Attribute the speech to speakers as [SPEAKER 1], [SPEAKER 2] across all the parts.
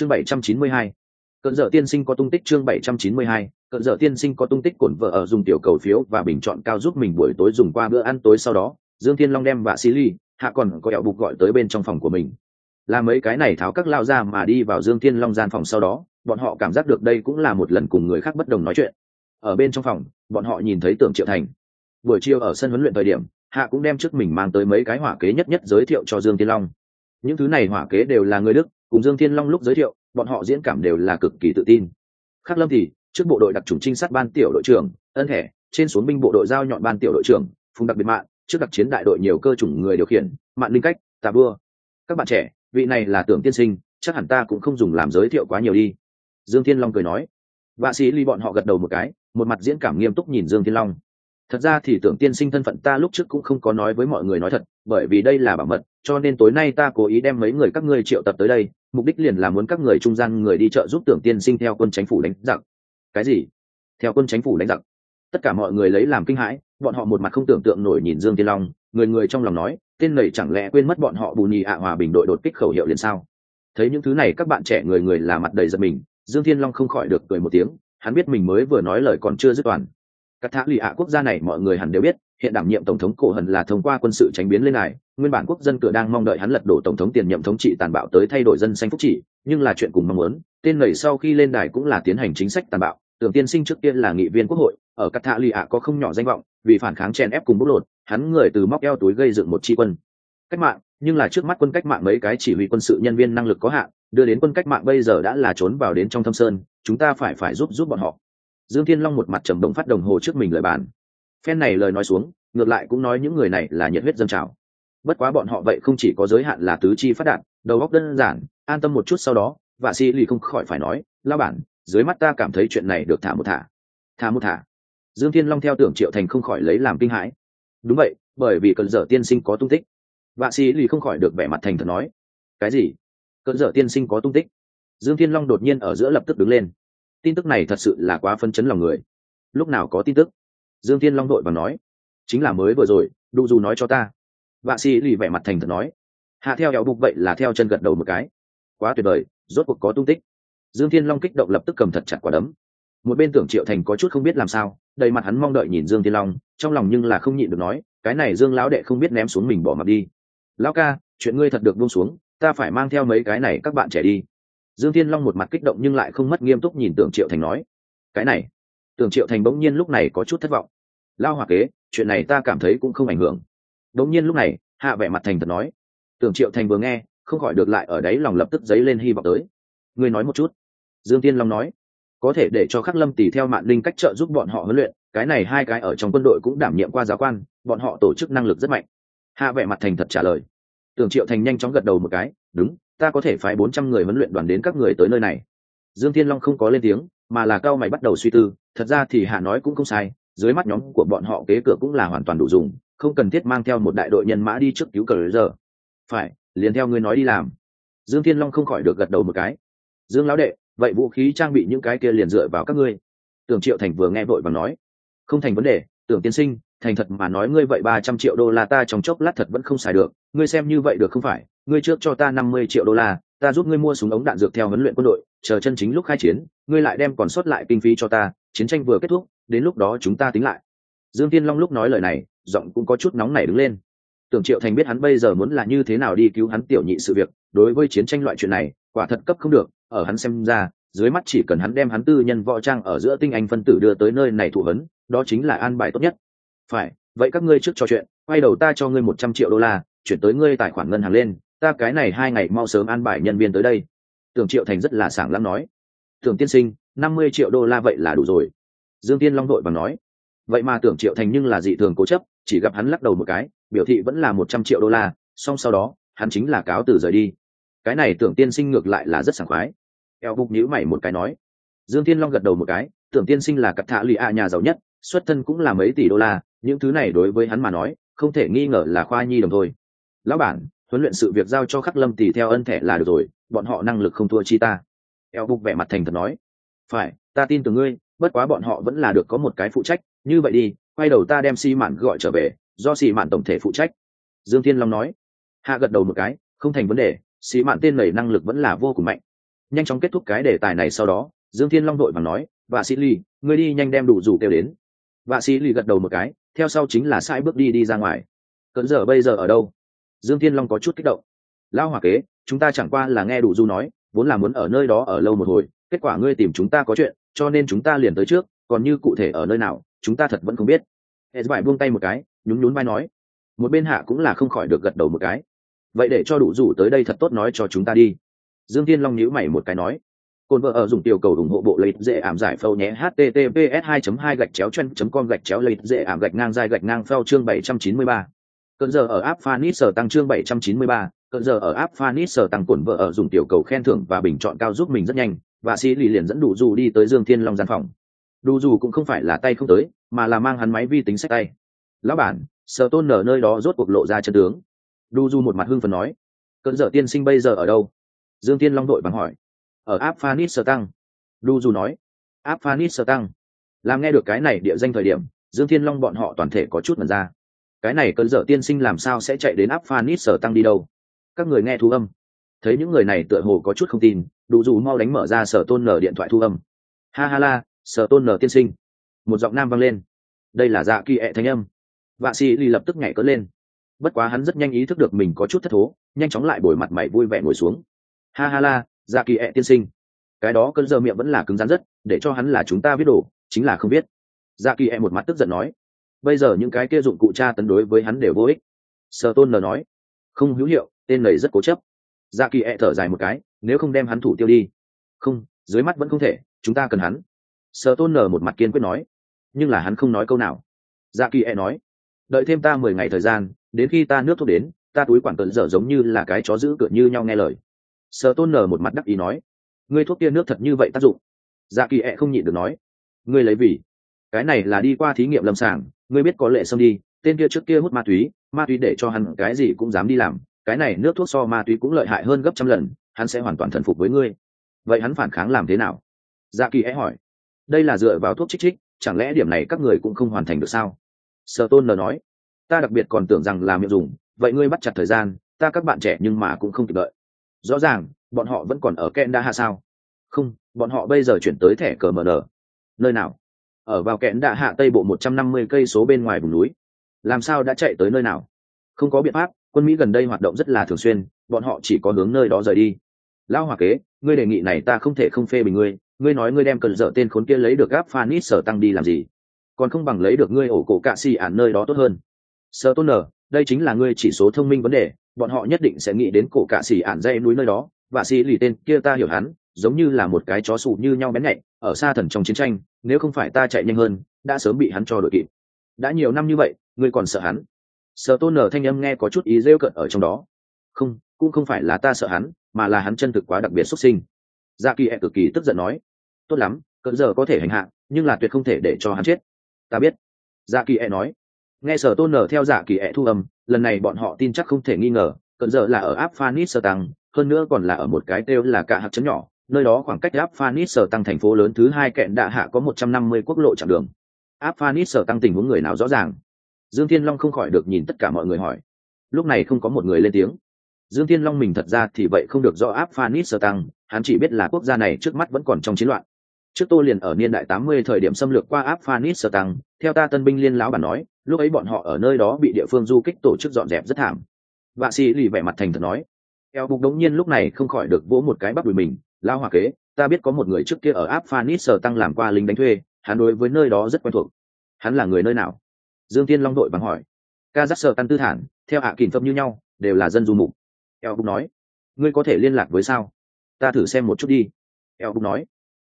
[SPEAKER 1] chương bảy trăm chín mươi hai. Cận dở tiên sinh có tung tích chương bảy trăm chín mươi hai. Cận dở tiên sinh có tung tích cổn vợ ở dùng tiểu cầu phiếu và bình chọn cao giúp mình buổi tối dùng qua bữa ăn tối sau đó, dương thiên long đem và xí ly hạ còn có ẹo bục gọi tới bên trong phòng của mình. Là mấy cái này tháo các lao ra mà đi vào dương thiên long gian phòng sau đó, bọn họ cảm giác được đây cũng là một lần cùng người khác bất đồng nói chuyện. Ở bên trong phòng, bọn họ nhìn thấy tưởng triệu thành. Buổi chiều ở sân huấn luyện thời điểm, hạ cũng đem trước mình mang tới mấy cái hỏa kế nhất nhất giới thiệu cho dương thiên long. Những thứ này hỏa kế đều là người đức cùng dương thiên long lúc giới thiệu, bọn họ diễn cảm đều là cực kỳ tự tin. Khắc lâm thì, trước bộ đội đặc trùng trinh sát ban tiểu đội trưởng, ân thẻ trên xuống binh bộ đội giao nhọn ban tiểu đội trưởng, phùng đặc biệt mạng, trước đặc chiến đại đội nhiều cơ chủng người điều khiển, mạng linh cách, tà bưa các bạn trẻ, vị này là tưởng tiên sinh, chắc hẳn ta cũng không dùng làm giới thiệu quá nhiều đi. Dương thiên long cười nói. Vạ sĩ ly bọn họ gật đầu một cái, một mặt diễn cảm nghiêm túc nhìn dương thiên long thật ra thì tưởng tiên sinh thân phận ta lúc trước cũng không có nói với mọi người nói thật, bởi vì đây là bảo mật, cho nên tối nay ta cố ý đem mấy người các ngươi triệu tập tới đây, mục đích liền là muốn các người trung gian người đi chợ giúp tưởng tiên sinh theo quân chính phủ đánh giặc. Cái gì? Theo quân chính phủ đánh giặc? Tất cả mọi người lấy làm kinh hãi, bọn họ một mặt không tưởng tượng nổi nhìn dương tiên long, người người trong lòng nói, tên này chẳng lẽ quên mất bọn họ bù nhì ạ hòa bình đội đột kích khẩu hiệu liền sao? Thấy những thứ này các bạn trẻ người người là mặt đầy giật mình, dương thiên long không khỏi được cười một tiếng, hắn biết mình mới vừa nói lời còn chưa dứt toàn các thả lì ạ quốc gia này mọi người hẳn đều biết, hiện đảm nhiệm tổng thống cổ hần là thông qua quân sự tránh biến lên này. Nguyên bản quốc dân cửa đang mong đợi hắn lật đổ tổng thống tiền nhiệm thống trị tàn bạo tới thay đổi dân xanh phúc trị nhưng là chuyện cùng mong muốn. Tên nảy sau khi lên đài cũng là tiến hành chính sách tàn bạo. Tưởng tiên sinh trước tiên là nghị viên quốc hội, ở các Thả lì ạ có không nhỏ danh vọng, vì phản kháng chen ép cùng bóc lột, hắn người từ móc eo túi gây dựng một tri quân. Cách mạng, nhưng là trước mắt quân cách mạng mấy cái chỉ huy quân sự nhân viên năng lực có hạn, đưa đến quân cách mạng bây giờ đã là trốn vào đến trong thâm sơn, chúng ta phải phải giúp giúp bọn họ dương thiên long một mặt trầm động phát đồng hồ trước mình lời bàn. Phen này lời nói xuống, ngược lại cũng nói những người này là nhiệt huyết dân trào. Bất quá bọn họ vậy không chỉ có giới hạn là tứ chi phát đạt, đầu óc đơn giản, an tâm một chút sau đó và si lì không khỏi phải nói lao bản, dưới mắt ta cảm thấy chuyện này được thả một thả. Thả một thả. Dương thiên long theo tưởng triệu thành không khỏi lấy làm kinh hãi. Đúng vậy, bởi vì cần dở tiên sinh có tung tích. Vạ sĩ lì không khỏi được vẻ mặt thành thật nói. Cái gì? Cơn dở tiên sinh có tung tích? Dương thiên long đột nhiên ở giữa lập tức đứng lên tin tức này thật sự là quá phân chấn lòng người. Lúc nào có tin tức? Dương thiên long đội và nói, chính là mới vừa rồi, Đu dù nói cho ta. Vạ sĩ lì vẻ mặt thành thật nói, hạ theo éo bục vậy là theo chân gật đầu một cái. Quá tuyệt vời, rốt cuộc có tung tích. Dương thiên long kích động lập tức cầm thật chặt quả đấm. Một bên tưởng triệu thành có chút không biết làm sao, đầy mặt hắn mong đợi nhìn dương thiên long, trong lòng nhưng là không nhịn được nói, cái này dương lão đệ không biết ném xuống mình bỏ mặt đi. Lão ca, chuyện ngươi thật được buông xuống, ta phải mang theo mấy cái này các bạn trẻ đi dương thiên long một mặt kích động nhưng lại không mất nghiêm túc nhìn tưởng triệu thành nói, cái này. Tưởng triệu thành bỗng nhiên lúc này có chút thất vọng. Lao hòa kế, chuyện này ta cảm thấy cũng không ảnh hưởng. Bỗng nhiên lúc này, hạ vẻ mặt thành thật nói, tưởng triệu thành vừa nghe, không khỏi được lại ở đấy lòng lập tức dấy lên hy vọng tới. Ngươi nói một chút. Dương tiên long nói, có thể để cho khắc lâm tỉ theo mạng linh cách trợ giúp bọn họ huấn luyện, cái này hai cái ở trong quân đội cũng đảm nhiệm qua giáo quan, bọn họ tổ chức năng lực rất mạnh. Hạ vẻ mặt thành thật trả lời. Tưởng triệu thành nhanh chóng gật đầu một cái, đúng ta có thể phái bốn trăm người huấn luyện đoàn đến các người tới nơi này. Dương thiên long không có lên tiếng, mà là cao mày bắt đầu suy tư, thật ra thì hạ nói cũng không sai, dưới mắt nhóm của bọn họ kế cửa cũng là hoàn toàn đủ dùng, không cần thiết mang theo một đại đội nhân mã đi trước cứu cờ giờ. Phải, liền theo ngươi nói đi làm. Dương thiên long không khỏi được gật đầu một cái. Dương lão đệ, vậy vũ khí trang bị những cái kia liền dựa vào các ngươi. Tưởng triệu thành vừa nghe vội và nói. Không thành vấn đề, tưởng tiên sinh, thành thật mà nói ngươi vậy ba trăm triệu đô la ta trong chốc lát thật vẫn không xài được, ngươi xem như vậy được không phải? Ngươi trước cho ta năm mươi triệu đô la, ta giúp ngươi mua súng ống đạn dược theo huấn luyện quân đội, chờ chân chính lúc khai chiến, ngươi lại đem còn sót lại kinh phí cho ta, chiến tranh vừa kết thúc, đến lúc đó chúng ta tính lại. Dương tiên long lúc nói lời này, giọng cũng có chút nóng nảy đứng lên. Tưởng triệu thành biết hắn bây giờ muốn là như thế nào đi cứu hắn tiểu nhị sự việc, đối với chiến tranh loại chuyện này, quả thật cấp không được, ở hắn xem ra, dưới mắt chỉ cần hắn đem hắn tư nhân võ trang ở giữa tinh anh phân tử đưa tới nơi này thụ hấn đó chính là an bài tốt nhất. Phải, vậy các ngươi trước trò chuyện, quay đầu ta cho ngươi một trăm triệu đô la, chuyển tới ngươi tài khoản ngân hàng lên ta cái này hai ngày mau sớm an bài nhân viên tới đây. Tưởng triệu thành rất là sảng lắm nói. Tưởng tiên sinh, năm mươi triệu đô la vậy là đủ rồi. Dương tiên long đội và nói. Vậy mà tưởng triệu thành nhưng là dị thường cố chấp, chỉ gặp hắn lắc đầu một cái, biểu thị vẫn là một trăm triệu đô la, song sau đó, hắn chính là cáo từ rời đi. Cái này tưởng tiên sinh ngược lại là rất sảng khoái. Eo bục nhữ mày một cái nói. Dương Tiên long gật đầu một cái, tưởng tiên sinh là cặp thạ lụy a nhà giàu nhất, xuất thân cũng là mấy tỷ đô la, những thứ này đối với hắn mà nói, không thể nghi ngờ là khoa nhi đồng thôi. Lão bản huấn luyện sự việc giao cho khắc lâm tỷ theo ân thẻ là được rồi, bọn họ năng lực không thua chi ta. Eo bục vẻ mặt thành thật nói, phải, ta tin tưởng ngươi, bất quá bọn họ vẫn là được có một cái phụ trách, như vậy đi, quay đầu ta đem xi mạn gọi trở về, do xi mạn tổng thể phụ trách. Dương thiên long nói. Hạ gật đầu một cái, không thành vấn đề, xi mạn tên này năng lực vẫn là vô cùng mạnh. Nhanh chóng kết thúc cái đề tài này sau đó, dương thiên long đội và nói và sĩ ly ngươi đi nhanh đem đủ rủ kêu đến. Và sĩ ly gật đầu một cái, theo sau chính là sai bước đi đi ra ngoài. Cận giờ bây giờ ở đâu? Dương thiên long có chút kích động. Lao hòa kế, chúng ta chẳng qua là nghe đủ du nói, vốn là muốn ở nơi đó ở lâu một hồi, kết quả ngươi tìm chúng ta có chuyện, cho nên chúng ta liền tới trước, còn như cụ thể ở nơi nào, chúng ta thật vẫn không biết. Hệ vải buông tay một cái, nhún nhún vai nói, một bên hạ cũng là không khỏi được gật đầu một cái. Vậy để cho đủ rủ tới đây thật tốt nói cho chúng ta đi. Dương tiên long nhíu mày một cái nói cồn vợ ở dùng tiểu cầu ủng hộ bộ lấy dễ ảm giải phâu nhé, https 2 2 gạch chéo chen com gạch chéo lấy dễ ảm gạch ngang dài gạch ngang phao chương 793 cơn giờ ở áp phanis sở tăng chương 793, cơn giờ ở áp phanis sở tăng cuộn vợ ở dùng tiểu cầu khen thưởng và bình chọn cao giúp mình rất nhanh và sĩ lì liền dẫn đủ dù đi tới dương thiên long gian phòng. Đủ dù cũng không phải là tay không tới mà là mang hắn máy vi tính sách tay. Lão bản sở tôn nở nơi đó rốt cuộc lộ ra chân tướng. Đủ dù một mặt hưng phấn nói. Cơn giờ tiên sinh bây giờ ở đâu? Dương Thiên long đội bằng hỏi. Ở áp phanis sở tăng. Đủ dù nói. Áp phanis sở tăng. Làm nghe được cái này địa danh thời điểm dương thiên long bọn họ toàn thể có chút mật ra cái này cơn dở tiên sinh làm sao sẽ chạy đến áp phanit sở tăng đi đâu? Các người nghe thu âm. Thấy những người này tựa hồ có chút không tin, đủ dù mau đánh mở ra sở tôn nở điện thoại thu âm. Ha ha la, sở tôn nở tiên sinh. Một giọng nam vang lên. Đây là dạ kỳ ẹ thanh âm. Vạ sĩ ly lập tức nhảy cỡ lên. Bất quá hắn rất nhanh ý thức được mình có chút thất thố, nhanh chóng lại bồi mặt mày vui vẻ ngồi xuống. Ha ha la dạ kỳ ẹ tiên sinh. Cái đó cơn giờ miệng vẫn là cứng rắn rất, để cho hắn là chúng ta biết đồ, chính là không biết. Dạ kỳ ẹ một mặt tức giận nói bây giờ những cái kia dụng cụ tra tấn đối với hắn đều vô ích. Sở tôn nở nói, không hữu hiệu, tên này rất cố chấp. Dạ kỳ e thở dài một cái, nếu không đem hắn thủ tiêu đi. Không, dưới mắt vẫn không thể, chúng ta cần hắn. Sở tôn nở một mặt kiên quyết nói, nhưng là hắn không nói câu nào. Dạ kỳ e nói, đợi thêm ta mười ngày thời gian, đến khi ta nước thuốc đến, ta túi quản tận dở giống như là cái chó giữ cửa như nhau nghe lời. Sở tôn nở một mặt đắc ý nói, ngươi thuốc kia nước thật như vậy tác dụng. Dạ kỳ e không nhịn được nói, ngươi lấy vì? Cái này là đi qua thí nghiệm lâm sàng, ngươi biết có lệ xâm đi, tên kia trước kia hút ma túy ma túy để cho hắn cái gì cũng dám đi làm, cái này nước thuốc so ma túy cũng lợi hại hơn gấp trăm lần, hắn sẽ hoàn toàn thần phục với ngươi. Vậy hắn phản kháng làm thế nào? Dạ kỳ é hỏi. Đây là dựa vào thuốc trích trích chẳng lẽ điểm này các người cũng không hoàn thành được sao? Sở tôn lờ nói. Ta đặc biệt còn tưởng rằng là miệng dùng, vậy ngươi bắt chặt thời gian, ta các bạn trẻ nhưng mà cũng không kịp đợi. Rõ ràng, bọn họ vẫn còn ở ken đa hạ sao? Không, bọn họ bây giờ chuyển tới thẻ cờ mờ nơi nào? Ở vào kẽn đạ hạ tây bộ một trăm năm mươi cây số bên ngoài vùng núi. Làm sao đã chạy tới nơi nào? Không có biện pháp, quân mỹ gần đây hoạt động rất là thường xuyên, bọn họ chỉ có hướng nơi đó rời đi. Lão hòa kế, ngươi đề nghị này ta không thể không phê bình ngươi ngươi nói ngươi đem cần dở tên khốn kia lấy được gáp phanit sở tăng đi làm gì? Còn không bằng lấy được ngươi ổ cổ cạ xì ản nơi đó tốt hơn. Sở tôn nở đây chính là ngươi chỉ số thông minh vấn đề, bọn họ nhất định sẽ nghĩ đến cổ cạ xì ản dây núi nơi đó, và xì lì tên kia ta hiểu hắn giống như là một cái chó sụ như nhau bén nhạy, ở xa thần trong chiến tranh, nếu không phải ta chạy nhanh hơn, đã sớm bị hắn cho đội kịp. Đã nhiều năm như vậy, ngươi còn sợ hắn? Sợ tôn nở thanh âm nghe có chút ý rêu cận ở trong đó. Không, cũng không phải là ta sợ hắn, mà là hắn chân thực quá đặc biệt xuất sinh. Dạ kỳ ẹ cực kỳ tức giận nói. Tốt lắm cận giờ có thể hành hạ, nhưng là tuyệt không thể để cho hắn chết. Ta biết. Dạ kỳ ẹ nói. Nghe sở tôn nở theo dạ kỳ ẹ thu âm, lần này bọn họ tin chắc không thể nghi ngờ cận giờ là ở áp phanit sơ tăng hơn nữa còn là ở một cái kêu là cả hạt chấm nhỏ nơi đó khoảng cách áp phanis sơ tăng thành phố lớn thứ hai kẹn đạ hạ có một trăm năm mươi quốc lộ chặng đường. Áp phanis sơ tăng tình huống người nào rõ ràng? Dương thiên long không khỏi được nhìn tất cả mọi người hỏi. Lúc này không có một người lên tiếng. Dương thiên long mình thật ra thì vậy không được do áp phanis sơ tăng, hắn chỉ biết là quốc gia này trước mắt vẫn còn trong chiến loạn. Trước tô liền ở niên đại tám mươi thời điểm xâm lược qua áp phanis sơ tăng, theo ta tân binh liên lão bản nói, lúc ấy bọn họ ở nơi đó bị địa phương du kích tổ chức dọn dẹp rất thảm. Vạ sĩ lì vẻ mặt thành thật nói. Eo bục đống nhiên lúc này không khỏi được vỗ một cái bắp đùi mình lao hòa kế, ta biết có một người trước kia ở áp phanis sở tăng làm qua lính đánh thuê, hắn đối với nơi đó rất quen thuộc. Hắn là người nơi nào? Dương tiên long đội bằng hỏi. Ca giác sở tăng tư thản, theo hạ kìm phâm như nhau, đều là dân du mục. Eo bục nói. Ngươi có thể liên lạc với sao? Ta thử xem một chút đi. Eo bục nói.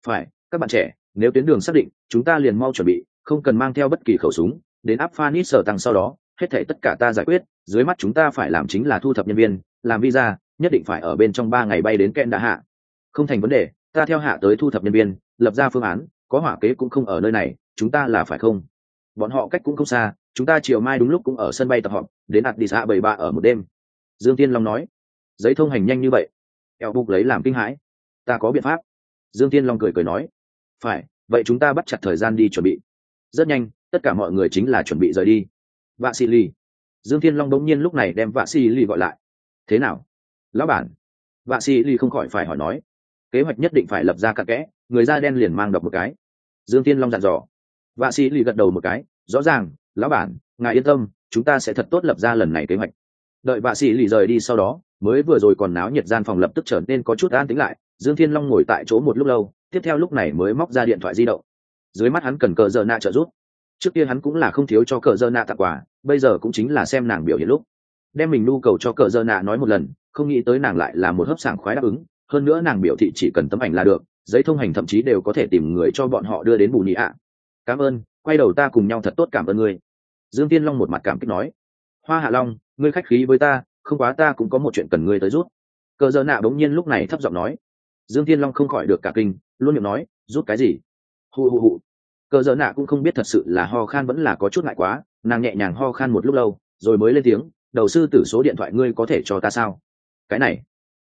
[SPEAKER 1] Phải, các bạn trẻ, nếu tuyến đường xác định, chúng ta liền mau chuẩn bị, không cần mang theo bất kỳ khẩu súng. Đến áp phanit sở tăng sau đó, hết thể tất cả ta giải quyết, dưới mắt chúng ta phải làm chính là thu thập nhân viên, làm visa, nhất định phải ở bên trong ba ngày bay đến kẽn đã hạ không thành vấn đề, ta theo hạ tới thu thập nhân viên, lập ra phương án, có hỏa kế cũng không ở nơi này, chúng ta là phải không? Bọn họ cách cũng không xa, chúng ta chiều mai đúng lúc cũng ở sân bay tập họp, đến ạt đi xã bảy ba ở một đêm. Dương tiên long nói. Giấy thông hành nhanh như vậy. Eo bục lấy làm kinh hãi. Ta có biện pháp. Dương tiên long cười cười nói. Phải, vậy chúng ta bắt chặt thời gian đi chuẩn bị. Rất nhanh, tất cả mọi người chính là chuẩn bị rời đi. Vạ xì ly dương thiên long đống nhiên lúc này đem vạ xì ly gọi lại. Thế nào? Lão bản. Vạ xì ly không khỏi phải hỏi nói kế hoạch nhất định phải lập ra cặn kẽ, người da đen liền mang đọc một cái. Dương tiên long dặn dò. Vạ sĩ lì gật đầu một cái, rõ ràng, lão bản, ngài yên tâm, chúng ta sẽ thật tốt lập ra lần này kế hoạch. Đợi vạ sĩ lì rời đi sau đó, mới vừa rồi còn náo nhiệt gian phòng lập tức trở nên có chút an tính lại, dương thiên long ngồi tại chỗ một lúc lâu, tiếp theo lúc này mới móc ra điện thoại di động. Dưới mắt hắn cần cờ dơ nạ trợ giúp. Trước kia hắn cũng là không thiếu cho cờ dơ nạ tặng quà, bây giờ cũng chính là xem nàng biểu hiện lúc. Đem mình nhu cầu cho cờ dơ nạ nói một lần, không nghĩ tới nàng lại là một hấp sảng khoái đáp ứng hơn nữa nàng biểu thị chỉ cần tấm ảnh là được, giấy thông hành thậm chí đều có thể tìm người cho bọn họ đưa đến bù nhị ạ. Cảm ơn, quay đầu ta cùng nhau thật tốt cảm ơn ngươi. Dương tiên long một mặt cảm kích nói. Hoa hạ long, ngươi khách khí với ta, không quá ta cũng có một chuyện cần ngươi tới rút cờ dơ nạ bỗng nhiên lúc này thấp giọng nói. Dương tiên long không khỏi được cả kinh, luôn miệng nói rút cái gì? Hù hù hù. Cờ dơ nạ cũng không biết thật sự là ho khan vẫn là có chút ngại quá, nàng nhẹ nhàng ho khan một lúc lâu, rồi mới lên tiếng, đầu sư tử số điện thoại ngươi có thể cho ta sao? Cái này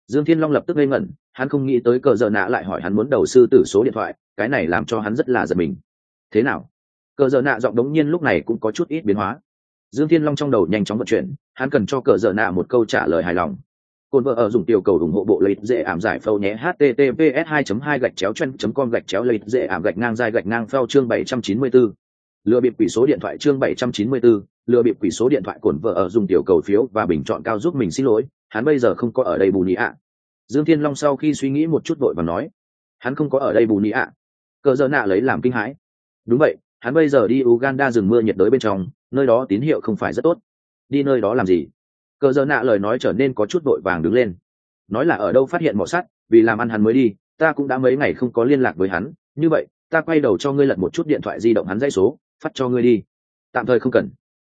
[SPEAKER 1] dương thiên long lập tức ngây ngẩn hắn không nghĩ tới cờ dợ nạ lại hỏi hắn muốn đầu sư tử số điện thoại cái này làm cho hắn rất là giật mình. Thế nào? Cờ dợ nạ giọng đống nhiên lúc này cũng có chút ít biến hóa. Dương thiên long trong đầu nhanh chóng vận chuyển hắn cần cho cờ dợ nạ một câu trả lời hài lòng. Cồn vợ ở dùng tiểu cầu ủng hộ bộ lấy dễ ảm giải phâu nhé https 2 2 gạch chéo chân com gạch chéo lấy dễ ảm gạch ngang dài gạch ngang phao chương 794. lừa bịp quỷ số điện thoại chương 794, lừa bịp quỷ số điện thoại cồn vợ ở dùng tiểu cầu phiếu và bình chọn cao giúp mình xin lỗi hắn bây giờ không có ở đây bù nhị ạ. Dương thiên long sau khi suy nghĩ một chút vội và nói, hắn không có ở đây bù nhị ạ. Cờ dơ nạ lấy làm kinh hãi. Đúng vậy, hắn bây giờ đi uganda rừng mưa nhiệt đới bên trong, nơi đó tín hiệu không phải rất tốt. Đi nơi đó làm gì? Cờ dơ nạ lời nói trở nên có chút vội vàng đứng lên. Nói là ở đâu phát hiện mỏ sắt, vì làm ăn hắn mới đi, ta cũng đã mấy ngày không có liên lạc với hắn. Như vậy, ta quay đầu cho ngươi lật một chút điện thoại di động hắn dây số, phát cho ngươi đi. Tạm thời không cần.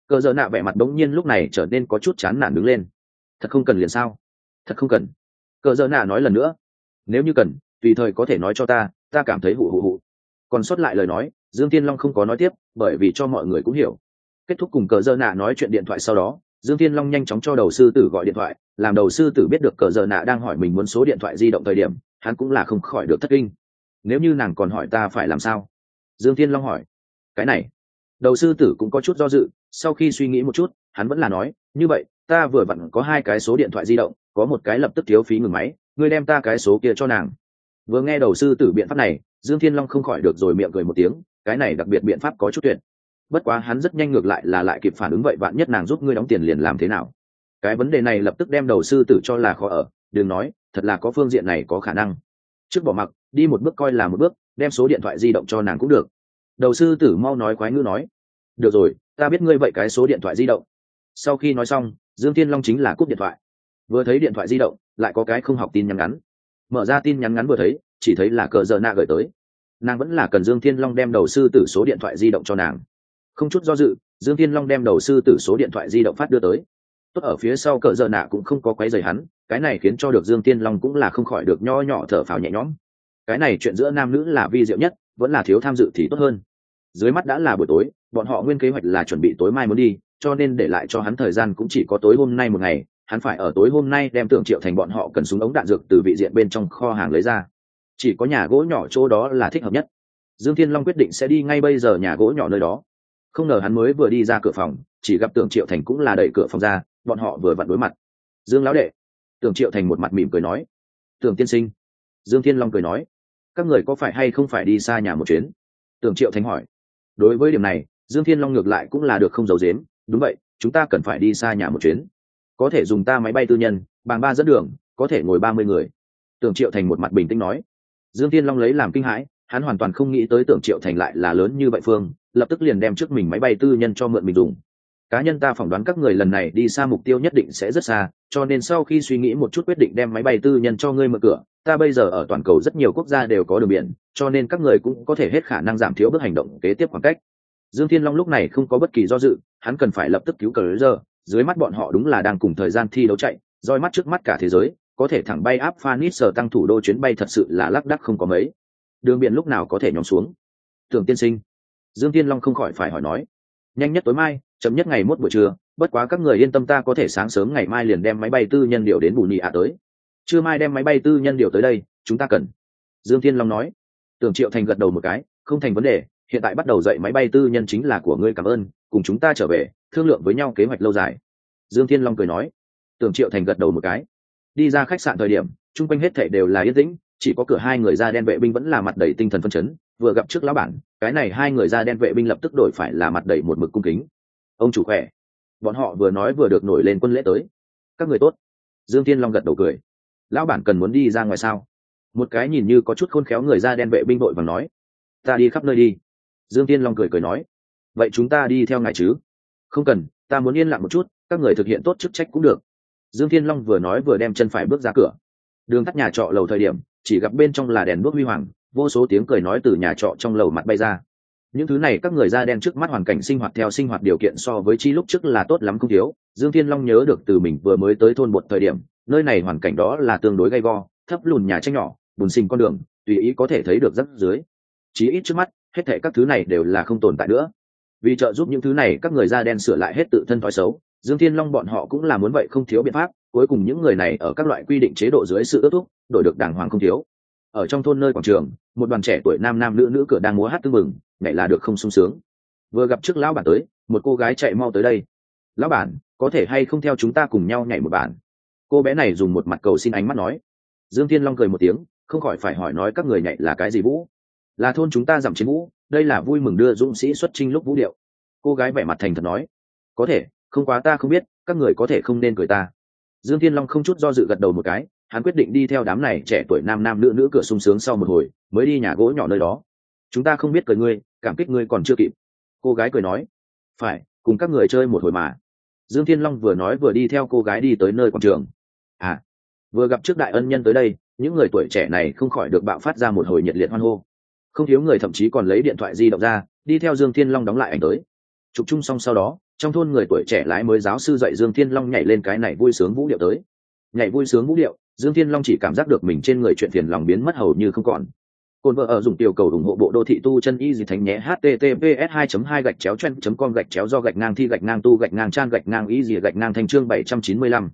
[SPEAKER 1] Cờ dơ nạ vẻ mặt bỗng nhiên lúc này trở nên có chút chán nản đứng lên thật không cần liền sao? Thật không cần. Cờ dơ nạ nói lần nữa. Nếu như cần, tùy thời có thể nói cho ta ta cảm thấy hụ hụ hụ. Còn sót lại lời nói, dương tiên long không có nói tiếp, bởi vì cho mọi người cũng hiểu. Kết thúc cùng cờ dơ nạ nói chuyện điện thoại sau đó, dương tiên long nhanh chóng cho đầu sư tử gọi điện thoại, làm đầu sư tử biết được cờ dơ nạ đang hỏi mình muốn số điện thoại di động thời điểm, hắn cũng là không khỏi được thất kinh. Nếu như nàng còn hỏi ta phải làm sao? Dương tiên long hỏi. Cái này. Đầu sư tử cũng có chút do dự, sau khi suy nghĩ một chút, hắn vẫn là nói, như vậy ta vừa vặn có hai cái số điện thoại di động, có một cái lập tức thiếu phí ngừng máy, ngươi đem ta cái số kia cho nàng. Vừa nghe đầu sư tử biện pháp này, dương thiên long không khỏi được rồi miệng cười một tiếng, cái này đặc biệt biện pháp có chút tuyệt. Bất quá hắn rất nhanh ngược lại là lại kịp phản ứng vậy bạn nhất nàng giúp ngươi đóng tiền liền làm thế nào. Cái vấn đề này lập tức đem đầu sư tử cho là khó ở, đừng nói, thật là có phương diện này có khả năng. Trước bỏ mặc, đi một bước coi là một bước, đem số điện thoại di động cho nàng cũng được. Đầu sư tử mau nói quái ngữ nói, được rồi, ta biết ngươi vậy cái số điện thoại di động. Sau khi nói xong dương thiên long chính là cúp điện thoại. Vừa thấy điện thoại di động, lại có cái không học tin nhắn ngắn. Mở ra tin nhắn ngắn vừa thấy, chỉ thấy là cờ giờ nạ gửi tới. Nàng vẫn là cần dương thiên long đem đầu sư tử số điện thoại di động cho nàng. Không chút do dự, dương thiên long đem đầu sư tử số điện thoại di động phát đưa tới. Tốt ở phía sau cờ giờ nạ cũng không có quấy rầy hắn, cái này khiến cho được dương thiên long cũng là không khỏi được nho nhỏ thở phào nhẹ nhõm. Cái này chuyện giữa nam nữ là vi diệu nhất, vẫn là thiếu tham dự thì tốt hơn. Dưới mắt đã là buổi tối, bọn họ nguyên kế hoạch là chuẩn bị tối mai muốn đi cho nên để lại cho hắn thời gian cũng chỉ có tối hôm nay một ngày, hắn phải ở tối hôm nay đem tưởng triệu thành bọn họ cần súng ống đạn dược từ vị diện bên trong kho hàng lấy ra. Chỉ có nhà gỗ nhỏ chỗ đó là thích hợp nhất. Dương thiên long quyết định sẽ đi ngay bây giờ nhà gỗ nhỏ nơi đó. Không ngờ hắn mới vừa đi ra cửa phòng, chỉ gặp tưởng triệu thành cũng là đẩy cửa phòng ra, bọn họ vừa vặn đối mặt. Dương lão đệ. Tưởng triệu thành một mặt mỉm cười nói. Tưởng tiên sinh. Dương thiên long cười nói. Các người có phải hay không phải đi xa nhà một chuyến? Tưởng triệu thành hỏi. Đối với điểm này, dương thiên long ngược lại cũng là được không giấu dếm đúng vậy, chúng ta cần phải đi xa nhà một chuyến. Có thể dùng ta máy bay tư nhân, bằng ba dẫn đường, có thể ngồi ba mươi người. Tưởng triệu thành một mặt bình tĩnh nói. Dương tiên long lấy làm kinh hãi, hắn hoàn toàn không nghĩ tới tưởng triệu thành lại là lớn như vậy phương, lập tức liền đem trước mình máy bay tư nhân cho mượn mình dùng. Cá nhân ta phỏng đoán các người lần này đi xa mục tiêu nhất định sẽ rất xa, cho nên sau khi suy nghĩ một chút quyết định đem máy bay tư nhân cho ngươi mở cửa, ta bây giờ ở toàn cầu rất nhiều quốc gia đều có đường biển, cho nên các người cũng có thể hết khả năng giảm thiếu bước hành động kế tiếp khoảng cách dương thiên long lúc này không có bất kỳ do dự, hắn cần phải lập tức cứu cờ giờ dưới mắt bọn họ đúng là đang cùng thời gian thi đấu chạy, roi mắt trước mắt cả thế giới, có thể thẳng bay áp phanis sở tăng thủ đô chuyến bay thật sự là lác đắc không có mấy. Đường biển lúc nào có thể nhóm xuống? Tưởng tiên sinh. Dương tiên long không khỏi phải hỏi nói. Nhanh nhất tối mai chậm nhất ngày mốt buổi trưa, bất quá các người yên tâm ta có thể sáng sớm ngày mai liền đem máy bay tư nhân điều đến bù nhị ạ tới. Trưa mai đem máy bay tư nhân điều tới đây, chúng ta cần. Dương tiên long nói. Tưởng triệu thành gật đầu một cái, không thành vấn đề hiện tại bắt đầu dậy máy bay tư nhân chính là của ngươi cảm ơn, cùng chúng ta trở về, thương lượng với nhau kế hoạch lâu dài. Dương thiên long cười nói. Tưởng triệu thành gật đầu một cái. Đi ra khách sạn thời điểm, chung quanh hết thảy đều là yên tĩnh, chỉ có cửa hai người da đen vệ binh vẫn là mặt đầy tinh thần phân chấn, vừa gặp trước lão bản, cái này hai người da đen vệ binh lập tức đổi phải là mặt đầy một mực cung kính. Ông chủ khỏe. Bọn họ vừa nói vừa được nổi lên quân lễ tới. Các người tốt. Dương thiên long gật đầu cười. Lão bản cần muốn đi ra ngoài sao? Một cái nhìn như có chút khôn khéo người da đen vệ binh đội và nói. Ta đi khắp nơi đi dương tiên long cười cười nói, vậy chúng ta đi theo ngài chứ? Không cần, ta muốn yên lặng một chút, các người thực hiện tốt chức trách cũng được. Dương thiên long vừa nói vừa đem chân phải bước ra cửa. Đường tắt nhà trọ lầu thời điểm, chỉ gặp bên trong là đèn đuốc huy hoàng, vô số tiếng cười nói từ nhà trọ trong lầu mặt bay ra. Những thứ này các người da đen trước mắt hoàn cảnh sinh hoạt theo sinh hoạt điều kiện so với chi lúc trước là tốt lắm không thiếu. Dương thiên long nhớ được từ mình vừa mới tới thôn một thời điểm, nơi này hoàn cảnh đó là tương đối gay go, thấp lùn nhà tranh nhỏ, bùn sinh con đường, tùy ý có thể thấy được rất dưới chí ít trước mắt hết thệ các thứ này đều là không tồn tại nữa. Vì trợ giúp những thứ này, các người da đen sửa lại hết tự thân thói xấu, dương thiên long bọn họ cũng là muốn vậy không thiếu biện pháp, cuối cùng những người này ở các loại quy định chế độ dưới sự ước thúc, đổi được đàng hoàng không thiếu. Ở trong thôn nơi quảng trường, một đoàn trẻ tuổi nam nam nữ nữ cửa đang múa hát tưng mừng nhảy là được không sung sướng. Vừa gặp trước lão bản tới, một cô gái chạy mau tới đây. Lão bản, có thể hay không theo chúng ta cùng nhau nhảy một bản? Cô bé này dùng một mặt cầu xin ánh mắt nói. Dương thiên long cười một tiếng, không khỏi phải hỏi nói các người nhảy là cái gì vũ? Là thôn chúng ta giảm chiến vũ, đây là vui mừng đưa dũng sĩ xuất trinh lúc vũ điệu. Cô gái vẻ mặt thành thật nói, có thể, không quá ta không biết, các người có thể không nên cười ta. Dương thiên long không chút do dự gật đầu một cái, hắn quyết định đi theo đám này trẻ tuổi nam nam nữ nữ cửa sung sướng sau một hồi, mới đi nhà gỗ nhỏ nơi đó. Chúng ta không biết cười ngươi, cảm kích ngươi còn chưa kịp. Cô gái cười nói, phải, cùng các người chơi một hồi mà. Dương thiên long vừa nói vừa đi theo cô gái đi tới nơi quảng trường. À vừa gặp trước đại ân nhân tới đây, những người tuổi trẻ này không khỏi được bạo phát ra một hồi nhiệt liệt hoan hô không thiếu người thậm chí còn lấy điện thoại di động ra, đi theo dương thiên long đóng lại ảnh tới. Chụp chung xong sau đó, trong thôn người tuổi trẻ lái mới giáo sư dạy dương thiên long nhảy lên cái này vui sướng vũ điệu tới. Nhảy vui sướng vũ điệu, dương thiên long chỉ cảm giác được mình trên người chuyện phiền lòng biến mất hầu như không còn. Cồn vợ ở dùng tiểu cầu ủng hộ bộ đô thị tu chân y dì thành nhé, https 2 2 gạch chéo chen com gạch chéo do gạch ngang thi gạch ngang tu gạch ngang trang gạch ngang y dì gạch ngang thành chương 795.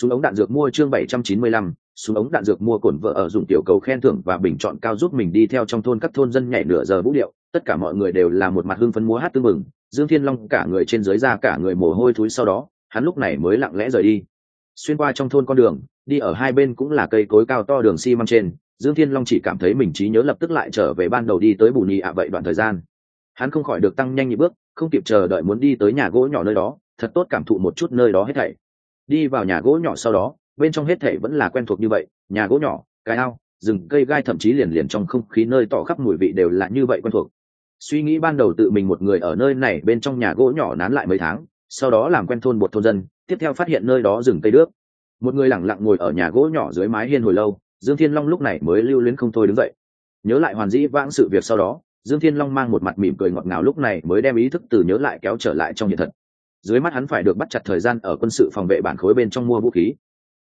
[SPEAKER 1] Súng ống đạn dược mua chương 795, súng ống đạn dược mua cổn vợ ở dùng tiểu cầu khen thưởng và bình chọn cao giúp mình đi theo trong thôn các thôn dân nhảy nửa giờ vũ điệu, tất cả mọi người đều là một mặt hưng phấn múa hát tương mừng, Dương Thiên Long cả người trên dưới ra cả người mồ hôi thối sau đó, hắn lúc này mới lặng lẽ rời đi. Xuyên qua trong thôn con đường, đi ở hai bên cũng là cây cối cao to đường xi măng trên, Dương Thiên Long chỉ cảm thấy mình trí nhớ lập tức lại trở về ban đầu đi tới Bù Nhị ạ vậy đoạn thời gian. Hắn không khỏi được tăng nhanh nhịp bước, không kịp chờ đợi muốn đi tới nhà gỗ nhỏ nơi đó, thật tốt cảm thụ một chút nơi đó hết thảy. Đi vào nhà gỗ nhỏ sau đó, bên trong hết thảy vẫn là quen thuộc như vậy, nhà gỗ nhỏ, cái ao, rừng cây gai thậm chí liền liền trong không khí nơi tỏ khắp mùi vị đều là như vậy quen thuộc. Suy nghĩ ban đầu tự mình một người ở nơi này bên trong nhà gỗ nhỏ nán lại mấy tháng, sau đó làm quen thôn một thôn dân, tiếp theo phát hiện nơi đó rừng cây đước. Một người lẳng lặng ngồi ở nhà gỗ nhỏ dưới mái hiên hồi lâu, dương thiên long lúc này mới lưu luyến không thôi đứng dậy nhớ lại hoàn dĩ vãng sự việc sau đó dương thiên long mang một mặt mỉm cười ngọt ngào lúc này mới đem ý thức từ nhớ lại kéo trở lại trong hiện thật dưới mắt hắn phải được bắt chặt thời gian ở quân sự phòng vệ bản khối bên trong mua vũ khí.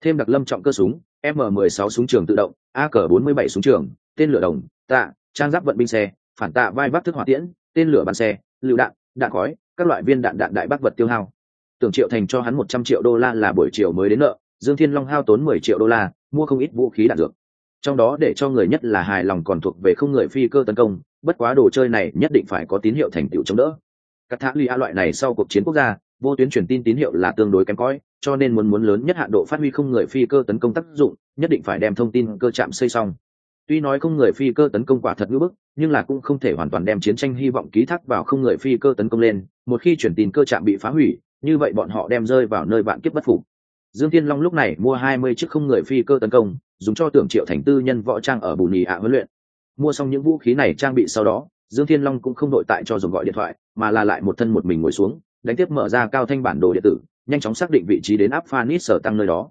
[SPEAKER 1] Thêm đặc lâm trọng cơ súng, m 16 súng trường tự động ak 47 súng trường, tên lửa đồng, tạ, trang giáp vận binh xe, phản tạ vai vác thức hỏa tiễn, tên lửa bắn xe, lựu đạn đạn khói, các loại viên đạn đạn đại bác vật tiêu hao. Tưởng triệu thành cho hắn một trăm triệu đô la là buổi chiều mới đến nợ, dương thiên long hao tốn mười triệu đô la, mua không ít vũ khí đạn dược. Trong đó để cho người nhất là hài lòng còn thuộc về không người phi cơ tấn công, bất quá đồ chơi này nhất định phải có tín hiệu thành tựu chống đỡ. Các thác ly a loại này sau cuộc chiến quốc gia vô tuyến truyền tin tín hiệu là tương đối kém cỏi, cho nên muốn muốn lớn nhất hạn độ phát huy không người phi cơ tấn công tác dụng, nhất định phải đem thông tin cơ chạm xây xong. Tuy nói không người phi cơ tấn công quả thật ngữ bức, nhưng là cũng không thể hoàn toàn đem chiến tranh hy vọng ký thác vào không người phi cơ tấn công lên, một khi truyền tin cơ chạm bị phá hủy, như vậy bọn họ đem rơi vào nơi bạn kiếp bất phục. Dương thiên long lúc này mua hai mươi chiếc không người phi cơ tấn công, dùng cho tưởng triệu thành tư nhân võ trang ở bù nhì ạ huấn luyện. Mua xong những vũ khí này trang bị sau đó, dương thiên long cũng không đội tại cho dùng gọi điện thoại, mà là lại một thân một mình ngồi xuống đánh tiếp mở ra cao thanh bản đồ điện tử, nhanh chóng xác định vị trí đến áp phanis sở tăng nơi đó.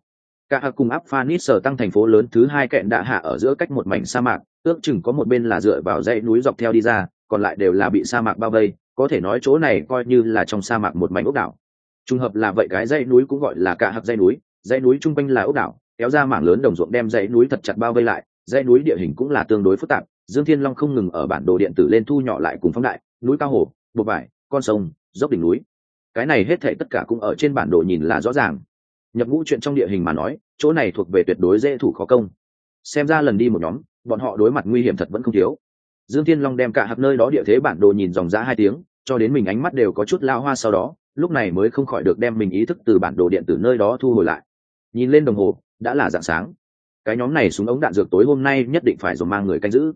[SPEAKER 1] Cả hạ cùng áp phanis sở tăng thành phố lớn thứ hai kẹn đạ hạ ở giữa cách một mảnh sa mạc, ước chừng có một bên là dựa vào dãy núi dọc theo đi ra, còn lại đều là bị sa mạc bao vây, có thể nói chỗ này coi như là trong sa mạc một mảnh ốc đảo. Trùng hợp là vậy cái dãy núi cũng gọi là cả hạc dãy núi dãy núi chung quanh là ốc đảo, kéo ra mảng lớn đồng ruộng đem dãy núi thật chặt bao vây lại, dãy núi địa hình cũng là tương đối phức tạp, dương thiên long không ngừng ở bản đồ điện tử lên thu nhỏ lại cùng phóng đại, núi cao hồ bột vải, con sông, dốc đỉnh núi cái này hết thảy tất cả cũng ở trên bản đồ nhìn là rõ ràng. Nhập ngũ chuyện trong địa hình mà nói, chỗ này thuộc về tuyệt đối dễ thủ khó công. Xem ra lần đi một nhóm, bọn họ đối mặt nguy hiểm thật vẫn không thiếu. Dương thiên long đem cả hạt nơi đó địa thế bản đồ nhìn dòng ra hai tiếng, cho đến mình ánh mắt đều có chút lao hoa sau đó, lúc này mới không khỏi được đem mình ý thức từ bản đồ điện tử nơi đó thu hồi lại. Nhìn lên đồng hồ, đã là dạng sáng. Cái nhóm này súng ống đạn dược tối hôm nay nhất định phải dùng mang người canh giữ.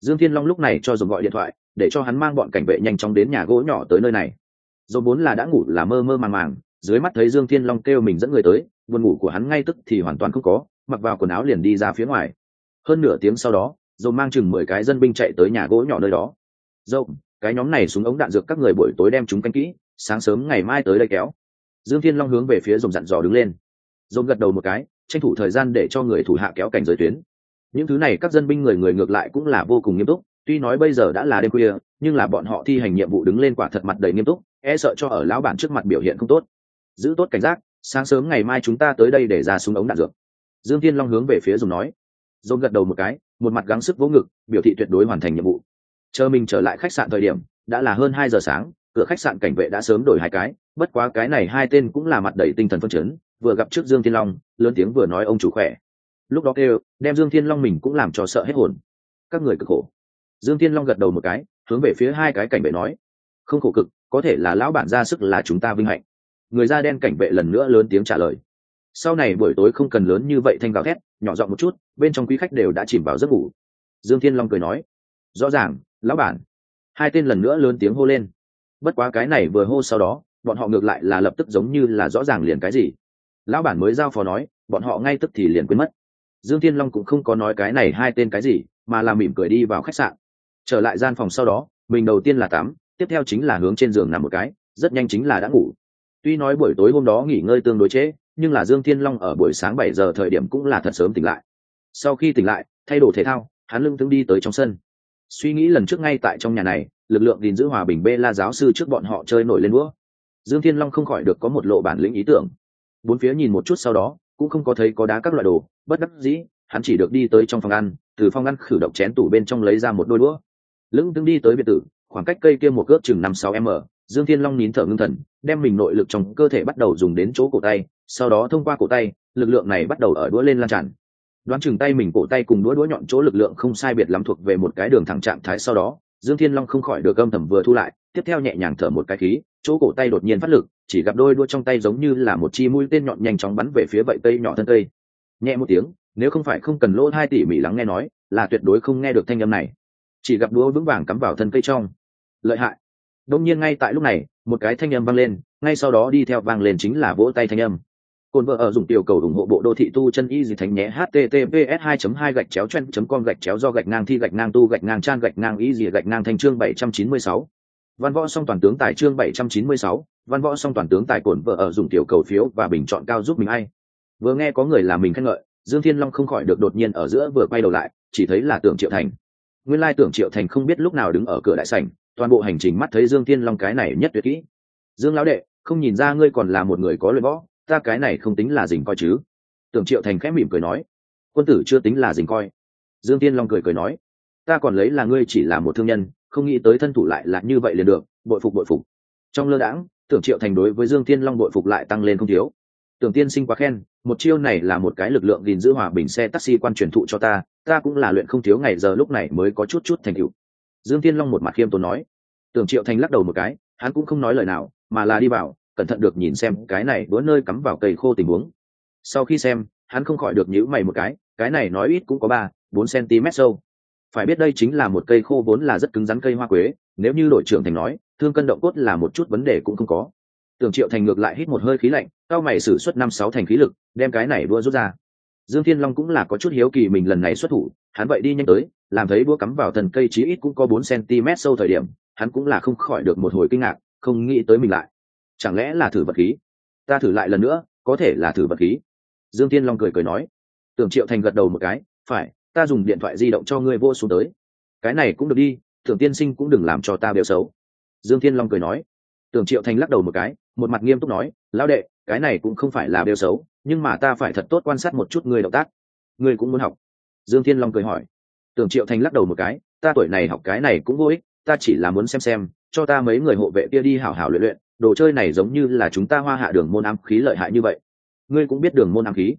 [SPEAKER 1] Dương thiên long lúc này cho dùng gọi điện thoại, để cho hắn mang bọn cảnh vệ nhanh chóng đến nhà gỗ nhỏ tới nơi này. Rồi vốn là đã ngủ là mơ mơ màng màng, dưới mắt thấy dương thiên long kêu mình dẫn người tới, buồn ngủ của hắn ngay tức thì hoàn toàn không có, mặc vào quần áo liền đi ra phía ngoài. Hơn nửa tiếng sau đó dồn mang chừng mười cái dân binh chạy tới nhà gỗ nhỏ nơi đó. Dâu cái nhóm này xuống ống đạn dược các người buổi tối đem chúng canh kỹ, sáng sớm ngày mai tới đây kéo. Dương thiên long hướng về phía dồn dặn dò đứng lên. Dồn gật đầu một cái, tranh thủ thời gian để cho người thủ hạ kéo cảnh giới tuyến. Những thứ này các dân binh người người ngược lại cũng là vô cùng nghiêm túc, tuy nói bây giờ đã là đêm khuya, nhưng là bọn họ thi hành nhiệm vụ đứng lên quả thật mặt đầy nghiêm túc e sợ cho ở lão bản trước mặt biểu hiện không tốt. Giữ tốt cảnh giác, sáng sớm ngày mai chúng ta tới đây để ra súng ống đạn dược. Dương thiên long hướng về phía dùng nói. Dồn gật đầu một cái, một mặt gắng sức vỗ ngực, biểu thị tuyệt đối hoàn thành nhiệm vụ. Chờ mình trở lại khách sạn thời điểm, đã là hơn hai giờ sáng, cửa khách sạn cảnh vệ đã sớm đổi hai cái, bất quá cái này hai tên cũng là mặt đầy tinh thần phân chấn, vừa gặp trước dương thiên long, lớn tiếng vừa nói ông chủ khỏe. Lúc đó kêu, đem dương thiên long mình cũng làm cho sợ hết hồn. Các người cực khổ. Dương thiên long gật đầu một cái, hướng về phía hai cái cảnh vệ nói. Không khổ cực có thể là lão bản ra sức là chúng ta vinh hạnh. Người da đen cảnh vệ lần nữa lớn tiếng trả lời. Sau này buổi tối không cần lớn như vậy thanh gào thét, nhỏ giọng một chút, bên trong quý khách đều đã chìm vào giấc ngủ. Dương thiên long cười nói, rõ ràng, lão bản. Hai tên lần nữa lớn tiếng hô lên. Bất quá cái này vừa hô sau đó, bọn họ ngược lại là lập tức giống như là rõ ràng liền cái gì. Lão bản mới giao phó nói, bọn họ ngay tức thì liền quên mất. Dương thiên long cũng không có nói cái này hai tên cái gì, mà là mỉm cười đi vào khách sạn. Trở lại gian phòng sau đó, mình đầu tiên là tắm tiếp theo chính là hướng trên giường nằm một cái, rất nhanh chính là đã ngủ. Tuy nói buổi tối hôm đó nghỉ ngơi tương đối trễ, nhưng là dương thiên long ở buổi sáng bảy giờ thời điểm cũng là thật sớm tỉnh lại. Sau khi tỉnh lại, thay đổi thể thao, hắn lưng thương đi tới trong sân. Suy nghĩ lần trước ngay tại trong nhà này, lực lượng gìn giữ hòa bình bê la giáo sư trước bọn họ chơi nổi lên đũa. Dương thiên long không khỏi được có một lộ bản lĩnh ý tưởng. Bốn phía nhìn một chút sau đó, cũng không có thấy có đá các loại đồ, bất đắc dĩ, hắn chỉ được đi tới trong phòng ăn, từ phòng ăn khử độc chén tủ bên trong lấy ra một đôi đũa. Lưng tương đi tới biệt tử khoảng cách cây kia một cước chừng năm sáu m, dương thiên long nín thở ngưng thần, đem mình nội lực trong cơ thể bắt đầu dùng đến chỗ cổ tay, sau đó thông qua cổ tay, lực lượng này bắt đầu ở đũa lên lan tràn. Đoán chừng tay mình cổ tay cùng đũa đũa nhọn chỗ lực lượng không sai biệt lắm thuộc về một cái đường thẳng trạng thái sau đó, dương thiên long không khỏi được âm thầm vừa thu lại, tiếp theo nhẹ nhàng thở một cái khí, chỗ cổ tay đột nhiên phát lực, chỉ gặp đôi đũa trong tay giống như là một chi mũi tên nhọn nhanh chóng bắn về phía vậy cây nhỏ thân cây. Nhẹ một tiếng, nếu không phải không cần lỗ hai tỉ mỉ lắng nghe nói, là tuyệt đối không nghe được thanh âm này. Chỉ gặp đũa vững vàng cắm vào thân cây trong lợi hại. Đông nhiên ngay tại lúc này một cái thanh âm vang lên ngay sau đó đi theo vang lên chính là vỗ tay thanh âm. Cồn vợ ở dùng tiểu cầu ủng hộ bộ đô thị tu chân y gì thánh nhé https 2 2 gạch chéo chen com gạch chéo do gạch ngang thi gạch ngang tu gạch ngang trang gạch ngang y gì gạch ngang thanh chương 796. văn võ song toàn tướng tài chương 796, văn võ song toàn tướng tài cồn vợ ở dùng tiểu cầu phiếu và bình chọn cao giúp mình ai. Vừa nghe có người làm mình khen ngợi dương thiên long không khỏi được đột nhiên ở giữa vừa quay đầu lại chỉ thấy là tưởng triệu thành. Nguyên lai tưởng triệu thành không biết lúc nào đứng ở cửa đại sảnh toàn bộ hành trình mắt thấy dương thiên long cái này nhất tuyệt kỹ. Dương lão đệ, không nhìn ra ngươi còn là một người có luyện võ, ta cái này không tính là dình coi chứ. Tưởng triệu thành khẽ mỉm cười nói, quân tử chưa tính là dình coi. Dương tiên long cười cười nói, ta còn lấy là ngươi chỉ là một thương nhân, không nghĩ tới thân thủ lại là như vậy liền được, bội phục bội phục. Trong lơ đãng, tưởng triệu thành đối với dương tiên long bội phục lại tăng lên không thiếu. Tưởng tiên sinh quá khen, một chiêu này là một cái lực lượng gìn giữ hòa bình xe taxi quan truyền thụ cho ta ta cũng là luyện không thiếu ngày giờ lúc này mới có chút chút thành tựu dương tiên long một mặt khiêm tốn nói. Tưởng triệu thành lắc đầu một cái, hắn cũng không nói lời nào, mà là đi vào, cẩn thận được nhìn xem cái này đũa nơi cắm vào cây khô tình huống. Sau khi xem, hắn không khỏi được nhíu mày một cái cái này nói ít cũng có ba, bốn cm sâu. Phải biết đây chính là một cây khô vốn là rất cứng rắn cây hoa quế, nếu như đội trưởng thành nói, thương cân động cốt là một chút vấn đề cũng không có. Tưởng triệu thành ngược lại hít một hơi khí lạnh, cao mày sử xuất năm sáu thành khí lực, đem cái này đua rút ra dương thiên long cũng là có chút hiếu kỳ mình lần này xuất thủ, hắn vậy đi nhanh tới, làm thấy búa cắm vào thần cây chí ít cũng có bốn cm sâu thời điểm, hắn cũng là không khỏi được một hồi kinh ngạc, không nghĩ tới mình lại. Chẳng lẽ là thử vật khí? Ta thử lại lần nữa, có thể là thử vật khí. Dương tiên long cười cười nói. Tưởng triệu thành gật đầu một cái, phải, ta dùng điện thoại di động cho ngươi vô xuống tới. Cái này cũng được đi, tưởng tiên sinh cũng đừng làm cho ta bêu xấu. Dương thiên long cười nói. Tưởng triệu thành lắc đầu một cái, một mặt nghiêm túc nói, lão đệ, cái này cũng không phải là bêu xấu nhưng mà ta phải thật tốt quan sát một chút người động tác. Ngươi cũng muốn học? Dương thiên long cười hỏi. Tưởng triệu thành lắc đầu một cái, ta tuổi này học cái này cũng vô ích, ta chỉ là muốn xem xem, cho ta mấy người hộ vệ kia đi hảo hảo luyện luyện, đồ chơi này giống như là chúng ta hoa hạ đường môn ám khí lợi hại như vậy. Ngươi cũng biết đường môn ám khí?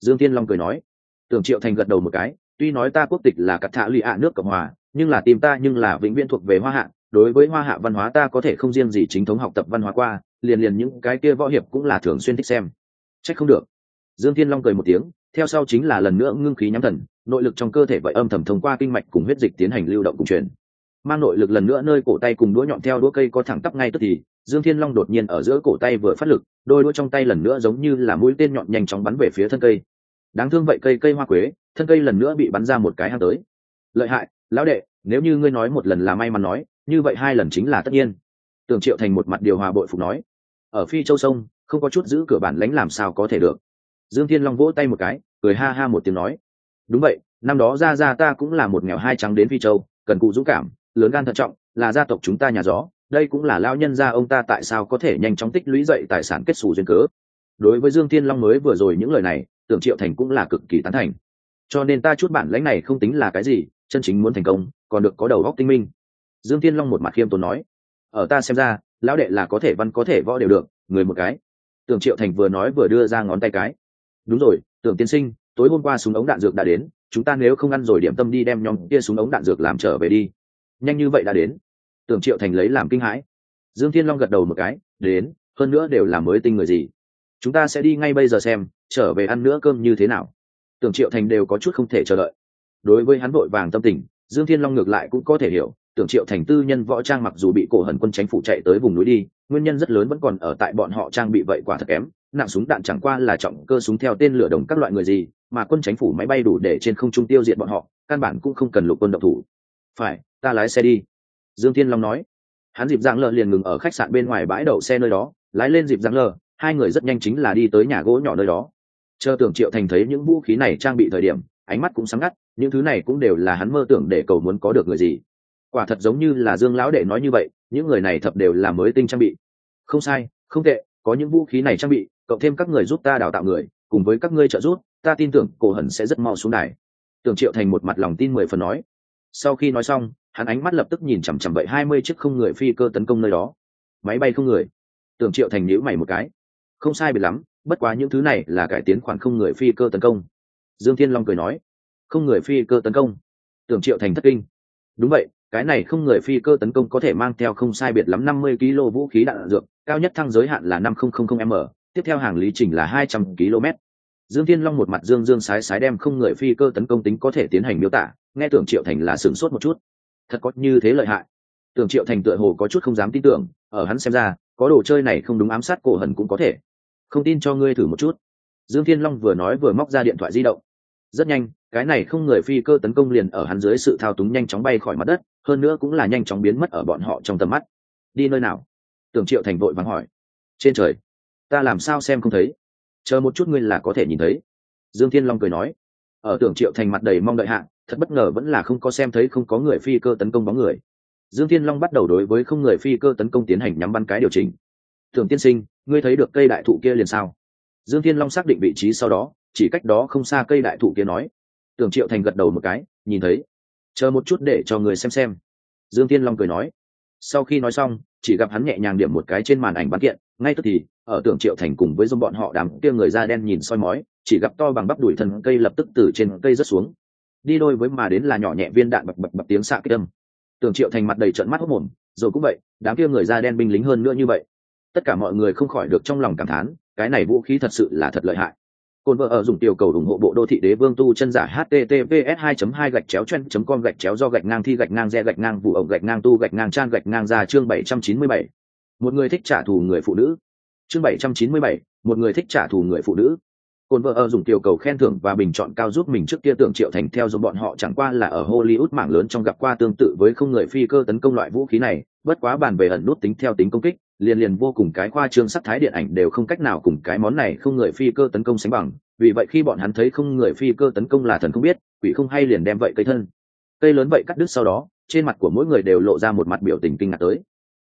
[SPEAKER 1] Dương tiên long cười nói. Tưởng triệu thành gật đầu một cái, tuy nói ta quốc tịch là cắt thạ lụy ạ nước cộng hòa, nhưng là tìm ta nhưng là vĩnh viễn thuộc về hoa hạ, đối với hoa hạ văn hóa ta có thể không riêng gì chính thống học tập văn hóa qua, liền liền những cái kia võ hiệp cũng là thường xuyên thích xem trách không được. Dương thiên long cười một tiếng, theo sau chính là lần nữa ngưng khí nhắm thần, nội lực trong cơ thể vậy âm thầm thông qua kinh mạch cùng huyết dịch tiến hành lưu động cùng truyền mang nội lực lần nữa nơi cổ tay cùng đũa nhọn theo đũa cây có thẳng tắp ngay tức thì, dương thiên long đột nhiên ở giữa cổ tay vừa phát lực, đôi đũa trong tay lần nữa giống như là mũi tên nhọn nhanh chóng bắn về phía thân cây. Đáng thương vậy cây cây hoa quế, thân cây lần nữa bị bắn ra một cái hang tới. Lợi hại, lão đệ, nếu như ngươi nói một lần là may mắn nói, như vậy hai lần chính là tất nhiên. Tưởng triệu thành một mặt điều hòa bội phục nói. Ở phi châu sông không có chút giữ cửa bản lãnh làm sao có thể được. Dương thiên long vỗ tay một cái, cười ha ha một tiếng nói, đúng vậy, năm đó ra ra ta cũng là một nghèo hai trắng đến phi châu, cần cụ dũng cảm, lớn gan thận trọng, là gia tộc chúng ta nhà gió, đây cũng là lao nhân gia ông ta tại sao có thể nhanh chóng tích lũy dậy tài sản kết xù duyên cớ. Đối với dương thiên long mới vừa rồi những lời này, tưởng triệu thành cũng là cực kỳ tán thành. Cho nên ta chút bản lãnh này không tính là cái gì, chân chính muốn thành công, còn được có đầu óc tinh minh. Dương thiên long một mặt khiêm tốn nói, ở ta xem ra, lão đệ là có thể văn có thể võ đều được, người một cái tưởng triệu thành vừa nói vừa đưa ra ngón tay cái. Đúng rồi, tưởng tiên sinh, tối hôm qua súng ống đạn dược đã đến, chúng ta nếu không ăn rồi điểm tâm đi đem nhóm kia súng ống đạn dược làm trở về đi. Nhanh như vậy đã đến. Tưởng triệu thành lấy làm kinh hãi. Dương thiên long gật đầu một cái, đến, hơn nữa đều là mới tinh người gì. Chúng ta sẽ đi ngay bây giờ xem, trở về ăn nữa cơm như thế nào. Tưởng triệu thành đều có chút không thể chờ đợi. Đối với hắn vội vàng tâm tình, dương thiên long ngược lại cũng có thể hiểu, tưởng triệu thành tư nhân võ trang mặc dù bị cổ hần quân chánh phủ chạy tới vùng núi đi nguyên nhân rất lớn vẫn còn ở tại bọn họ trang bị vậy quả thật kém, nặng súng đạn chẳng qua là trọng cơ súng theo tên lửa đồng các loại người gì, mà quân tránh phủ máy bay đủ để trên không trung tiêu diệt bọn họ, căn bản cũng không cần lục quân độc thủ. Phải, ta lái xe đi. Dương thiên long nói. Hắn dịp giang lờ liền ngừng ở khách sạn bên ngoài bãi đậu xe nơi đó, lái lên dịp giang lờ, hai người rất nhanh chính là đi tới nhà gỗ nhỏ nơi đó. Chờ tưởng triệu thành thấy những vũ khí này trang bị thời điểm, ánh mắt cũng sáng ngắt, những thứ này cũng đều là hắn mơ tưởng để cầu muốn có được người gì. Quả thật giống như là dương lão đệ nói như vậy những người này thập đều là mới tinh trang bị. Không sai, không tệ, có những vũ khí này trang bị, cộng thêm các người giúp ta đào tạo người, cùng với các ngươi trợ giúp, ta tin tưởng cổ hẩn sẽ rất mau xuống đài. Tưởng triệu thành một mặt lòng tin mười phần nói. Sau khi nói xong, hắn ánh mắt lập tức nhìn chằm chằm vậy hai mươi chiếc không người phi cơ tấn công nơi đó. Máy bay không người. Tưởng triệu thành nhữ mày một cái. Không sai biệt lắm, bất quá những thứ này là cải tiến khoản không người phi cơ tấn công. Dương thiên long cười nói. Không người phi cơ tấn công. Tưởng triệu thành thất kinh. Đúng vậy cái này không người phi cơ tấn công có thể mang theo không sai biệt lắm năm mươi kg vũ khí đạn dược, cao nhất thăng giới hạn là năm nghìn m, tiếp theo hàng lý trình là hai trăm km. Dương thiên long một mặt dương dương sái sái đem không người phi cơ tấn công tính có thể tiến hành miêu tả, nghe tưởng triệu thành là sửng sốt một chút. Thật có như thế lợi hại. Tưởng triệu thành tựa hồ có chút không dám tin tưởng, ở hắn xem ra, có đồ chơi này không đúng ám sát cổ hần cũng có thể. Không tin cho ngươi thử một chút. Dương thiên long vừa nói vừa móc ra điện thoại di động. Rất nhanh cái này không người phi cơ tấn công liền ở hắn dưới sự thao túng nhanh chóng bay khỏi mặt đất, hơn nữa cũng là nhanh chóng biến mất ở bọn họ trong tầm mắt. Đi nơi nào? Tưởng triệu thành vội vắng hỏi. Trên trời. Ta làm sao xem không thấy? Chờ một chút ngươi là có thể nhìn thấy. Dương thiên long cười nói. Ở tưởng triệu thành mặt đầy mong đợi hạ, thật bất ngờ vẫn là không có xem thấy không có người phi cơ tấn công bóng người. Dương thiên long bắt đầu đối với không người phi cơ tấn công tiến hành nhắm bắn cái điều chỉnh. Tưởng tiên sinh, ngươi thấy được cây đại thụ kia liền sao? Dương thiên long xác định vị trí sau đó, chỉ cách đó không xa cây đại thụ kia nói tưởng triệu thành gật đầu một cái, nhìn thấy. Chờ một chút để cho người xem xem. Dương thiên long cười nói. Sau khi nói xong, chỉ gặp hắn nhẹ nhàng điểm một cái trên màn ảnh bán kiện, ngay tức thì, ở tưởng triệu thành cùng với dông bọn họ đám kia người da đen nhìn soi mói, chỉ gặp to bằng bắp đùi thân cây lập tức từ trên cây rớt xuống. Đi đôi với mà đến là nhỏ nhẹ viên đạn bập bập bập tiếng xạ kích âm. Tưởng triệu thành mặt đầy trận mắt hốc mồm, rồi cũng vậy, đám kia người da đen binh lính hơn nữa như vậy. Tất cả mọi người không khỏi được trong lòng cảm thán, cái này vũ khí thật sự là thật lợi hại. Côn vợ ở dùng tiểu cầu ủng hộ bộ đô thị đế vương tu chân giả https 2 2 gạch chéo chen com gạch chéo do gạch ngang thi gạch ngang re gạch ngang vụ ổng gạch ngang tu gạch ngang trang gạch ngang ra chương 797. một người thích trả thù người phụ nữ. Chương 797, một người thích trả thù người phụ nữ. Côn vợ ở dùng tiểu cầu khen thưởng và bình chọn cao giúp mình trước kia tưởng triệu thành theo dòng bọn họ chẳng qua là ở hollywood mảng lớn trong gặp qua tương tự với không người phi cơ tấn công loại vũ khí này bất quá bàn về ẩn nút tính theo tính công kích liền liền vô cùng cái khoa trương sắc thái điện ảnh đều không cách nào cùng cái món này không người phi cơ tấn công sánh bằng, vì vậy khi bọn hắn thấy không người phi cơ tấn công là thần không biết, quỷ không hay liền đem vậy cây thân. Cây lớn vậy cắt đứt sau đó, trên mặt của mỗi người đều lộ ra một mặt biểu tình kinh ngạc tới.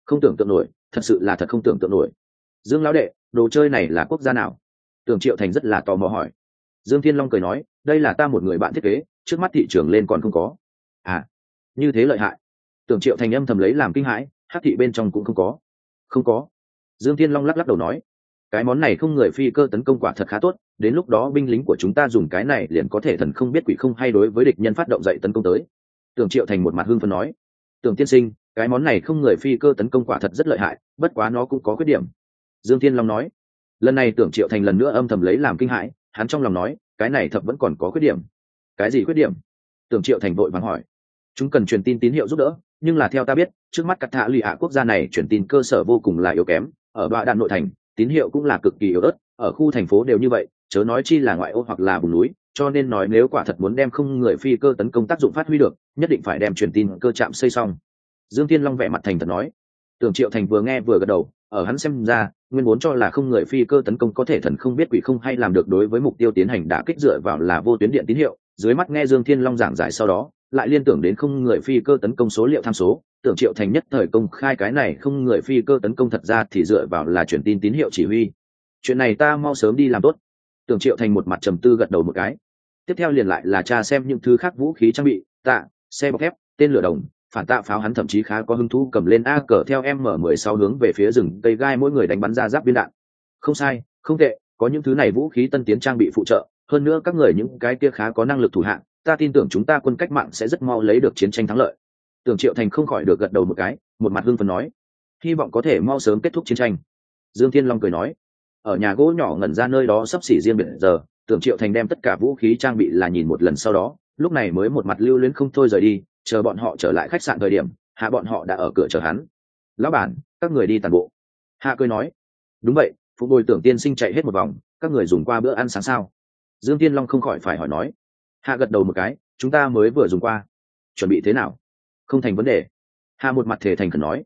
[SPEAKER 1] Không tưởng tượng nổi, thật sự là thật không tưởng tượng nổi. Dương lão đệ, đồ chơi này là quốc gia nào? Tưởng triệu thành rất là tò mò hỏi. Dương thiên long cười nói, đây là ta một người bạn thiết kế, trước mắt thị trường lên còn không có. À như thế lợi hại. Tưởng triệu thành âm thầm lấy làm kinh hãi hát thị bên trong cũng không có không có. Dương thiên long lắc lắc đầu nói, cái món này không người phi cơ tấn công quả thật khá tốt, đến lúc đó binh lính của chúng ta dùng cái này liền có thể thần không biết quỷ không hay đối với địch nhân phát động dậy tấn công tới. Tưởng triệu thành một mặt hương phân nói, tưởng tiên sinh, cái món này không người phi cơ tấn công quả thật rất lợi hại, bất quá nó cũng có khuyết điểm. Dương thiên long nói, lần này tưởng triệu thành lần nữa âm thầm lấy làm kinh hãi, hắn trong lòng nói, cái này thật vẫn còn có khuyết điểm. Cái gì khuyết điểm? Tưởng triệu thành vội vàng hỏi, chúng cần truyền tin tín hiệu giúp đỡ nhưng là theo ta biết, trước mắt cắt thạ lụy ạ quốc gia này truyền tin cơ sở vô cùng là yếu kém, ở đoạn đạn nội thành, tín hiệu cũng là cực kỳ yếu ớt, ở khu thành phố đều như vậy, chớ nói chi là ngoại ô hoặc là vùng núi, cho nên nói nếu quả thật muốn đem không người phi cơ tấn công tác dụng phát huy được, nhất định phải đem truyền tin cơ chạm xây xong. Dương thiên long vẽ mặt thành thật nói. Tưởng triệu thành vừa nghe vừa gật đầu, ở hắn xem ra, nguyên vốn cho là không người phi cơ tấn công có thể thần không biết quỷ không hay làm được đối với mục tiêu tiến hành đã kích dựa vào là vô tuyến điện tín hiệu, dưới mắt nghe dương thiên long giảng giải sau đó lại liên tưởng đến không người phi cơ tấn công số liệu tham số, tưởng triệu thành nhất thời công khai cái này không người phi cơ tấn công thật ra thì dựa vào là truyền tin tín hiệu chỉ huy. Chuyện này ta mau sớm đi làm tốt. Tưởng triệu thành một mặt trầm tư gật đầu một cái. Tiếp theo liền lại là cha xem những thứ khác vũ khí trang bị, tạ, xe bọc thép, tên lửa đồng, phản tạ pháo hắn thậm chí khá có hứng thú cầm lên a cờ theo m mười sáu hướng về phía rừng cây gai mỗi người đánh bắn ra giáp viên đạn. Không sai, không tệ, có những thứ này vũ khí tân tiến trang bị phụ trợ hơn nữa các người những cái kia khá có năng lực thủ hạng, ta tin tưởng chúng ta quân cách mạng sẽ rất mau lấy được chiến tranh thắng lợi. Tưởng triệu thành không khỏi được gật đầu một cái, một mặt hưng phần nói, hy vọng có thể mau sớm kết thúc chiến tranh. Dương thiên long cười nói, ở nhà gỗ nhỏ ngẩn ra nơi đó sắp xỉ riêng biệt giờ, tưởng triệu thành đem tất cả vũ khí trang bị là nhìn một lần sau đó, lúc này mới một mặt lưu luyến không thôi rời đi, chờ bọn họ trở lại khách sạn thời điểm, hạ bọn họ đã ở cửa chờ hắn. Lão bản, các người đi tàn bộ. Hạ cười nói, đúng vậy, phụ bồi tưởng tiên sinh chạy hết một vòng, các người dùng qua bữa ăn sáng sao? Dương tiên long không khỏi phải hỏi nói. Hạ gật đầu một cái chúng ta mới vừa dùng qua. Chuẩn bị thế nào? Không thành vấn đề. Hạ một mặt thể thành khẩn nói.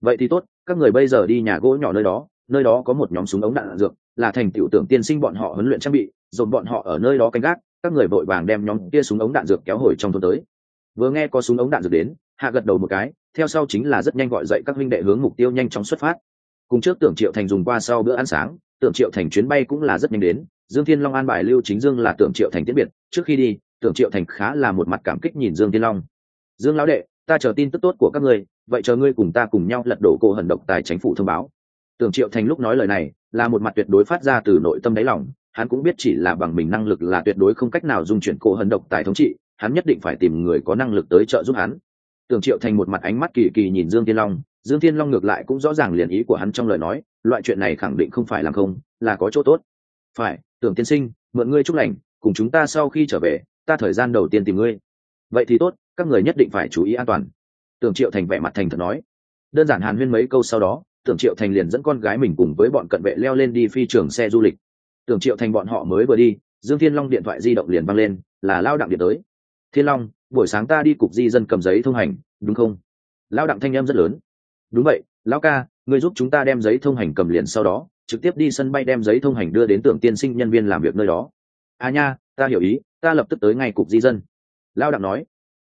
[SPEAKER 1] Vậy thì tốt các người bây giờ đi nhà gỗ nhỏ nơi đó nơi đó có một nhóm súng ống đạn, đạn dược là thành tiểu tưởng tiên sinh bọn họ huấn luyện trang bị dồn bọn họ ở nơi đó canh gác các người vội vàng đem nhóm kia súng ống đạn dược kéo hồi trong thôn tới. Vừa nghe có súng ống đạn dược đến hạ gật đầu một cái theo sau chính là rất nhanh gọi dậy các huynh đệ hướng mục tiêu nhanh chóng xuất phát. Cùng trước tưởng triệu thành dùng qua sau bữa ăn sáng tưởng triệu thành chuyến bay cũng là rất nhanh đến dương thiên long an bài lưu chính dương là tưởng triệu thành tiết biệt. Trước khi đi, tưởng triệu thành khá là một mặt cảm kích nhìn dương thiên long. Dương lão đệ, ta chờ tin tức tốt của các ngươi, vậy chờ ngươi cùng ta cùng nhau lật đổ cô hận độc tài chính phủ thông báo. Tưởng triệu thành lúc nói lời này, là một mặt tuyệt đối phát ra từ nội tâm đáy lòng. Hắn cũng biết chỉ là bằng mình năng lực là tuyệt đối không cách nào dung chuyển cô hận độc tài thống trị, hắn nhất định phải tìm người có năng lực tới trợ giúp hắn. Tưởng triệu thành một mặt ánh mắt kỳ kỳ nhìn dương thiên long, dương thiên long ngược lại cũng rõ ràng liền ý của hắn trong lời nói, loại chuyện này khẳng định không phải làm không, là có chỗ tốt phải, tưởng tiên sinh, mượn ngươi chúc lành, cùng chúng ta sau khi trở về, ta thời gian đầu tiên tìm ngươi. Vậy thì tốt, các người nhất định phải chú ý an toàn. Tưởng triệu thành vẻ mặt thành thật nói. Đơn giản hàn huyên mấy câu sau đó, tưởng triệu thành liền dẫn con gái mình cùng với bọn cận vệ leo lên đi phi trường xe du lịch. Tưởng triệu thành bọn họ mới vừa đi, dương thiên long điện thoại di động liền văng lên, là lao đặng điện tới. Thiên long, buổi sáng ta đi cục di dân cầm giấy thông hành, đúng không? Lao đặng thanh em rất lớn. Đúng vậy, lão ca người giúp chúng ta đem giấy thông hành cầm liền sau đó trực tiếp đi sân bay đem giấy thông hành đưa đến tưởng tiên sinh nhân viên làm việc nơi đó. À nha, ta hiểu ý, ta lập tức tới ngay cục di dân. Lao đặng nói.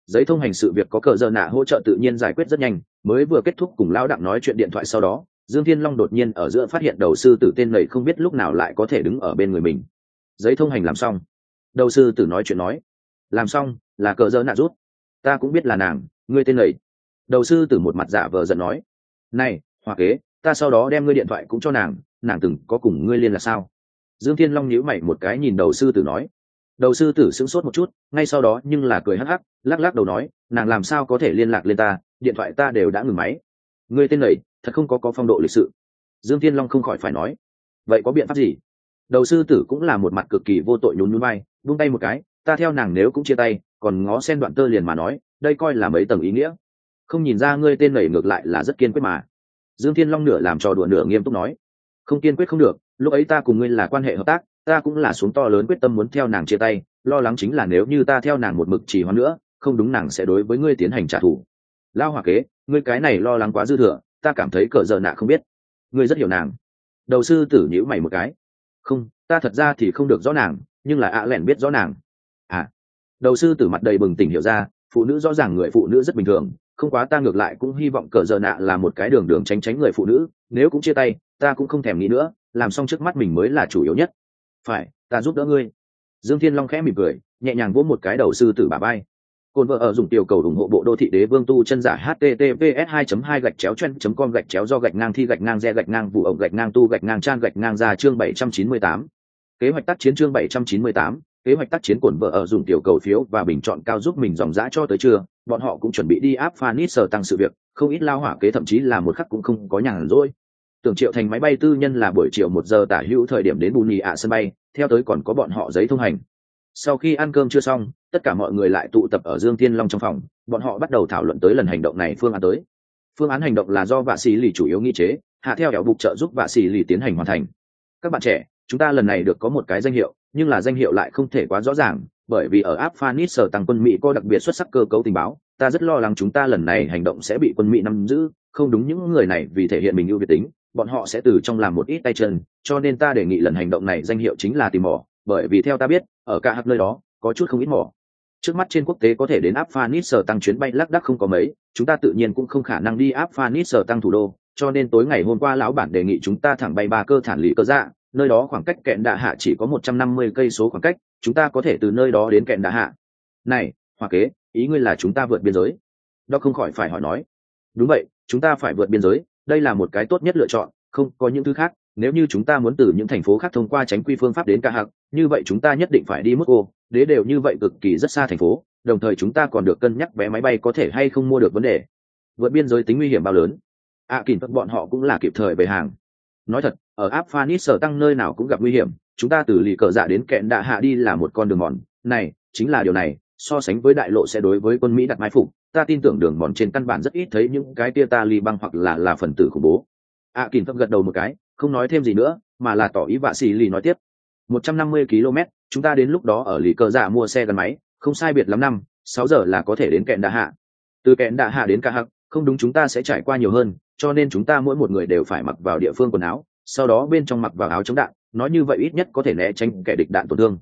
[SPEAKER 1] Giấy thông hành sự việc có cờ giờ nạ hỗ trợ tự nhiên giải quyết rất nhanh, mới vừa kết thúc cùng lao đặng nói chuyện điện thoại sau đó, dương thiên long đột nhiên ở giữa phát hiện đầu sư tử tên lầy không biết lúc nào lại có thể đứng ở bên người mình. Giấy thông hành làm xong. Đầu sư tử nói chuyện nói. Làm xong, là cờ dơ nạ rút. Ta cũng biết là nàng, ngươi tên lầy đầu sư tử một mặt giả vờ giận nói. Này, hoa kế, ta sau đó đem ngươi điện thoại cũng cho nàng nàng từng có cùng ngươi liên là sao? Dương thiên long nhíu mày một cái nhìn đầu sư tử nói. Đầu sư tử sững sốt một chút, ngay sau đó nhưng là cười hắc hắc, lắc lắc đầu nói, nàng làm sao có thể liên lạc lên ta, điện thoại ta đều đã ngừng máy. Ngươi tên lầy thật không có có phong độ lịch sự. Dương thiên long không khỏi phải nói. Vậy có biện pháp gì? Đầu sư tử cũng là một mặt cực kỳ vô tội nhún nhún bay vung tay một cái, ta theo nàng nếu cũng chia tay, còn ngó sen đoạn tơ liền mà nói, đây coi là mấy tầng ý nghĩa. Không nhìn ra ngươi tên nảy ngược lại là rất kiên quyết mà. Dương thiên long nửa làm trò đùa nửa nghiêm túc nói không kiên quyết không được, lúc ấy ta cùng ngươi là quan hệ hợp tác, ta cũng là xuống to lớn quyết tâm muốn theo nàng chia tay, lo lắng chính là nếu như ta theo nàng một mực chỉ hoãn nữa, không đúng nàng sẽ đối với ngươi tiến hành trả thù. Lao hòa kế, ngươi cái này lo lắng quá dư thừa, ta cảm thấy cờ giờ nạ không biết. Ngươi rất hiểu nàng. Đầu sư tử nhữ mày một cái. Không, ta thật ra thì không được rõ nàng, nhưng là ạ lẻn biết rõ nàng. À. Đầu sư tử mặt đầy bừng tỉnh hiểu ra, phụ nữ rõ ràng người phụ nữ rất bình thường không quá ta ngược lại cũng hy vọng cờ giờ nạ là một cái đường đường tránh tránh người phụ nữ nếu cũng chia tay ta cũng không thèm nghĩ nữa làm xong trước mắt mình mới là chủ yếu nhất. Phải ta giúp đỡ ngươi. Dương thiên long khẽ mỉm cười nhẹ nhàng vỗ một cái đầu sư tử bà bay cồn vợ ở dùng tiểu cầu ủng hộ bộ đô thị đế vương tu chân giả https 2 2 gạch chéo chen com gạch chéo do gạch ngang thi gạch ngang re gạch ngang vụ ổng gạch ngang tu gạch ngang trang gạch ngang ra chương 798. kế hoạch tác chiến chương 798, kế hoạch tác chiến cồn vợ ở dùng tiểu cầu phiếu và bình chọn cao giúp mình dòng dã cho tới trưa, bọn họ cũng chuẩn bị đi áp phanit sở tăng sự việc, không ít lao hỏa kế thậm chí là một khắc cũng không có nhàn rỗi. Tưởng triệu thành máy bay tư nhân là buổi chiều một giờ tả hữu thời điểm đến bù nhì ạ sân bay, theo tới còn có bọn họ giấy thông hành. Sau khi ăn cơm chưa xong, tất cả mọi người lại tụ tập ở dương thiên long trong phòng, bọn họ bắt đầu thảo luận tới lần hành động này phương án tới. Phương án hành động là do vạ sĩ lì chủ yếu nghi chế, hạ theo đẻo bục trợ giúp vạ sĩ lì tiến hành hoàn thành. Các bạn trẻ chúng ta lần này được có một cái danh hiệu, nhưng là danh hiệu lại không thể quá rõ ràng, bởi vì ở áp phanis sở tăng quân mỹ có đặc biệt xuất sắc cơ cấu tình báo, ta rất lo lắng chúng ta lần này hành động sẽ bị quân mỹ nắm giữ, không đúng những người này vì thể hiện mình ưu việt tính, bọn họ sẽ từ trong làm một ít tay chân, cho nên ta đề nghị lần hành động này danh hiệu chính là tìm mỏ, bởi vì theo ta biết, ở cả hạt nơi đó, có chút không ít mỏ. Trước mắt trên quốc tế có thể đến áp phanis sở tăng chuyến bay lác đác không có mấy, chúng ta tự nhiên cũng không khả năng đi áp phanis sở tăng thủ đô, cho nên tối ngày hôm qua lão bản đề nghị chúng ta thẳng bay ba cơ thản lý cơ dạ nơi đó khoảng cách kẹn đạ hạ chỉ có một trăm năm mươi cây số khoảng cách chúng ta có thể từ nơi đó đến kẹn đạ hạ. Này hoa kế ý ngươi là chúng ta vượt biên giới? Đó không khỏi phải hỏi nói. Đúng vậy chúng ta phải vượt biên giới đây là một cái tốt nhất lựa chọn không có những thứ khác nếu như chúng ta muốn từ những thành phố khác thông qua tránh quy phương pháp đến ca hạc như vậy chúng ta nhất định phải đi mức ô đế đều như vậy cực kỳ rất xa thành phố đồng thời chúng ta còn được cân nhắc vé máy bay có thể hay không mua được vấn đề. Vượt biên giới tính nguy hiểm bao lớn? Ạ à, kìm bọn họ cũng là kịp thời về hàng nói thật ở áp phanis sở tăng nơi nào cũng gặp nguy hiểm chúng ta từ lì cờ dạ đến kẹn đạ hạ đi là một con đường mòn. Này chính là điều này so sánh với đại lộ sẽ đối với quân mỹ đặt mai phục ta tin tưởng đường mòn trên căn bản rất ít thấy những cái tia ta li băng hoặc là là phần tử khủng bố. A à, kìm gật đầu một cái không nói thêm gì nữa mà là tỏ ý vạ xì lì nói tiếp. Một trăm năm mươi km chúng ta đến lúc đó ở lì cờ dạ mua xe gắn máy không sai biệt lắm năm sáu giờ là có thể đến kẹn đạ hạ. Từ kẹn đạ hạ đến ca Hạc, không đúng chúng ta sẽ trải qua nhiều hơn cho nên chúng ta mỗi một người đều phải mặc vào địa phương quần áo, sau đó bên trong mặc vào áo chống đạn, nói như vậy ít nhất có thể né tránh kẻ địch đạn tổn thương.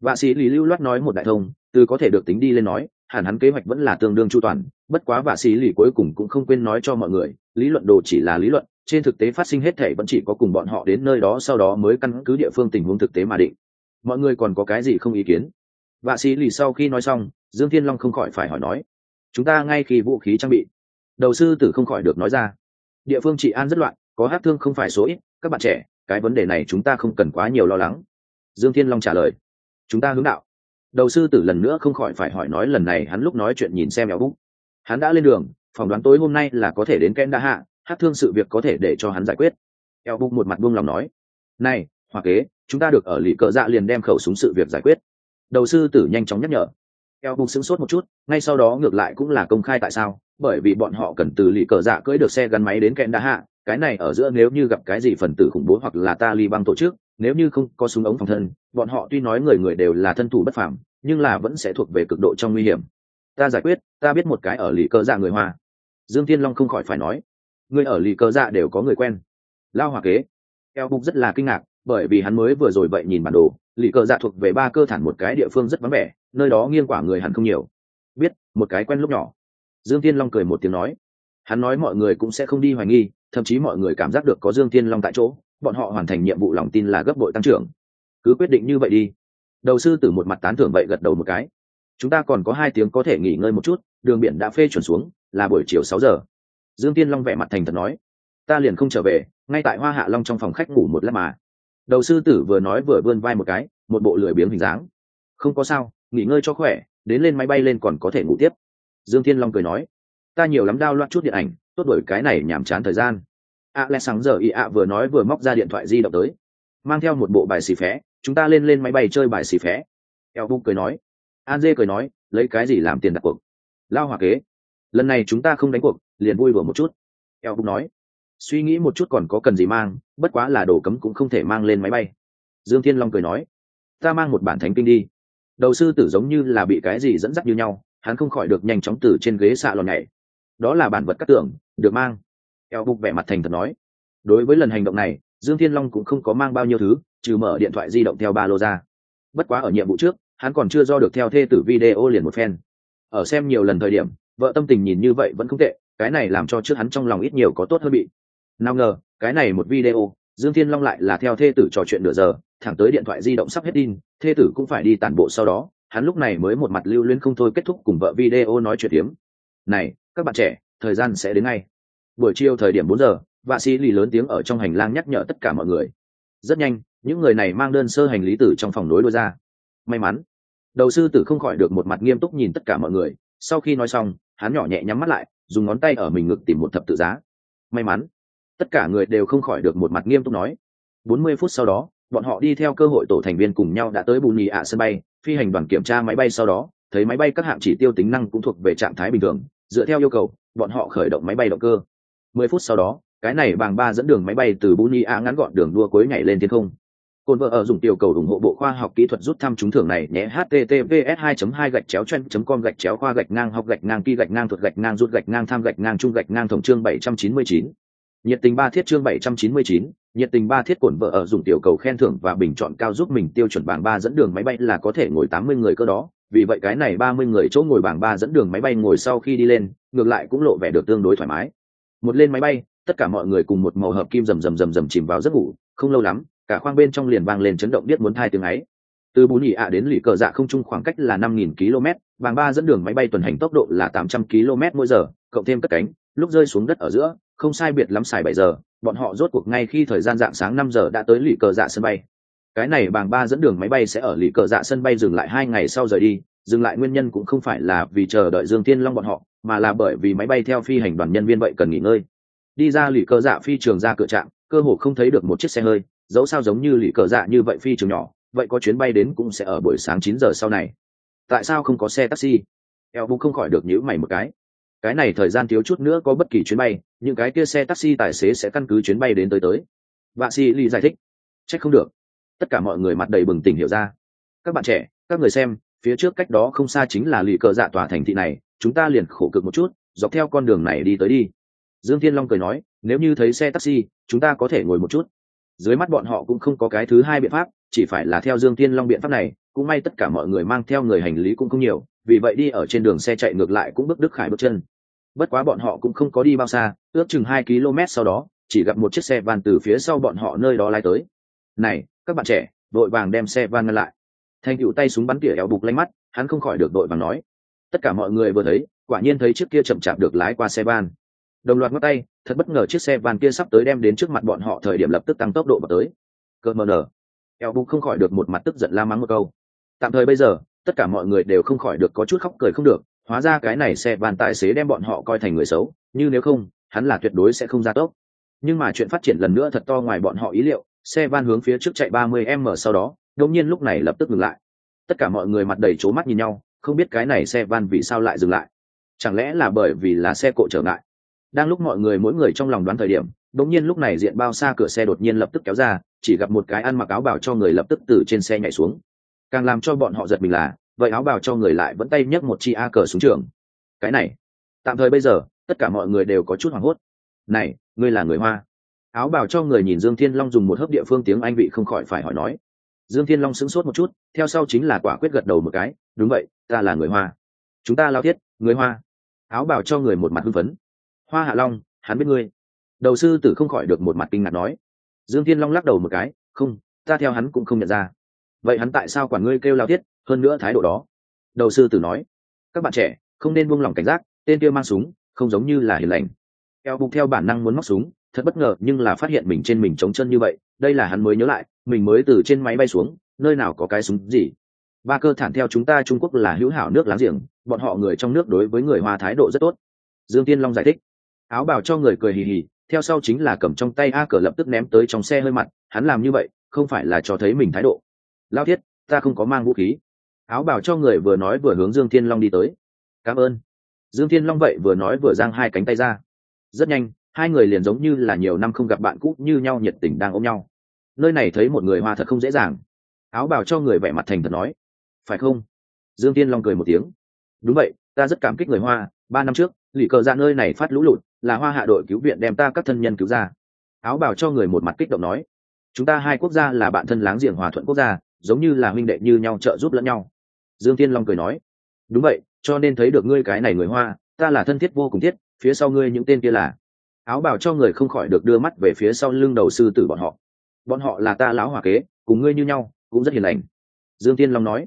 [SPEAKER 1] Vạ sĩ lý lưu loát nói một đại thông, từ có thể được tính đi lên nói, hẳn hắn kế hoạch vẫn là tương đương chu toàn, bất quá vạ sĩ lý cuối cùng cũng không quên nói cho mọi người, lý luận đồ chỉ là lý luận, trên thực tế phát sinh hết thể vẫn chỉ có cùng bọn họ đến nơi đó sau đó mới căn cứ địa phương tình huống thực tế mà định. Mọi người còn có cái gì không ý kiến? Vạ sĩ lì sau khi nói xong, dương thiên long không khỏi phải hỏi nói, chúng ta ngay khi vũ khí trang bị. Đầu sư tử không khỏi được nói ra địa phương trị an rất loạn, có hát thương không phải số ít, các bạn trẻ, cái vấn đề này chúng ta không cần quá nhiều lo lắng. Dương thiên long trả lời. Chúng ta hướng đạo. Đầu sư tử lần nữa không khỏi phải hỏi nói lần này hắn lúc nói chuyện nhìn xem éo bụng. Hắn đã lên đường, phỏng đoán tối hôm nay là có thể đến kẽn đa hạ, hát thương sự việc có thể để cho hắn giải quyết. Eo bụng một mặt buông lòng nói. Này hoặc kế, chúng ta được ở lì cờ dạ liền đem khẩu súng sự việc giải quyết. Đầu sư tử nhanh chóng nhắc nhở eo bục sững sốt một chút, ngay sau đó ngược lại cũng là công khai tại sao, bởi vì bọn họ cần từ lì cờ dạ cưỡi được xe gắn máy đến kẹn đã hạ, cái này ở giữa nếu như gặp cái gì phần tử khủng bố hoặc là ta li băng tổ chức, nếu như không có súng ống phòng thân, bọn họ tuy nói người người đều là thân thủ bất phàm, nhưng là vẫn sẽ thuộc về cực độ trong nguy hiểm. Ta giải quyết, ta biết một cái ở lì cờ dạ người hoa. Dương tiên long không khỏi phải nói, người ở lì cờ dạ đều có người quen. Lao hòa kế. Eo bục rất là kinh ngạc, bởi vì hắn mới vừa rồi vậy nhìn bản đồ lì cờ dạ thuộc về ba cơ thản một cái địa phương rất vắng vẻ, nơi đó nghiêng quả người hẳn không nhiều. Biết, một cái quen lúc nhỏ. Dương tiên long cười một tiếng nói. Hắn nói mọi người cũng sẽ không đi hoài nghi, thậm chí mọi người cảm giác được có dương tiên long tại chỗ, bọn họ hoàn thành nhiệm vụ lòng tin là gấp bội tăng trưởng. Cứ quyết định như vậy đi. Đầu sư tử một mặt tán thưởng vậy gật đầu một cái. Chúng ta còn có hai tiếng có thể nghỉ ngơi một chút, đường biển đã phê chuẩn xuống, là buổi chiều sáu giờ. Dương tiên long vẻ mặt thành thật nói. Ta liền không trở về, ngay tại hoa hạ long trong phòng khách ngủ một lát mà đầu sư tử vừa nói vừa vươn vai một cái, một bộ lười biếng hình dáng. Không có sao, nghỉ ngơi cho khỏe, đến lên máy bay lên còn có thể ngủ tiếp. Dương thiên long cười nói, ta nhiều lắm đao loạn chút điện ảnh, tốt đổi cái này nhàm chán thời gian. A lẽ sáng giờ y ạ vừa nói vừa móc ra điện thoại di động tới. Mang theo một bộ bài xì phé, chúng ta lên lên máy bay chơi bài xì phé. Eo bung cười nói, an dê cười nói, lấy cái gì làm tiền đặt cuộc? Lao hòa kế, lần này chúng ta không đánh cuộc, liền vui vừa một chút. Eo bung nói suy nghĩ một chút còn có cần gì mang, bất quá là đồ cấm cũng không thể mang lên máy bay. Dương thiên long cười nói, ta mang một bản thánh kinh đi. Đầu sư tử giống như là bị cái gì dẫn dắt như nhau, hắn không khỏi được nhanh chóng từ trên ghế xạ lòn nhảy. Đó là bản vật cắt tưởng được mang. Eo bục vẻ mặt thành thật nói, đối với lần hành động này, dương thiên long cũng không có mang bao nhiêu thứ, trừ mở điện thoại di động theo ba lô ra. Bất quá ở nhiệm vụ trước, hắn còn chưa do được theo thê tử video liền một phen. Ở xem nhiều lần thời điểm, vợ tâm tình nhìn như vậy vẫn không tệ, cái này làm cho trước hắn trong lòng ít nhiều có tốt hơn bị nào ngờ, cái này một video, dương thiên long lại là theo thê tử trò chuyện nửa giờ, thẳng tới điện thoại di động sắp hết tin, thê tử cũng phải đi tản bộ sau đó, hắn lúc này mới một mặt lưu luyến không thôi kết thúc cùng vợ video nói chuyện tiếm. Này, các bạn trẻ, thời gian sẽ đến ngay. Buổi chiều thời điểm bốn giờ, vạ sĩ lì lớn tiếng ở trong hành lang nhắc nhở tất cả mọi người. Rất nhanh, những người này mang đơn sơ hành lý tử trong phòng nối đôi ra. May mắn, đầu sư tử không khỏi được một mặt nghiêm túc nhìn tất cả mọi người. Sau khi nói xong, hắn nhỏ nhẹ nhắm mắt lại, dùng ngón tay ở mình ngực tìm một thập tự giá. May mắn tất cả người đều không khỏi được một mặt nghiêm túc nói. Bốn mươi phút sau đó, bọn họ đi theo cơ hội tổ thành viên cùng nhau đã tới bù nhì ạ sân bay, phi hành đoàn kiểm tra máy bay sau đó, thấy máy bay các hạng chỉ tiêu tính năng cũng thuộc về trạng thái bình thường, dựa theo yêu cầu, bọn họ khởi động máy bay động cơ. 10 phút sau đó, cái này bằng ba dẫn đường máy bay từ Buni A ngắn gọn đường đua cuối nhảy lên thiên không. Côn vợ ở dùng tiểu cầu ủng hộ bộ khoa học kỹ thuật rút thăm trúng thưởng này, nhé, https 2 2 gạch chéo chen com gạch chéo khoa gạch ngang, học gạch ngang kỳ gạch ngang, thuật gạch ngang, rút gạch ngang, tham gạch ngang, trung gạch ngang, tổng chương 799. Nhiệt tình ba thiết chương 799, nhiệt tình ba thiết cổn vợ ở dùng tiểu cầu khen thưởng và bình chọn cao giúp mình tiêu chuẩn bảng ba dẫn đường máy bay là có thể ngồi 80 người cơ đó, vì vậy cái này 30 người chỗ ngồi bảng ba dẫn đường máy bay ngồi sau khi đi lên, ngược lại cũng lộ vẻ được tương đối thoải mái. Một lên máy bay, tất cả mọi người cùng một màu hợp kim rầm rầm rầm rầm chìm vào giấc ngủ, không lâu lắm, cả khoang bên trong liền vang lên chấn động biết muốn thai tiếng ấy từ bù nhị ạ đến lì cờ dạ không trung khoảng cách là năm nghìn km bảng ba dẫn đường máy bay tuần hành tốc độ là tám trăm km mỗi giờ cộng thêm cất cánh lúc rơi xuống đất ở giữa không sai biệt lắm xài bảy giờ, bọn họ rốt cuộc ngay khi thời gian dạng sáng năm giờ đã tới lì cờ dạ sân bay. Cái này bàng ba dẫn đường máy bay sẽ ở lì cờ dạ sân bay dừng lại hai ngày sau rời đi, dừng lại nguyên nhân cũng không phải là vì chờ đợi dương tiên long bọn họ, mà là bởi vì máy bay theo phi hành đoàn nhân viên vậy cần nghỉ ngơi. Đi ra lì cờ dạ phi trường ra cửa trạm, cơ hồ không thấy được một chiếc xe hơi, dẫu sao giống như lì cờ dạ như vậy phi trường nhỏ, vậy có chuyến bay đến cũng sẽ ở buổi sáng chín giờ sau này. Tại sao không có xe taxi? Eo bung không khỏi được nhữ mày một cái cái này thời gian thiếu chút nữa có bất kỳ chuyến bay những cái kia xe taxi tài xế sẽ căn cứ chuyến bay đến tới tới. Vạ si ly giải thích. C h ắ c không được. Tất cả mọi người mặt đầy bừng tỉnh hiểu ra. Các bạn trẻ, các người xem, phía trước cách đó không xa chính là lì cờ dạ tòa thành thị này, chúng ta liền khổ cực một chút, dọc theo con đường này đi tới đi. Dương thiên long cười nói, nếu như thấy xe taxi, chúng ta có thể ngồi một chút. Dưới mắt bọn họ cũng không có cái thứ hai biện pháp, chỉ phải là theo dương tiên long biện pháp này, cũng may tất cả mọi người mang theo người hành lý cũng không nhiều, vì vậy đi ở trên đường xe chạy ngược lại cũng bước đức khải bước chân bất quá bọn họ cũng không có đi bao xa, ước chừng hai km sau đó, chỉ gặp một chiếc xe van từ phía sau bọn họ nơi đó lái tới. Này, các bạn trẻ, đội vàng đem xe van ngăn lại. Thành cựu tay súng bắn tỉa éo bục lanh mắt, hắn không khỏi được đội vàng nói. Tất cả mọi người vừa thấy, quả nhiên thấy chiếc kia chậm chạp được lái qua xe van. Đồng loạt ngắt tay, thật bất ngờ chiếc xe van kia sắp tới đem đến trước mặt bọn họ thời điểm lập tức tăng tốc độ vào tới. Cơ mờ nở. Eo bục không khỏi được một mặt tức giận la mắng một câu. Tạm thời bây giờ, tất cả mọi người đều không khỏi được có chút khóc cười không được hóa ra cái này xe bàn tài xế đem bọn họ coi thành người xấu, như nếu không, hắn là tuyệt đối sẽ không ra tốc. Nhưng mà chuyện phát triển lần nữa thật to ngoài bọn họ ý liệu, xe van hướng phía trước chạy ba mươi m sau đó đống nhiên lúc này lập tức ngừng lại. Tất cả mọi người mặt đầy trố mắt nhìn nhau, không biết cái này xe van vì sao lại dừng lại. Chẳng lẽ là bởi vì là xe cộ trở ngại? Đang lúc mọi người mỗi người trong lòng đoán thời điểm đống nhiên lúc này diện bao xa cửa xe đột nhiên lập tức kéo ra, chỉ gặp một cái ăn mặc áo bảo cho người lập tức từ trên xe nhảy xuống. Càng làm cho bọn họ giật mình là vậy áo bào cho người lại vẫn tay nhấc một chi a cờ xuống trường. Cái này, tạm thời bây giờ, tất cả mọi người đều có chút hoảng hốt. Này, ngươi là người hoa. Áo bào cho người nhìn dương thiên long dùng một hớp địa phương tiếng anh vị không khỏi phải hỏi nói. Dương thiên long sững sốt một chút, theo sau chính là quả quyết gật đầu một cái, đúng vậy, ta là người hoa. Chúng ta lao thiết, người hoa. Áo bào cho người một mặt hưng phấn. Hoa hạ long, hắn biết ngươi. Đầu sư tử không khỏi được một mặt kinh ngạc nói. Dương thiên long lắc đầu một cái, không, ta theo hắn cũng không nhận ra vậy hắn tại sao quản ngươi kêu lao thiết hơn nữa thái độ đó? Đầu sư tử nói, các bạn trẻ, không nên buông lỏng cảnh giác, tên kia mang súng, không giống như là hiền lành. Eo bục theo bản năng muốn móc súng, thật bất ngờ, nhưng là phát hiện mình trên mình trống chân như vậy, đây là hắn mới nhớ lại, mình mới từ trên máy bay xuống, nơi nào có cái súng gì. Ba cơ thản theo chúng ta trung quốc là hữu hảo nước láng giềng, bọn họ người trong nước đối với người hoa thái độ rất tốt. Dương tiên long giải thích, áo bào cho người cười hì hì, theo sau chính là cầm trong tay a cờ lập tức ném tới trong xe hơi mặt, hắn làm như vậy, không phải là cho thấy mình thái độ lao thiết, ta không có mang vũ khí. Áo Bảo cho người vừa nói vừa hướng dương thiên long đi tới. Cảm ơn. Dương thiên long vậy vừa nói vừa giang hai cánh tay ra. Rất nhanh, hai người liền giống như là nhiều năm không gặp bạn cũ như nhau nhiệt tình đang ôm nhau. Nơi này thấy một người hoa thật không dễ dàng. Áo Bảo cho người vẻ mặt thành thật nói. Phải không? Dương tiên long cười một tiếng. Đúng vậy, ta rất cảm kích người hoa. Ba năm trước, lì cờ ra nơi này phát lũ lụt, là hoa hạ đội cứu viện đem ta các thân nhân cứu ra. Áo bảo cho người một mặt kích động nói. Chúng ta hai quốc gia là bạn thân láng giềng hòa thuận quốc gia giống như là huynh đệ như nhau trợ giúp lẫn nhau. Dương tiên long cười nói, đúng vậy, cho nên thấy được ngươi cái này người hoa, ta là thân thiết vô cùng thiết, phía sau ngươi những tên kia là. Áo bảo cho người không khỏi được đưa mắt về phía sau lưng đầu sư tử bọn họ. Bọn họ là ta lão hòa kế, cùng ngươi như nhau, cũng rất hiền lành. Dương tiên long nói,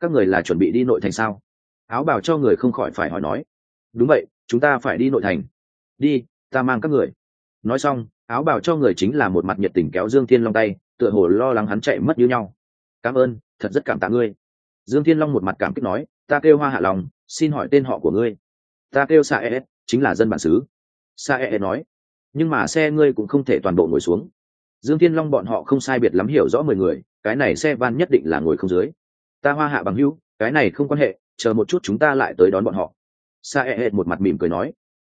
[SPEAKER 1] các người là chuẩn bị đi nội thành sao? Áo bảo cho người không khỏi phải hỏi nói, đúng vậy, chúng ta phải đi nội thành. Đi, ta mang các người. Nói xong, áo bào cho người chính là một mặt nhiệt tình kéo dương thiên long tay, tựa hồ lo lắng hắn chạy mất như nhau cảm ơn, thật rất cảm tạ ngươi. Dương thiên long một mặt cảm kích nói, ta kêu hoa hạ lòng xin hỏi tên họ của ngươi. Ta kêu sa e chính là dân bản xứ. Sa e nói, nhưng mà xe ngươi cũng không thể toàn bộ ngồi xuống. Dương thiên long bọn họ không sai biệt lắm hiểu rõ mười người, cái này xe van nhất định là ngồi không dưới. Ta hoa hạ bằng hữu, cái này không quan hệ, chờ một chút chúng ta lại tới đón bọn họ. Sa e hệt một mặt mỉm cười nói,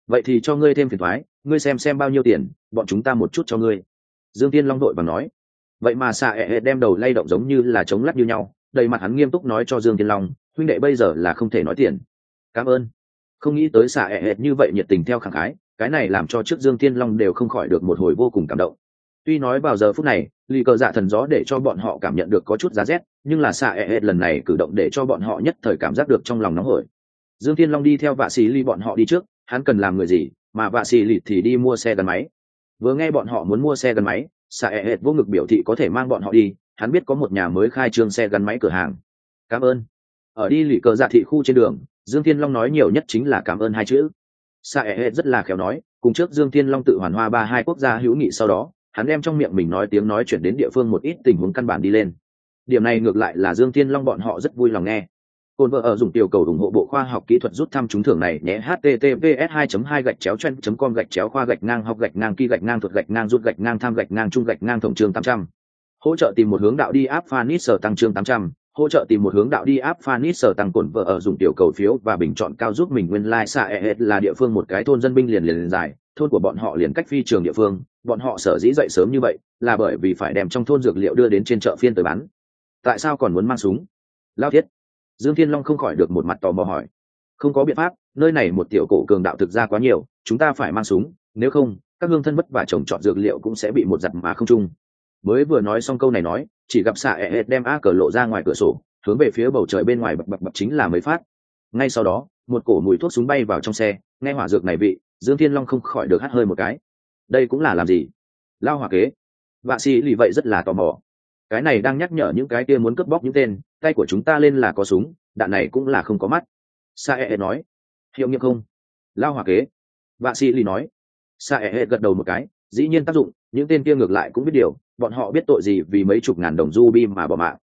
[SPEAKER 1] vậy thì cho ngươi thêm phiền thoái, ngươi xem xem bao nhiêu tiền, bọn chúng ta một chút cho ngươi. Dương tiên long đội và nói vậy mà xạ hệ hệt đem đầu lay động giống như là chống lắc như nhau, đầy mặt hắn nghiêm túc nói cho dương thiên long, huynh đệ bây giờ là không thể nói tiền. Cảm ơn. Không nghĩ tới xạ ẹ hệt như vậy nhiệt tình theo khẳng khái, cái này làm cho trước dương thiên long đều không khỏi được một hồi vô cùng cảm động. Tuy nói vào giờ phút này, lì cờ dạ thần gió để cho bọn họ cảm nhận được có chút giá rét, nhưng là xạ ẹ hệt lần này cử động để cho bọn họ nhất thời cảm giác được trong lòng nóng hổi. Dương thiên long đi theo vạ xì ly bọn họ đi trước, hắn cần làm người gì, mà vạ xì lì thì đi mua xe gắn máy. Vừa nghe bọn họ muốn mua xe gắn máy xạ ẹ hệt vô ngực biểu thị có thể mang bọn họ đi, hắn biết có một nhà mới khai trương xe gắn máy cửa hàng. Cảm ơn. Ở đi lì cờ dạ thị khu trên đường, dương thiên long nói nhiều nhất chính là cảm ơn hai chữ. Xạ ẹ hệt rất là khéo nói, cùng trước dương thiên long tự hoàn hoa ba hai quốc gia hữu nghị sau đó, hắn đem trong miệng mình nói tiếng nói chuyển đến địa phương một ít tình huống căn bản đi lên. Điểm này ngược lại là dương thiên long bọn họ rất vui lòng nghe. Côn vợ ở dùng tiểu cầu ủng hộ bộ khoa học kỹ thuật rút thăm trúng thưởng này nhé https 2 2 gạch chéo chen com gạch chéo khoa gạch ngang học gạch ngang kỳ gạch ngang thuật gạch ngang rút gạch ngang tham gạch ngang trung gạch ngang tổng trường 800. hỗ trợ tìm một hướng đạo đi áp Phanis sở tăng trường 800 hỗ trợ tìm một hướng đạo đi áp Phanis sở tăng cổn vợ ở dùng tiểu cầu phiếu và bình chọn cao giúp mình nguyên lai xạ e là địa phương một cái thôn dân binh liền liền, liền dài. Thôn của bọn họ liền cách phi trường địa phương. Bọn họ sở dĩ dậy sớm như vậy là bởi vì phải đem trong thôn dược liệu đưa đến trên chợ phiên tới bán. Tại sao còn muốn mang súng? Lao thiết dương thiên long không khỏi được một mặt tò mò hỏi. Không có biện pháp, nơi này một tiểu cổ cường đạo thực ra quá nhiều, chúng ta phải mang súng, nếu không, các hương thân vất và trồng trọt dược liệu cũng sẽ bị một giặt mà không chung. Mới vừa nói xong câu này nói, chỉ gặp xạ ẹ đem a cờ lộ ra ngoài cửa sổ, hướng về phía bầu trời bên ngoài bập bập bập chính là mới phát. Ngay sau đó, một cổ mùi thuốc súng bay vào trong xe, nghe hỏa dược này vị, dương thiên long không khỏi được hắt hơi một cái. Đây cũng là làm gì? Lao hỏa kế. Vạ sĩ lì vậy rất là tò mò. Cái này đang nhắc nhở những cái kia muốn cướp bóc những tên tay của chúng ta lên là có súng, đạn này cũng là không có mắt. Sa e nói. Hiệu nghiệm không? Lao hỏa kế. Vạ sĩ lì nói. Sa e gật đầu một cái, dĩ nhiên tác dụng, những tên kia ngược lại cũng biết điều, bọn họ biết tội gì vì mấy chục ngàn đồng ruby mà bỏ mạng.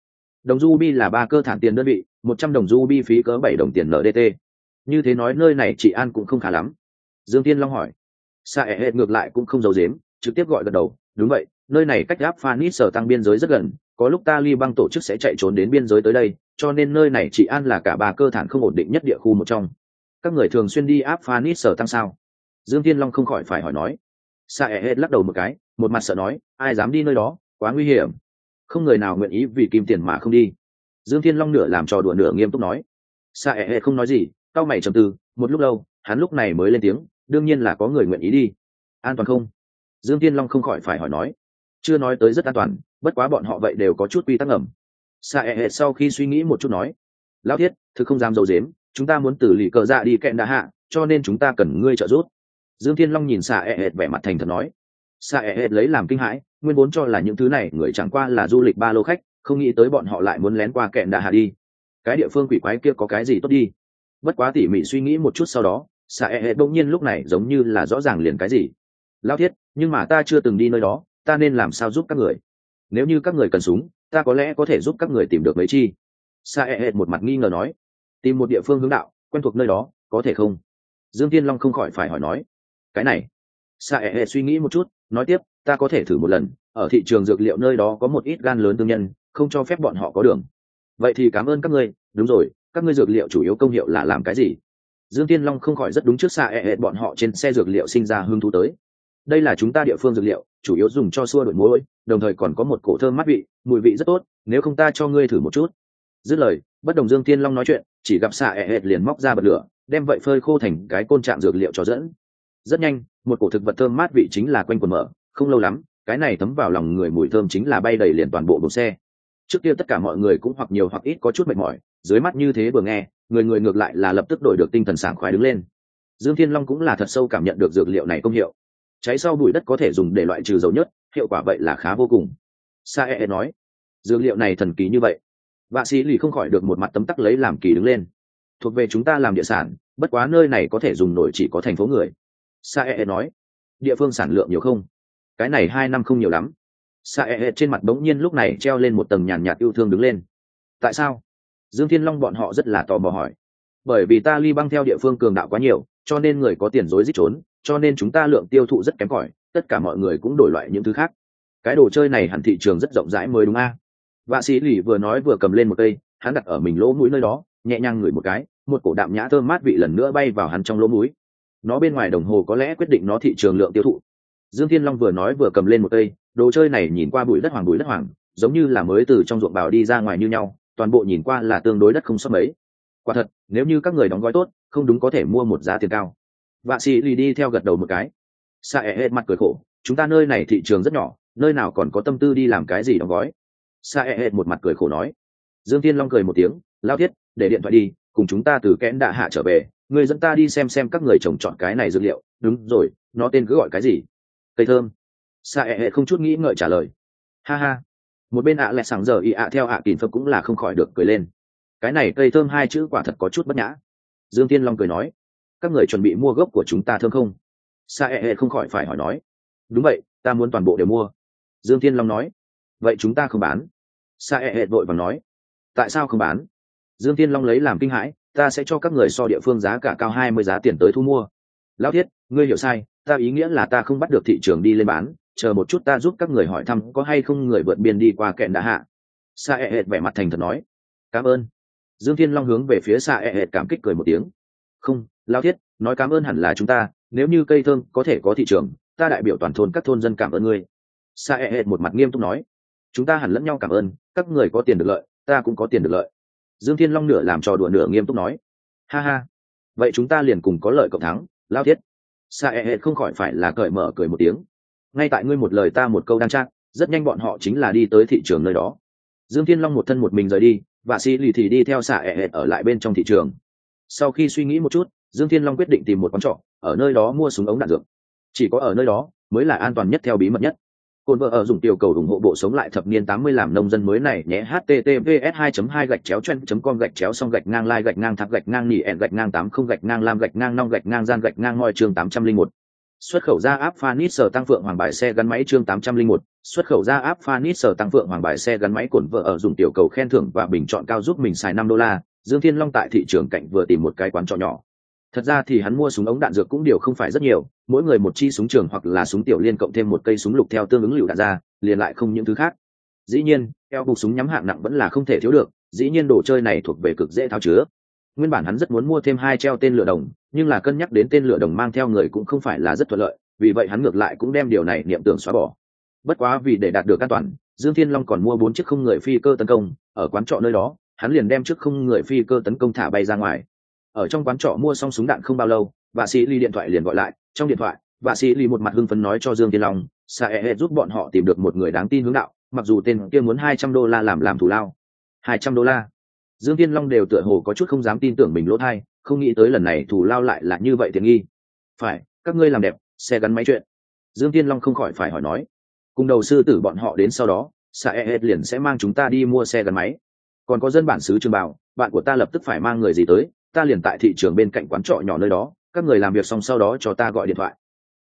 [SPEAKER 1] Đồng ruby là ba cơ thản tiền đơn vị, một trăm đồng ruby phí cỡ bảy đồng tiền ndt như thế nói, nơi này chị an cũng không khá lắm. Dương tiên long hỏi. Sa E ngược lại cũng không giấu dếm trực tiếp gọi gật đầu. Đúng vậy, nơi này cách gáp phanit sở tăng biên giới rất gần có lúc ta li băng tổ chức sẽ chạy trốn đến biên giới tới đây, cho nên nơi này chị an là cả ba cơ thản không ổn định nhất địa khu một trong. Các người thường xuyên đi áp phanit sở tăng sao? Dương tiên long không khỏi phải hỏi nói. Sa ẹ hết lắc đầu một cái, một mặt sợ nói, ai dám đi nơi đó, quá nguy hiểm. Không người nào nguyện ý vì kim tiền mà không đi. Dương thiên long nửa làm trò đùa nửa nghiêm túc nói. Sa ẹ hết không nói gì cao mày trầm tư, một lúc lâu, hắn lúc này mới lên tiếng, đương nhiên là có người nguyện ý đi. An toàn không? Dương thiên long không khỏi phải hỏi nói. Chưa nói tới rất an toàn bất quá bọn họ vậy đều có chút quy tắc ngầm. Xa ẹ e hệ sau khi suy nghĩ một chút nói, lão thiết thực không dám dầu dếm chúng ta muốn tử lì cờ dạ đi kẹn đã hạ, cho nên chúng ta cần ngươi trợ giúp. Dương thiên long nhìn xa ẹ e hệ vẻ mặt thành thật nói. Xa ẹ e hệ lấy làm kinh hãi, nguyên vốn cho là những thứ này người chẳng qua là du lịch ba lô khách, không nghĩ tới bọn họ lại muốn lén qua kẹn đà hạ đi. Cái địa phương quỷ quái kia có cái gì tốt đi? Bất quá tỉ mỉ suy nghĩ một chút sau đó xạ e hệ bỗng nhiên lúc này giống như là rõ ràng liền cái gì. Lao thiết, nhưng mà ta chưa từng đi nơi đó, ta nên làm sao giúp các người? Nếu như các người cần súng, ta có lẽ có thể giúp các người tìm được mấy chi. Sa e hệt một mặt nghi ngờ nói. Tìm một địa phương hướng đạo, quen thuộc nơi đó, có thể không? Dương tiên long không khỏi phải hỏi nói. Cái này. Sa e hệt suy nghĩ một chút, nói tiếp, ta có thể thử một lần. Ở thị trường dược liệu nơi đó có một ít gan lớn tương nhân, không cho phép bọn họ có đường. Vậy thì cảm ơn các ngươi. Đúng rồi, các ngươi dược liệu chủ yếu công hiệu là làm cái gì? Dương tiên long không khỏi rất đúng trước xa e hệt bọn họ trên xe dược liệu sinh ra hương thú tới đây là chúng ta địa phương dược liệu, chủ yếu dùng cho xua đổi muối đồng thời còn có một cổ thơm mát vị, mùi vị rất tốt, nếu không ta cho ngươi thử một chút. Dứt lời, bất đồng dương tiên long nói chuyện, chỉ gặp xạ ẹ e hệt liền móc ra bật lửa, đem vậy phơi khô thành cái côn trạng dược liệu cho dẫn. Rất nhanh, một cổ thực vật thơm mát vị chính là quanh quần mở, không lâu lắm, cái này thấm vào lòng người mùi thơm chính là bay đầy liền toàn bộ buồng xe. Trước kia tất cả mọi người cũng hoặc nhiều hoặc ít có chút mệt mỏi, dưới mắt như thế vừa nghe, người người ngược lại là lập tức đổi được tinh thần sảng khoái đứng lên. Dương thiên long cũng là thật sâu cảm nhận được dược liệu này công hiệu cháy sau bụi đất có thể dùng để loại trừ dầu nhất hiệu quả vậy là khá vô cùng. Sa e, e nói dược liệu này thần kỳ như vậy. Vạ sĩ lì không khỏi được một mặt tấm tắc lấy làm kỳ đứng lên. Thuộc về chúng ta làm địa sản bất quá nơi này có thể dùng nổi chỉ có thành phố người. Sa e, e nói địa phương sản lượng nhiều không? Cái này hai năm không nhiều lắm. Sa e, e trên mặt bỗng nhiên lúc này treo lên một tầng nhàn nhạt yêu thương đứng lên. Tại sao? Dương thiên long bọn họ rất là tò mò hỏi. Bởi vì ta ly băng theo địa phương cường đạo quá nhiều cho nên người có tiền rối rít trốn cho nên chúng ta lượng tiêu thụ rất kém cỏi, tất cả mọi người cũng đổi loại những thứ khác. Cái đồ chơi này hẳn thị trường rất rộng rãi mới đúng a. À? vạ sĩ lì vừa nói vừa cầm lên một cây, hắn đặt ở mình lỗ mũi nơi đó, nhẹ nhàng ngửi một cái, một cổ đạm nhã thơm mát vị lần nữa bay vào hắn trong lỗ mũi. Nó bên ngoài đồng hồ có lẽ quyết định nó thị trường lượng tiêu thụ. Dương thiên long vừa nói vừa cầm lên một cây, đồ chơi này nhìn qua bụi đất hoàng, bụi đất hoàng, giống như là mới từ trong ruộng bào đi ra ngoài như nhau, toàn bộ nhìn qua là tương đối đất không sót mấy. Quả thật, nếu như các người đóng gói tốt, không đúng có thể mua một giá tiền cao vạ sĩ lì đi theo gật đầu một cái. Xa ẹ hết mặt cười khổ, chúng ta nơi này thị trường rất nhỏ, nơi nào còn có tâm tư đi làm cái gì đóng gói? Xa ẹ hết một mặt cười khổ nói. Dương thiên long cười một tiếng, lao thiết, để điện thoại đi, cùng chúng ta từ kẽn đạ hạ trở về, người dẫn ta đi xem xem các người trồng chọn cái này dược liệu. Đúng rồi, nó tên cứ gọi cái gì? Cây thơm. Xa ẹ hết không chút nghĩ ngợi trả lời. Ha ha. Một bên ạ à lẹ sảng giờ y ạ theo ạ à kìm phật cũng là không khỏi được cười lên. Cái này cây thơm hai chữ quả thật có chút bất nhã. Dương tiên long cười nói các người chuẩn bị mua gốc của chúng ta thơm không? Sa e hệ không khỏi phải hỏi nói. Đúng vậy, ta muốn toàn bộ đều mua. Dương Thiên long nói. Vậy chúng ta không bán. Sa e hệ vội và nói. Tại sao không bán? Dương Thiên long lấy làm kinh hãi, ta sẽ cho các người so địa phương giá cả cao hai mươi giá tiền tới thu mua. Lão thiết, ngươi hiểu sai, ta ý nghĩa là ta không bắt được thị trường đi lên bán, chờ một chút ta giúp các người hỏi thăm có hay không người vượt biên đi qua kẹn đã hạ. Sa e hệt vẻ mặt thành thật nói. Cảm ơn. Dương thiên long hướng về phía sa e hệt cảm kích cười một tiếng không lao thiết nói cảm ơn hẳn là chúng ta nếu như cây thơm có thể có thị trường ta đại biểu toàn thôn các thôn dân cảm ơn ngươi. Sa e hệt một mặt nghiêm túc nói. Chúng ta hẳn lẫn nhau cảm ơn các người có tiền được lợi ta cũng có tiền được lợi. Dương thiên long nửa làm trò đùa nửa nghiêm túc nói. Ha ha. Vậy chúng ta liền cùng có lợi cộng thắng lao thiết. Sa e hệt không khỏi phải là cởi mở cười một tiếng. Ngay tại ngươi một lời ta một câu đang trang, rất nhanh bọn họ chính là đi tới thị trường nơi đó. Dương thiên long một thân một mình rời đi và si lì thì đi theo xạ ẹ hệt ở lại bên trong thị trường sau khi suy nghĩ một chút dương thiên long quyết định tìm một quán trọ ở nơi đó mua súng ống đạn dược. Chỉ có ở nơi đó mới là an toàn nhất theo bí mật nhất. Côn vợ ở dùng tiểu cầu ủng hộ bộ sống lại thập niên 80 làm nông dân mới này nhé https 2 2 gạch chéo chen com gạch chéo xong gạch ngang lai gạch ngang thạc gạch ngang nỉ ẹn gạch ngang 80 gạch ngang lam gạch ngang nong gạch ngang gian gạch ngang ngoi chương 801. Xuất khẩu ra áp Phanis sở tăng phượng hoàng bài xe gắn máy chương 801, xuất khẩu ra áp Phanis sở tăng phượng hoàng bài xe gắn máy cổn vợ ở dùng tiểu cầu khen thưởng và bình chọn cao giúp mình xài 5 đô la, Dương Thiên Long tại thị trường cạnh vừa tìm một cái quán trọ nhỏ, thật ra thì hắn mua súng ống đạn dược cũng điều không phải rất nhiều mỗi người một chi súng trường hoặc là súng tiểu liên cộng thêm một cây súng lục theo tương ứng lựu đạn ra liền lại không những thứ khác. Dĩ nhiên eo bục súng nhắm hạng nặng vẫn là không thể thiếu được dĩ nhiên đồ chơi này thuộc về cực dễ thao chứa. Nguyên bản hắn rất muốn mua thêm hai treo tên lửa đồng nhưng là cân nhắc đến tên lửa đồng mang theo người cũng không phải là rất thuận lợi vì vậy hắn ngược lại cũng đem điều này niệm tưởng xóa bỏ. Bất quá vì để đạt được an toàn dương thiên long còn mua bốn chiếc không người phi cơ tấn công ở quán trọ nơi đó hắn liền đem trước không người phi cơ tấn công thả bay ra ngoài. Ở trong quán trọ mua xong súng đạn không bao lâu bà sĩ ly điện thoại liền gọi lại. Trong điện thoại bà sĩ ly một mặt hưng phấn nói cho dương tiên long, sa e giúp bọn họ tìm được một người đáng tin hướng đạo, mặc dù tên kia muốn hai trăm đô la làm làm thủ lao. Hai trăm đô la? Dương tiên long đều tựa hồ có chút không dám tin tưởng mình lỗ thai, không nghĩ tới lần này thủ lao lại là như vậy tiền nghi. Phải, các ngươi làm đẹp, xe gắn máy chuyện. Dương tiên long không khỏi phải hỏi nói. Cùng đầu sư tử bọn họ đến sau đó, sa e liền sẽ mang chúng ta đi mua xe gắn máy còn có dân bản xứ trường bảo bạn của ta lập tức phải mang người gì tới, ta liền tại thị trường bên cạnh quán trọ nhỏ nơi đó, các người làm việc xong sau đó cho ta gọi điện thoại.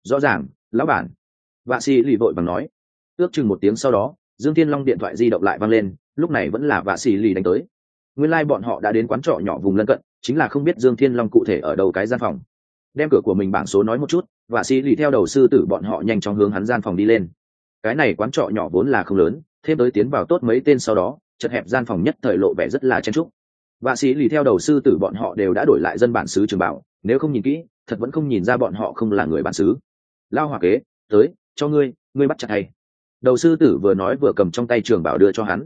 [SPEAKER 1] Rõ ràng, lão bản. Vạ sĩ lì vội bằng nói. Ước chừng một tiếng sau đó, dương thiên long điện thoại di động lại vang lên, lúc này vẫn là vạ sĩ lì đánh tới. Nguyên lai、like、bọn họ đã đến quán trọ nhỏ vùng lân cận, chính là không biết dương thiên long cụ thể ở đầu cái gian phòng. Đem cửa của mình bảng số nói một chút, vạ sĩ lì theo đầu sư tử bọn họ nhanh chóng hướng hắn gian phòng đi lên. Cái này quán trọ nhỏ vốn là không lớn, thêm tới tiến vào tốt mấy tên sau đó chật hẹp gian phòng nhất thời lộ vẻ rất là chen trúc vạ sĩ lì theo đầu sư tử bọn họ đều đã đổi lại dân bản xứ trường bảo, nếu không nhìn kỹ, thật vẫn không nhìn ra bọn họ không là người bản xứ. Lao hòa kế, tới, cho ngươi ngươi bắt chặt hay. Đầu sư tử vừa nói vừa cầm trong tay trường bảo đưa cho hắn.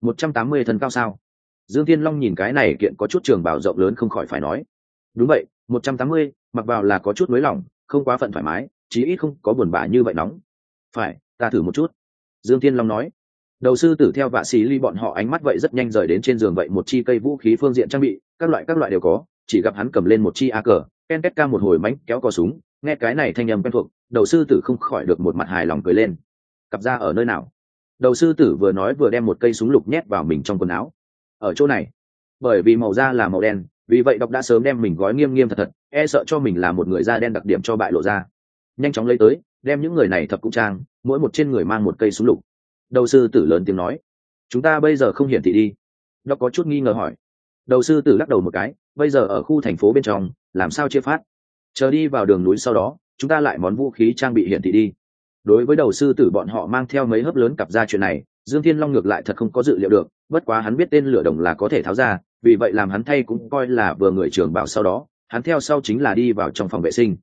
[SPEAKER 1] Một trăm tám mươi thân cao sao? Dương Thiên long nhìn cái này kiện có chút trường bảo rộng lớn không khỏi phải nói. Đúng vậy, một trăm tám mươi, mặc vào là có chút nới lỏng, không quá phận thoải mái, chí ít không có buồn bã như vậy nóng. Phải, ta thử một chút. Dương Thiên long nói đầu sư tử theo vạ xì ly bọn họ ánh mắt vậy rất nhanh rời đến trên giường vậy, một chi cây vũ khí phương diện trang bị, các loại các loại đều có, chỉ gặp hắn cầm lên một chi a cờ ken két ca một hồi mánh kéo cò súng, nghe cái này thanh âm quen thuộc, đầu sư tử không khỏi được một mặt hài lòng cười lên. Cặp ra ở nơi nào? Đầu sư tử vừa nói vừa đem một cây súng lục nhét vào mình trong quần áo. Ở chỗ này. Bởi vì màu da là màu đen, vì vậy đọc đã sớm đem mình gói nghiêm nghiêm thật thật e sợ cho mình là một người da đen đặc điểm cho bại lộ ra. Nhanh chóng lấy tới, đem những người này thập cụ trang, mỗi một trên người mang một cây súng lục đầu sư tử lớn tiếng nói. Chúng ta bây giờ không hiển thị đi. Nó có chút nghi ngờ hỏi. Đầu sư tử lắc đầu một cái, bây giờ ở khu thành phố bên trong, làm sao chia phát? Chờ đi vào đường núi sau đó, chúng ta lại món vũ khí trang bị hiển thị đi. Đối với đầu sư tử bọn họ mang theo mấy hớp lớn cặp ra chuyện này, dương thiên long ngược lại thật không có dự liệu được, bất quá hắn biết tên lửa đồng là có thể tháo ra, vì vậy làm hắn thay cũng coi là vừa người trường bảo sau đó, hắn theo sau chính là đi vào trong phòng vệ sinh.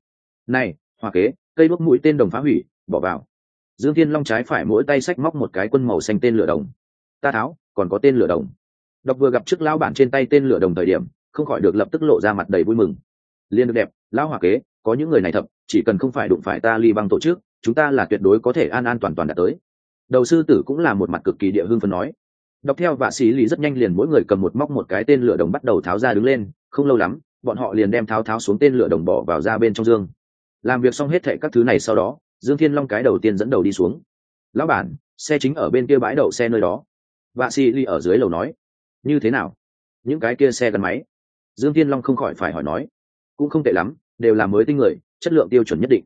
[SPEAKER 1] Này, hoa kế, cây đuốc mũi tên đồng phá hủy, bỏ vào dương thiên long trái phải mỗi tay xách móc một cái quân màu xanh tên lửa đồng. Ta tháo, còn có tên lửa đồng. Đọc vừa gặp trước lão bản trên tay tên lửa đồng thời điểm, không khỏi được lập tức lộ ra mặt đầy vui mừng. Liên được đẹp, lão hòa kế, có những người này thập chỉ cần không phải đụng phải ta ly băng tổ chức, chúng ta là tuyệt đối có thể an an toàn toàn đạt tới. Đầu sư tử cũng là một mặt cực kỳ địa hương phân nói. Đọc theo vạ sĩ lý rất nhanh liền mỗi người cầm một móc một cái tên lửa đồng bắt đầu tháo ra đứng lên, không lâu lắm, bọn họ liền đem tháo tháo xuống tên lửa đồng bỏ vào ra bên trong dương. Làm việc xong hết thệ các thứ này sau đó dương thiên long cái đầu tiên dẫn đầu đi xuống. Lão bản, xe chính ở bên kia bãi đậu xe nơi đó. Vạ sĩ ly ở dưới lầu nói. Như thế nào? Những cái kia xe gắn máy? Dương thiên long không khỏi phải hỏi nói. Cũng không tệ lắm, đều là mới tinh người, chất lượng tiêu chuẩn nhất định.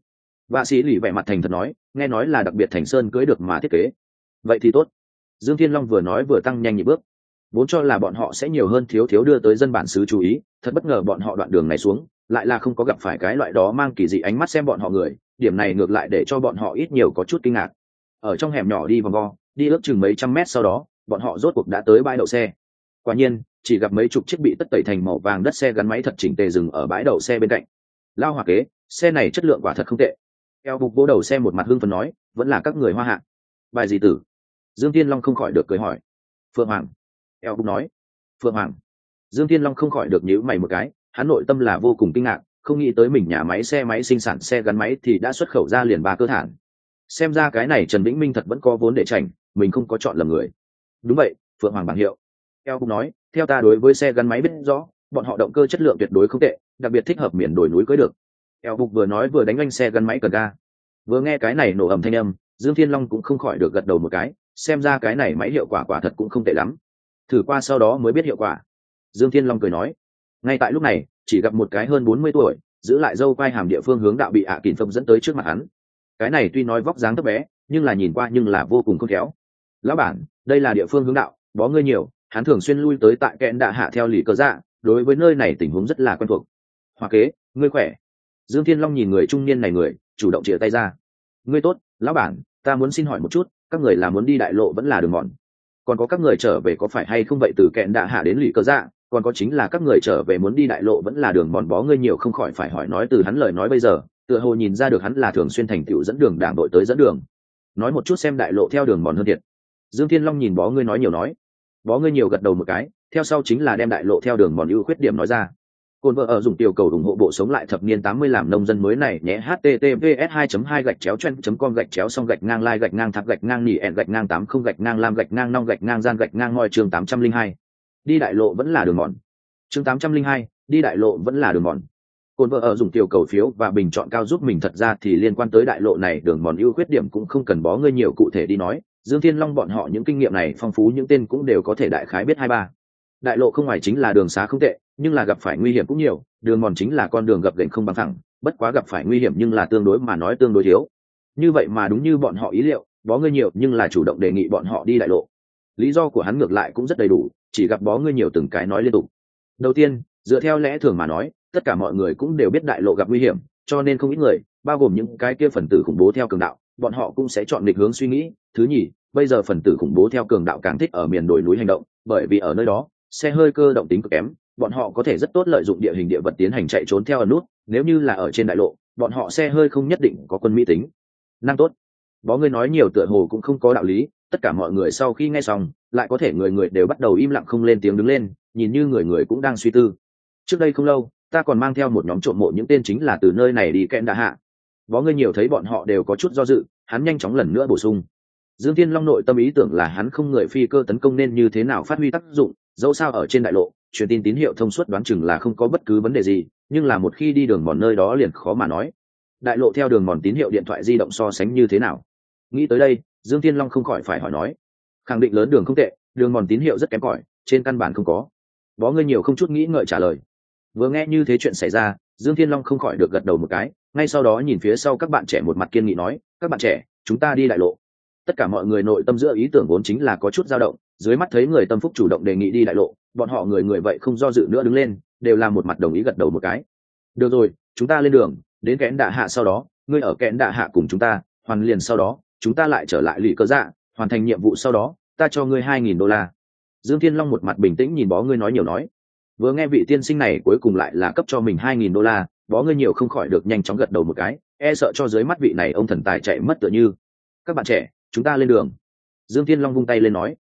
[SPEAKER 1] Vạ sĩ lì vẻ mặt thành thật nói, nghe nói là đặc biệt thành sơn cưới được mà thiết kế. Vậy thì tốt. Dương thiên long vừa nói vừa tăng nhanh nhịp bước. Vốn cho là bọn họ sẽ nhiều hơn thiếu thiếu đưa tới dân bản xứ chú ý, thật bất ngờ bọn họ đoạn đường này xuống, lại là không có gặp phải cái loại đó mang kỳ dị ánh mắt xem bọn họ người điểm này ngược lại để cho bọn họ ít nhiều có chút kinh ngạc. Ở trong hẻm nhỏ đi vòng vo, đi ước chừng mấy trăm mét sau đó, bọn họ rốt cuộc đã tới bãi đậu xe. Quả nhiên, chỉ gặp mấy chục chiếc bị tất tẩy thành màu vàng đất xe gắn máy thật chỉnh tề dừng ở bãi đậu xe bên cạnh. Lao hòa kế, xe này chất lượng quả thật không tệ. Eo bục vỗ đầu xe một mặt hưng phần nói, vẫn là các người hoa hạ. Bài gì tử? Dương tiên long không khỏi được cười hỏi. Phượng hoàng. Eo bục nói. Phượng hoàng. Dương tiên long không khỏi được nhíu mày một cái, hắn nội tâm là vô cùng kinh ngạc không nghĩ tới mình nhà máy xe máy sinh sản xe gắn máy thì đã xuất khẩu ra liền ba cơ thản. Xem ra cái này trần vĩnh minh thật vẫn có vốn để trành mình không có chọn lầm người. Đúng vậy, phượng hoàng bảng hiệu. Eo cũng nói, theo ta đối với xe gắn máy biết rõ, bọn họ động cơ chất lượng tuyệt đối không tệ, đặc biệt thích hợp miền đồi núi cưới được. Eo bục vừa nói vừa đánh anh xe gắn máy cần ga. Vừa nghe cái này nổ ầm thanh âm, dương thiên long cũng không khỏi được gật đầu một cái, xem ra cái này máy hiệu quả quả thật cũng không tệ lắm. Thử qua sau đó mới biết hiệu quả. Dương thiên long cười nói, ngay tại lúc này chỉ gặp một cái hơn bốn mươi tuổi, giữ lại dâu quai hàm địa phương hướng đạo bị ạ à kìm dẫn tới trước mặt hắn. Cái này tuy nói vóc dáng thấp bé, nhưng là nhìn qua nhưng là vô cùng khôn khéo. Lão bản, đây là địa phương hướng đạo, bó ngươi nhiều, hắn thường xuyên lui tới tại kẽn đạ hạ theo lì cờ dạ đối với nơi này tình huống rất là quen thuộc. Hoa kế, ngươi khỏe? Dương thiên long nhìn người trung niên này người, chủ động chìa tay ra. Ngươi tốt, lão bản, ta muốn xin hỏi một chút, các người là muốn đi đại lộ vẫn là đường mòn? Còn có các người trở về có phải hay không vậy từ kẹn đạ hạ đến lì cờ dạ? Còn có chính là các người trở về muốn đi đại lộ vẫn là đường mòn bó ngươi nhiều không khỏi phải hỏi nói từ hắn lời nói bây giờ, tựa hồ nhìn ra được hắn là thường xuyên thành tựu dẫn đường đảng đội tới dẫn đường. Nói một chút xem đại lộ theo đường mòn hơn thiệt. Dương thiên long nhìn bó ngươi nói nhiều nói. Bó ngươi nhiều gật đầu một cái, theo sau chính là đem đại lộ theo đường mòn ưu khuyết điểm nói ra. Cồn vợ ở dùng tiểu cầu ủng hộ bộ sống lại thập niên tám mươi làm nông dân mới này, nhé, https 2 2 gạch chéo chen com gạch chéo xong gạch ngang lai gạch ngang tháp gạch ngang nỉ ẹn gạch ngang tám không gạch ngang lam gạch ngang nong gạch ngang gian gạch ngang ngoi chương tám trăm linh hai đi đại lộ vẫn là đường mòn. Chương tám trăm linh hai, đi đại lộ vẫn là đường mòn. Cồn vợ ở dùng tiểu cầu phiếu và bình chọn cao giúp mình thật ra thì liên quan tới đại lộ này, đường mòn ưu khuyết điểm cũng không cần bó ngươi nhiều cụ thể đi nói. Dương thiên long bọn họ những kinh nghiệm này phong phú những tên cũng đều có thể đại khái biết hai ba. Đại lộ không ngoài chính là đường xá không tệ, nhưng là gặp phải nguy hiểm cũng nhiều, đường mòn chính là con đường gập gành không bằng thẳng bất quá gặp phải nguy hiểm nhưng là tương đối mà nói tương đối thiếu. Như vậy mà đúng như bọn họ ý liệu, bó ngươi nhiều nhưng là chủ động đề nghị bọn họ đi đại lộ. Lý do của hắn ngược lại cũng rất đầy đủ chỉ gặp bó ngươi nhiều từng cái nói liên tục. Đầu tiên, dựa theo lẽ thường mà nói, tất cả mọi người cũng đều biết đại lộ gặp nguy hiểm, cho nên không ít người, bao gồm những cái kia phần tử khủng bố theo cường đạo, bọn họ cũng sẽ chọn định hướng suy nghĩ. Thứ nhì, bây giờ phần tử khủng bố theo cường đạo càng thích ở miền đồi núi hành động, bởi vì ở nơi đó, xe hơi cơ động tính cực kém, bọn họ có thể rất tốt lợi dụng địa hình địa vật tiến hành chạy trốn theo ở nút, nếu như là ở trên đại lộ, bọn họ xe hơi không nhất định có quân mỹ tính. Năng tốt, bó ngươi nói nhiều tựa hồ cũng không có đạo lý tất cả mọi người sau khi nghe xong, lại có thể người người đều bắt đầu im lặng không lên tiếng đứng lên, nhìn như người người cũng đang suy tư. Trước đây không lâu, ta còn mang theo một nhóm trộm mộ những tên chính là từ nơi này đi kẽn đã hạ. Bó ngươi nhiều thấy bọn họ đều có chút do dự, hắn nhanh chóng lần nữa bổ sung. Dương thiên long nội tâm ý tưởng là hắn không người phi cơ tấn công nên như thế nào phát huy tác dụng, dẫu sao ở trên đại lộ, truyền tin tín hiệu thông suốt đoán chừng là không có bất cứ vấn đề gì, nhưng là một khi đi đường mòn nơi đó liền khó mà nói. Đại lộ theo đường mòn tín hiệu điện thoại di động so sánh như thế nào? Nghĩ tới đây dương thiên long không khỏi phải hỏi nói, khẳng định lớn đường không tệ, đường mòn tín hiệu rất kém cỏi, trên căn bản không có. Bó ngươi nhiều không chút nghĩ ngợi trả lời. Vừa nghe như thế chuyện xảy ra, dương thiên long không khỏi được gật đầu một cái, ngay sau đó nhìn phía sau các bạn trẻ một mặt kiên nghị nói, các bạn trẻ, chúng ta đi đại lộ. Tất cả mọi người nội tâm giữa ý tưởng vốn chính là có chút dao động, dưới mắt thấy người tâm phúc chủ động đề nghị đi đại lộ, bọn họ người người vậy không do dự nữa đứng lên, đều làm một mặt đồng ý gật đầu một cái. Được rồi, chúng ta lên đường, đến kẽn đạ hạ sau đó, ngươi ở kẽn đạ hạ cùng chúng ta, hoàn liền sau đó chúng ta lại trở lại lì cơ dạ hoàn thành nhiệm vụ sau đó, ta cho ngươi hai nghìn đô la. Dương thiên long một mặt bình tĩnh nhìn bó ngươi nói nhiều nói. Vừa nghe vị tiên sinh này cuối cùng lại là cấp cho mình hai nghìn đô la, bó ngươi nhiều không khỏi được nhanh chóng gật đầu một cái e sợ cho dưới mắt vị này ông thần tài chạy mất tựa như. Các bạn trẻ, chúng ta lên đường. Dương thiên long vung tay lên nói.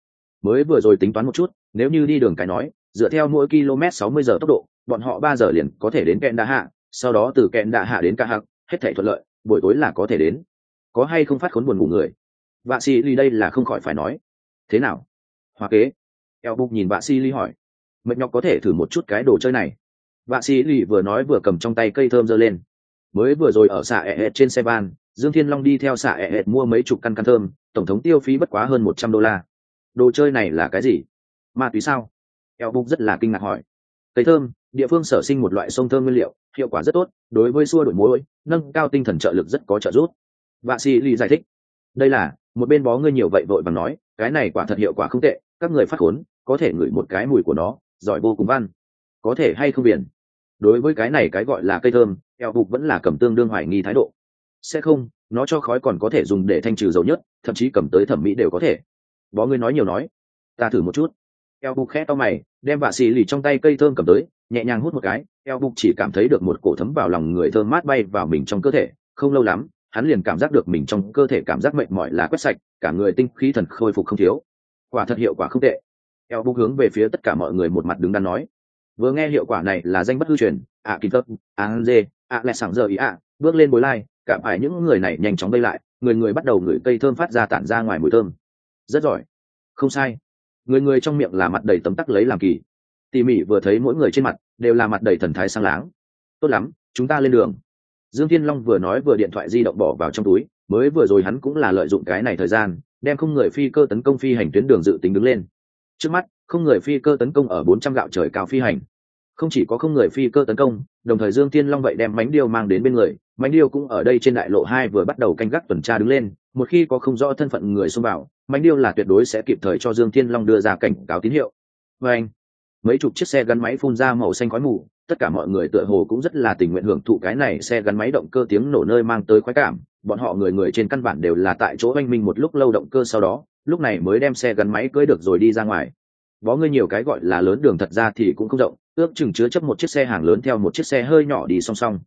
[SPEAKER 1] Mới vừa rồi tính toán một chút, nếu như đi đường cái nói, dựa theo mỗi km sáu mươi giờ tốc độ, bọn họ ba giờ liền có thể đến kẹn đa hạ, sau đó từ kẹn đa hạ đến ca hạc, hết thể thuận lợi, buổi tối là có thể đến có hay không phát khốn buồn ngủ người? Vạ si ly đây là không khỏi phải nói. Thế nào? Hoa kế. Eo bục nhìn vạ si ly hỏi. Mệt nhọc có thể thử một chút cái đồ chơi này. Vạ si ly vừa nói vừa cầm trong tay cây thơm giơ lên. Mới vừa rồi ở xạ ẹ hệt trên xe van, dương thiên long đi theo xạ ẹ hệt mua mấy chục căn căn thơm, tổng thống tiêu phí bất quá hơn một trăm đô la. Đồ chơi này là cái gì? Ma túy sao? Eo bục rất là kinh ngạc hỏi. Cây thơm, địa phương sở sinh một loại sông thơm nguyên liệu, hiệu quả rất tốt, đối với xua đổi mối nâng cao tinh thần trợ lực rất có trợ giúp vạ sĩ lì giải thích. Đây là, một bên bó ngươi nhiều vậy vội và nói, cái này quả thật hiệu quả không tệ, các người phát khốn, có thể ngửi một cái mùi của nó, giỏi vô cùng văn. Có thể hay không biển? Đối với cái này cái gọi là cây thơm, eo bục vẫn là cầm tương đương hoài nghi thái độ. Sẽ không, nó cho khói còn có thể dùng để thanh trừ dầu nhất, thậm chí cầm tới thẩm mỹ đều có thể. Bó ngươi nói nhiều nói. Ta thử một chút. Eo bục khẽ to mày, đem vạ xì lì trong tay cây thơm cầm tới, nhẹ nhàng hút một cái, eo bục chỉ cảm thấy được một cổ thấm vào lòng người thơm mát bay vào mình trong cơ thể, không lâu lắm hắn liền cảm giác được mình trong cơ thể cảm giác mệt mỏi là quét sạch, cả người tinh khí thần khôi phục không thiếu. Quả thật hiệu quả không tệ. Eo bung hướng về phía tất cả mọi người một mặt đứng đắn nói. Vừa nghe hiệu quả này là danh bất hư truyền, ạ kỳ tớp a dê, ạ lẹ sảng giờ ý ạ, bước lên bối lai cảm phải những người này nhanh chóng đây lại, người người bắt đầu ngửi cây thơm phát ra tản ra ngoài mùi thơm. Rất giỏi. Không sai. Người người trong miệng là mặt đầy tấm tắc lấy làm kỳ. Tỉ mỉ vừa thấy mỗi người trên mặt đều là mặt đầy thần thái sang láng. Tốt lắm, chúng ta lên đường dương thiên long vừa nói vừa điện thoại di động bỏ vào trong túi, mới vừa rồi hắn cũng là lợi dụng cái này thời gian, đem không người phi cơ tấn công phi hành tuyến đường dự tính đứng lên. Trước mắt, không người phi cơ tấn công ở bốn trăm gạo trời cao phi hành. Không chỉ có không người phi cơ tấn công, đồng thời dương thiên long vậy đem mánh điêu mang đến bên người, mánh điêu cũng ở đây trên đại lộ hai vừa bắt đầu canh gác tuần tra đứng lên, một khi có không rõ thân phận người xông vào, mánh điêu là tuyệt đối sẽ kịp thời cho dương thiên long đưa ra cảnh cáo tín hiệu. Và anh mấy chục chiếc xe gắn máy phun ra màu xanh khói mù, tất cả mọi người tựa hồ cũng rất là tình nguyện hưởng thụ cái này xe gắn máy động cơ tiếng nổ nơi mang tới khoái cảm, bọn họ người người trên căn bản đều là tại chỗ oanh minh một lúc lâu động cơ sau đó, lúc này mới đem xe gắn máy cưới được rồi đi ra ngoài. Bó ngươi nhiều cái gọi là lớn đường thật ra thì cũng không rộng, ước chừng chứa chấp một chiếc xe hàng lớn theo một chiếc xe hơi nhỏ đi song song.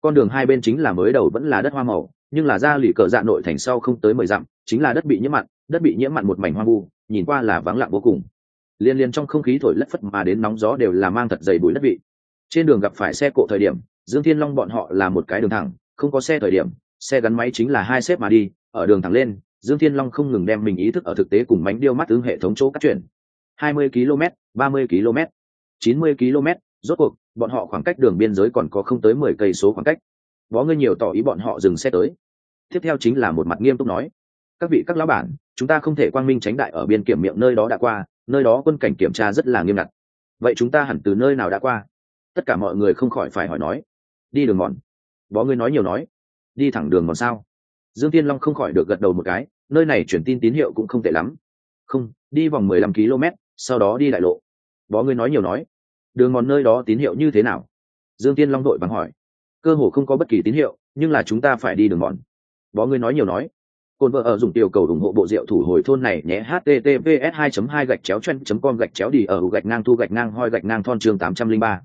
[SPEAKER 1] Con đường hai bên chính là mới đầu vẫn là đất hoa màu, nhưng là ra lì cờ dạ nội thành sau không tới mười dặm, chính là đất bị nhiễm mặn, đất bị nhiễm mặn một mảnh hoang vu, nhìn qua là vắng lặng vô cùng liên liên trong không khí thổi lất phất mà đến nóng gió đều là mang thật dày bụi đất vị. Trên đường gặp phải xe cộ thời điểm, dương thiên long bọn họ là một cái đường thẳng, không có xe thời điểm, xe gắn máy chính là hai xếp mà đi, ở đường thẳng lên, dương thiên long không ngừng đem mình ý thức ở thực tế cùng bánh điêu mắt ứng hệ thống chỗ cắt chuyển. 20 km 30 km 90 km rốt cuộc, bọn họ khoảng cách đường biên giới còn có không tới mười cây số khoảng cách. Bó ngươi nhiều tỏ ý bọn họ dừng xe tới. Tiếp theo chính là một mặt nghiêm túc nói, các vị các lão bản, chúng ta không thể quang minh tránh đại ở biên kiểm miệng nơi đó đã qua nơi đó quân cảnh kiểm tra rất là nghiêm ngặt. Vậy chúng ta hẳn từ nơi nào đã qua? Tất cả mọi người không khỏi phải hỏi nói. Đi đường mòn. Bó ngươi nói nhiều nói. Đi thẳng đường mòn sao? Dương tiên long không khỏi được gật đầu một cái, nơi này chuyển tin tín hiệu cũng không tệ lắm. Không, đi vòng mười lăm km, sau đó đi đại lộ. Bó ngươi nói nhiều nói. Đường mòn nơi đó tín hiệu như thế nào? Dương tiên long đội vắng hỏi. Cơ hồ không có bất kỳ tín hiệu, nhưng là chúng ta phải đi đường mòn. Bó ngươi nói nhiều nói. Côn vợ ở dùng tiểu cầu ủng hộ bộ rượu thủ hồi thôn này nhé https 2 2 gạch chéo chen com gạch chéo đi ở gạch ngang thu gạch ngang hoi gạch ngang thon chương 803.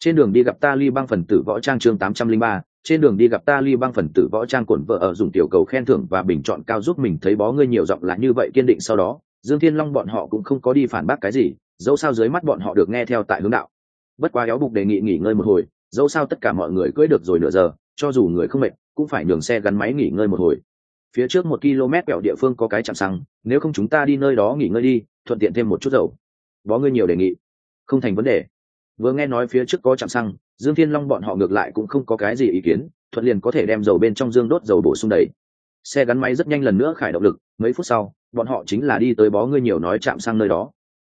[SPEAKER 1] trên đường đi gặp ta ly băng phần tử võ trang chương 803, trên đường đi gặp ta ly băng phần tử võ trang cuộn vợ ở dùng tiểu cầu khen thưởng và bình chọn cao giúp mình thấy bó ngươi nhiều giọng là như vậy kiên định sau đó dương thiên long bọn họ cũng không có đi phản bác cái gì dẫu sao dưới mắt bọn họ được nghe theo tại hướng đạo. Bất quá éo bục đề nghị nghỉ ngơi một hồi dẫu sao tất cả mọi người cưỡi được rồi nửa giờ cho dù người không mệt cũng phải nhường xe gắn máy nghỉ ngơi một hồi phía trước một km kẹo địa phương có cái chạm xăng, nếu không chúng ta đi nơi đó nghỉ ngơi đi, thuận tiện thêm một chút dầu. Bó ngươi nhiều đề nghị. Không thành vấn đề. Vừa nghe nói phía trước có chạm xăng, dương thiên long bọn họ ngược lại cũng không có cái gì ý kiến, thuận liền có thể đem dầu bên trong dương đốt dầu bổ sung đầy. Xe gắn máy rất nhanh lần nữa khải động lực, mấy phút sau, bọn họ chính là đi tới bó ngươi nhiều nói chạm xăng nơi đó.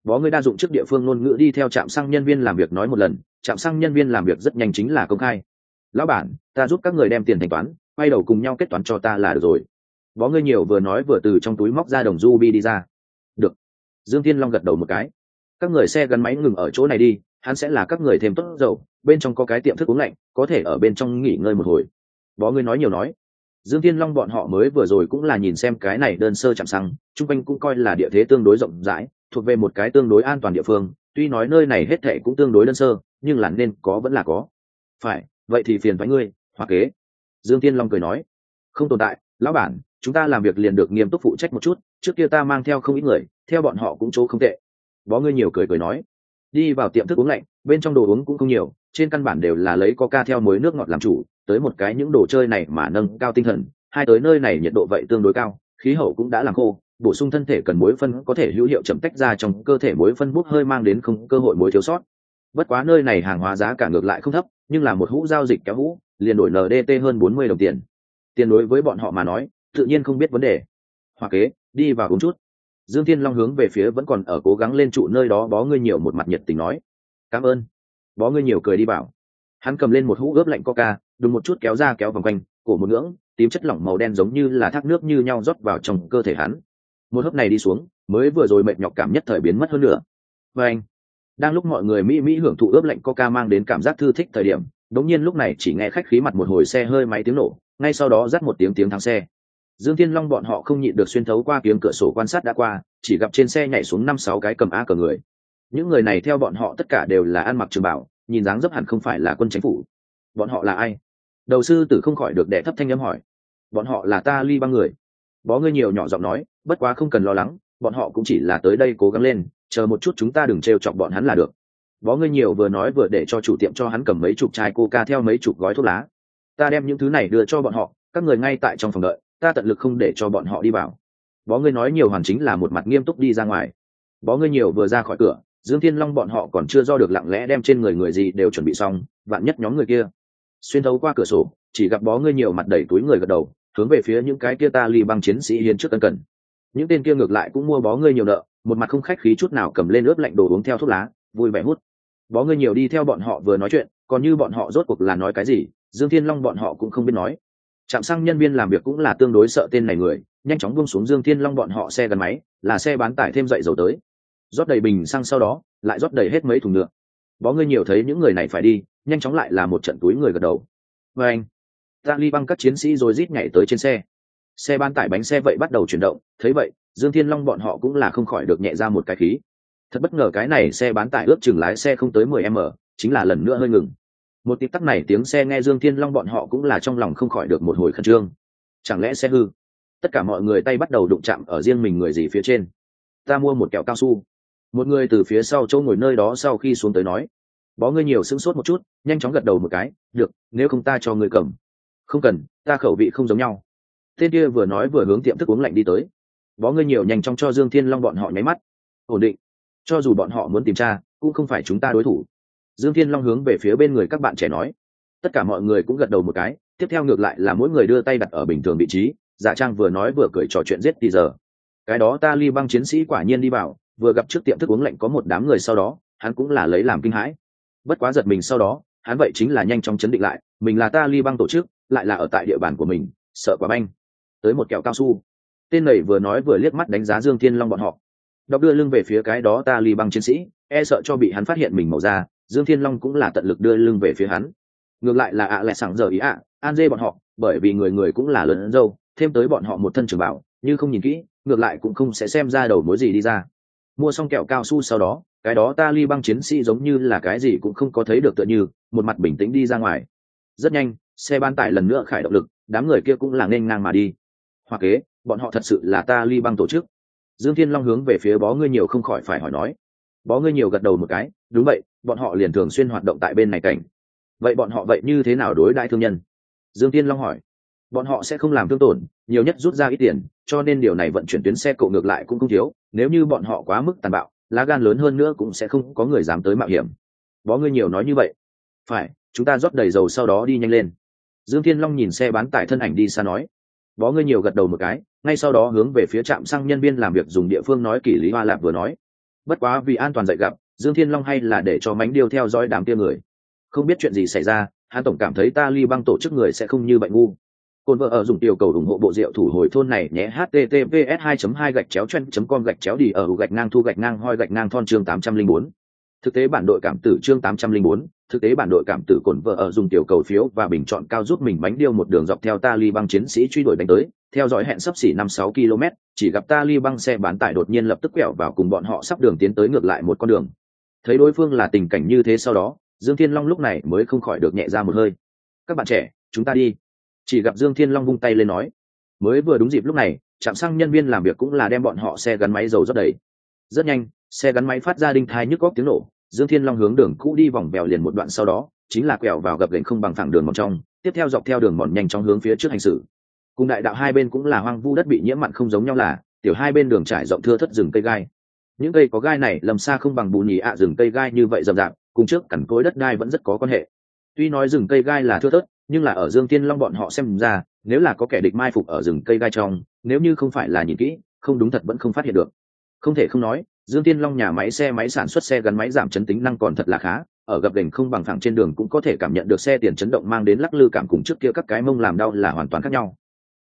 [SPEAKER 1] Bó ngươi đa dụng trước địa phương ngôn ngữ đi theo trạm xăng nhân viên làm việc nói một lần trạm xăng nhân viên làm việc rất nhanh chính là công khai. Lão bản, ta giúp các người đem tiền thanh toán, quay đầu cùng nhau kết toán cho ta là được rồi bó ngươi nhiều vừa nói vừa từ trong túi móc ra đồng du bi đi ra. Được. Dương thiên long gật đầu một cái. Các người xe gắn máy ngừng ở chỗ này đi, hắn sẽ là các người thêm tốt dầu, bên trong có cái tiệm thức uống lạnh, có thể ở bên trong nghỉ ngơi một hồi. Bó ngươi nói nhiều nói. Dương thiên long bọn họ mới vừa rồi cũng là nhìn xem cái này đơn sơ chạm xăng, chung quanh cũng coi là địa thế tương đối rộng rãi, thuộc về một cái tương đối an toàn địa phương, tuy nói nơi này hết thệ cũng tương đối đơn sơ, nhưng là nên có vẫn là có. Phải, vậy thì phiền thoái ngươi hoặc kế. Dương thiên long cười nói. Không tồn tại, lão bản chúng ta làm việc liền được nghiêm túc phụ trách một chút, trước kia ta mang theo không ít người, theo bọn họ cũng chỗ không tệ. Bó ngươi nhiều cười cười nói. Đi vào tiệm thức uống lạnh, bên trong đồ uống cũng không nhiều, trên căn bản đều là lấy coca theo muối nước ngọt làm chủ, tới một cái những đồ chơi này mà nâng cao tinh thần, hai tới nơi này nhiệt độ vậy tương đối cao, khí hậu cũng đã làm khô, bổ sung thân thể cần muối phân có thể hữu hiệu chậm tách ra trong cơ thể muối phân bút hơi mang đến không cơ hội muối thiếu sót. Bất quá nơi này hàng hóa giá cả ngược lại không thấp, nhưng là một hũ giao dịch kéo hũ, liền đổi ndt hơn bốn mươi đồng tiền. Tiền đối với bọn họ mà nói tự nhiên không biết vấn đề. Hoa kế, đi vào uống chút. Dương thiên long hướng về phía vẫn còn ở cố gắng lên trụ nơi đó bó ngươi nhiều một mặt nhiệt tình nói. Cảm ơn. Bó ngươi nhiều cười đi vào hắn cầm lên một hũ ướp lạnh coca, đùng một chút kéo ra kéo vòng quanh, cổ một ngưỡng, tím chất lỏng màu đen giống như là thác nước như nhau rót vào trong cơ thể hắn. Một hớp này đi xuống, mới vừa rồi mệt nhọc cảm nhất thời biến mất hơn nữa và anh, đang lúc mọi người mỹ mỹ hưởng thụ ướp lạnh coca mang đến cảm giác thư thích thời điểm, đống nhiên lúc này chỉ nghe khách khí mặt một hồi xe hơi máy tiếng nổ, ngay sau đó dắt một tiếng tiếng thắng xe dương thiên long bọn họ không nhịn được xuyên thấu qua kiếm cửa sổ quan sát đã qua, chỉ gặp trên xe nhảy xuống năm sáu cái cầm a cờ người. Những người này theo bọn họ tất cả đều là ăn mặc trường bảo, nhìn dáng dấp hẳn không phải là quân chính phủ. Bọn họ là ai? Đầu sư tử không khỏi được đẻ thấp thanh âm hỏi. Bọn họ là ta ly ba người. Bó ngươi nhiều nhỏ giọng nói, bất quá không cần lo lắng, bọn họ cũng chỉ là tới đây cố gắng lên, chờ một chút chúng ta đừng t chọc bọn hắn là được. Bó ngươi nhiều vừa nói vừa để cho chủ tiệm cho hắn cầm mấy chục chai coca theo mấy chục gói thuốc lá. Ta đem những thứ này đưa cho bọn họ, các người ngay tại trong phòng đợi ta tận lực không để cho bọn họ đi vào. Bó ngươi nói nhiều hoàn chính là một mặt nghiêm túc đi ra ngoài. Bó ngươi nhiều vừa ra khỏi cửa, dương thiên long bọn họ còn chưa do được lặng lẽ đem trên người người gì đều chuẩn bị xong, vạn nhất nhóm người kia xuyên thấu qua cửa sổ, chỉ gặp bó ngươi nhiều mặt đẩy túi người gật đầu, hướng về phía những cái kia ta ly băng chiến sĩ hiến trước tân cần. Những tên kia ngược lại cũng mua bó ngươi nhiều nợ, một mặt không khách khí chút nào cầm lên ướp lạnh đồ uống theo thuốc lá, vui vẻ hút. Bó ngươi nhiều đi theo bọn họ vừa nói chuyện, còn như bọn họ rốt cuộc là nói cái gì, dương thiên long bọn họ cũng không biết nói trạm xăng nhân viên làm việc cũng là tương đối sợ tên này người, nhanh chóng buông xuống dương thiên long bọn họ xe gắn máy, là xe bán tải thêm dậy dầu tới. Rót đầy bình xăng sau đó, lại rót đầy hết mấy thùng nữa bó ngươi nhiều thấy những người này phải đi, nhanh chóng lại là một trận túi người gật đầu. Và anh, ta ly băng các chiến sĩ rồi rít nhảy tới trên xe. Xe bán tải bánh xe vậy bắt đầu chuyển động, thấy vậy, dương thiên long bọn họ cũng là không khỏi được nhẹ ra một cái khí. Thật bất ngờ cái này xe bán tải ước chừng lái xe không tới mười m, chính là lần nữa hơi ngừng một tiếng tắc này tiếng xe nghe dương thiên long bọn họ cũng là trong lòng không khỏi được một hồi khẩn trương. Chẳng lẽ xe hư? Tất cả mọi người tay bắt đầu đụng chạm ở riêng mình người gì phía trên. Ta mua một kẹo cao su. Một người từ phía sau chỗ ngồi nơi đó sau khi xuống tới nói, bó ngươi nhiều sững sốt một chút, nhanh chóng gật đầu một cái, được, nếu không ta cho ngươi cầm. Không cần, ta khẩu vị không giống nhau. Tên kia vừa nói vừa hướng tiệm thức uống lạnh đi tới. Bó ngươi nhiều nhanh chóng cho dương thiên long bọn họ nháy mắt. Ổn định. Cho dù bọn họ muốn tìm tra, cũng không phải chúng ta đối thủ dương thiên long hướng về phía bên người các bạn trẻ nói. Tất cả mọi người cũng gật đầu một cái, tiếp theo ngược lại là mỗi người đưa tay đặt ở bình thường vị trí giả trang vừa nói vừa cười trò chuyện giết thì giờ. Cái đó ta ly băng chiến sĩ quả nhiên đi vào, vừa gặp trước tiệm thức uống lạnh có một đám người sau đó, hắn cũng là lấy làm kinh hãi. Bất quá giật mình sau đó, hắn vậy chính là nhanh chóng chấn định lại, mình là ta ly băng tổ chức, lại là ở tại địa bàn của mình, sợ quá banh. Tới một kẹo cao su. Tên này vừa nói vừa liếc mắt đánh giá dương thiên long bọn họ. Đọc đưa lưng về phía cái đó ta ly băng chiến sĩ e sợ cho bị hắn phát hiện mình màu da dương thiên long cũng là tận lực đưa lưng về phía hắn. Ngược lại là ạ à lại sẵn giờ ý ạ, an dê bọn họ, bởi vì người người cũng là lớn dâu, thêm tới bọn họ một thân trường bảo như không nhìn kỹ, ngược lại cũng không sẽ xem ra đầu mối gì đi ra. Mua xong kẹo cao su sau đó, cái đó ta ly băng chiến sĩ giống như là cái gì cũng không có thấy được tựa như, một mặt bình tĩnh đi ra ngoài. Rất nhanh, xe bán tải lần nữa khải động lực, đám người kia cũng là nên ngang mà đi. Hoặc kế, bọn họ thật sự là ta ly băng tổ chức. Dương thiên long hướng về phía bó ngươi nhiều không khỏi phải hỏi nói. Bó ngươi nhiều gật đầu một cái, đúng vậy bọn họ liền thường xuyên hoạt động tại bên này cảnh. Vậy bọn họ vậy như thế nào đối đại thương nhân? Dương tiên long hỏi. Bọn họ sẽ không làm thương tổn, nhiều nhất rút ra ít tiền, cho nên điều này vận chuyển tuyến xe cộ ngược lại cũng không thiếu. Nếu như bọn họ quá mức tàn bạo, lá gan lớn hơn nữa cũng sẽ không có người dám tới mạo hiểm. Bó ngươi nhiều nói như vậy. Phải, chúng ta rót đầy dầu sau đó đi nhanh lên. Dương thiên long nhìn xe bán tải thân ảnh đi xa nói. Bó ngươi nhiều gật đầu một cái, ngay sau đó hướng về phía trạm xăng nhân viên làm việc dùng địa phương nói kỷ lý hoa lạp vừa nói. Bất quá vì an toàn dạy gặp dương thiên long hay là để cho mánh điêu theo dõi đám kia người không biết chuyện gì xảy ra hắn tổng cảm thấy ta ly băng tổ chức người sẽ không như bệnh ngu cồn vợ ở dùng tiểu cầu ủng hộ bộ rượu thủ hồi thôn này nhé https 2 2 gạch chéo chen com gạch chéo đi ở gạch ngang thu gạch ngang hoi gạch ngang thon chương 804. thực tế bản đội cảm tử chương 804, thực tế bản đội cảm tử cổn vợ ở dùng tiểu cầu phiếu và bình chọn cao giúp mình bánh điêu một đường dọc theo ta ly băng chiến sĩ truy đuổi đánh tới, theo dõi hẹn sắp xỉ 5-6 km, chỉ gặp ta ly băng xe bán tải đột nhiên lập tức quẹo vào cùng bọn họ sắp đường tiến tới ngược lại một con đường. Thấy đối phương là tình cảnh như thế sau đó, Dương Thiên Long lúc này mới không khỏi được nhẹ ra một hơi. Các bạn trẻ, chúng ta đi. Chỉ gặp Dương Thiên Long vung tay lên nói. Mới vừa đúng dịp lúc này, trạm xăng nhân viên làm việc cũng là đem bọn họ xe gắn máy dầu rất đầy. Rất nhanh, xe gắn máy phát ra đinh thai nhức góc tiếng nổ, dương thiên long hướng đường cũ đi vòng bèo liền một đoạn sau đó chính là quẹo vào gập gành không bằng thẳng đường mòn trong tiếp theo dọc theo đường mòn nhanh chóng hướng phía trước hành xử cùng đại đạo hai bên cũng là hoang vu đất bị nhiễm mặn không giống nhau là tiểu hai bên đường trải rộng thưa thất rừng cây gai những cây có gai này lầm xa không bằng bù nhì ạ, rừng cây gai như vậy rậm rạp, cùng trước cằn cối đất gai vẫn rất có quan hệ. Tuy nói rừng cây gai là thưa thớt, nhưng là ở dương thiên long bọn họ xem ra, nếu là có kẻ địch mai phục ở rừng cây gai trong, nếu như không phải là nhìn kỹ, không đúng thật vẫn không phát hiện được. Không thể không nói, dương tiên long nhà máy xe máy sản xuất xe gắn máy giảm chấn tính năng còn thật là khá, ở gập gành không bằng phẳng trên đường cũng có thể cảm nhận được xe tiền chấn động mang đến lắc lư cảm cùng trước kia các cái mông làm đau là hoàn toàn khác nhau.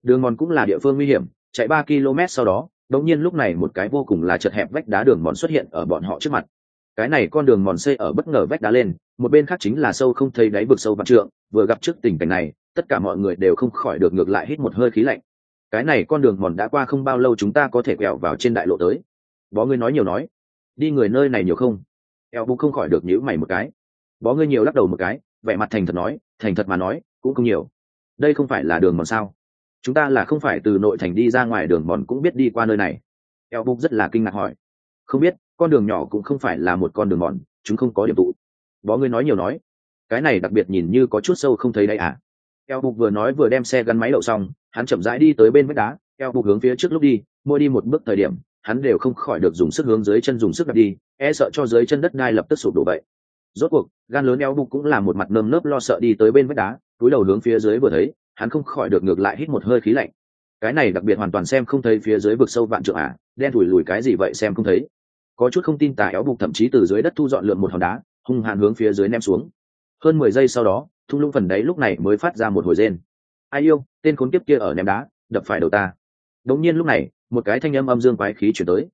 [SPEAKER 1] Đường mòn cũng là địa phương nguy hiểm, chạy ba km sau đó đột nhiên lúc này một cái vô cùng là chật hẹp vách đá đường mòn xuất hiện ở bọn họ trước mặt. Cái này con đường mòn xây ở bất ngờ vách đá lên, một bên khác chính là sâu không thấy đáy vực sâu vạn trượng, vừa gặp trước tình cảnh này, tất cả mọi người đều không khỏi được ngược lại hít một hơi khí lạnh. Cái này con đường mòn đã qua không bao lâu chúng ta có thể quẹo vào trên đại lộ tới. Bó ngươi nói nhiều nói. Đi người nơi này nhiều không? Eo bu không khỏi được nhữ mày một cái. Bó ngươi nhiều lắc đầu một cái, vẻ mặt thành thật nói, thành thật mà nói, cũng không nhiều. Đây không phải là đường mòn sao? Chúng ta là không phải từ nội thành đi ra ngoài đường mòn cũng biết đi qua nơi này. Eo bục rất là kinh ngạc hỏi. Không biết, con đường nhỏ cũng không phải là một con đường mòn, chúng không có điểm tụ. Bó ngươi nói nhiều nói. Cái này đặc biệt nhìn như có chút sâu không thấy đây à? Eo bục vừa nói vừa đem xe gắn máy đậu xong, hắn chậm rãi đi tới bên vách đá. Eo bục hướng phía trước lúc đi, mỗi đi một bước thời điểm, hắn đều không khỏi được dùng sức hướng dưới chân dùng sức đặt đi e sợ cho dưới chân đất đai lập tức sụp đổ vậy. Rốt cuộc, gan lớn eo bục cũng là một mặt nơm nớp lo sợ đi tới bên vách đá, túi đầu hướng phía dưới vừa thấy hắn không khỏi được ngược lại hít một hơi khí lạnh. Cái này đặc biệt hoàn toàn xem không thấy phía dưới vực sâu vạn trượng à đen thủi lùi cái gì vậy xem không thấy. Có chút không tin tà éo bục thậm chí từ dưới đất thu dọn lượn một hòn đá, hung hàn hướng phía dưới ném xuống. Hơn mười giây sau đó, thung lũng phần đấy lúc này mới phát ra một hồi rên. Ai yêu, tên khốn kiếp kia ở ném đá, đập phải đầu ta. Đống nhiên lúc này, một cái thanh âm âm dương quái khí chuyển tới.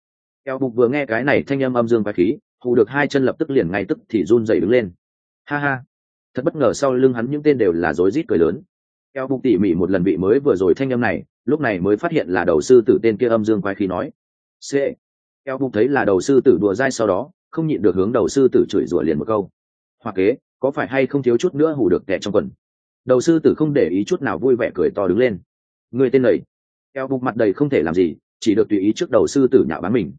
[SPEAKER 1] Eo bục vừa nghe cái này thanh âm âm dương quái khí, hù được hai chân lập tức liền ngay tức thì run dậy đứng lên. Ha ha. Thật bất ngờ sau lưng hắn những tên đều là rối rít cười lớn eo bục tỉ mỉ một lần bị mới vừa rồi thanh âm này, lúc này mới phát hiện là đầu sư tử tên kia âm dương quái khí nói. C. Eo bục thấy là đầu sư tử đùa dai sau đó, không nhịn được hướng đầu sư tử chửi rủa liền một câu. Hoặc kế, có phải hay không thiếu chút nữa hủ được kẻ trong quần? Đầu sư tử không để ý chút nào vui vẻ cười to đứng lên. Người tên này. eo bục mặt đầy không thể làm gì, chỉ được tùy ý trước đầu sư tử nhạo bán mình.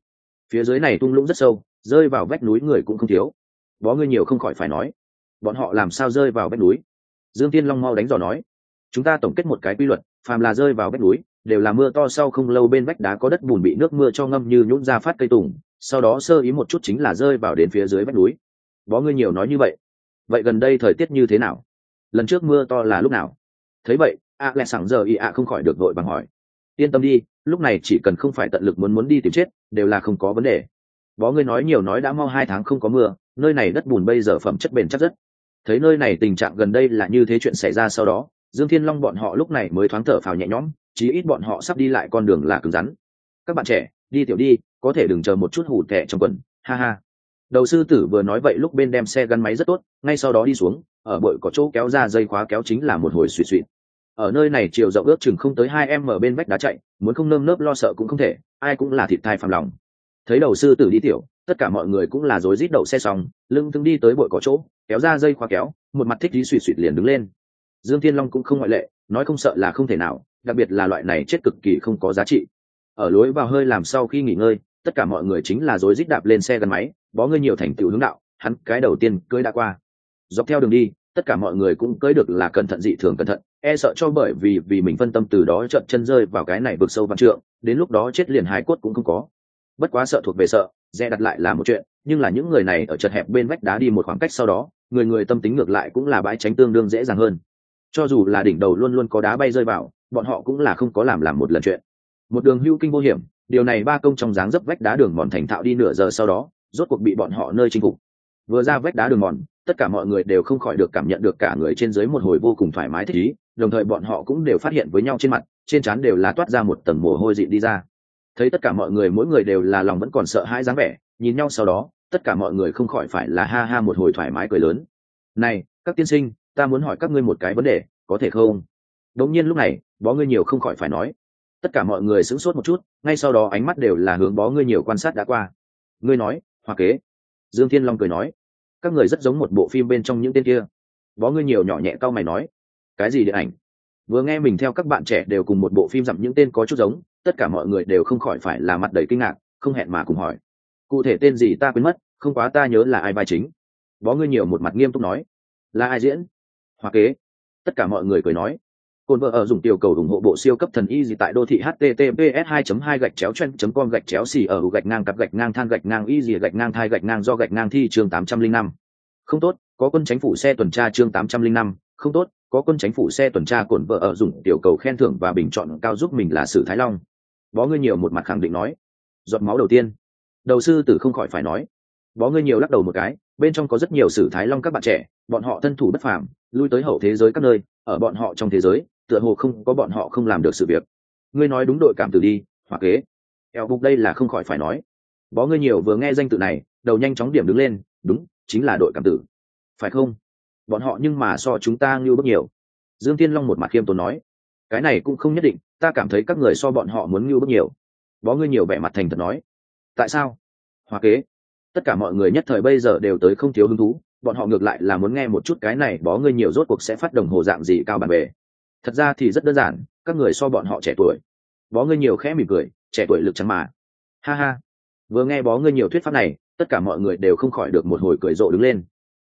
[SPEAKER 1] Phía dưới này tung lũng rất sâu, rơi vào vách núi người cũng không thiếu. Bó ngươi nhiều không khỏi phải nói. Bọn họ làm sao rơi vào vách núi? Dương tiên long mau đánh giò nói chúng ta tổng kết một cái quy luật, phàm là rơi vào vách núi, đều là mưa to sau không lâu bên vách đá có đất bùn bị nước mưa cho ngâm như nhũng ra phát cây tùng, sau đó sơ ý một chút chính là rơi vào đến phía dưới vách núi. Bó ngươi nhiều nói như vậy. Vậy gần đây thời tiết như thế nào? Lần trước mưa to là lúc nào? Thấy vậy, a lẹ sẵn giờ y a không khỏi được vội bằng hỏi. Yên tâm đi, lúc này chỉ cần không phải tận lực muốn muốn đi tìm chết, đều là không có vấn đề. Bó ngươi nói nhiều nói đã mau hai tháng không có mưa, nơi này đất bùn bây giờ phẩm chất bền chắc rất. Thấy nơi này tình trạng gần đây là như thế chuyện xảy ra sau đó dương thiên long bọn họ lúc này mới thoáng thở phào nhẹ nhõm, chí ít bọn họ sắp đi lại con đường là cứng rắn. Các bạn trẻ, đi tiểu đi, có thể đừng chờ một chút hủ tẻ trong quần, ha ha. Đầu sư tử vừa nói vậy lúc bên đem xe gắn máy rất tốt, ngay sau đó đi xuống, ở bội có chỗ kéo ra dây khóa kéo chính là một hồi suy suỵ ở nơi này chiều rộng ước chừng không tới hai em ở bên vách đá chạy, muốn không nơm nớp lo sợ cũng không thể, ai cũng là thịt thai phàm lòng. Thấy đầu sư tử đi tiểu, tất cả mọi người cũng là rối rít đậu xe xong, lưng thương đi tới bội có chỗ, kéo ra dây khóa kéo, một mặt thích dí suỵ suỵ liền đứng lên dương thiên long cũng không ngoại lệ, nói không sợ là không thể nào, đặc biệt là loại này chết cực kỳ không có giá trị. Ở lối vào hơi làm sau khi nghỉ ngơi, tất cả mọi người chính là rối rít đạp lên xe gắn máy, bó ngươi nhiều thành tựu hướng đạo, hắn cái đầu tiên cưới đã qua. Dọc theo đường đi, tất cả mọi người cũng cưới được là cẩn thận dị thường cẩn thận e sợ cho bởi vì vì mình phân tâm từ đó trận chân rơi vào cái này vực sâu văn trượng, đến lúc đó chết liền hái cốt cũng không có. Bất quá sợ thuộc về sợ, dè đặt lại là một chuyện, nhưng là những người này ở chật hẹp bên vách đá đi một khoảng cách sau đó, người người tâm tính ngược lại cũng là bãi tránh tương đương dễ dàng hơn cho dù là đỉnh đầu luôn luôn có đá bay rơi vào, bọn họ cũng là không có làm làm một lần chuyện. Một đường hưu kinh vô hiểm, điều này ba công trong dáng dấp vách đá đường mòn thành thạo đi nửa giờ sau đó, rốt cuộc bị bọn họ nơi chinh phục. Vừa ra vách đá đường mòn, tất cả mọi người đều không khỏi được cảm nhận được cả người trên dưới một hồi vô cùng thoải mái thích ý, đồng thời bọn họ cũng đều phát hiện với nhau trên mặt, trên trán đều là toát ra một tầng mồ hôi dị đi ra. Thấy tất cả mọi người mỗi người đều là lòng vẫn còn sợ hãi dáng vẻ, nhìn nhau sau đó, tất cả mọi người không khỏi phải là ha ha một hồi thoải mái cười lớn. Này, các tiên sinh ta muốn hỏi các ngươi một cái vấn đề, có thể không? Đống nhiên lúc này, bó ngươi nhiều không khỏi phải nói. Tất cả mọi người sửng sốt một chút, ngay sau đó ánh mắt đều là hướng bó ngươi nhiều quan sát đã qua. Ngươi nói, hoa kế. Dương thiên long cười nói. Các người rất giống một bộ phim bên trong những tên kia. Bó ngươi nhiều nhỏ nhẹ cau mày nói. Cái gì điện ảnh? Vừa nghe mình theo các bạn trẻ đều cùng một bộ phim dặm những tên có chút giống, tất cả mọi người đều không khỏi phải là mặt đầy kinh ngạc, không hẹn mà cùng hỏi. Cụ thể tên gì ta quên mất, không quá ta nhớ là ai vai chính. Bó ngươi nhiều một mặt nghiêm túc nói. Là ai diễn? Hoa kế. Tất cả mọi người cười nói. Cồn vợ ở dùng tiểu cầu ủng hộ bộ siêu cấp thần y gì tại đô thị https 2 2 gạch chéo chen com gạch chéo xì ở gạch ngang cặp gạch ngang than gạch ngang y gì gạch ngang thai gạch ngang do gạch ngang thi chương 805. không tốt có quân chính phủ xe tuần tra chương 805, không tốt có quân chính phủ xe tuần tra cồn vợ ở dùng tiểu cầu khen thưởng và bình chọn cao giúp mình là sử thái long. Bó ngươi nhiều một mặt khẳng định nói. Giọt máu đầu tiên. Đầu sư tử không khỏi phải nói bó ngươi nhiều lắc đầu một cái, bên trong có rất nhiều sử thái long các bạn trẻ, bọn họ thân thủ bất phàm, lui tới hậu thế giới các nơi, ở bọn họ trong thế giới, tựa hồ không có bọn họ không làm được sự việc. Ngươi nói đúng đội cảm tử đi, hoặc kế. Eo bục đây là không khỏi phải nói. Bó ngươi nhiều vừa nghe danh tự này, đầu nhanh chóng điểm đứng lên, đúng, chính là đội cảm tử. Phải không? Bọn họ nhưng mà so chúng ta ngưu bất nhiều. Dương tiên long một mặt khiêm tốn nói. Cái này cũng không nhất định, ta cảm thấy các người so bọn họ muốn ngưu bất nhiều. Bó ngươi nhiều vẻ mặt thành thật nói. Tại sao? Hoa kế tất cả mọi người nhất thời bây giờ đều tới không thiếu hứng thú, bọn họ ngược lại là muốn nghe một chút cái này bó ngươi nhiều rốt cuộc sẽ phát đồng hồ dạng gì cao bản bề. Thật ra thì rất đơn giản, các người so bọn họ trẻ tuổi. Bó ngươi nhiều khẽ mỉm cười, trẻ tuổi lực trắng mà. Ha ha. Vừa nghe bó ngươi nhiều thuyết pháp này, tất cả mọi người đều không khỏi được một hồi cười rộ đứng lên.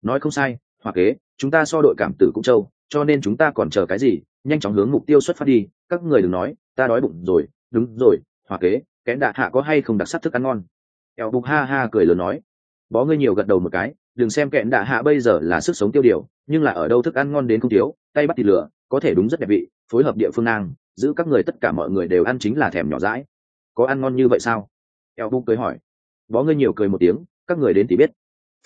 [SPEAKER 1] Nói không sai, hoặc kế, chúng ta so đội cảm tử cũng châu cho nên chúng ta còn chờ cái gì, nhanh chóng hướng mục tiêu xuất phát đi, các người đừng nói, ta đói bụng rồi, đúng rồi, hoặc kế kẽn đạ hạ có hay không đặc sắc thức ăn ngon eo bục ha ha cười lớn nói. Bó ngươi nhiều gật đầu một cái, đừng xem kẹn đạ hạ bây giờ là sức sống tiêu điều, nhưng là ở đâu thức ăn ngon đến không thiếu, tay bắt thịt lửa, có thể đúng rất đẹp vị, phối hợp địa phương nang, giữ các người tất cả mọi người đều ăn chính là thèm nhỏ rãi có ăn ngon như vậy sao? Eo bục cười hỏi. Bó ngươi nhiều cười một tiếng, các người đến thì biết.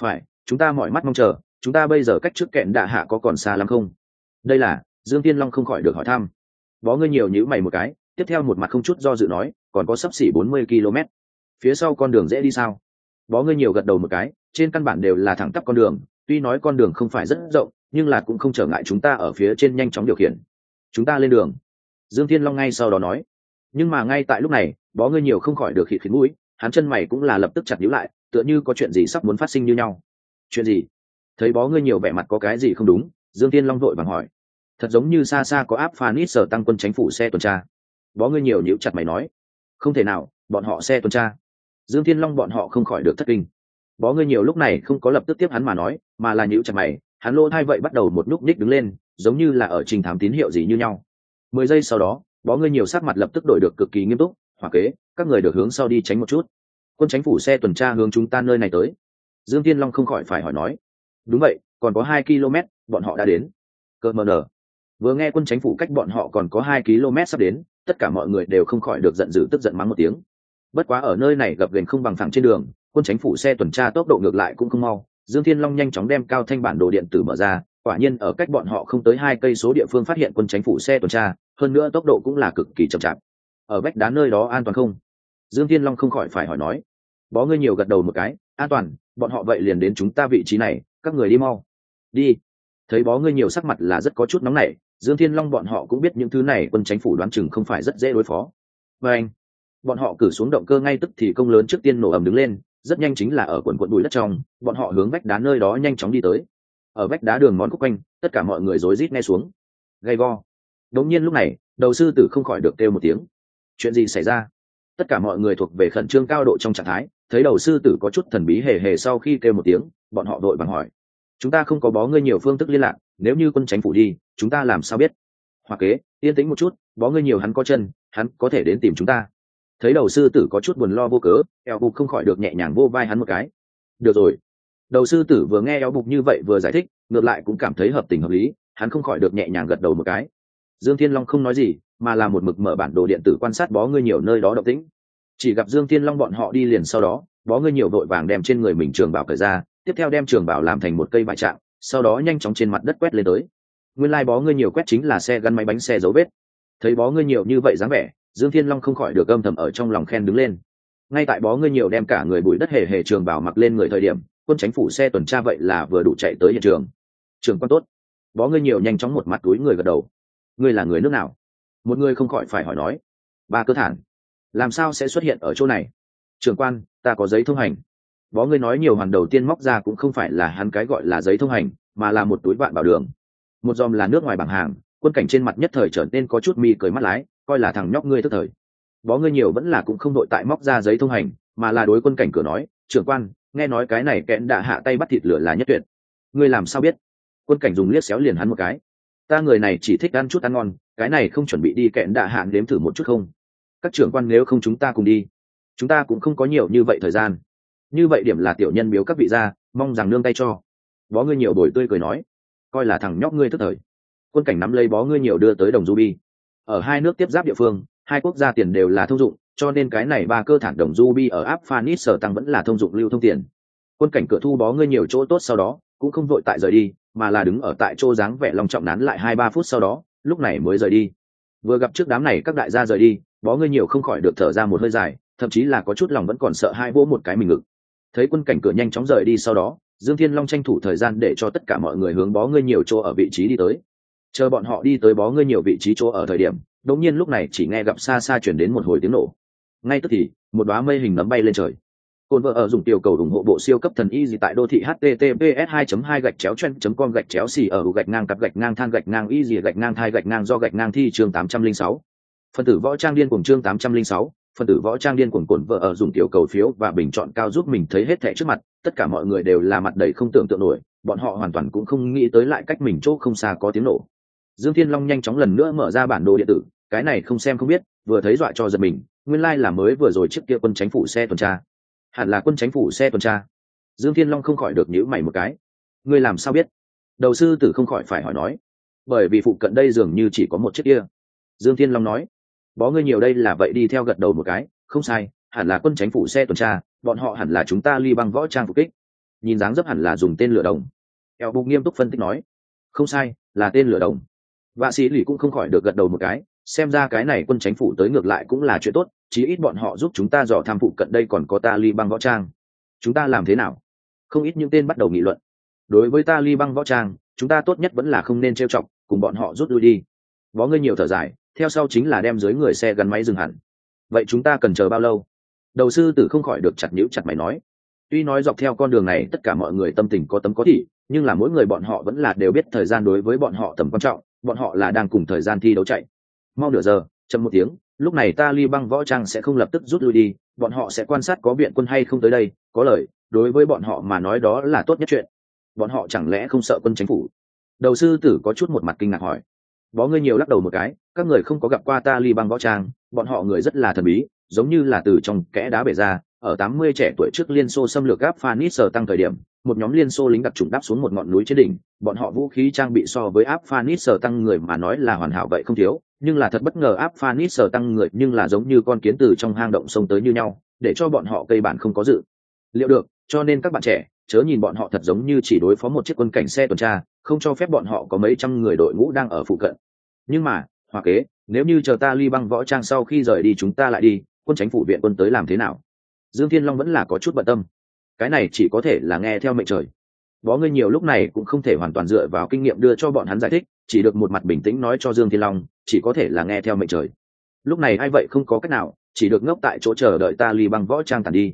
[SPEAKER 1] Phải, chúng ta mỏi mắt mong chờ, chúng ta bây giờ cách trước kẹn đạ hạ có còn xa lắm không? Đây là, dương tiên long không khỏi được hỏi thăm. Bó ngươi nhiều nhữ mày một cái, tiếp theo một mặt không chút do dự nói, còn có sấp xỉ bốn mươi km phía sau con đường dễ đi sao? Bó ngươi nhiều gật đầu một cái, trên căn bản đều là thẳng tắp con đường, tuy nói con đường không phải rất rộng, nhưng là cũng không trở ngại chúng ta ở phía trên nhanh chóng điều khiển. Chúng ta lên đường. Dương thiên long ngay sau đó nói. Nhưng mà ngay tại lúc này, bó ngươi nhiều không khỏi được khịt khịt mũi, hắn chân mày cũng là lập tức chặt nhíu lại, tựa như có chuyện gì sắp muốn phát sinh như nhau. Chuyện gì? Thấy bó ngươi nhiều vẻ mặt có cái gì không đúng, dương thiên long vội vàng hỏi. Thật giống như xa xa có áp phan ít sở tăng quân chánh phủ xe tuần tra. Bó ngươi nhiều nhíu chặt mày nói. Không thể nào, bọn họ xe tuần tra dương thiên long bọn họ không khỏi được thất kinh. Bó ngươi nhiều lúc này không có lập tức tiếp hắn mà nói, mà là nhíu chặt mày, hắn lỗ thai vậy bắt đầu một lúc ních đứng lên, giống như là ở trình thám tín hiệu gì như nhau. Mười giây sau đó, bó ngươi nhiều sắc mặt lập tức đổi được cực kỳ nghiêm túc, hỏa kế, các người được hướng sau đi tránh một chút. Quân chánh phủ xe tuần tra hướng chúng ta nơi này tới. Dương thiên long không khỏi phải hỏi nói. Đúng vậy, còn có hai km, bọn họ đã đến. Cơ mờ nở. Vừa nghe quân chánh phủ cách bọn họ còn có hai km sắp đến, tất cả mọi người đều không khỏi được giận dữ tức giận mắng một tiếng bất quá ở nơi này gặp gành không bằng phẳng trên đường, quân chánh phủ xe tuần tra tốc độ ngược lại cũng không mau. Dương thiên long nhanh chóng đem cao thanh bản đồ điện tử mở ra, quả nhiên ở cách bọn họ không tới hai cây số địa phương phát hiện quân chánh phủ xe tuần tra, hơn nữa tốc độ cũng là cực kỳ chậm chạp. Ở vách đá nơi đó an toàn không? Dương thiên long không khỏi phải hỏi nói. Bó ngươi nhiều gật đầu một cái, an toàn, bọn họ vậy liền đến chúng ta vị trí này, các người đi mau. Đi. Thấy bó ngươi nhiều sắc mặt là rất có chút nóng nảy, dương thiên long bọn họ cũng biết những thứ này quân chánh phủ đoán chừng không phải rất dễ đối phó. Và anh bọn họ cử xuống động cơ ngay tức thì công lớn trước tiên nổ ầm đứng lên, rất nhanh chính là ở quần quận bụi đất trong, bọn họ hướng vách đá nơi đó nhanh chóng đi tới. Ở vách đá đường món khúc quanh, tất cả mọi người rối rít nghe xuống. Gay go. Đống nhiên lúc này, đầu sư tử không khỏi được kêu một tiếng. Chuyện gì xảy ra? Tất cả mọi người thuộc về khẩn trương cao độ trong trạng thái, thấy đầu sư tử có chút thần bí hề hề sau khi kêu một tiếng, bọn họ đội bằng hỏi. Chúng ta không có bó ngươi nhiều phương thức liên lạc, nếu như quân tránh phủ đi, chúng ta làm sao biết? Hoặc kế, yên tĩnh một chút, bó ngươi nhiều hắn có chân, hắn có thể đến tìm chúng ta thấy đầu sư tử có chút buồn lo vô cớ, eo bục không khỏi được nhẹ nhàng vô vai hắn một cái. Được rồi. Đầu sư tử vừa nghe eo bục như vậy vừa giải thích, ngược lại cũng cảm thấy hợp tình hợp lý, hắn không khỏi được nhẹ nhàng gật đầu một cái. Dương thiên long không nói gì, mà là một mực mở bản đồ điện tử quan sát bó ngươi nhiều nơi đó động tĩnh. Chỉ gặp dương thiên long bọn họ đi liền sau đó, bó ngươi nhiều vội vàng đem trên người mình trường bảo cởi ra, tiếp theo đem trường bảo làm thành một cây bại trạng, sau đó nhanh chóng trên mặt đất quét lên tới. Nguyên lai、like、bó ngươi nhiều quét chính là xe gắn máy bánh xe dấu vết. Thấy bó ngươi nhiều như vậy dáng vẻ dương thiên long không khỏi được âm thầm ở trong lòng khen đứng lên. Ngay tại bó ngươi nhiều đem cả người bụi đất hề hề trường bảo mặc lên người thời điểm, quân chánh phủ xe tuần tra vậy là vừa đủ chạy tới hiện trường. Trường quan tốt. Bó ngươi nhiều nhanh chóng một mặt túi người gật đầu. Ngươi là người nước nào? Một người không khỏi phải hỏi nói. Ba cơ thản. Làm sao sẽ xuất hiện ở chỗ này? Trường quan, ta có giấy thông hành. Bó ngươi nói nhiều hoàn đầu tiên móc ra cũng không phải là hắn cái gọi là giấy thông hành, mà là một túi vạn bảo đường. Một dòm là nước ngoài bảng hàng, quân cảnh trên mặt nhất thời trở nên có chút mi cười mắt lái coi là thằng nhóc ngươi tức thời. Bó ngươi nhiều vẫn là cũng không đội tại móc ra giấy thông hành, mà là đối quân cảnh cửa nói, trưởng quan, nghe nói cái này kẽn đã hạ tay bắt thịt lửa là nhất tuyệt. Ngươi làm sao biết? Quân cảnh dùng liếc xéo liền hắn một cái. Ta người này chỉ thích ăn chút ăn ngon, cái này không chuẩn bị đi kẽn đạ hạn đếm thử một chút không? Các trưởng quan nếu không chúng ta cùng đi, chúng ta cũng không có nhiều như vậy thời gian. Như vậy điểm là tiểu nhân biếu các vị ra mong rằng nương tay cho. Bó ngươi nhiều bồi tươi cười nói, coi là thằng nhóc ngươi tức thời. Quân cảnh nắm lấy bó ngươi nhiều đưa tới đồng du bi ở hai nước tiếp giáp địa phương, hai quốc gia tiền đều là thông dụng, cho nên cái này ba cơ thản đồng ruby ở áp phanis sở tăng vẫn là thông dụng lưu thông tiền. Quân cảnh cửa thu bó ngươi nhiều chỗ tốt sau đó, cũng không vội tại rời đi, mà là đứng ở tại chỗ dáng vẻ lòng trọng nán lại hai ba phút sau đó, lúc này mới rời đi. Vừa gặp trước đám này các đại gia rời đi, bó ngươi nhiều không khỏi được thở ra một hơi dài, thậm chí là có chút lòng vẫn còn sợ hai vỗ một cái mình ngực. Thấy quân cảnh cửa nhanh chóng rời đi sau đó, dương thiên long tranh thủ thời gian để cho tất cả mọi người hướng bó ngươi nhiều chỗ ở vị trí đi tới chờ bọn họ đi tới bó ngươi nhiều vị trí chỗ ở thời điểm đột nhiên lúc này chỉ nghe gặp xa xa chuyển đến một hồi tiếng nổ. Ngay tức thì một đoá mây hình nấm bay lên trời. Cồn vợ ở dùng tiểu cầu ủng hộ bộ siêu cấp thần y gì tại đô thị https 2 2 gạch chéo chen com gạch chéo xì ở gạch ngang cặp gạch ngang than gạch ngang y gì gạch ngang thai gạch ngang do gạch ngang thi chương 806. phân tử võ trang điên cùng chương 806, phân tử võ trang điên cuồng cồn vợ ở dùng tiểu cầu phiếu và bình chọn cao giúp mình thấy hết thẻ trước mặt tất cả mọi người đều là mặt đầy không tưởng tượng nổi bọn họ hoàn toàn cũng không nghĩ tới lại cách mình chỗ không xa có tiếng nổ dương thiên long nhanh chóng lần nữa mở ra bản đồ điện tử, cái này không xem không biết, vừa thấy dọa cho giật mình, nguyên lai、like、là mới vừa rồi chiếc kia quân chánh phủ xe tuần tra. Hẳn là quân chánh phủ xe tuần tra. Dương thiên long không khỏi được nhữ mày một cái. Ngươi làm sao biết? Đầu sư tử không khỏi phải hỏi nói. Bởi vì phụ cận đây dường như chỉ có một chiếc kia. Dương thiên long nói. Bó ngươi nhiều đây là vậy đi theo gật đầu một cái. Không sai, hẳn là quân chánh phủ xe tuần tra, bọn họ hẳn là chúng ta ly băng võ trang phục kích. Nhìn dáng dấp hẳn là dùng tên lửa đồng. Eo bục nghiêm túc phân tích nói. Không sai, là tên lửa đồng vạ sĩ lì cũng không khỏi được gật đầu một cái, xem ra cái này quân chánh phủ tới ngược lại cũng là chuyện tốt, chí ít bọn họ giúp chúng ta dò tham phụ cận đây còn có ta ly băng võ trang. Chúng ta làm thế nào? Không ít những tên bắt đầu nghị luận. Đối với ta ly băng võ trang, chúng ta tốt nhất vẫn là không nên trêu chọc, cùng bọn họ rút lui đi. Võ ngươi nhiều thở dài, theo sau chính là đem dưới người xe gắn máy dừng hẳn. Vậy chúng ta cần chờ bao lâu? Đầu sư tử không khỏi được chặt nhữ chặt mày nói. Tuy nói dọc theo con đường này tất cả mọi người tâm tình có tấm có thị nhưng là mỗi người bọn họ vẫn là đều biết thời gian đối với bọn họ tầm quan trọng bọn họ là đang cùng thời gian thi đấu chạy. Mau nửa giờ, chậm một tiếng, lúc này ta ly băng võ trang sẽ không lập tức rút lui đi, bọn họ sẽ quan sát có viện quân hay không tới đây, có lời, đối với bọn họ mà nói đó là tốt nhất chuyện. Bọn họ chẳng lẽ không sợ quân chính phủ? Đầu sư tử có chút một mặt kinh ngạc hỏi. Bó ngươi nhiều lắc đầu một cái, các người không có gặp qua ta ly băng võ trang, bọn họ người rất là thần bí, giống như là từ trong kẽ đá bể ra, ở tám mươi trẻ tuổi trước liên xô xâm lược gáp phanis sở tăng thời điểm một nhóm liên xô lính đặc trùng đáp xuống một ngọn núi trên đỉnh, bọn họ vũ khí trang bị so với áp phanis sở tăng người mà nói là hoàn hảo vậy không thiếu, nhưng là thật bất ngờ áp phanis sở tăng người nhưng là giống như con kiến từ trong hang động sông tới như nhau, để cho bọn họ cây bản không có dự. Liệu được, cho nên các bạn trẻ, chớ nhìn bọn họ thật giống như chỉ đối phó một chiếc quân cảnh xe tuần tra, không cho phép bọn họ có mấy trăm người đội ngũ đang ở phụ cận. Nhưng mà, hoa kế, nếu như chờ ta ly băng võ trang sau khi rời đi chúng ta lại đi, quân tránh phủ viện quân tới làm thế nào? Dương thiên long vẫn là có chút bận tâm cái này chỉ có thể là nghe theo mệnh trời. Bó ngươi nhiều lúc này cũng không thể hoàn toàn dựa vào kinh nghiệm đưa cho bọn hắn giải thích, chỉ được một mặt bình tĩnh nói cho dương thiên long, chỉ có thể là nghe theo mệnh trời. Lúc này ai vậy không có cách nào, chỉ được ngốc tại chỗ chờ đợi ta ly băng võ trang tàn đi.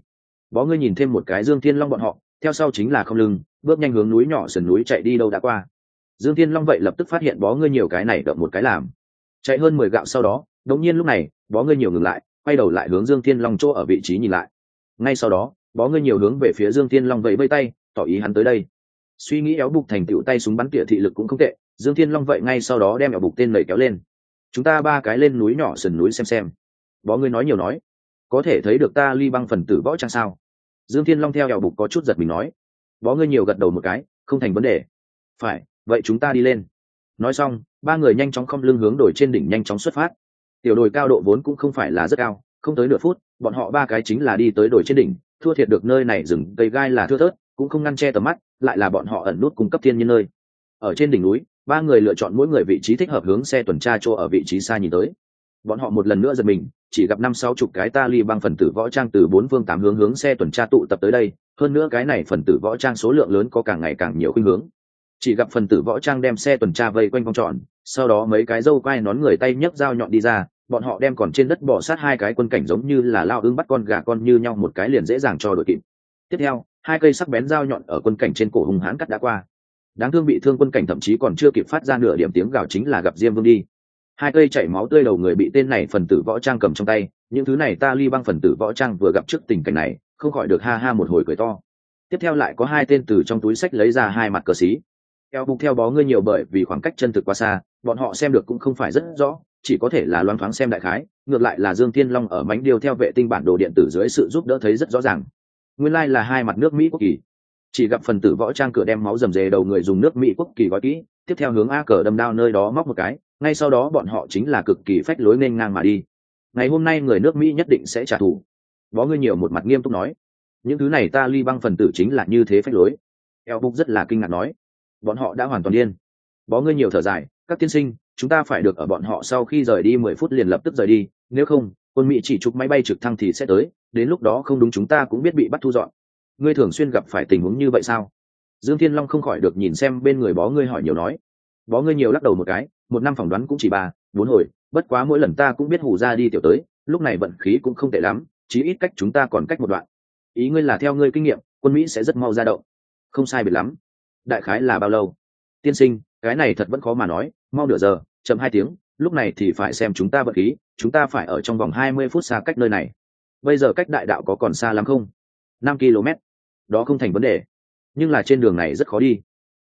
[SPEAKER 1] Bó ngươi nhìn thêm một cái dương thiên long bọn họ, theo sau chính là không lưng, bước nhanh hướng núi nhỏ sườn núi chạy đi đâu đã qua. Dương thiên long vậy lập tức phát hiện bó ngươi nhiều cái này đậm một cái làm. Chạy hơn mười gạo sau đó đống nhiên lúc này, bó ngươi nhiều ngừng lại, quay đầu lại hướng dương thiên long chỗ ở vị trí nhìn lại. Ngay sau đó bó ngươi nhiều hướng về phía dương thiên long vậy vây tay, tỏ ý hắn tới đây. Suy nghĩ éo bục thành tựu tay súng bắn tỉa thị lực cũng không tệ, dương thiên long vậy ngay sau đó đem éo bục tên lầy kéo lên. Chúng ta ba cái lên núi nhỏ sườn núi xem xem. Bó ngươi nói nhiều nói. Có thể thấy được ta ly băng phần tử võ trang sao? Dương thiên long theo éo bục có chút giật mình nói. Bó ngươi nhiều gật đầu một cái, không thành vấn đề. Phải, vậy chúng ta đi lên. Nói xong, ba người nhanh chóng không lưng hướng đổi trên đỉnh nhanh chóng xuất phát. Tiểu đồi cao độ vốn cũng không phải là rất cao, không tới nửa phút, bọn họ ba cái chính là đi tới đồi trên đỉnh thua thiệt được nơi này rừng cây gai là thưa thớt, cũng không ngăn che tầm mắt, lại là bọn họ ẩn nút cung cấp thiên nhiên nơi. Ở trên đỉnh núi, ba người lựa chọn mỗi người vị trí thích hợp hướng xe tuần tra chỗ ở vị trí xa nhìn tới. Bọn họ một lần nữa giật mình, chỉ gặp năm sáu chục cái ta ly băng phần tử võ trang từ bốn phương tám hướng hướng xe tuần tra tụ tập tới đây, hơn nữa cái này phần tử võ trang số lượng lớn có càng ngày càng nhiều khuynh hướng. Chỉ gặp phần tử võ trang đem xe tuần tra vây quanh vòng tròn, sau đó mấy cái dâu quai nón người tay nhấc dao nhọn đi ra bọn họ đem còn trên đất bỏ sát hai cái quân cảnh giống như là lao ưng bắt con gà con như nhau một cái liền dễ dàng cho đội kịp. Tiếp theo, hai cây sắc bén dao nhọn ở quân cảnh trên cổ hùng hãn cắt đã qua. Đáng thương bị thương quân cảnh thậm chí còn chưa kịp phát ra nửa điểm tiếng gào chính là gặp diêm vương đi. Hai cây chảy máu tươi đầu người bị tên này phần tử võ trang cầm trong tay, những thứ này ta ly băng phần tử võ trang vừa gặp trước tình cảnh này, không khỏi được ha ha một hồi cười to. Tiếp theo lại có hai tên từ trong túi sách lấy ra hai mặt cờ xí. Eo bục theo bó ngươi nhiều bởi vì khoảng cách chân thực quá xa, bọn họ xem được cũng không phải rất rõ chỉ có thể là loan thoáng xem đại khái, ngược lại là dương thiên long ở mánh điều theo vệ tinh bản đồ điện tử dưới sự giúp đỡ thấy rất rõ ràng. Nguyên lai、like、là hai mặt nước mỹ quốc kỳ. Chỉ gặp phần tử võ trang cửa đem máu rầm rề đầu người dùng nước mỹ quốc kỳ gói kỹ, tiếp theo hướng a cờ đâm đao nơi đó móc một cái, ngay sau đó bọn họ chính là cực kỳ phách lối nên ngang mà đi. Ngày hôm nay người nước mỹ nhất định sẽ trả thù. Bó ngươi nhiều một mặt nghiêm túc nói. Những thứ này ta ly băng phần tử chính là như thế phách lối. Eo bục rất là kinh ngạc nói. Bọn họ đã hoàn toàn điên. Bó ngươi nhiều thở dài, các tiên sinh chúng ta phải được ở bọn họ sau khi rời đi mười phút liền lập tức rời đi, nếu không, quân mỹ chỉ chụp máy bay trực thăng thì sẽ tới, đến lúc đó không đúng chúng ta cũng biết bị bắt thu dọn. Ngươi thường xuyên gặp phải tình huống như vậy sao? Dương thiên long không khỏi được nhìn xem bên người bó ngươi hỏi nhiều nói. Bó ngươi nhiều lắc đầu một cái, một năm phỏng đoán cũng chỉ ba, bốn hồi, bất quá mỗi lần ta cũng biết hù ra đi tiểu tới, lúc này vận khí cũng không tệ lắm, chí ít cách chúng ta còn cách một đoạn. Ý ngươi là theo ngươi kinh nghiệm, quân mỹ sẽ rất mau ra động. Không sai biệt lắm. Đại khái là bao lâu? Tiên sinh cái này thật vẫn khó mà nói, mau nửa giờ, chậm hai tiếng, lúc này thì phải xem chúng ta vật khí, chúng ta phải ở trong vòng hai mươi phút xa cách nơi này. Bây giờ cách đại đạo có còn xa lắm không? Năm km. Đó không thành vấn đề. Nhưng là trên đường này rất khó đi.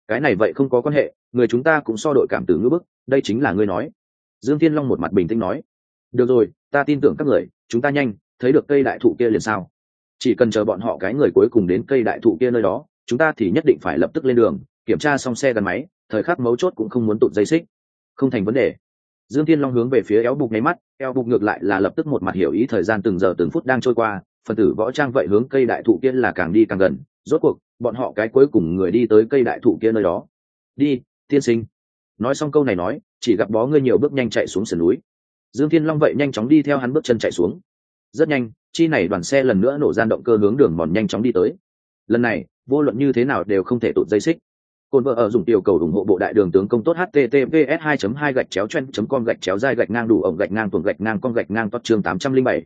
[SPEAKER 1] Cái này vậy không có quan hệ, người chúng ta cũng so đội cảm tử ngữ bức, đây chính là ngươi nói. Dương thiên long một mặt bình tĩnh nói. Được rồi, ta tin tưởng các người, chúng ta nhanh, thấy được cây đại thụ kia liền sao? Chỉ cần chờ bọn họ cái người cuối cùng đến cây đại thụ kia nơi đó, chúng ta thì nhất định phải lập tức lên đường, kiểm tra xong xe gắn máy thời khắc mấu chốt cũng không muốn tụt dây xích. Không thành vấn đề. Dương thiên long hướng về phía éo bục nháy mắt, eo bục ngược lại là lập tức một mặt hiểu ý thời gian từng giờ từng phút đang trôi qua, phần tử võ trang vậy hướng cây đại thụ kia là càng đi càng gần, rốt cuộc, bọn họ cái cuối cùng người đi tới cây đại thụ kia nơi đó. Đi, tiên sinh. Nói xong câu này nói, chỉ gặp bó ngươi nhiều bước nhanh chạy xuống sườn núi. Dương thiên long vậy nhanh chóng đi theo hắn bước chân chạy xuống. Rất nhanh, chi này đoàn xe lần nữa nổ gian động cơ hướng đường mòn nhanh chóng đi tới. Lần này, vô luận như thế nào đều không thể tụt dây xích. Côn vợ ở dùng tiểu cầu ủng hộ bộ đại đường tướng công tốt https 2 2 gạch chéo chen com gạch chéo dai gạch ngang đủ ổng gạch ngang tuồng gạch ngang con gạch ngang tốt chương 807.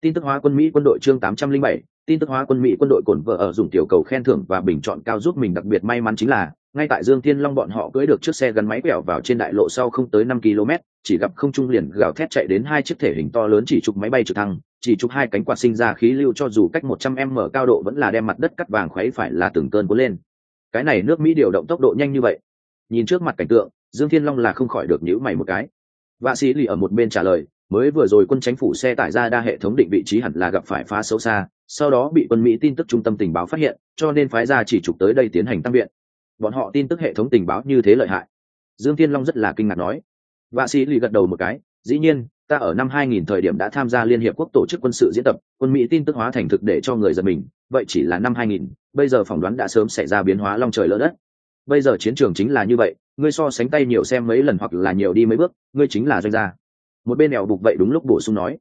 [SPEAKER 1] tin tức hóa quân mỹ quân đội chương 807, tin tức hóa quân mỹ quân đội cồn vợ ở dùng tiểu cầu khen thưởng và bình chọn cao giúp mình đặc biệt may mắn chính là ngay tại dương thiên long bọn họ cưỡi được chiếc xe gắn máy quẹo vào trên đại lộ sau không tới năm km chỉ gặp không trung liền gào thét chạy đến hai chiếc thể hình to lớn chỉ chụp máy bay trực thăng chỉ chụp hai cánh quạt sinh ra khí lưu cho dù cách một trăm m cao độ vẫn là đem mặt đất cắt vàng khuấy phải là từng cơn cuốn lên cái này nước mỹ điều động tốc độ nhanh như vậy. Nhìn trước mặt cảnh tượng, dương thiên long là không khỏi được nhữ mày một cái. Vạ sĩ lì ở một bên trả lời, mới vừa rồi quân chánh phủ xe tải ra đa hệ thống định vị trí hẳn là gặp phải phá xấu xa, sau đó bị quân mỹ tin tức trung tâm tình báo phát hiện, cho nên phái ra chỉ trục tới đây tiến hành tăng viện. Bọn họ tin tức hệ thống tình báo như thế lợi hại. Dương thiên long rất là kinh ngạc nói. Vạ sĩ lì gật đầu một cái, dĩ nhiên, ta ở năm 2000 thời điểm đã tham gia liên hiệp quốc tổ chức quân sự diễn tập, quân mỹ tin tức hóa thành thực để cho người dân mình vậy chỉ là năm 2000, bây giờ phỏng đoán đã sớm xảy ra biến hóa long trời lỡ đất. Bây giờ chiến trường chính là như vậy ngươi so sánh tay nhiều xem mấy lần hoặc là nhiều đi mấy bước ngươi chính là doanh gia. Một bên đèo bục vậy đúng lúc bổ sung nói.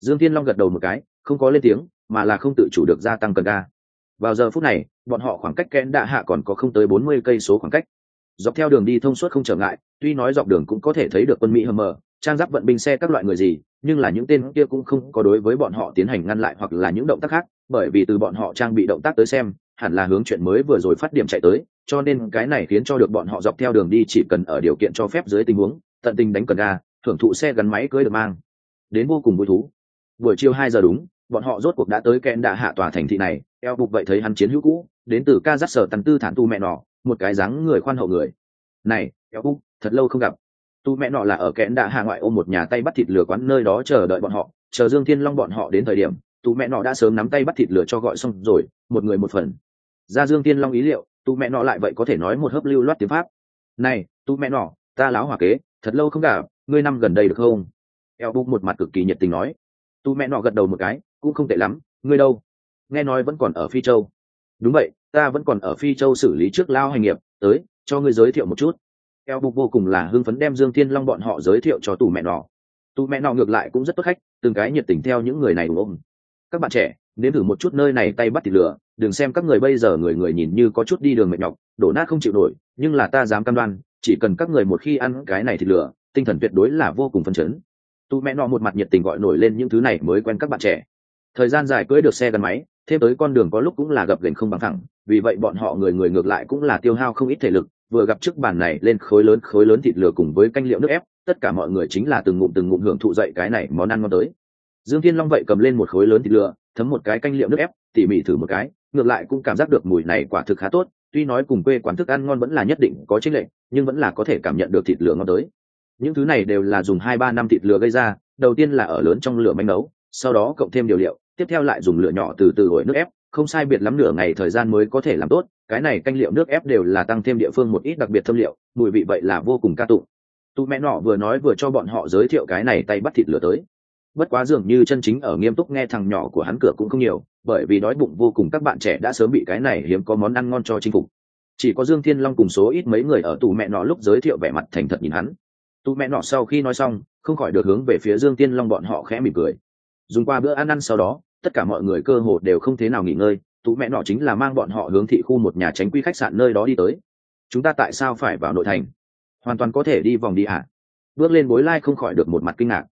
[SPEAKER 1] Dương thiên long gật đầu một cái không có lên tiếng mà là không tự chủ được gia tăng cần ga. Vào giờ phút này bọn họ khoảng cách kẽn đạ hạ còn có không tới bốn mươi cây số khoảng cách. Dọc theo đường đi thông suốt không trở ngại tuy nói dọc đường cũng có thể thấy được quân mỹ hầm mờ trang giáp vận binh xe các loại người gì nhưng là những tên kia cũng không có đối với bọn họ tiến hành ngăn lại hoặc là những động tác khác bởi vì từ bọn họ trang bị động tác tới xem, hẳn là hướng chuyện mới vừa rồi phát điểm chạy tới, cho nên cái này khiến cho được bọn họ dọc theo đường đi chỉ cần ở điều kiện cho phép dưới tình huống, tận tình đánh cần ga, thưởng thụ xe gắn máy cưới được mang. Đến vô cùng vui thú. Buổi chiều hai giờ đúng, bọn họ rốt cuộc đã tới kẽn đạ hạ tòa thành thị này, eo bục vậy thấy hắn chiến hữu cũ, đến từ ca giác sở tần tư thản tu mẹ nọ, một cái dáng người khoan hậu người. Này, eo bục, thật lâu không gặp. Tu mẹ nọ là ở kẽn đạ hạ ngoại ôm một nhà tay bắt thịt lửa quán nơi đó chờ đợi bọn họ, chờ dương thiên long bọn họ đến thời điểm Tú mẹ nọ đã sớm nắm tay bắt thịt lửa cho gọi xong rồi, một người một phần. Ra dương thiên long ý liệu, tú mẹ nọ lại vậy có thể nói một hớp lưu loát tiếng pháp. Này, tú mẹ nọ, ta láo hòa kế, thật lâu không gặp, ngươi năm gần đây được không? Eo bục một mặt cực kỳ nhiệt tình nói. Tú mẹ nọ gật đầu một cái, cũng không tệ lắm, ngươi đâu? Nghe nói vẫn còn ở phi châu. Đúng vậy, ta vẫn còn ở phi châu xử lý trước lao hành nghiệp, tới, cho ngươi giới thiệu một chút. Eo bục vô cùng là hưng phấn đem dương thiên long bọn họ giới thiệu cho tù mẹ nọ. Tù mẹ nọ ngược lại cũng rất tốt khách, từng cái nhiệt tình theo những người này ủng ôm các bạn trẻ, nếm thử một chút nơi này tay bắt thịt lửa, đừng xem các người bây giờ người người nhìn như có chút đi đường mệt nhọc, đổ nát không chịu nổi, nhưng là ta dám cam đoan, chỉ cần các người một khi ăn cái này thịt lửa, tinh thần tuyệt đối là vô cùng phấn chấn. Tụ mẹ nọ một mặt nhiệt tình gọi nổi lên những thứ này mới quen các bạn trẻ. Thời gian dài cưỡi được xe gắn máy, thêm tới con đường có lúc cũng là gập ghềnh không bằng thẳng vì vậy bọn họ người người ngược lại cũng là tiêu hao không ít thể lực, vừa gặp trước bàn này lên khối lớn khối lớn thịt lửa cùng với canh liệu nước ép, tất cả mọi người chính là từng ngụm từng ngụm hưởng thụ dậy cái này món ăn ngon tới dương thiên long vậy cầm lên một khối lớn thịt lửa, thấm một cái canh liệu nước ép, tỉ mỉ thử một cái, ngược lại cũng cảm giác được mùi này quả thực khá tốt, tuy nói cùng quê quán thức ăn ngon vẫn là nhất định có chênh lệch, nhưng vẫn là có thể cảm nhận được thịt lửa ngon tới. Những thứ này đều là dùng hai ba năm thịt lửa gây ra, đầu tiên là ở lớn trong lửa manh nấu, sau đó cộng thêm điều liệu, tiếp theo lại dùng lửa nhỏ từ từ ổi nước ép, không sai biệt lắm nửa ngày thời gian mới có thể làm tốt, cái này canh liệu nước ép đều là tăng thêm địa phương một ít đặc biệt thâm liệu, mùi vị vậy là vô cùng ca tụng. Tụ mẹ nọ vừa nói vừa cho bọn họ giới thiệu cái này tay bắt thịt lửa tới bất quá dường như chân chính ở nghiêm túc nghe thằng nhỏ của hắn cửa cũng không nhiều, bởi vì đói bụng vô cùng các bạn trẻ đã sớm bị cái này hiếm có món ăn ngon cho chinh phục. Chỉ có dương thiên long cùng số ít mấy người ở tù mẹ nọ lúc giới thiệu vẻ mặt thành thật nhìn hắn. Tù mẹ nọ sau khi nói xong, không khỏi được hướng về phía dương thiên long bọn họ khẽ mỉm cười. Dùng qua bữa ăn ăn sau đó, tất cả mọi người cơ hồ đều không thế nào nghỉ ngơi, tù mẹ nọ chính là mang bọn họ hướng thị khu một nhà tránh quy khách sạn nơi đó đi tới. Chúng ta tại sao phải vào nội thành? Hoàn toàn có thể đi vòng đi ạ. À? bước lên bối lai không khỏi được một mặt kinh ngạc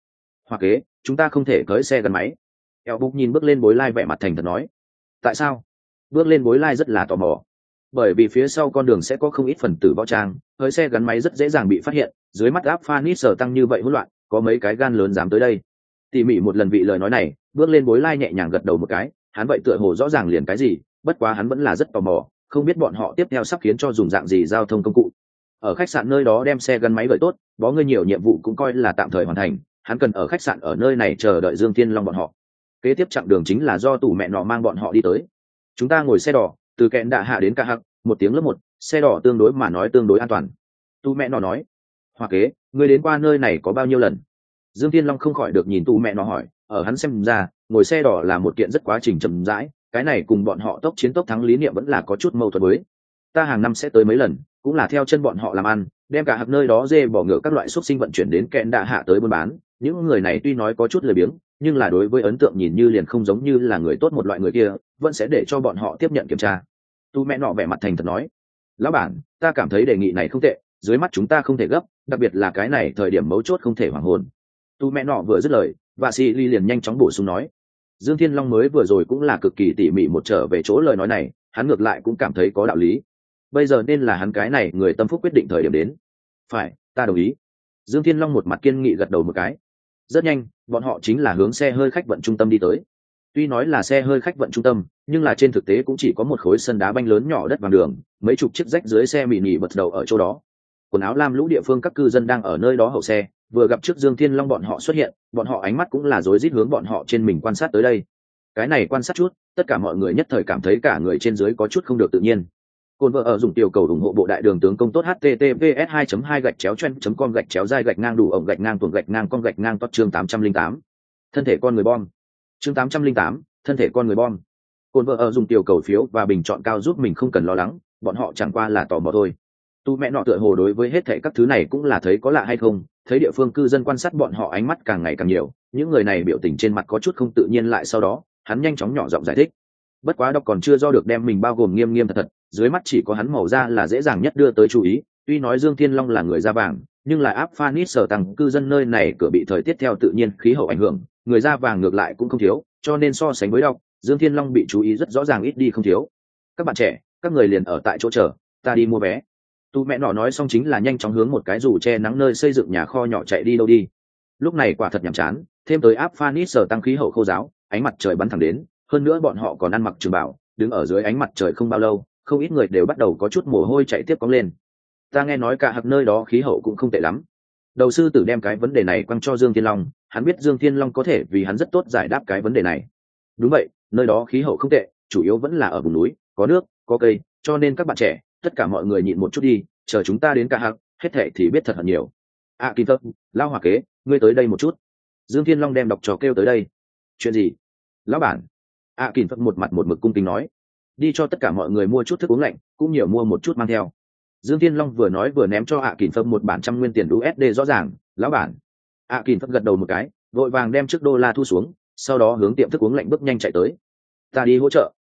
[SPEAKER 1] hoặc kế, chúng ta không thể cưới xe gắn máy. Eo bục nhìn bước lên bối lai vẻ mặt thành thật nói, tại sao? Bước lên bối lai rất là tò mò, bởi vì phía sau con đường sẽ có không ít phần tử võ trang hơi xe gắn máy rất dễ dàng bị phát hiện, dưới mắt áp phanit sở tăng như vậy hỗn loạn, có mấy cái gan lớn dám tới đây. Tỉ mỉ một lần vị lời nói này, bước lên bối lai nhẹ nhàng gật đầu một cái, hắn vậy tựa hồ rõ ràng liền cái gì, bất quá hắn vẫn là rất tò mò, không biết bọn họ tiếp theo sắp khiến cho dùng dạng gì giao thông công cụ. Ở khách sạn nơi đó đem xe gắn máy gợi tốt, bó ngươi nhiều nhiệm vụ cũng coi là tạm thời hoàn thành hắn cần ở khách sạn ở nơi này chờ đợi dương Thiên long bọn họ. Kế tiếp chặng đường chính là do tủ mẹ nọ mang bọn họ đi tới. Chúng ta ngồi xe đỏ, từ kẹn đạ hạ đến ca hắc, một tiếng lớp một, xe đỏ tương đối mà nói tương đối an toàn. Tu mẹ nọ nói, hoa kế người đến qua nơi này có bao nhiêu lần? Dương Thiên long không khỏi được nhìn tu mẹ nọ hỏi, ở hắn xem ra, ngồi xe đỏ là một kiện rất quá trình chậm rãi, cái này cùng bọn họ tốc chiến tốc thắng lý niệm vẫn là có chút mâu thuẫn với. Ta hàng năm sẽ tới mấy lần, cũng là theo chân bọn họ làm ăn, đem cả hạc nơi đó dê bỏ ngựa các loại xuất sinh vận chuyển đến kẹn đạ hạ tới buôn bán những người này tuy nói có chút lười biếng, nhưng là đối với ấn tượng nhìn như liền không giống như là người tốt một loại người kia, vẫn sẽ để cho bọn họ tiếp nhận kiểm tra. Tu mẹ nọ vẻ mặt thành thật nói, lão bản, ta cảm thấy đề nghị này không tệ, dưới mắt chúng ta không thể gấp, đặc biệt là cái này thời điểm mấu chốt không thể hoảng hồn. Tu mẹ nọ vừa dứt lời và si ly liền nhanh chóng bổ sung nói, dương thiên long mới vừa rồi cũng là cực kỳ tỉ mỉ một trở về chỗ lời nói này, hắn ngược lại cũng cảm thấy có đạo lý. Bây giờ nên là hắn cái này người tâm phúc quyết định thời điểm đến. Phải, ta đồng ý. Dương thiên long một mặt kiên nghị gật đầu một cái rất nhanh, bọn họ chính là hướng xe hơi khách vận trung tâm đi tới. Tuy nói là xe hơi khách vận trung tâm, nhưng là trên thực tế cũng chỉ có một khối sân đá banh lớn nhỏ đất vàng đường, mấy chục chiếc rách dưới xe mị nỉ bật đầu ở chỗ đó. Quần áo lam lũ địa phương các cư dân đang ở nơi đó hậu xe, vừa gặp trước dương thiên long bọn họ xuất hiện, bọn họ ánh mắt cũng là rối rít hướng bọn họ trên mình quan sát tới đây. Cái này quan sát chút, tất cả mọi người nhất thời cảm thấy cả người trên dưới có chút không được tự nhiên. Côn vợ ở dùng tiểu cầu ủng hộ bộ đại đường tướng công tốt https 2 2 gạch chéo chen com gạch chéo dai gạch ngang đủ ổng gạch ngang tuồng gạch ngang con gạch ngang tốt chương 808. thân thể con người bom. Chương 808, thân thể con người bom. Côn vợ ở dùng tiểu cầu phiếu và bình chọn cao giúp mình không cần lo lắng bọn họ chẳng qua là tò mò thôi. Tu mẹ nọ tựa hồ đối với hết thảy các thứ này cũng là thấy có lạ hay không thấy địa phương cư dân quan sát bọn họ ánh mắt càng ngày càng nhiều những người này biểu tình trên mặt có chút không tự nhiên lại sau đó hắn nhanh chóng nhỏ giọng giải thích bất quá đọc còn chưa do được đem mình bao gồm nghiêm nghiêm thật thật, dưới mắt chỉ có hắn màu da là dễ dàng nhất đưa tới chú ý, tuy nói dương thiên long là người da vàng, nhưng lại áp phanit sở tăng cư dân nơi này cửa bị thời tiết theo tự nhiên khí hậu ảnh hưởng, người da vàng ngược lại cũng không thiếu, cho nên so sánh với đọc, dương thiên long bị chú ý rất rõ ràng ít đi không thiếu. Các bạn trẻ, các người liền ở tại chỗ chờ, ta đi mua vé. Tu mẹ nọ nói xong chính là nhanh chóng hướng một cái dù che nắng nơi xây dựng nhà kho nhỏ chạy đi đâu đi. Lúc này quả thật nhàm chán, thêm tới áp phanit sở tăng khí hậu khô giáo, ánh mặt trời bắn thẳng đến hơn nữa bọn họ còn ăn mặc trường bảo đứng ở dưới ánh mặt trời không bao lâu, không ít người đều bắt đầu có chút mồ hôi chạy tiếp cóng lên. Ta nghe nói cả hạc nơi đó khí hậu cũng không tệ lắm. Đầu sư tử đem cái vấn đề này quăng cho dương thiên long, hắn biết dương thiên long có thể vì hắn rất tốt giải đáp cái vấn đề này. Đúng vậy, nơi đó khí hậu không tệ, chủ yếu vẫn là ở vùng núi, có nước, có cây, cho nên các bạn trẻ, tất cả mọi người nhịn một chút đi, chờ chúng ta đến cả hạc, hết thệ thì biết thật hận nhiều. A kim tâm lao hòa kế, ngươi tới đây một chút. Dương thiên long đem đọc trò kêu tới đây. Chuyện gì? Lão bản ạ à, kỳn phật một mặt một mực cung kính nói. Đi cho tất cả mọi người mua chút thức uống lạnh cũng nhiều mua một chút mang theo. Dương thiên long vừa nói vừa ném cho ạ à kỳn phật một bản trăm nguyên tiền usd rõ ràng lão bản. Ạ kỳn phất gật đầu một cái vội vàng đem chiếc đô la thu xuống sau đó hướng tiệm thức uống lạnh bước nhanh chạy tới. Ta đi hỗ trợ.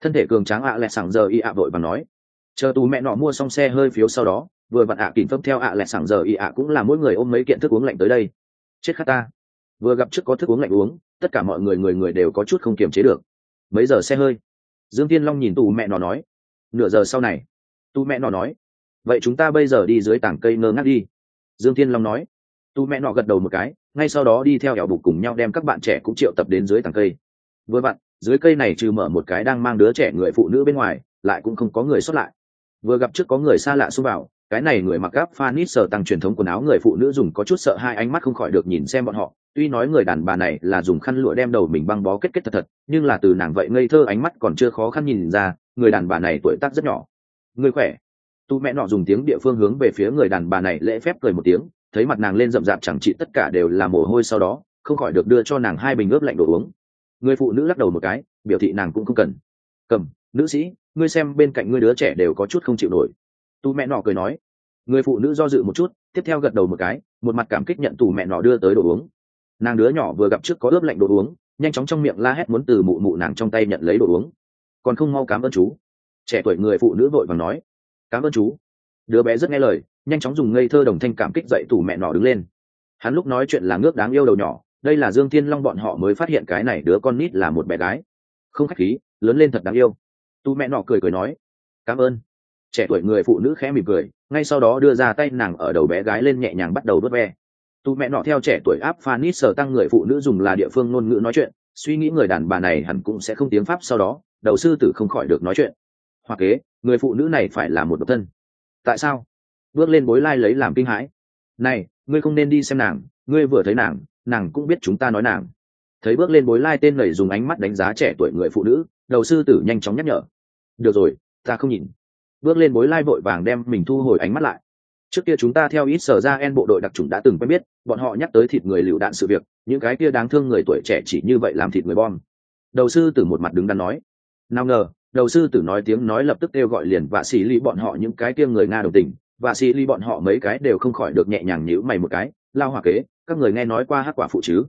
[SPEAKER 1] Thân thể cường tráng ạ lẹ sảng giờ y ạ vội và nói. Chờ tù mẹ nọ mua xong xe hơi phiếu sau đó vừa vặn ạ kỳn phất theo ạ lẹ sảng giờ y ạ cũng là mỗi người ôm mấy kiện thức uống lạnh tới đây. Chết khát ta. Vừa gặp trước có thức uống lạnh uống tất cả mọi người người người đều có chút không kiềm chế được mấy giờ xe hơi? Dương tiên long nhìn tù mẹ nó nói, nửa giờ sau này. Tù mẹ nó nói, vậy chúng ta bây giờ đi dưới tảng cây ngơ ngác đi. Dương tiên long nói. Tù mẹ nọ gật đầu một cái, ngay sau đó đi theo hẻo bục cùng nhau đem các bạn trẻ cũng triệu tập đến dưới tảng cây. Vừa vặn, dưới cây này trừ mở một cái đang mang đứa trẻ người phụ nữ bên ngoài, lại cũng không có người xuất lại. Vừa gặp trước có người xa lạ xông vào cái này người mặc gáp phanit sờ tăng truyền thống quần áo người phụ nữ dùng có chút sợ hai ánh mắt không khỏi được nhìn xem bọn họ. Tuy nói người đàn bà này là dùng khăn lụa đem đầu mình băng bó kết kết thật thật, nhưng là từ nàng vậy ngây thơ ánh mắt còn chưa khó khăn nhìn ra, người đàn bà này tuổi tác rất nhỏ. Người khỏe. Tu mẹ nọ dùng tiếng địa phương hướng về phía người đàn bà này lễ phép cười một tiếng, thấy mặt nàng lên rậm rạp chẳng chị tất cả đều là mồ hôi sau đó, không khỏi được đưa cho nàng hai bình ướp lạnh đồ uống. Người phụ nữ lắc đầu một cái, biểu thị nàng cũng không cần. Cầm, nữ sĩ, ngươi xem bên cạnh ngươi đứa trẻ đều có chút không chịu nổi tu mẹ nọ cười nói. Người phụ nữ do dự một chút, tiếp theo gật đầu một cái, một mặt cảm kích nhận tù mẹ nọ đưa tới đồ uống. Nàng đứa nhỏ vừa gặp trước có ướp lạnh đồ uống, nhanh chóng trong miệng la hét muốn từ mụ mụ nàng trong tay nhận lấy đồ uống. Còn không mau cám ơn chú. Trẻ tuổi người phụ nữ vội vàng nói. Cám ơn chú. Đứa bé rất nghe lời, nhanh chóng dùng ngây thơ đồng thanh cảm kích dậy tủ mẹ nọ đứng lên. Hắn lúc nói chuyện là ngước đáng yêu đầu nhỏ, đây là dương thiên long bọn họ mới phát hiện cái này đứa con nít là một bé gái. Không khách khí, lớn lên thật đáng yêu. Tu mẹ nọ cười cười nói. Cảm ơn trẻ tuổi người phụ nữ khẽ mỉm cười, ngay sau đó đưa ra tay nàng ở đầu bé gái lên nhẹ nhàng bắt đầu vớt ve. Tu mẹ nọ theo trẻ tuổi áp phanit sờ tăng người phụ nữ dùng là địa phương ngôn ngữ nói chuyện, suy nghĩ người đàn bà này hẳn cũng sẽ không tiếng pháp sau đó, đầu sư tử không khỏi được nói chuyện. Hoặc kế, người phụ nữ này phải là một độc thân. Tại sao? Bước lên bối lai lấy làm kinh hãi. Này, ngươi không nên đi xem nàng, ngươi vừa thấy nàng nàng cũng biết chúng ta nói nàng. Thấy bước lên bối lai tên lầy dùng ánh mắt đánh giá trẻ tuổi người phụ nữ, đầu sư tử nhanh chóng nhắc nhở. Được rồi, ta không nhìn bước lên bối lai vội vàng đem mình thu hồi ánh mắt lại. Trước kia chúng ta theo ít sở ra en bộ đội đặc trùng đã từng quen biết, bọn họ nhắc tới thịt người lựu đạn sự việc, những cái kia đáng thương người tuổi trẻ chỉ như vậy làm thịt người bom. Đầu sư tử một mặt đứng đắn nói. Nào ngờ, đầu sư tử nói tiếng nói lập tức kêu gọi liền và xì ly bọn họ những cái kia người nga đồng tình. Và xì ly bọn họ mấy cái đều không khỏi được nhẹ nhàng nhữ mày một cái, lao hòa kế, các người nghe nói qua hắc quả phụ chứ?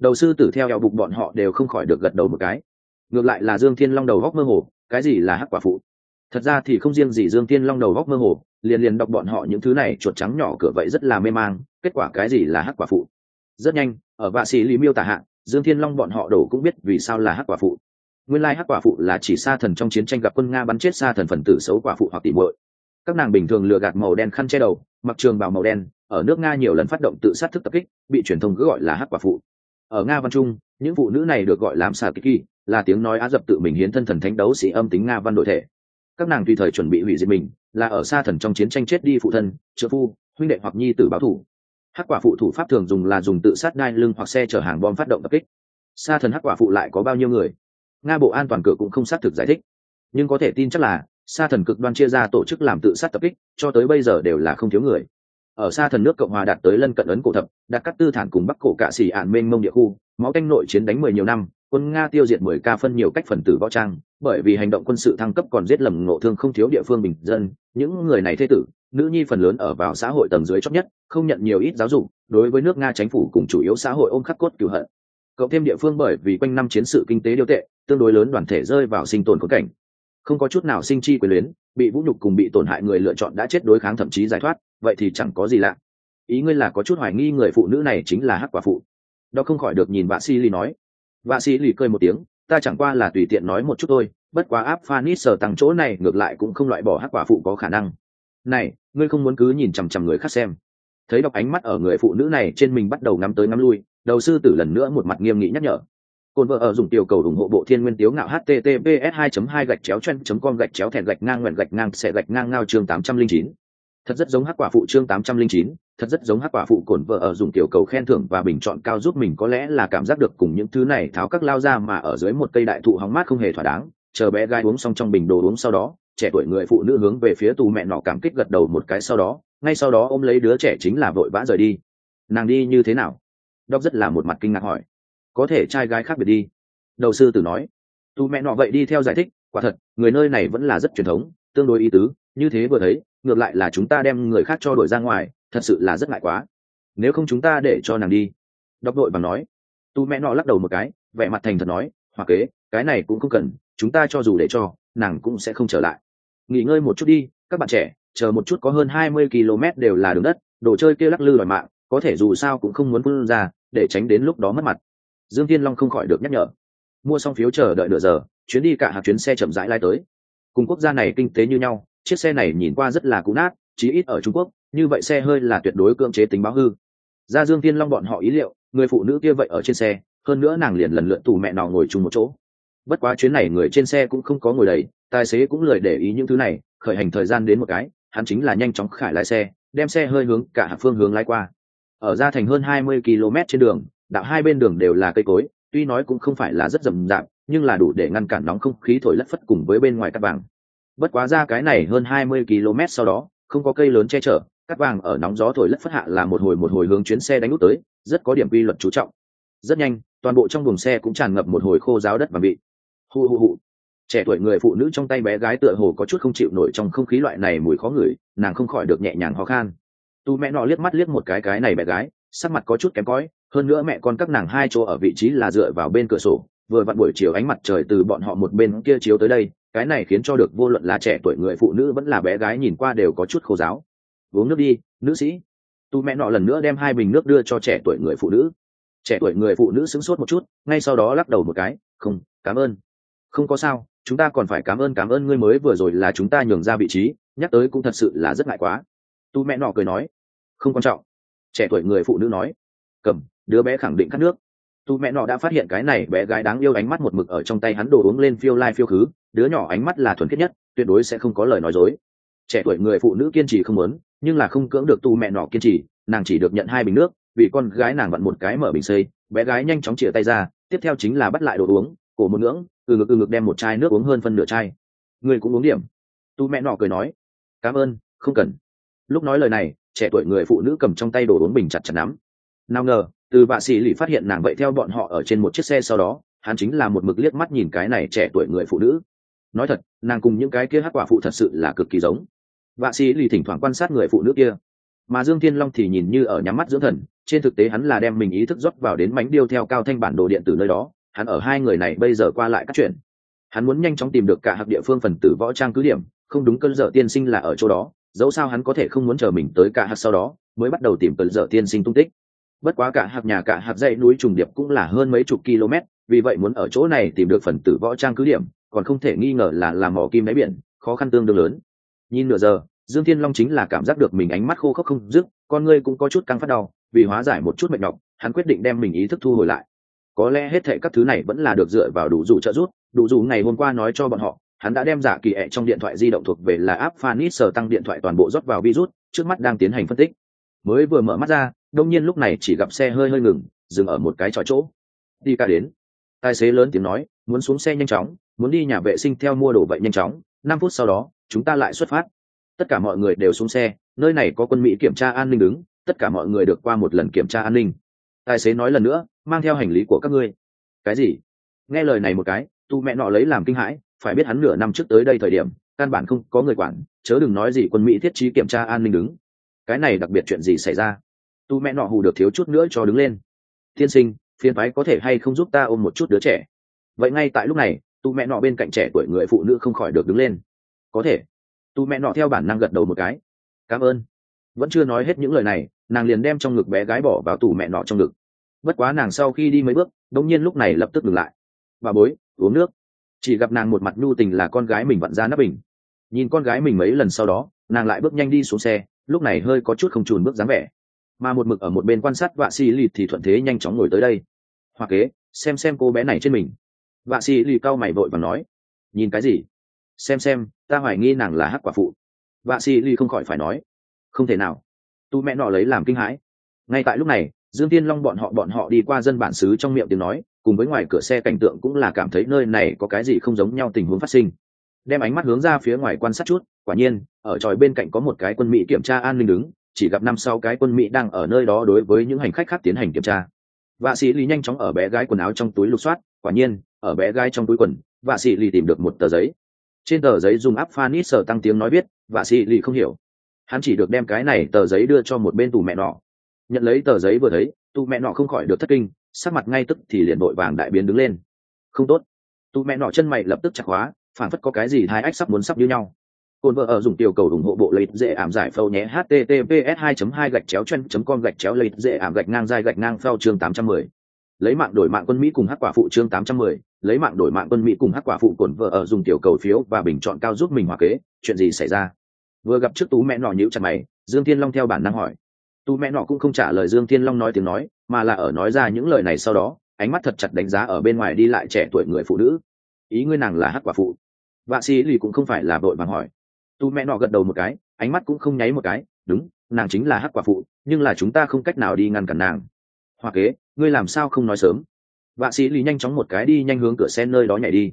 [SPEAKER 1] Đầu sư tử theo eo bục bọn họ đều không khỏi được gật đầu một cái. Ngược lại là dương thiên long đầu góc mơ hồ, cái gì là hắc quả phụ? Thật ra thì không riêng gì dương thiên long đầu góc mơ hồ, liền liền đọc bọn họ những thứ này chuột trắng nhỏ cửa vậy rất là mê mang, kết quả cái gì là hắc quả phụ? Rất nhanh, ở vạ sĩ lý miêu tả hạn dương thiên long bọn họ đổ cũng biết vì sao là hắc quả phụ. Nguyên lai hắc quả phụ là chỉ sa thần trong chiến tranh gặp quân nga bắn chết sa thần phần tử xấu quả phụ hoặc tỉ muội. Các nàng bình thường lừa gạt màu đen khăn che đầu, mặc trường bào màu đen, ở nước nga nhiều lần phát động tự sát thức tập kích, bị truyền thông cứ gọi là hắc quả phụ. Ở nga văn trung, những phụ nữ này được gọi làm xà kiki, là tiếng nói á dập tự mình hiến thân thần thánh đấu sĩ âm tính nga văn đội thể các nàng tùy thời chuẩn bị hủy diệt mình, là ở xa thần trong chiến tranh chết đi phụ thân, trợ phu, huynh đệ hoặc nhi tử báo thủ. Hắc quả phụ thủ pháp thường dùng là dùng tự sát đai lưng hoặc xe chở hàng bom phát động tập kích. Xa thần hắc quả phụ lại có bao nhiêu người? Nga bộ an toàn cửa cũng không xác thực giải thích. Nhưng có thể tin chắc là sa thần cực đoan chia ra tổ chức làm tự sát tập kích, cho tới bây giờ đều là không thiếu người ở xa thần nước cộng hòa đạt tới lân cận ấn cổ thập, đạt cắt tư thản cùng bắc cổ cạ xỉ ạn mênh mông địa khu, máu canh nội chiến đánh mười nhiều năm, quân nga tiêu diệt mười ca phân nhiều cách phần tử võ trang, bởi vì hành động quân sự thăng cấp còn giết lầm ngộ thương không thiếu địa phương bình dân, những người này thế tử, nữ nhi phần lớn ở vào xã hội tầng dưới chót nhất, không nhận nhiều ít giáo dục, đối với nước nga chính phủ cùng chủ yếu xã hội ôm khắc cốt cửu hận. Cộng thêm địa phương bởi vì quanh năm chiến sự kinh tế điều tệ, tương đối lớn đoàn thể rơi vào sinh tồn khốn cảnh. Không có chút nào sinh chi quyền luyến, bị vũ nhục cùng bị tổn hại người lựa chọn đã chết đối kháng thậm chí giải thoát vậy thì chẳng có gì lạ. Ý ngươi là có chút hoài nghi người phụ nữ này chính là hắc quả phụ. Đó không khỏi được nhìn vạ si ly nói. Vạ si ly cười một tiếng, ta chẳng qua là tùy tiện nói một chút thôi, bất quá áp phanis sở tăng chỗ này ngược lại cũng không loại bỏ hắc quả phụ có khả năng. Này, ngươi không muốn cứ nhìn chằm chằm người khác xem. Thấy đọc ánh mắt ở người phụ nữ này trên mình bắt đầu ngắm tới ngắm lui, đầu sư tử lần nữa một mặt nghiêm nghị nhắc nhở. Cồn vợ ở dùng tiểu cầu ủng hộ bộ thiên nguyên tiếu ngạo https 2 2 gạch chéo chen com gạch chéo thẹn gạch ngang nguyện gạch ngang sẽ gạch ngang ngao chương 809 thật rất giống hắc quả phụ chương 809, thật rất giống hắc quả phụ cồn vợ ở dùng tiểu cầu khen thưởng và bình chọn cao giúp mình có lẽ là cảm giác được cùng những thứ này tháo các lao ra mà ở dưới một cây đại thụ hóng mát không hề thỏa đáng. Chờ bé gái uống xong trong bình đồ uống sau đó trẻ tuổi người phụ nữ hướng về phía tù mẹ nọ cảm kích gật đầu một cái sau đó ngay sau đó ôm lấy đứa trẻ chính là vội vã rời đi. Nàng đi như thế nào? Đốc rất là một mặt kinh ngạc hỏi. Có thể trai gái khác biệt đi. Đầu sư tử nói. Tù mẹ nọ vậy đi theo giải thích quả thật người nơi này vẫn là rất truyền thống tương đối ý tứ như thế vừa thấy ngược lại là chúng ta đem người khác cho đuổi ra ngoài, thật sự là rất ngại quá. Nếu không chúng ta để cho nàng đi. Đọc đội bằng nói. Tu mẹ nọ lắc đầu một cái, vẻ mặt thành thật nói hoặc kế, cái này cũng không cần, chúng ta cho dù để cho, nàng cũng sẽ không trở lại. Nghỉ ngơi một chút đi, các bạn trẻ, chờ một chút có hơn hai mươi km đều là đường đất, đồ chơi kia lắc lư đòi mạng, có thể dù sao cũng không muốn vươn ra, để tránh đến lúc đó mất mặt. Dương thiên long không khỏi được nhắc nhở. Mua xong phiếu chờ đợi nửa giờ, chuyến đi cả hạt chuyến xe chậm rãi lai tới. Cùng quốc gia này kinh tế như nhau chiếc xe này nhìn qua rất là cũ nát, chí ít ở trung quốc, như vậy xe hơi là tuyệt đối cưỡng chế tính báo hư. Ra dương thiên long bọn họ ý liệu, người phụ nữ kia vậy ở trên xe, hơn nữa nàng liền lần lượt tù mẹ nào ngồi chung một chỗ. Bất quá chuyến này người trên xe cũng không có ngồi đầy, tài xế cũng lười để ý những thứ này, khởi hành thời gian đến một cái, hắn chính là nhanh chóng khải lái xe, đem xe hơi hướng cả phương hướng lái qua. Ở ra thành hơn hai mươi km trên đường, đạo hai bên đường đều là cây cối, tuy nói cũng không phải là rất rầm rạp, nhưng là đủ để ngăn cản nóng không khí thổi lất phất cùng với bên ngoài cắt vàng bất quá ra cái này hơn hai mươi km sau đó, không có cây lớn che chở cắt vàng ở nóng gió thổi lất phất hạ là một hồi một hồi hướng chuyến xe đánh út tới, rất có điểm quy luật chú trọng. Rất nhanh, toàn bộ trong buồng xe cũng tràn ngập một hồi khô giáo đất và bị hu hu hu. Trẻ tuổi người phụ nữ trong tay bé gái tựa hồ có chút không chịu nổi trong không khí loại này mùi khó ngửi, nàng không khỏi được nhẹ nhàng ho khan. Tu mẹ nọ liếc mắt liếc một cái cái này bé gái, sắc mặt có chút kém cỏi hơn nữa mẹ con các nàng hai chỗ ở vị trí là dựa vào bên cửa sổ, vừa vặn buổi chiều ánh mặt trời từ bọn họ một bên kia chiếu tới đây cái này khiến cho được vô luận là trẻ tuổi người phụ nữ vẫn là bé gái nhìn qua đều có chút khô giáo. Uống nước đi, nữ sĩ. Tu mẹ nọ lần nữa đem hai bình nước đưa cho trẻ tuổi người phụ nữ. Trẻ tuổi người phụ nữ sững sốt một chút, ngay sau đó lắc đầu một cái, không, cảm ơn. Không có sao, chúng ta còn phải cảm ơn cảm ơn ngươi mới vừa rồi là chúng ta nhường ra vị trí, nhắc tới cũng thật sự là rất ngại quá. Tu mẹ nọ cười nói. Không quan trọng. Trẻ tuổi người phụ nữ nói. Cầm, đứa bé khẳng định cắt nước. Tu mẹ nọ đã phát hiện cái này bé gái đáng yêu ánh mắt một mực ở trong tay hắn đồ uống lên phiêu lai phiêu khứ đứa nhỏ ánh mắt là thuần khiết nhất, tuyệt đối sẽ không có lời nói dối. Trẻ tuổi người phụ nữ kiên trì không muốn, nhưng là không cưỡng được tu mẹ nọ kiên trì, nàng chỉ được nhận hai bình nước, vì con gái nàng vặn một cái mở bình xây bé gái nhanh chóng chĩa tay ra, tiếp theo chính là bắt lại đồ uống, cổ một ngưỡng, từ ngực từ ngực đem một chai nước uống hơn phân nửa chai. Người cũng uống điểm. Tu mẹ nọ cười nói, cảm ơn, không cần. Lúc nói lời này, trẻ tuổi người phụ nữ cầm trong tay đồ uống bình chặt chặt nắm. Nào ngờ, từ vạ sĩ lì phát hiện nàng vậy theo bọn họ ở trên một chiếc xe sau đó, hắn chính là một mực liếc mắt nhìn cái này trẻ tuổi người phụ nữ nói thật, nàng cùng những cái kia hát quả phụ thật sự là cực kỳ giống. Vạ sĩ lì thỉnh thoảng quan sát người phụ nữ kia. Mà dương thiên long thì nhìn như ở nhắm mắt dưỡng thần, trên thực tế hắn là đem mình ý thức rót vào đến mánh điêu theo cao thanh bản đồ điện tử nơi đó, hắn ở hai người này bây giờ qua lại các chuyện. Hắn muốn nhanh chóng tìm được cả hạc địa phương phần tử võ trang cứ điểm, không đúng cơn dở tiên sinh là ở chỗ đó, dẫu sao hắn có thể không muốn chờ mình tới cả hạc sau đó, mới bắt đầu tìm cơn dở tiên sinh tung tích. Bất quá cả hạc nhà, cả hạc dãy núi trùng điệp cũng là hơn mấy chục km, vì vậy muốn ở chỗ này tìm được phần tử võ trang cứ điểm còn không thể nghi ngờ là làm mỏ kim đáy biển, khó khăn tương đương lớn. Nhìn nửa giờ, dương thiên long chính là cảm giác được mình ánh mắt khô khốc không dứt, con ngươi cũng có chút căng phát đau, vì hóa giải một chút mệt nhọc, hắn quyết định đem mình ý thức thu hồi lại. Có lẽ hết thệ các thứ này vẫn là được dựa vào đủ dù trợ giúp, đủ dù ngày hôm qua nói cho bọn họ, hắn đã đem giả kỳ ẹ trong điện thoại di động thuộc về là app phanis sở tăng điện thoại toàn bộ rót vào virus, trước mắt đang tiến hành phân tích. Mới vừa mở mắt ra, đông nhiên lúc này chỉ gặp xe hơi hơi ngừng, dừng ở một cái tròi chỗ. Đi ca đến. Tài xế lớn tiếng nói, muốn xuống xe nhanh chóng muốn đi nhà vệ sinh theo mua đồ vậy nhanh chóng, năm phút sau đó, chúng ta lại xuất phát. Tất cả mọi người đều xuống xe, nơi này có quân mỹ kiểm tra an ninh đứng, tất cả mọi người được qua một lần kiểm tra an ninh. Tài xế nói lần nữa, mang theo hành lý của các ngươi. Cái gì? Nghe lời này một cái tu mẹ nọ lấy làm kinh hãi, phải biết hắn nửa năm trước tới đây thời điểm, căn bản không có người quản, chớ đừng nói gì quân mỹ thiết trí kiểm tra an ninh đứng. Cái này đặc biệt chuyện gì xảy ra? Tu mẹ nọ hù được thiếu chút nữa cho đứng lên. Tiên sinh, phiền phái có thể hay không giúp ta ôm một chút đứa trẻ? Vậy ngay tại lúc này tu mẹ nọ bên cạnh trẻ tuổi người phụ nữ không khỏi được đứng lên. Có thể. Tu mẹ nọ theo bản năng gật đầu một cái. Cảm ơn. Vẫn chưa nói hết những lời này, nàng liền đem trong ngực bé gái bỏ vào tủ mẹ nọ trong ngực. Bất quá nàng sau khi đi mấy bước đống nhiên lúc này lập tức dừng lại. Bà bối, uống nước. Chỉ gặp nàng một mặt nhu tình là con gái mình vặn ra nắp bình. Nhìn con gái mình mấy lần sau đó, nàng lại bước nhanh đi xuống xe, lúc này hơi có chút không trùn bước dáng vẻ. Mà một mực ở một bên quan sát vạ xì lì thì thuận thế nhanh chóng ngồi tới đây. Hoặc kế, xem xem cô bé này trên mình vạ xì lì cau mày vội và nói, nhìn cái gì? Xem xem, ta hoài nghi nàng là hắc quả phụ. Vạ xì lì không khỏi phải nói, không thể nào. Tu mẹ nọ lấy làm kinh hãi. Ngay tại lúc này, dương tiên long bọn họ bọn họ đi qua dân bản xứ trong miệng tiếng nói, cùng với ngoài cửa xe cảnh tượng cũng là cảm thấy nơi này có cái gì không giống nhau tình huống phát sinh. Đem ánh mắt hướng ra phía ngoài quan sát chút, quả nhiên, ở tròi bên cạnh có một cái quân mỹ kiểm tra an ninh đứng, chỉ gặp năm sau cái quân mỹ đang ở nơi đó đối với những hành khách khác tiến hành kiểm tra. Vạ sĩ lý nhanh chóng ở bé gái quần áo trong túi lục soát, quả nhiên ở bé gái trong túi quần vạ sĩ lì tìm được một tờ giấy. Trên tờ giấy dùng áp phanit sở tăng tiếng nói biết vạ sĩ lì không hiểu. Hắn chỉ được đem cái này tờ giấy đưa cho một bên tù mẹ nọ. Nhận lấy tờ giấy vừa thấy tù mẹ nọ không khỏi được thất kinh sắc mặt ngay tức thì liền đội vàng đại biến đứng lên. Không tốt. Tù mẹ nọ chân mày lập tức chặt hóa, phản phất có cái gì hai ách sắp muốn sắp như nhau. Cồn vợ ở dùng tiểu cầu ủng hộ bộ lấy dễ ảm giải phâu nhé https 2 2 gạch chéo chân com gạch chéo lấy dễ ảm gạch ngang dài gạch ngang phao chương 810 lấy mạng đổi mạng quân mỹ cùng hắc quả phụ chương 810, lấy mạng đổi mạng quân mỹ cùng hắc quả phụ cổn vợ ở dùng tiểu cầu phiếu và bình chọn cao giúp mình hòa kế chuyện gì xảy ra? Vừa gặp trước tú mẹ nọ nhíu chặt mày dương thiên long theo bản năng hỏi. Tú mẹ nọ cũng không trả lời dương thiên long nói tiếng nói mà là ở nói ra những lời này sau đó ánh mắt thật chặt đánh giá ở bên ngoài đi lại trẻ tuổi người phụ nữ. Ý ngươi nàng là hắc quả phụ. Vạ sĩ lì cũng không phải là vội vàng hỏi. Tú mẹ nọ gật đầu một cái ánh mắt cũng không nháy một cái đúng nàng chính là hắc quả phụ nhưng là chúng ta không cách nào đi ngăn cản nàng. Hoa kế? Ngươi làm sao không nói sớm? Vạ sĩ lì nhanh chóng một cái đi nhanh hướng cửa xe nơi đó nhảy đi.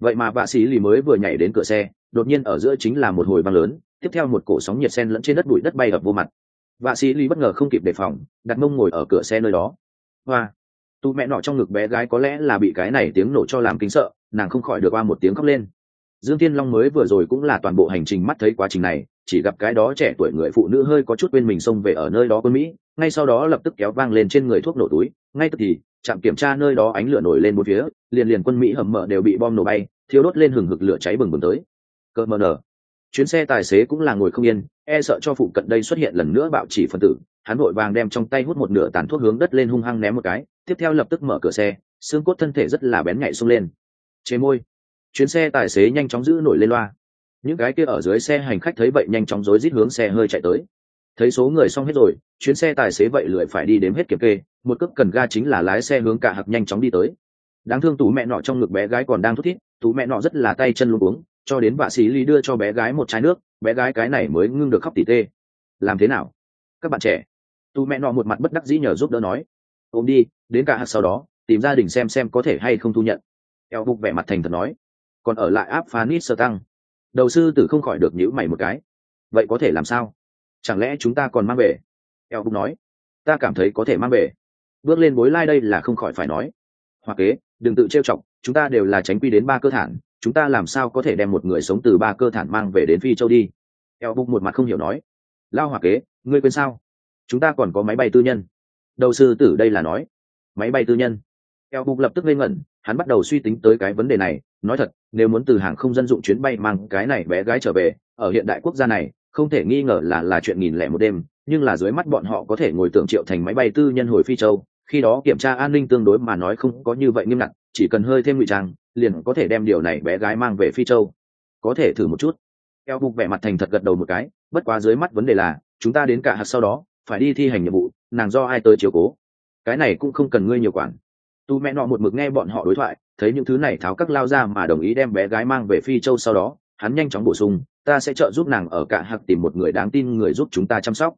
[SPEAKER 1] Vậy mà vạ sĩ lì mới vừa nhảy đến cửa xe, đột nhiên ở giữa chính là một hồi băng lớn, tiếp theo một cổ sóng nhiệt sen lẫn trên đất bụi đất bay ập vô mặt. Vạ sĩ lì bất ngờ không kịp đề phòng, đặt mông ngồi ở cửa xe nơi đó. Hoa! Tu mẹ nọ trong ngực bé gái có lẽ là bị cái này tiếng nổ cho làm kính sợ, nàng không khỏi được qua một tiếng khóc lên. Dương tiên long mới vừa rồi cũng là toàn bộ hành trình mắt thấy quá trình này, chỉ gặp cái đó trẻ tuổi người phụ nữ hơi có chút bên mình xông về ở nơi đó quân mỹ, ngay sau đó lập tức kéo vang lên trên người thuốc nổ túi ngay tức thì, trạm kiểm tra nơi đó ánh lửa nổi lên một phía, liền liền quân mỹ hầm mở đều bị bom nổ bay thiếu đốt lên hừng hực lửa cháy bừng bừng tới. Cơ mờ nở. Chuyến xe tài xế cũng là ngồi không yên e sợ cho phụ cận đây xuất hiện lần nữa bạo chỉ phân tử. Hắn vội vàng đem trong tay hút một nửa tàn thuốc hướng đất lên hung hăng ném một cái, tiếp theo lập tức mở cửa xe, xương cốt thân thể rất là bén nhạy xông lên. Chế môi. Chuyến xe tài xế nhanh chóng giữ nổi lên loa. Những cái kia ở dưới xe hành khách thấy vậy nhanh chóng rối rít hướng xe hơi chạy tới thấy số người xong hết rồi, chuyến xe tài xế vậy lười phải đi đếm hết kiểm kê, một cước cần ga chính là lái xe hướng cả hạc nhanh chóng đi tới. Đáng thương tú mẹ nọ trong ngực bé gái còn đang thút thít tú mẹ nọ rất là tay chân luôn uống, cho đến vạ sĩ ly đưa cho bé gái một chai nước, bé gái cái này mới ngưng được khóc tỉ tê. Làm thế nào? Các bạn trẻ. Tú mẹ nọ một mặt bất đắc dĩ nhờ giúp đỡ nói. Ôm đi, đến cả hạc sau đó, tìm gia đình xem xem có thể hay không thu nhận. Eo bục vẻ mặt thành thật nói. Còn ở lại áp phanit sơ tăng. Đầu sư tử không khỏi được nhữ mày một cái. Vậy có thể làm sao? Chẳng lẽ chúng ta còn mang về? Eo bục nói. Ta cảm thấy có thể mang về. Bước lên bối lai đây là không khỏi phải nói. Hoặc kế, đừng tự trêu chọc, chúng ta đều là tránh quy đến ba cơ thản. Chúng ta làm sao có thể đem một người sống từ ba cơ thản mang về đến phi châu đi? Eo bục một mặt không hiểu nói. Lao hoặc kế, ngươi quên sao? Chúng ta còn có máy bay tư nhân. Đầu sư tử đây là nói. Máy bay tư nhân. Eo bục lập tức lên ngẩn, hắn bắt đầu suy tính tới cái vấn đề này. Nói thật, nếu muốn từ hàng không dân dụng chuyến bay mang cái này bé gái trở về, ở hiện đại quốc gia này không thể nghi ngờ là là chuyện nghìn lẻ một đêm, nhưng là dưới mắt bọn họ có thể ngồi tưởng triệu thành máy bay tư nhân hồi phi châu, khi đó kiểm tra an ninh tương đối mà nói không có như vậy nghiêm ngặt, chỉ cần hơi thêm ngụy trang, liền có thể đem điều này bé gái mang về phi châu. Có thể thử một chút. Eo bục vẻ mặt thành thật gật đầu một cái, bất quá dưới mắt vấn đề là, chúng ta đến cả hạt sau đó, phải đi thi hành nhiệm vụ, nàng do ai tới chiều cố? Cái này cũng không cần ngươi nhiều quản. Tu mẹ nọ một mực nghe bọn họ đối thoại, thấy những thứ này tháo các lao ra mà đồng ý đem bé gái mang về phi châu sau đó, hắn nhanh chóng bổ sung ta sẽ trợ giúp nàng ở cả hạc tìm một người đáng tin người giúp chúng ta chăm sóc.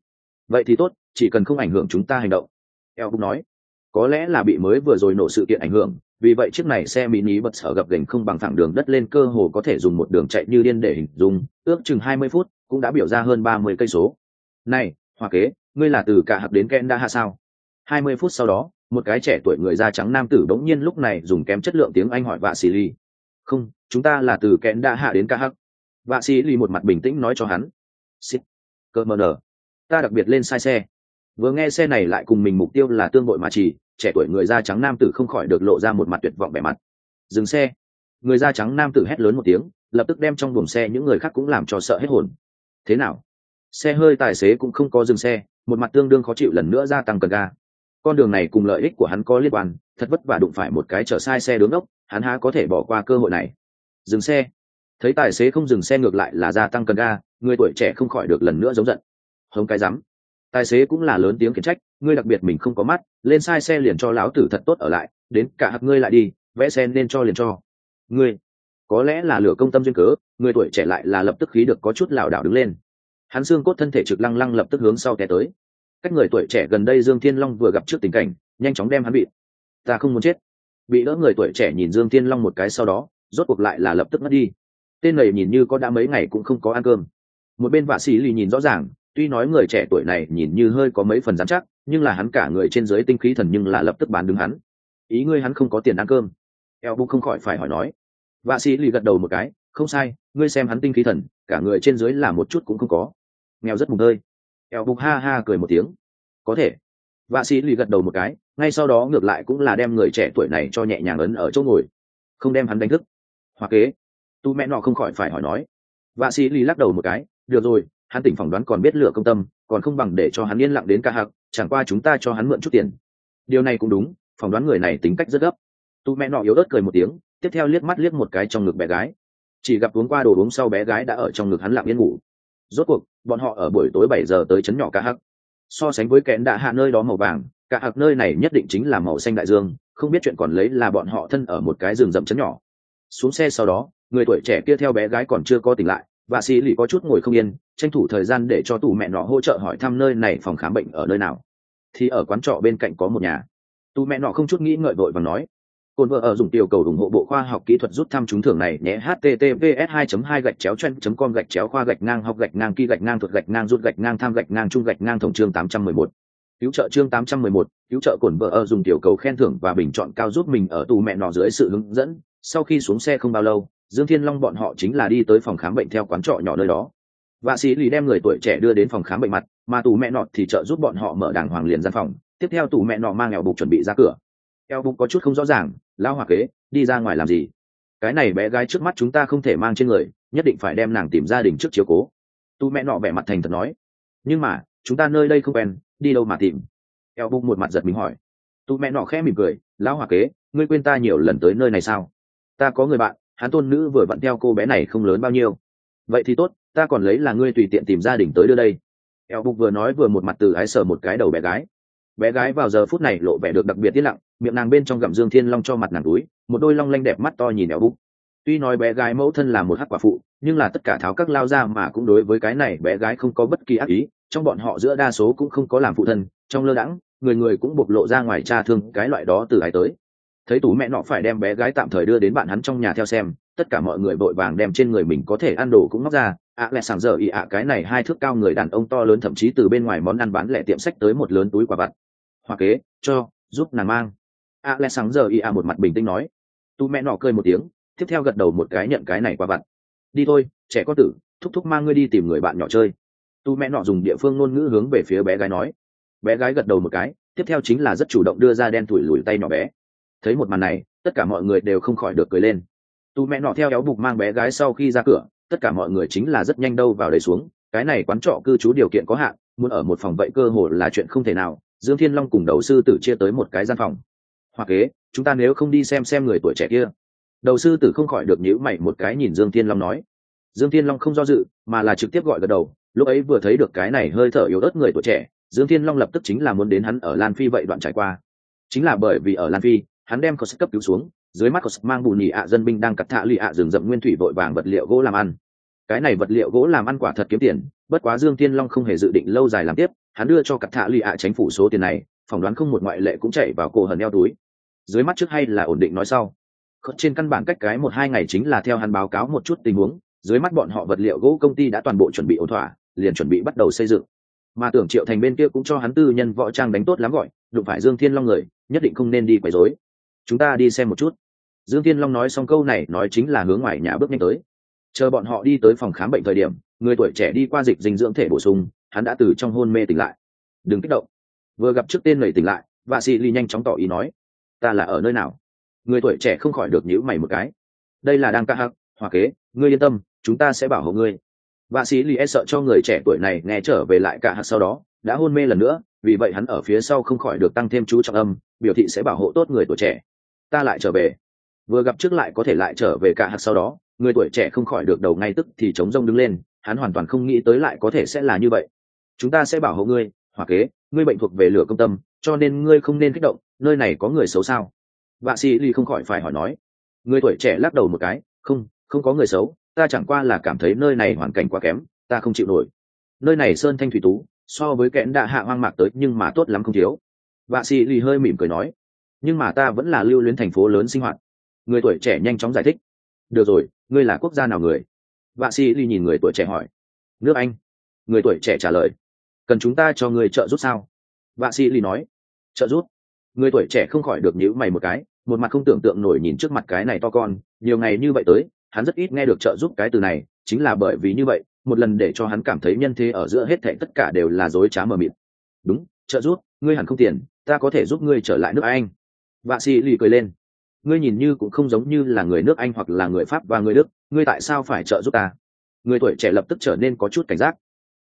[SPEAKER 1] Vậy thì tốt, chỉ cần không ảnh hưởng chúng ta hành động. Eo cũng nói. Có lẽ là bị mới vừa rồi nổ sự kiện ảnh hưởng, vì vậy chiếc này xe mini bật sở gập gành không bằng thẳng đường đất lên cơ hồ có thể dùng một đường chạy như điên để hình dung, ước chừng hai mươi phút, cũng đã biểu ra hơn ba mươi cây số. Này, hoa kế, ngươi là từ cả hạc đến ken đa hạ sao? Hai mươi phút sau đó, một cái trẻ tuổi người da trắng nam tử bỗng nhiên lúc này dùng kém chất lượng tiếng anh hỏi vạ xì ly không, chúng ta là từ kẽn đa hạ đến ca hắc vạ sĩ lì một mặt bình tĩnh nói cho hắn. Xích cơ mờ nở ta đặc biệt lên sai xe. Vừa nghe xe này lại cùng mình mục tiêu là tương bội mà chỉ, trẻ tuổi người da trắng nam tử không khỏi được lộ ra một mặt tuyệt vọng vẻ mặt. Dừng xe. Người da trắng nam tử hét lớn một tiếng, lập tức đem trong buồng xe những người khác cũng làm cho sợ hết hồn. Thế nào? Xe hơi tài xế cũng không có dừng xe, một mặt tương đương khó chịu lần nữa gia tăng cần ga. Con đường này cùng lợi ích của hắn có liên quan, thật vất vả đụng phải một cái chở sai xe đứng ốc, hắn há có thể bỏ qua cơ hội này. Dừng xe thấy tài xế không dừng xe ngược lại là gia tăng cần ga, người tuổi trẻ không khỏi được lần nữa giống giận. Hống cái rắm. Tài xế cũng là lớn tiếng khiển trách, ngươi đặc biệt mình không có mắt, lên sai xe liền cho lão tử thật tốt ở lại, đến cả hạt ngươi lại đi, vẽ xe nên cho liền cho. Ngươi, có lẽ là lửa công tâm duyên cớ, người tuổi trẻ lại là lập tức khí được có chút lảo đảo đứng lên. Hắn xương cốt thân thể trực lăng lăng lập tức hướng sau té tới. Cách người tuổi trẻ gần đây dương thiên long vừa gặp trước tình cảnh, nhanh chóng đem hắn bị. Ta không muốn chết. Bị đỡ người tuổi trẻ nhìn dương thiên long một cái sau đó, rốt cuộc lại là lập tức mất đi tên này nhìn như có đã mấy ngày cũng không có ăn cơm. Một bên vạ sĩ lì nhìn rõ ràng, tuy nói người trẻ tuổi này nhìn như hơi có mấy phần dám chắc, nhưng là hắn cả người trên dưới tinh khí thần nhưng là lập tức bán đứng hắn. Ý ngươi hắn không có tiền ăn cơm. Eo bu không khỏi phải hỏi nói. Vạ sĩ lì gật đầu một cái, không sai, ngươi xem hắn tinh khí thần, cả người trên dưới là một chút cũng không có. Nghèo rất mùng hơi eo bục ha ha cười một tiếng. Có thể. Vạ sĩ lì gật đầu một cái, ngay sau đó ngược lại cũng là đem người trẻ tuổi này cho nhẹ nhàng ấn ở chỗ ngồi. Không đem hắn đánh thức. Hoặc kế tu mẹ nọ không khỏi phải hỏi nói. Vạ sĩ lì lắc đầu một cái, được rồi, hắn tỉnh phỏng đoán còn biết lựa công tâm, còn không bằng để cho hắn yên lặng đến ca hạc, chẳng qua chúng ta cho hắn mượn chút tiền. Điều này cũng đúng, phỏng đoán người này tính cách rất gấp. Tu mẹ nọ yếu ớt cười một tiếng, tiếp theo liếc mắt liếc một cái trong ngực bé gái. Chỉ gặp uống qua đồ uống sau bé gái đã ở trong ngực hắn lặng yên ngủ. Rốt cuộc, bọn họ ở buổi tối bảy giờ tới chấn nhỏ ca hạc. so sánh với kẽn đã hạ nơi đó màu vàng cả hạc nơi này nhất định chính là màu xanh đại dương, không biết chuyện còn lấy là bọn họ thân ở một cái rừng rậm chấn nhỏ. Xuống xe sau đó người tuổi trẻ kia theo bé gái còn chưa có tỉnh lại và xì lì có chút ngồi không yên, tranh thủ thời gian để cho tủ mẹ nọ hỗ trợ hỏi thăm nơi này phòng khám bệnh ở nơi nào. Thì ở quán trọ bên cạnh có một nhà. Tù mẹ nọ không chút nghĩ ngợi vội và nói cồn vợ ở dùng tiểu cầu ủng hộ bộ khoa học kỹ thuật rút thăm trúng thưởng này, nhé, https 2 2 gạch chéo chen com gạch chéo khoa gạch ngang, học gạch ngang kỳ gạch ngang, thuật gạch ngang, rút gạch ngang, tham gạch ngang, trung gạch ngang tổng chương 811 cứu trợ chương 811 cứu trợ cồn vợ ở dùng tiểu cầu khen thưởng và bình chọn cao giúp mình ở tù mẹ nọ dưới sự hướng dẫn, sau khi xuống xe không bao lâu dương thiên long bọn họ chính là đi tới phòng khám bệnh theo quán trọ nhỏ nơi đó. Vạ sĩ lì đem người tuổi trẻ đưa đến phòng khám bệnh mặt, mà tù mẹ nọ thì trợ giúp bọn họ mở đàng hoàng liền gian phòng. Tiếp theo tù mẹ nọ mang eo bục chuẩn bị ra cửa. Eo bục có chút không rõ ràng lao hoặc kế, đi ra ngoài làm gì? Cái này bé gái trước mắt chúng ta không thể mang trên người, nhất định phải đem nàng tìm gia đình trước chiếu cố. Tù mẹ nọ vẻ mặt thành thật nói. Nhưng mà, chúng ta nơi đây không quen, đi đâu mà tìm? Eo bục một mặt giật mình hỏi. Tù mẹ nọ khẽ mỉm cười, lão hoặc kế, ngươi quên ta nhiều lần tới nơi này sao? Ta có người bạn hắn tôn nữ vừa vặn theo cô bé này không lớn bao nhiêu. Vậy thì tốt, ta còn lấy là ngươi tùy tiện tìm gia đình tới đưa đây. Eo bục vừa nói vừa một mặt từ ái sờ một cái đầu bé gái. Bé gái vào giờ phút này lộ vẻ được đặc biệt tiết lặng, miệng nàng bên trong gặm dương thiên long cho mặt nàng túi, một đôi long lanh đẹp mắt to nhìn eo bục. Tuy nói bé gái mẫu thân là một hắc quả phụ, nhưng là tất cả tháo các lao ra mà cũng đối với cái này bé gái không có bất kỳ ác ý, trong bọn họ giữa đa số cũng không có làm phụ thân, trong lơ đãng, người người cũng bộc lộ ra ngoài cha thương cái loại đó từ ái tới thấy tú mẹ nọ phải đem bé gái tạm thời đưa đến bạn hắn trong nhà theo xem, tất cả mọi người vội vàng đem trên người mình có thể ăn đồ cũng móc ra. Ạ lẹ sàng giờ ị ạ, cái này hai thước cao người đàn ông to lớn thậm chí từ bên ngoài món ăn bán lẻ tiệm sách tới một lớn túi quả vặt. Hoa kế, cho, giúp nàng mang. Ạ lẹ sàng giờ ị ạ một mặt bình tĩnh nói. Tú mẹ nọ cười một tiếng, tiếp theo gật đầu một cái nhận cái này quả vặt. Đi thôi, trẻ có tử, thúc thúc mang ngươi đi tìm người bạn nhỏ chơi. Tu mẹ nọ dùng địa phương ngôn ngữ hướng về phía bé gái nói. Bé gái gật đầu một cái, tiếp theo chính là rất chủ động đưa ra đen thủi lùi tay nhỏ bé thấy một màn này, tất cả mọi người đều không khỏi được cười lên. Tu mẹ nọ theo éo bục mang bé gái sau khi ra cửa, tất cả mọi người chính là rất nhanh đâu vào đầy xuống. Cái này quán trọ cư trú điều kiện có hạn, muốn ở một phòng vậy cơ hồ là chuyện không thể nào. Dương thiên long cùng đầu sư tử chia tới một cái gian phòng. Hoặc kế, chúng ta nếu không đi xem xem người tuổi trẻ kia. Đầu sư tử không khỏi được nhíu mày một cái nhìn dương thiên long nói. Dương thiên long không do dự, mà là trực tiếp gọi gật đầu. Lúc ấy vừa thấy được cái này hơi thở yếu ớt người tuổi trẻ, dương thiên long lập tức chính là muốn đến hắn ở lan phi vậy đoạn trải qua. Chính là bởi vì ở lan phi hắn đem Cos cấp cứu xuống, dưới mắt Cos mang bù nhị ạ dân binh đang cắt thạ lì ạ rừng rậm nguyên thủy vội vàng vật liệu gỗ làm ăn. Cái này vật liệu gỗ làm ăn quả thật kiếm tiền, bất quá Dương Thiên Long không hề dự định lâu dài làm tiếp, hắn đưa cho cắt thạ lì ạ tránh phủ số tiền này, phỏng đoán không một ngoại lệ cũng chạy vào cổ hần eo túi. Dưới mắt trước hay là ổn định nói sau. Trên căn bản cách cái một hai ngày chính là theo hắn báo cáo một chút tình huống, dưới mắt bọn họ vật liệu gỗ công ty đã toàn bộ chuẩn bị ổn thỏa, liền chuẩn bị bắt đầu xây dựng mà tưởng triệu thành bên kia cũng cho hắn tư nhân võ trang đánh tốt lắm gọi đụng phải dương thiên long người nhất định không nên đi quấy rối chúng ta đi xem một chút. Dương thiên long nói xong câu này, nói chính là hướng ngoài nhà bước nhanh tới. Chờ bọn họ đi tới phòng khám bệnh thời điểm, người tuổi trẻ đi qua dịch dinh dưỡng thể bổ sung, hắn đã từ trong hôn mê tỉnh lại. Đừng kích động. Vừa gặp trước tên người tỉnh lại và sĩ ly nhanh chóng tỏ ý nói, ta là ở nơi nào? Người tuổi trẻ không khỏi được nhíu mày một cái. Đây là đang ca hắc hòa kế, ngươi yên tâm, chúng ta sẽ bảo hộ ngươi. Vạ sĩ ly e sợ cho người trẻ tuổi này nghe trở về lại ca hắc sau đó, đã hôn mê lần nữa, vì vậy hắn ở phía sau không khỏi được tăng thêm chú trọng âm, biểu thị sẽ bảo hộ tốt người tuổi trẻ ta lại trở về. Vừa gặp trước lại có thể lại trở về cả hạt sau đó, người tuổi trẻ không khỏi được đầu ngay tức thì chống rông đứng lên, hắn hoàn toàn không nghĩ tới lại có thể sẽ là như vậy. Chúng ta sẽ bảo hộ ngươi, hỏa kế, ngươi bệnh thuộc về lửa công tâm, cho nên ngươi không nên kích động, nơi này có người xấu sao? Vạ sĩ ly không khỏi phải hỏi nói. Người tuổi trẻ lắc đầu một cái, không không có người xấu, ta chẳng qua là cảm thấy nơi này hoàn cảnh quá kém, ta không chịu nổi. Nơi này sơn thanh thủy tú, so với kẽn đã hạ hoang mạc tới nhưng mà tốt lắm không thiếu. Vạ sĩ ly hơi mỉm cười nói nhưng mà ta vẫn là lưu luyến thành phố lớn sinh hoạt. Người tuổi trẻ nhanh chóng giải thích. Được rồi, ngươi là quốc gia nào người? Vạ sĩ ly nhìn người tuổi trẻ hỏi. Nước anh. Người tuổi trẻ trả lời. Cần chúng ta cho người trợ giúp sao? Vạ sĩ ly nói. Trợ giúp. Người tuổi trẻ không khỏi được nhữ mày một cái, một mặt không tưởng tượng nổi nhìn trước mặt cái này to con, nhiều ngày như vậy tới, hắn rất ít nghe được trợ giúp cái từ này, chính là bởi vì như vậy, một lần để cho hắn cảm thấy nhân thế ở giữa hết thảy tất cả đều là dối trá mờ mịt. Đúng, trợ giúp, ngươi hẳn không tiền, ta có thể giúp ngươi trở lại nước anh vạ sĩ lì cười lên. Ngươi nhìn như cũng không giống như là người nước anh hoặc là người pháp và người đức, ngươi tại sao phải trợ giúp ta? Người tuổi trẻ lập tức trở nên có chút cảnh giác.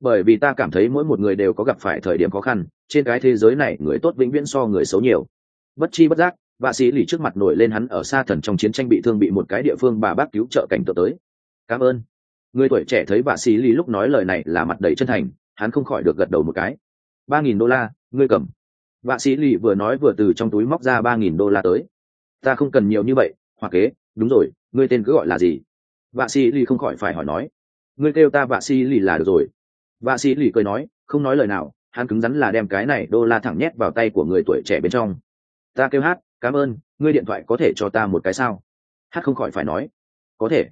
[SPEAKER 1] Bởi vì ta cảm thấy mỗi một người đều có gặp phải thời điểm khó khăn, trên cái thế giới này người tốt vĩnh viễn so người xấu nhiều. Bất chi bất giác, vạ sĩ lì trước mặt nổi lên hắn ở xa thần trong chiến tranh bị thương bị một cái địa phương bà bác cứu trợ cảnh tượng tới. Cảm ơn. Người tuổi trẻ thấy vạ sĩ lì lúc nói lời này là mặt đầy chân thành, hắn không khỏi được gật đầu một cái. Ba nghìn đô la, ngươi cầm vạ sĩ lì vừa nói vừa từ trong túi móc ra ba nghìn đô la tới. Ta không cần nhiều như vậy hoặc kế, đúng rồi, ngươi tên cứ gọi là gì? Vạ sĩ lì không khỏi phải hỏi nói. Ngươi kêu ta vạ sĩ lì là được rồi. Vạ sĩ lì cười nói, không nói lời nào, hắn cứng rắn là đem cái này đô la thẳng nhét vào tay của người tuổi trẻ bên trong. Ta kêu hát, cảm ơn, ngươi điện thoại có thể cho ta một cái sao? Hát không khỏi phải nói. Có thể.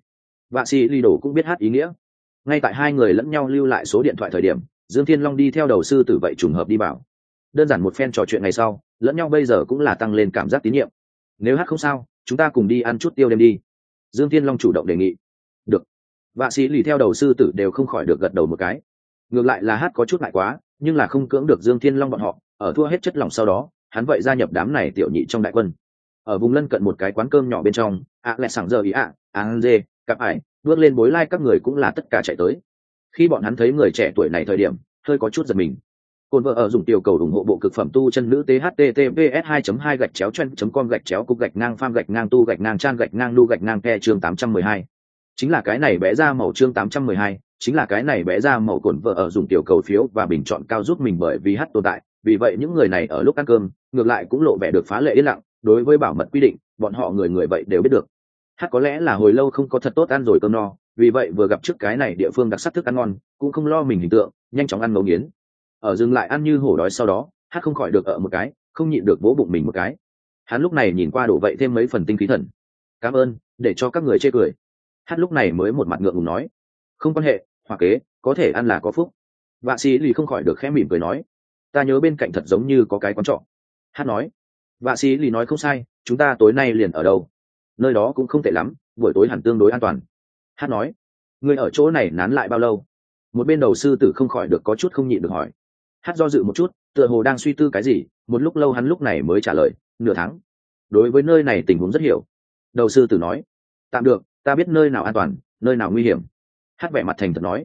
[SPEAKER 1] Vạ sĩ lì đổ cũng biết hát ý nghĩa. Ngay tại hai người lẫn nhau lưu lại số điện thoại thời điểm, dương thiên long đi theo đầu sư tử vậy trùng hợp đi bảo đơn giản một phen trò chuyện ngày sau lẫn nhau bây giờ cũng là tăng lên cảm giác tín nhiệm. Nếu hát không sao chúng ta cùng đi ăn chút tiêu đêm đi. Dương thiên long chủ động đề nghị. Được. Vạ sĩ lì theo đầu sư tử đều không khỏi được gật đầu một cái. Ngược lại là hát có chút ngại quá nhưng là không cưỡng được dương thiên long bọn họ ở thua hết chất lòng sau đó hắn vậy gia nhập đám này tiểu nhị trong đại quân. Ở vùng lân cận một cái quán cơm nhỏ bên trong ạ lẹ sảng giờ ý ạ à, dê cặp ải bước lên bối lai các người cũng là tất cả chạy tới. Khi bọn hắn thấy người trẻ tuổi này thời điểm hơi có chút giật mình. Côn vợ ở dùng tiểu cầu ủng hộ bộ cực phẩm tu chân nữ thttps 2 2 gạch chéo chân com gạch chéo cục gạch ngang pham gạch ngang tu gạch ngang trang gạch ngang nu gạch ngang ke chương 812. chính là cái này bé ra màu chương 812, chính là cái này bé ra màu cồn vợ ở dùng tiểu cầu phiếu và bình chọn cao giúp mình bởi vì hát tồn tại. Vì vậy những người này ở lúc ăn cơm ngược lại cũng lộ vẻ được phá lệ yên lặng đối với bảo mật quy định bọn họ người người vậy đều biết được. Hát có lẽ là hồi lâu không có thật tốt ăn rồi cơm no vì vậy vừa gặp trước cái này địa phương đặc sắc thức ăn ngon cũng không lo mình hình tượng nhanh chóng ăn ngấu nghiến ở dừng lại ăn như hổ đói sau đó, hát không khỏi được ở một cái, không nhịn được vỗ bụng mình một cái. Hắn lúc này nhìn qua đổ vậy thêm mấy phần tinh khí thần. Cảm ơn, để cho các người chê cười. Hát lúc này mới một mặt ngượng ngùng nói. Không quan hệ hoặc kế, có thể ăn là có phúc. Vạ sĩ lì không khỏi được khẽ mỉm cười nói. Ta nhớ bên cạnh thật giống như có cái quán trọ. Hát nói. Vạ sĩ lì nói không sai, chúng ta tối nay liền ở đâu? Nơi đó cũng không tệ lắm, buổi tối hẳn tương đối an toàn. Hát nói. Người ở chỗ này nán lại bao lâu? Một bên đầu sư tử không khỏi được có chút không nhịn được hỏi hát do dự một chút, tựa hồ đang suy tư cái gì, một lúc lâu hắn lúc này mới trả lời, nửa tháng. Đối với nơi này tình huống rất hiểu. Đầu sư tử nói, tạm được, ta biết nơi nào an toàn, nơi nào nguy hiểm. Hát vẻ mặt thành thật nói.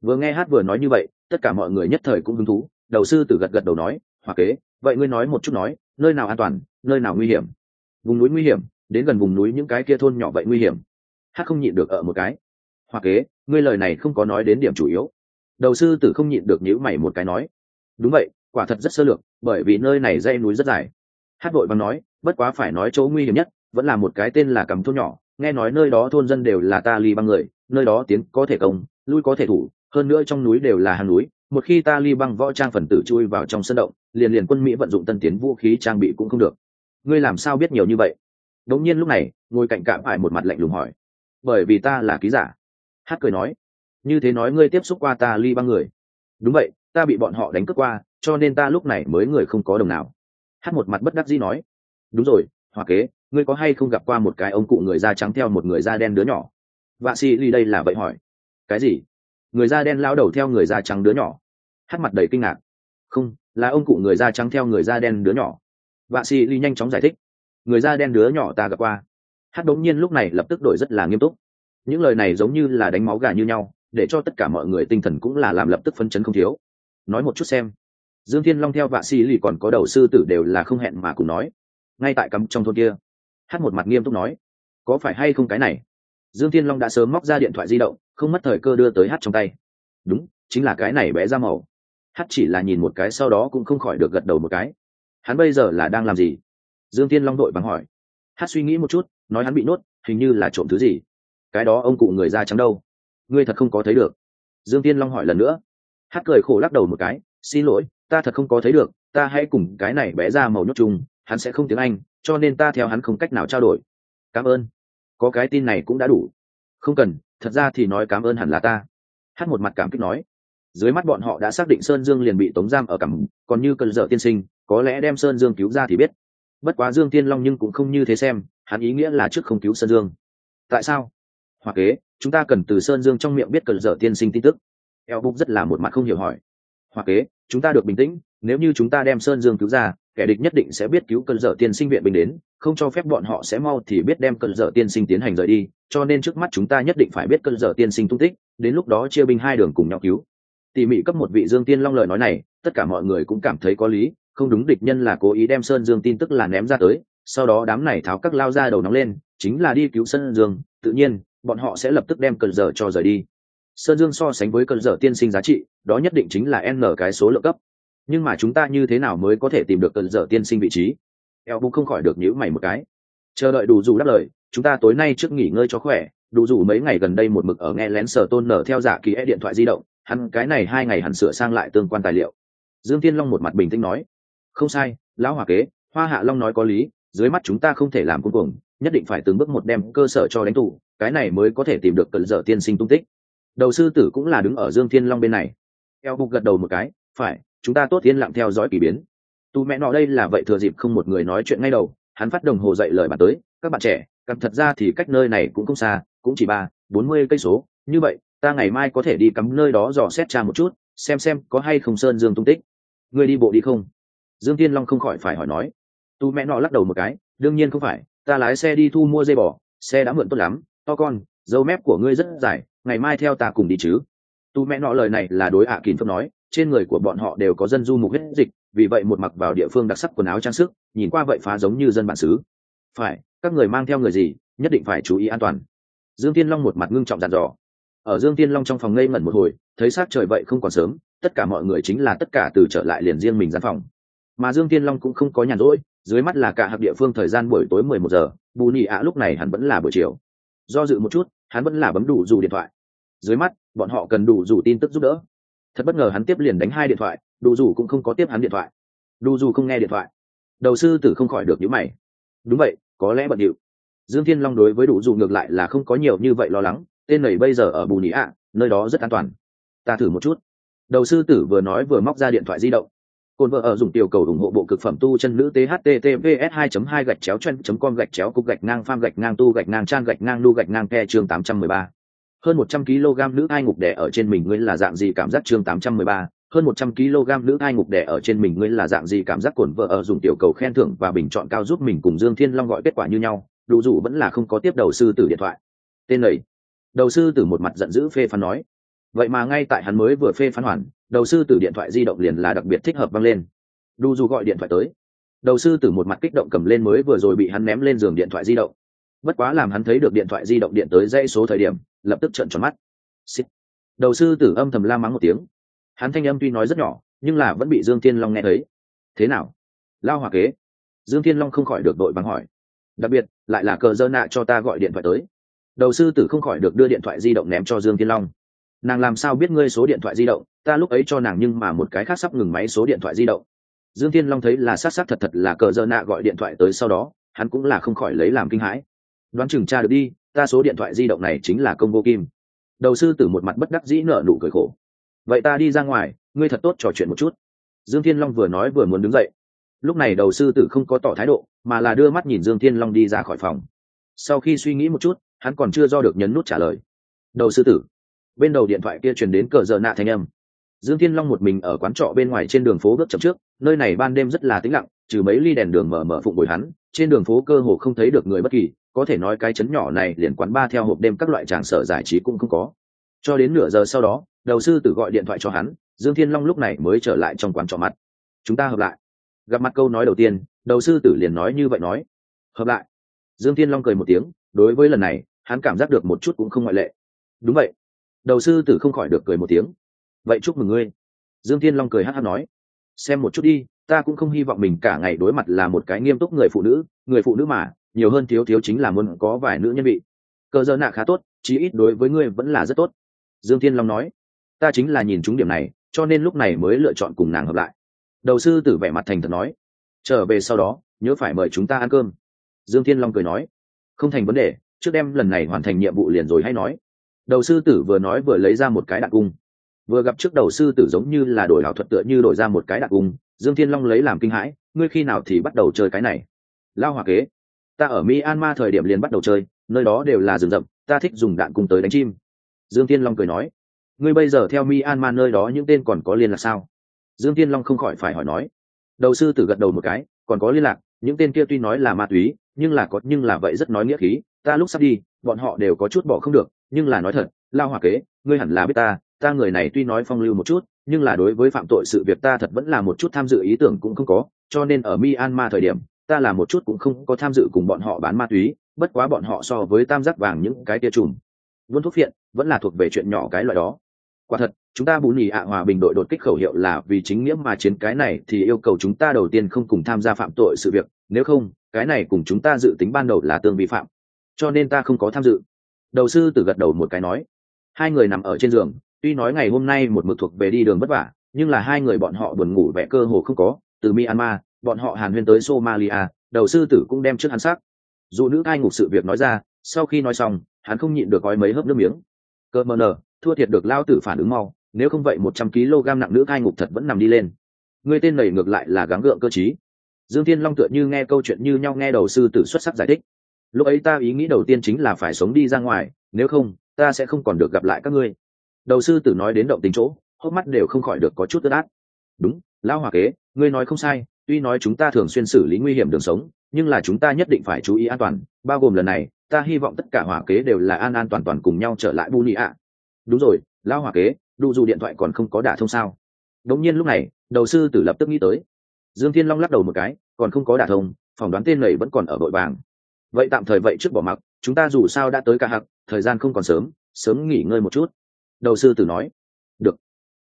[SPEAKER 1] Vừa nghe hát vừa nói như vậy, tất cả mọi người nhất thời cũng hứng thú. Đầu sư tử gật gật đầu nói hoa kế, vậy ngươi nói một chút nói, nơi nào an toàn, nơi nào nguy hiểm? Vùng núi nguy hiểm, đến gần vùng núi những cái kia thôn nhỏ vậy nguy hiểm. Hát không nhịn được ở một cái. Hoa kế, ngươi lời này không có nói đến điểm chủ yếu. Đầu sư tử không nhịn được nhữ mày một cái nói đúng vậy, quả thật rất sơ lược, bởi vì nơi này dây núi rất dài. Hát vội bằng nói, bất quá phải nói chỗ nguy hiểm nhất, vẫn là một cái tên là cầm thôn nhỏ, nghe nói nơi đó thôn dân đều là ta ly băng người, nơi đó tiến có thể công, lui có thể thủ, hơn nữa trong núi đều là hàng núi, một khi ta ly băng võ trang phần tử chui vào trong sân động, liền liền quân mỹ vận dụng tân tiến vũ khí trang bị cũng không được. Ngươi làm sao biết nhiều như vậy? Đống nhiên lúc này, ngồi cạnh cạm phải một mặt lạnh lùng hỏi. Bởi vì ta là ký giả. Hát cười nói. Như thế nói ngươi tiếp xúc qua ta ly băng người. Đúng vậy ta bị bọn họ đánh cướp qua, cho nên ta lúc này mới người không có đồng nào. Hát một mặt bất đắc dĩ nói. Đúng rồi, hoa kế, ngươi có hay không gặp qua một cái ông cụ người da trắng theo một người da đen đứa nhỏ? Vạ si ly đây là vậy hỏi. Cái gì? Người da đen lao đầu theo người da trắng đứa nhỏ? Hát mặt đầy kinh ngạc. Không, là ông cụ người da trắng theo người da đen đứa nhỏ. Vạ si ly nhanh chóng giải thích. Người da đen đứa nhỏ ta gặp qua. Hát đống nhiên lúc này lập tức đổi rất là nghiêm túc. Những lời này giống như là đánh máu gà như nhau, để cho tất cả mọi người tinh thần cũng là làm lập tức phấn chấn không thiếu nói một chút xem. Dương thiên long theo vạ xì lì còn có đầu sư tử đều là không hẹn mà cùng nói. Ngay tại cắm trong thôn kia, hát một mặt nghiêm túc nói, có phải hay không cái này? Dương thiên long đã sớm móc ra điện thoại di động, không mất thời cơ đưa tới hát trong tay. Đúng, chính là cái này bé ra màu. Hát chỉ là nhìn một cái sau đó cũng không khỏi được gật đầu một cái. Hắn bây giờ là đang làm gì? Dương thiên long đội bằng hỏi. Hát suy nghĩ một chút, nói hắn bị nuốt, hình như là trộm thứ gì. Cái đó ông cụ người da trắng đâu? Ngươi thật không có thấy được. Dương tiên long hỏi lần nữa hát cười khổ lắc đầu một cái, xin lỗi, ta thật không có thấy được, ta hãy cùng cái này bé ra màu nhốt chung, hắn sẽ không tiếng anh, cho nên ta theo hắn không cách nào trao đổi. Cảm ơn. Có cái tin này cũng đã đủ. Không cần, thật ra thì nói cảm ơn hẳn là ta. Hát một mặt cảm kích nói. Dưới mắt bọn họ đã xác định sơn dương liền bị tống giam ở cẩm còn như cần dở tiên sinh, có lẽ đem sơn dương cứu ra thì biết. Bất quá dương tiên long nhưng cũng không như thế xem, hắn ý nghĩa là trước không cứu sơn dương. Tại sao? Hoặc kế, chúng ta cần từ sơn dương trong miệng biết cần dở tiên sinh tin tức eo bục rất là một mặt không hiểu hỏi. Hoặc kế, chúng ta được bình tĩnh, nếu như chúng ta đem sơn dương cứu ra, kẻ địch nhất định sẽ biết cứu cơn dở tiên sinh viện bình đến, không cho phép bọn họ sẽ mau thì biết đem cơn dở tiên sinh tiến hành rời đi, cho nên trước mắt chúng ta nhất định phải biết cơn dở tiên sinh tung tích, đến lúc đó chia binh hai đường cùng nhau cứu. Tỉ mỉ cấp một vị dương tiên long lời nói này, tất cả mọi người cũng cảm thấy có lý, không đúng địch nhân là cố ý đem sơn dương tin tức là ném ra tới, sau đó đám này tháo các lao ra đầu nóng lên, chính là đi cứu sơn dương, tự nhiên, bọn họ sẽ lập tức đem cơn dở cho rời đi sơn dương so sánh với cơn dở tiên sinh giá trị, đó nhất định chính là n cái số lượng cấp. Nhưng mà chúng ta như thế nào mới có thể tìm được cơn dở tiên sinh vị trí? Eo bung không khỏi được nhữ mày một cái. Chờ đợi đủ dù đáp lời, chúng ta tối nay trước nghỉ ngơi cho khỏe. Đủ dù mấy ngày gần đây một mực ở nghe lén sở tôn nở theo giả ký e điện thoại di động, hắn cái này hai ngày hẳn sửa sang lại tương quan tài liệu. Dương tiên long một mặt bình tĩnh nói, không sai, lão hòa kế, hoa hạ long nói có lý, dưới mắt chúng ta không thể làm cuối cùng nhất định phải từng bước một đem cơ sở cho đánh tù, cái này mới có thể tìm được cận dở tiên sinh tung tích đầu sư tử cũng là đứng ở dương thiên long bên này. Eo bục gật đầu một cái, phải, chúng ta tốt thiên lặng theo dõi kỳ biến. Tu mẹ nọ đây là vậy thừa dịp không một người nói chuyện ngay đầu, hắn phát đồng hồ dậy lời bàn tới, các bạn trẻ cặp thật ra thì cách nơi này cũng không xa, cũng chỉ ba, bốn mươi cây số. Như vậy, ta ngày mai có thể đi cắm nơi đó dò xét tra một chút, xem xem có hay không sơn dương tung tích. Người đi bộ đi không? Dương tiên long không khỏi phải hỏi nói. Tu mẹ nọ lắc đầu một cái, đương nhiên không phải, ta lái xe đi thu mua dây bò, xe đã mượn tốt lắm, to con, dấu mép của ngươi rất dài ngày mai theo ta cùng đi chứ. Tu mẹ nọ lời này là đối ạ à kín phước nói, trên người của bọn họ đều có dân du mục hết dịch, vì vậy một mặc vào địa phương đặc sắc quần áo trang sức, nhìn qua vậy phá giống như dân bản xứ. Phải, các người mang theo người gì, nhất định phải chú ý an toàn. Dương tiên long một mặt ngưng trọng dặn dò. Ở dương tiên long trong phòng ngây ngẩn một hồi, thấy sát trời vậy không còn sớm, tất cả mọi người chính là tất cả từ trở lại liền riêng mình gian phòng. Mà dương tiên long cũng không có nhàn rỗi, dưới mắt là cả hạc địa phương thời gian buổi tối mười một giờ, bù nhị ạ lúc này hẳn vẫn là buổi chiều. Do dự một chút hắn vẫn là bấm đủ dù điện thoại. Dưới mắt, bọn họ cần đủ dù tin tức giúp đỡ. Thật bất ngờ hắn tiếp liền đánh hai điện thoại, đủ dù cũng không có tiếp hắn điện thoại. Đủ dù không nghe điện thoại. Đầu sư tử không khỏi được nhíu mày. Đúng vậy, có lẽ bận điệu. Dương thiên long đối với đủ dù ngược lại là không có nhiều như vậy lo lắng, tên này bây giờ ở bù nhĩ ạ, nơi đó rất an toàn. Ta thử một chút. Đầu sư tử vừa nói vừa móc ra điện thoại di động. Côn vợ ở dùng tiểu cầu ủng hộ bộ cực phẩm tu chân nữ thttps 2 2 gạch chéo chân.com gạch chéo cục gạch ngang pham gạch ngang tu gạch ngang trang gạch ngang nu gạch ngang ke chương 813. hơn 100 kg nữ ai ngục đẻ ở trên mình ngươi là dạng gì cảm giác chương 813, hơn 100 kg nữ ai ngục đẻ ở trên mình ngươi là dạng gì cảm giác cồn vợ ở dùng tiểu cầu khen thưởng và bình chọn cao giúp mình cùng Dương Thiên Long gọi kết quả như nhau, đủ dù vẫn là không có tiếp đầu sư tử điện thoại. Tên này, đầu sư tử một mặt giận dữ phê phán nói, vậy mà ngay tại hắn mới vừa phê phán hoàn, đầu sư tử điện thoại di động liền là đặc biệt thích hợp văng lên. Đu dù gọi điện thoại tới. Đầu sư tử một mặt kích động cầm lên mới vừa rồi bị hắn ném lên giường điện thoại di động. Bất quá làm hắn thấy được điện thoại di động điện tới dãy số thời điểm, lập tức trợn tròn mắt. Đầu sư tử âm thầm la mắng một tiếng, hắn thanh âm tuy nói rất nhỏ nhưng là vẫn bị dương thiên long nghe thấy thế nào lao hòa kế dương thiên long không khỏi được đội vắng hỏi đặc biệt lại là cờ dơ nạ cho ta gọi điện thoại tới đầu sư tử không khỏi được đưa điện thoại di động ném cho dương thiên long nàng làm sao biết ngươi số điện thoại di động, ta lúc ấy cho nàng nhưng mà một cái khác sắp ngừng máy số điện thoại di động. Dương thiên long thấy là s á t s á t thật thật là cờ dơ nạ gọi điện thoại tới sau đó, hắn cũng là không khỏi lấy làm kinh hãi. Đoán chừng cha được đi, ta số điện thoại di động này chính là công vô kim. Đầu sư tử một mặt bất đắc dĩ nợ nụ cười khổ. Vậy ta đi ra ngoài, ngươi thật tốt trò chuyện một chút. Dương thiên long vừa nói vừa muốn đứng dậy. Lúc này đầu sư tử không có tỏ thái độ, mà là đưa mắt nhìn dương thiên long đi ra khỏi phòng. Sau khi suy nghĩ một chút, hắn còn chưa do được nhấn nút trả lời. Đầu sư tử bên đầu điện thoại kia truyền đến cờ giờ nạ thanh âm. Dương thiên long một mình ở quán trọ bên ngoài trên đường phố bước chậm trước, nơi này ban đêm rất là tĩnh lặng, trừ mấy ly đèn đường mở mở phụng bồi hắn, trên đường phố cơ hồ không thấy được người bất kỳ, có thể nói cái chấn nhỏ này liền quán ba theo hộp đêm các loại tràng sở giải trí cũng không có. Cho đến nửa giờ sau đó, đầu sư tử gọi điện thoại cho hắn, dương thiên long lúc này mới trở lại trong quán trọ mặt. Chúng ta hợp lại. Gặp mặt câu nói đầu tiên, đầu sư tử liền nói như vậy nói. Hợp lại. Dương thiên long cười một tiếng, đối với lần này, hắn cảm giác được một chút cũng không ngoại lệ. Đúng vậy đầu sư tử không khỏi được cười một tiếng. Vậy chúc mừng ngươi. Dương thiên long cười hát hát nói. Xem một chút đi, ta cũng không hy vọng mình cả ngày đối mặt là một cái nghiêm túc người phụ nữ, người phụ nữ mà, nhiều hơn thiếu thiếu chính là muốn có vài nữ nhân vị. Cờ dơ nạ khá tốt, chí ít đối với ngươi vẫn là rất tốt. Dương thiên long nói. Ta chính là nhìn chúng điểm này, cho nên lúc này mới lựa chọn cùng nàng hợp lại. Đầu sư tử vẻ mặt thành thật nói. Trở về sau đó, nhớ phải mời chúng ta ăn cơm. Dương thiên long cười nói. Không thành vấn đề, trước đem lần này hoàn thành nhiệm vụ liền rồi hay nói đầu sư tử vừa nói vừa lấy ra một cái đạn cung. Vừa gặp trước đầu sư tử giống như là đổi ảo thuật tựa như đổi ra một cái đạn cung, dương thiên long lấy làm kinh hãi, ngươi khi nào thì bắt đầu chơi cái này? Lao hòa kế, ta ở myanmar thời điểm liền bắt đầu chơi, nơi đó đều là rừng rậm, ta thích dùng đạn cung tới đánh chim. Dương thiên long cười nói, ngươi bây giờ theo myanmar nơi đó những tên còn có liên là sao? Dương thiên long không khỏi phải hỏi nói. Đầu sư tử gật đầu một cái, còn có liên lạc, những tên kia tuy nói là ma túy, nhưng là có, nhưng là vậy rất nói nghĩa khí, ta lúc sắp đi, bọn họ đều có chút bỏ không được nhưng là nói thật, lao hòa kế, ngươi hẳn là biết ta ta người này tuy nói phong lưu một chút, nhưng là đối với phạm tội sự việc ta thật vẫn là một chút tham dự ý tưởng cũng không có, cho nên ở myanmar thời điểm, ta là một chút cũng không có tham dự cùng bọn họ bán ma túy, bất quá bọn họ so với tam giác vàng những cái tia trùm buôn thuốc phiện, vẫn là thuộc về chuyện nhỏ cái loại đó. Quả thật, chúng ta bù nhì ạ hòa bình đội đột kích khẩu hiệu là vì chính nghĩa mà chiến cái này thì yêu cầu chúng ta đầu tiên không cùng tham gia phạm tội sự việc, nếu không, cái này cùng chúng ta dự tính ban đầu là tương vi phạm. Cho nên ta không có tham dự đầu sư tử gật đầu một cái nói, hai người nằm ở trên giường, tuy nói ngày hôm nay một mực thuộc về đi đường vất vả, nhưng là hai người bọn họ buồn ngủ vẻ cơ hồ không có, từ myanmar, bọn họ hàn huyên tới somalia, đầu sư tử cũng đem trước hắn sắc dù nữ ai ngục sự việc nói ra, sau khi nói xong, hắn không nhịn được gói mấy hớp nước miếng. Cơ mờ nờ, thua thiệt được lao tử phản ứng mau, nếu không vậy một trăm kg nặng nữ ai ngục thật vẫn nằm đi lên. Người tên này ngược lại là gắng gượng cơ t dương thiên long tựa như nghe câu chuyện như nhau nghe đầu sư tử xuất sắc giải thích lúc ấy ta ý nghĩ đầu tiên chính là phải sống đi ra ngoài, nếu không, ta sẽ không còn được gặp lại các ngươi. Đầu sư tử nói đến động tình chỗ, hốc mắt đều không khỏi được có chút tức át. Đúng, lão hòa kế, ngươi nói không sai, tuy nói chúng ta thường xuyên xử lý nguy hiểm đường sống, nhưng là chúng ta nhất định phải chú ý an toàn, bao gồm lần này, ta hy vọng tất cả hỏa kế đều là an an toàn toàn cùng nhau trở lại bu nị ạ đúng rồi, lão hỏa kế, đủ dù điện thoại còn không có đả thông sao. Đống nhiên lúc này, đầu sư tử lập tức nghĩ tới. Dương thiên long lắc đầu một cái, còn không có đả thông, phỏng đoán tên này vẫn còn ở vội vàng vậy tạm thời vậy trước bỏ mặc, chúng ta dù sao đã tới cả hạc, thời gian không còn sớm sớm nghỉ ngơi một chút. Đầu sư tử nói. Được.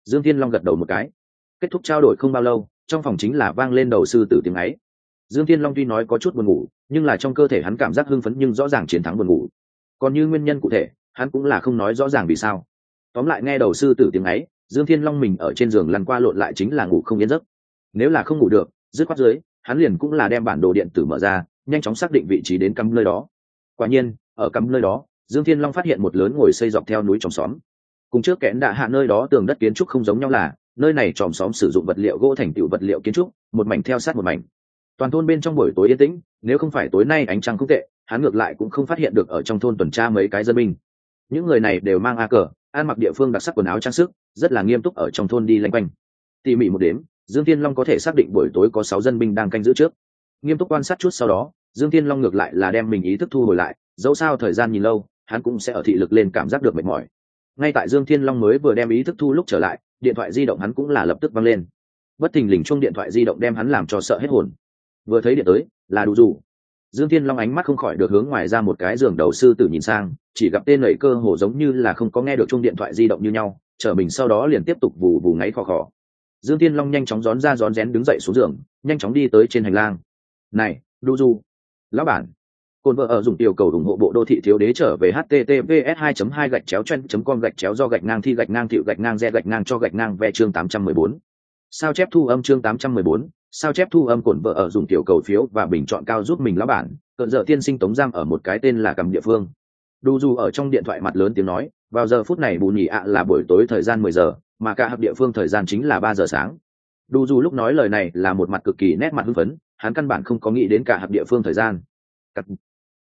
[SPEAKER 1] Dương thiên long gật đầu một cái. Kết thúc trao đổi không bao lâu, trong phòng chính là vang lên đầu sư tử tiếng ấy. Dương thiên long tuy nói có chút buồn ngủ, nhưng là trong cơ thể hắn cảm giác hưng phấn nhưng rõ ràng chiến thắng buồn ngủ. Còn như nguyên nhân cụ thể, hắn cũng là không nói rõ ràng vì sao. Tóm lại nghe đầu sư tử tiếng ấy, dương thiên long mình ở trên giường lăn qua lộn lại chính là ngủ không yên giấc. Nếu là không ngủ được, dứt khoát dưới, hắn liền cũng là đem bản đồ điện tử mở ra nhanh chóng xác định vị trí đến cắm nơi đó. Quả nhiên, ở cắm nơi đó, dương thiên long phát hiện một lớn ngồi xây dọc theo núi trong xóm. Cùng trước kẽn đạ hạ nơi đó tường đất kiến trúc không giống nhau là, nơi này tròm xóm sử dụng vật liệu gỗ thành tựu vật liệu kiến trúc, một mảnh theo sát một mảnh. Toàn thôn bên trong buổi tối yên tĩnh, nếu không phải tối nay ánh trăng không tệ, hắn ngược lại cũng không phát hiện được ở trong thôn tuần tra mấy cái dân binh. Những người này đều mang a cờ, ăn mặc địa phương đặc sắc quần áo trang sức, rất là nghiêm túc ở trong thôn đi lanh quanh. Tỉ mỉ một đếm, dương thiên long có thể xác định buổi tối có sáu dân binh đang canh giữ trước nghiêm túc quan sát chút sau đó, dương thiên long ngược lại là đem mình ý thức thu hồi lại, dẫu sao thời gian nhìn lâu, hắn cũng sẽ ở thị lực lên cảm giác được mệt mỏi. Ngay tại dương thiên long mới vừa đem ý thức thu lúc trở lại, điện thoại di động hắn cũng là lập tức văng lên. Bất thình lình chung điện thoại di động đem hắn làm cho sợ hết hồn. Vừa thấy điện tới, là đủ dù. Dương thiên long ánh mắt không khỏi được hướng ngoài ra một cái giường đầu sư tử nhìn sang, chỉ gặp tên lầy cơ hồ giống như là không có nghe được chung điện thoại di động như nhau chở mình sau đó liền tiếp tục vù vù ngáy khò khò. Dương thiên long nhanh chóng rón ra rón rén đứng dậy xuống giường, nhanh chóng đi tới trên hành lang này đu du. Lão bản. Cồn vợ ở dùng tiểu cầu ủng hộ bộ đô thị thiếu đế trở về https 2 2 gạch chéo chen com gạch chéo do gạch ngang thi gạch ngang thiệu gạch ngang re gạch ngang cho gạch ngang ve chương 814. sao chép thu âm chương 814, sao chép thu âm cồn vợ ở dùng tiểu cầu phiếu và bình chọn cao giúp mình lão bản. Cận giờ tiên sinh tống giam ở một cái tên là cầm địa phương. Đu du ở trong điện thoại mặt lớn tiếng nói vào giờ phút này bù nhỉ ạ là buổi tối thời gian 10 giờ mà cả hợp địa phương thời gian chính là 3 giờ sáng. Đu du lúc nói lời này là một mặt cực kỳ nét mặt hưng phấn hắn căn bản không có nghĩ đến cả hạt địa phương thời gian. Cắt.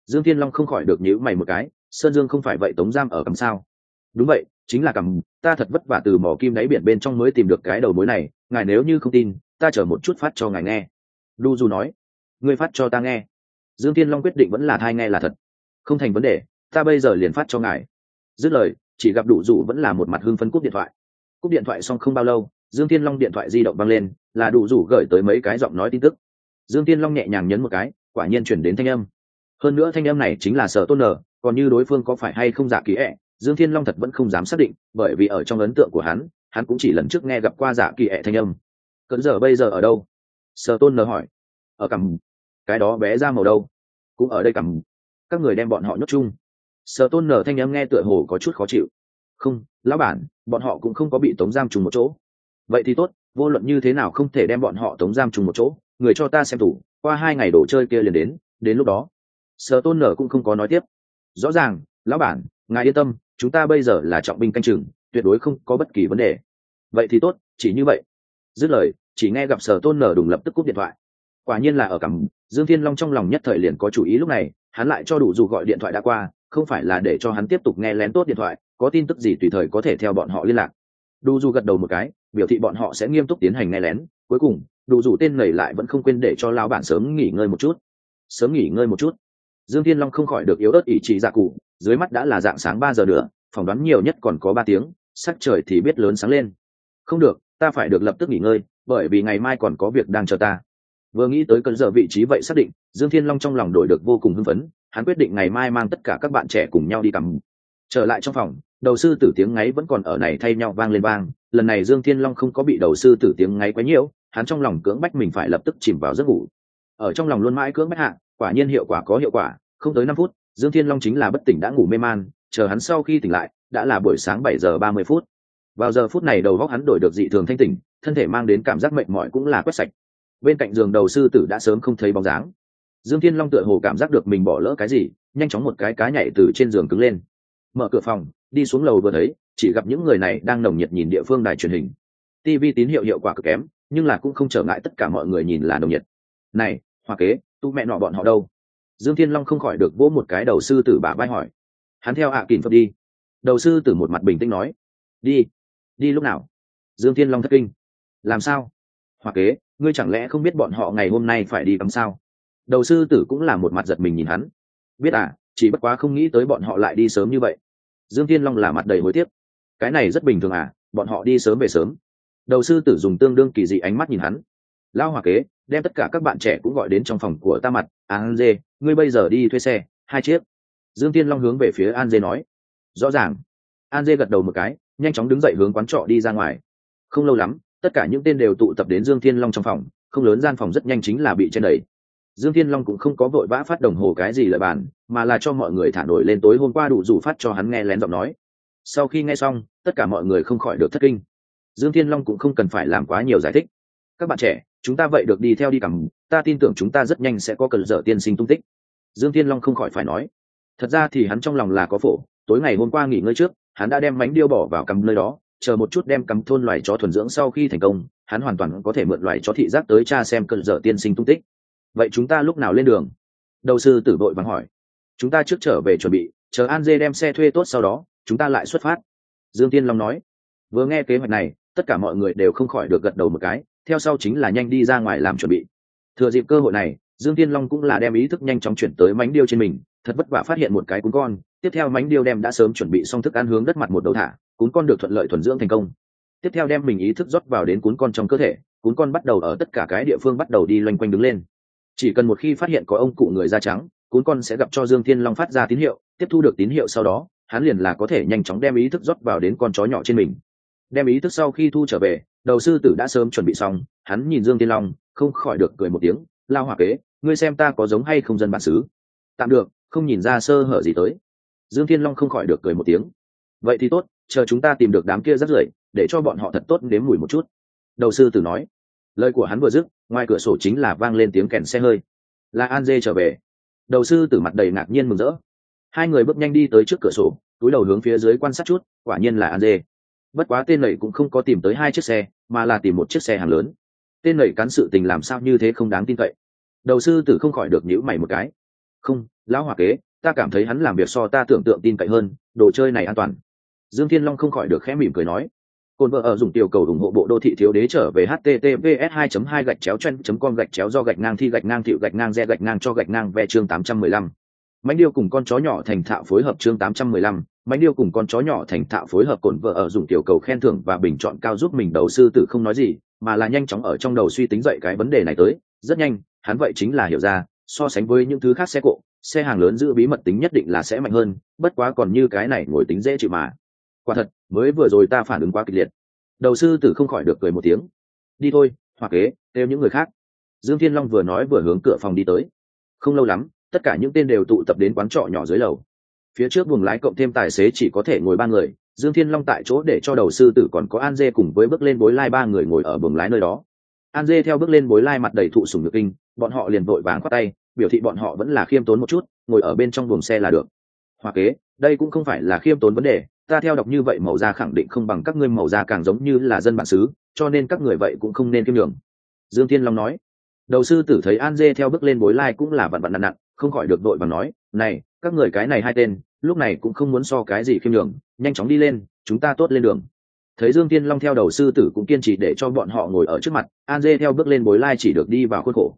[SPEAKER 1] dương thiên long không khỏi được nhíu mày một cái, sơn dương không phải vậy tống giam ở cầm sao? Đúng vậy, chính là cầm ta thật vất vả từ mỏ kim đáy biển bên trong mới tìm được cái đầu mối này, ngài nếu như không tin, ta chờ một chút phát cho ngài nghe. Đu du nói. Ngươi phát cho ta nghe. Dương thiên long quyết định vẫn là thai nghe là thật. Không thành vấn đề, ta bây giờ liền phát cho ngài. Dứt lời, chỉ gặp đủ dụ vẫn là một mặt hưng phấn cúp điện thoại. Cúp điện thoại xong không bao lâu, dương thiên long điện thoại di động văng lên, là đủ rủ gửi tới mấy cái giọng nói tin tức dương tiên long nhẹ nhàng nhấn một cái, quả nhiên chuyển đến thanh âm. Hơn nữa thanh âm này chính là sở tôn nở còn như đối phương có phải hay không giả kỳ ẹ dương thiên long thật vẫn không dám xác định, bởi vì ở trong ấn tượng của hắn hắn cũng chỉ lần trước nghe gặp qua giả kỳ ẹ thanh âm. Cận giờ bây giờ ở đâu? Sở tôn nở hỏi. Ở cằm. Cái đó bé ra màu đâu? Cũng ở đây cằm. Các người đem bọn họ nhốt chung. Sở tôn nở thanh âm nghe tựa hồ có chút khó chịu. Không, lão bản, bọn họ cũng không có bị tống giam trùng một chỗ. Vậy thì tốt, vô luận như thế nào không thể đem bọn họ tống giam trùng một chỗ? Người cho ta xem tủ, qua hai ngày đồ chơi kia liền đến đến lúc đó. Sở tôn nở cũng không có nói tiếp. Rõ ràng, lão bản, ngài yên tâm, chúng ta bây giờ là trọng binh canh chừng, tuyệt đối không có bất kỳ vấn đề. Vậy thì tốt, chỉ như vậy. Dứt lời, chỉ nghe gặp sở tôn nở đùng lập tức cúp điện thoại. Quả nhiên là ở cằm, dương thiên long trong lòng nhất thời liền có chủ ý lúc này, hắn lại cho đủ dù gọi điện thoại đã qua, không phải là để cho hắn tiếp tục nghe lén tốt điện thoại, có tin tức gì tùy thời có thể theo bọn họ liên lạc. Đủ dù gật đầu một cái, biểu thị bọn họ sẽ nghiêm túc tiến hành nghe lén, cuối cùng đủ rủ tên nảy lại vẫn không quên để cho lao bản sớm nghỉ ngơi một chút. Sớm nghỉ ngơi một chút. Dương thiên long không khỏi được yếu ớt ý chí dạ cụ, dưới mắt đã là dạng sáng ba giờ nữa, phỏng đoán nhiều nhất còn có ba tiếng, sắc trời thì biết lớn sáng lên. Không được, ta phải được lập tức nghỉ ngơi, bởi vì ngày mai còn có việc đang chờ ta. Vừa nghĩ tới cơn giờ vị trí vậy xác định, dương thiên long trong lòng đổi được vô cùng hưng phấn, hắn quyết định ngày mai mang tất cả các bạn trẻ cùng nhau đi cầm trở lại trong phòng, đầu sư tử tiếng ngáy vẫn còn ở này thay nhau vang lên vang, lần này dương thiên long không có bị đầu sư tử tiếng ngáy quá nhiễu hắn trong lòng cưỡng bách mình phải lập tức chìm vào giấc ngủ. Ở trong lòng luôn mãi cưỡng bách hạ, quả nhiên hiệu quả có hiệu quả, không tới năm phút, dương thiên long chính là bất tỉnh đã ngủ mê man, chờ hắn sau khi tỉnh lại, đã là buổi sáng bảy giờ ba mươi phút. Vào giờ phút này đầu góc hắn đổi được dị thường thanh tỉnh, thân thể mang đến cảm giác mệt mỏi cũng là quét sạch. Bên cạnh giường đầu sư tử đã sớm không thấy bóng dáng. Dương thiên long tựa hồ cảm giác được mình bỏ lỡ cái gì, nhanh chóng một cái cá nhảy từ trên giường cứng lên. Mở cửa phòng, đi xuống lầu vừa thấy, chỉ gặp những người này đang nồng nhiệt nhìn địa phương đài truyền hình. Tv tín hiệu hiệu quả cực kém nhưng là cũng không trở ngại tất cả mọi người nhìn là nồng nhiệt. Này, hoa kế, tu mẹ nọ bọn họ đâu? Dương thiên long không khỏi được vỗ một cái đầu sư tử bà vai hỏi. Hắn theo hạ à kìm phật đi. Đầu sư tử một mặt bình tĩnh nói. Đi. Đi lúc nào? Dương thiên long thất kinh. Làm sao? Hoa kế, ngươi chẳng lẽ không biết bọn họ ngày hôm nay phải đi cắm sao? Đầu sư tử cũng là một mặt giật mình nhìn hắn. Biết à chỉ bất quá không nghĩ tới bọn họ lại đi sớm như vậy. Dương thiên long là mặt đầy hối tiếc. Cái này rất bình thường à bọn họ đi sớm về sớm đầu sư tử dùng tương đương kỳ dị ánh mắt nhìn hắn. Lao hòa kế, đem tất cả các bạn trẻ cũng gọi đến trong phòng của ta mặt. An dê, ngươi bây giờ đi thuê xe. Hai chiếc. Dương tiên long hướng về phía an dê nói. Rõ ràng. An dê gật đầu một cái, nhanh chóng đứng dậy hướng quán trọ đi ra ngoài. Không lâu lắm, tất cả những tên đều tụ tập đến dương thiên long trong phòng. Không lớn gian phòng rất nhanh chính là bị chen đầy dương thiên long cũng không có vội vã phát đồng hồ cái gì lợi bàn, mà là cho mọi người thả nổi lên tối hôm qua đủ rủ phát cho hắn nghe lén giọng nói. Sau khi nghe xong, tất cả mọi người không khỏi được thất kinh dương thiên long cũng không cần phải làm quá nhiều giải thích. Các bạn trẻ, chúng ta vậy được đi theo đi cầm ta tin tưởng chúng ta rất nhanh sẽ có cần dở tiên sinh tung tích. Dương thiên long không khỏi phải nói. Thật ra thì hắn trong lòng là có phổ. Tối ngày hôm qua nghỉ ngơi trước, hắn đã đem mánh điêu bỏ vào cầm nơi đó. Chờ một chút đem cắm thôn loài chó thuần dưỡng sau khi thành công, hắn hoàn toàn có thể mượn loài chó thị giác tới cha xem cơn dở tiên sinh tung tích. Vậy chúng ta lúc nào lên đường? Đầu sư tử vội vắng hỏi. Chúng ta trước trở về chuẩn bị, chờ an dê đem xe thuê tốt sau đó, chúng ta lại xuất phát. Dương tiên long nói. Vừa nghe kế hoạch này tất cả mọi người đều không khỏi được gật đầu một cái, theo sau chính là nhanh đi ra ngoài làm chuẩn bị. Thừa dịp cơ hội này, dương tiên long cũng là đem ý thức nhanh chóng chuyển tới mánh điêu trên mình, thật vất vả phát hiện một cái cún con, tiếp theo mánh điêu đem đã sớm chuẩn bị xong thức ăn hướng đất mặt một đầu thả, cún con được thuận lợi thuần dưỡng thành công. Tiếp theo đem mình ý thức rót vào đến cún con trong cơ thể, cún con bắt đầu ở tất cả cái địa phương bắt đầu đi loanh quanh đứng lên. Chỉ cần một khi phát hiện có ông cụ người da trắng, cún con sẽ gặp cho dương thiên long phát ra tín hiệu, tiếp thu được tín hiệu sau đó, hắn liền là có thể nhanh chóng đem ý thức rót vào đến con chó nhỏ trên mình đem ý thức sau khi thu trở về, đầu sư tử đã sớm chuẩn bị xong, hắn nhìn dương thiên long, không khỏi được cười một tiếng, lao hỏa kế, ngươi xem ta có giống hay không dân bản xứ? Tạm được, không nhìn ra sơ hở gì tới. Dương thiên long không khỏi được cười một tiếng. Vậy thì tốt, chờ chúng ta tìm được đám kia rất rưởi, để cho bọn họ thật tốt nếm mùi một chút. Đầu sư tử nói. Lời của hắn vừa dứt, ngoài cửa sổ chính là vang lên tiếng kèn xe hơi. Là an dê trở về. Đầu sư tử mặt đầy ngạc nhiên mừng rỡ. Hai người bước nhanh đi tới trước cửa sổ, túi đầu hướng phía dưới quan sát chút, quả nhiên là an dê bất quá tên lầy cũng không có tìm tới hai chiếc xe mà là tìm một chiếc xe hàng lớn. Tên lầy cắn sự tình làm sao như thế không đáng tin cậy. Đầu sư tử không khỏi được nhữ mày một cái. Không lão hòa kế ta cảm thấy hắn làm việc so ta tưởng tượng tin cậy hơn đồ chơi này an toàn. Dương thiên long không khỏi được khẽ mỉm cười nói. Cồn vợ ở dùng tiểu cầu ủng hộ bộ đô thị thiếu đế trở về https 2 2 gạch chéo chen com gạch chéo do gạch ngang thi gạch ngang thiệu gạch ngang re gạch ngang cho gạch ngang ve chương 815. Mánh điêu cùng con chó nhỏ thành thạo phối hợp chương 815, Mánh điêu cùng con chó nhỏ thành thạo phối hợp cổn vợ ở dùng tiểu cầu khen thưởng và bình chọn cao giúp mình đầu sư tử không nói gì, mà là nhanh chóng ở trong đầu suy tính dậy cái vấn đề này tới, rất nhanh, hắn vậy chính là hiểu ra, so sánh với những thứ khác xe cộ, xe hàng lớn giữ bí mật tính nhất định là sẽ mạnh hơn, bất quá còn như cái này ngồi tính dễ chịu mà. Quả thật mới vừa rồi ta phản ứng quá kịch liệt. Đầu sư tử không khỏi được cười một tiếng. Đi thôi hoặc kế kêu những người khác. Dương thiên long vừa nói vừa hướng cửa phòng đi tới. Không lâu lắm tất cả những tên đều tụ tập đến quán trọ nhỏ dưới lầu phía trước buồng lái cộng thêm tài xế chỉ có thể ngồi ba người, dương thiên long tại chỗ để cho đầu sư tử còn có an dê cùng với bước lên bối lai ba người ngồi ở buồng lái nơi đó. An dê theo bước lên bối lai mặt đầy thụ sùng nhược kinh, bọn họ liền vội vàng khoác tay, biểu thị bọn họ vẫn là khiêm tốn một chút, ngồi ở bên trong buồng xe là được. Hoa kế, đây cũng không phải là khiêm tốn vấn đề, ta theo đọc như vậy màu da khẳng định không bằng các ngươi màu da càng giống như là dân bản xứ, cho nên các người vậy cũng không nên kiêm đường dương thiên long nói. Đầu sư tử thấy an dê theo bước lên bối lai cũng là vặn vặn nặng nặn, không khỏi được đội và nói, này các người cái này hai tên, lúc này cũng không muốn so cái gì khiêm đường nhanh chóng đi lên, chúng ta tốt lên đường. Thấy dương tiên long theo đầu sư tử cũng kiên trì để cho bọn họ ngồi ở trước mặt, an dê theo bước lên bối lai chỉ được đi vào khuôn khổ.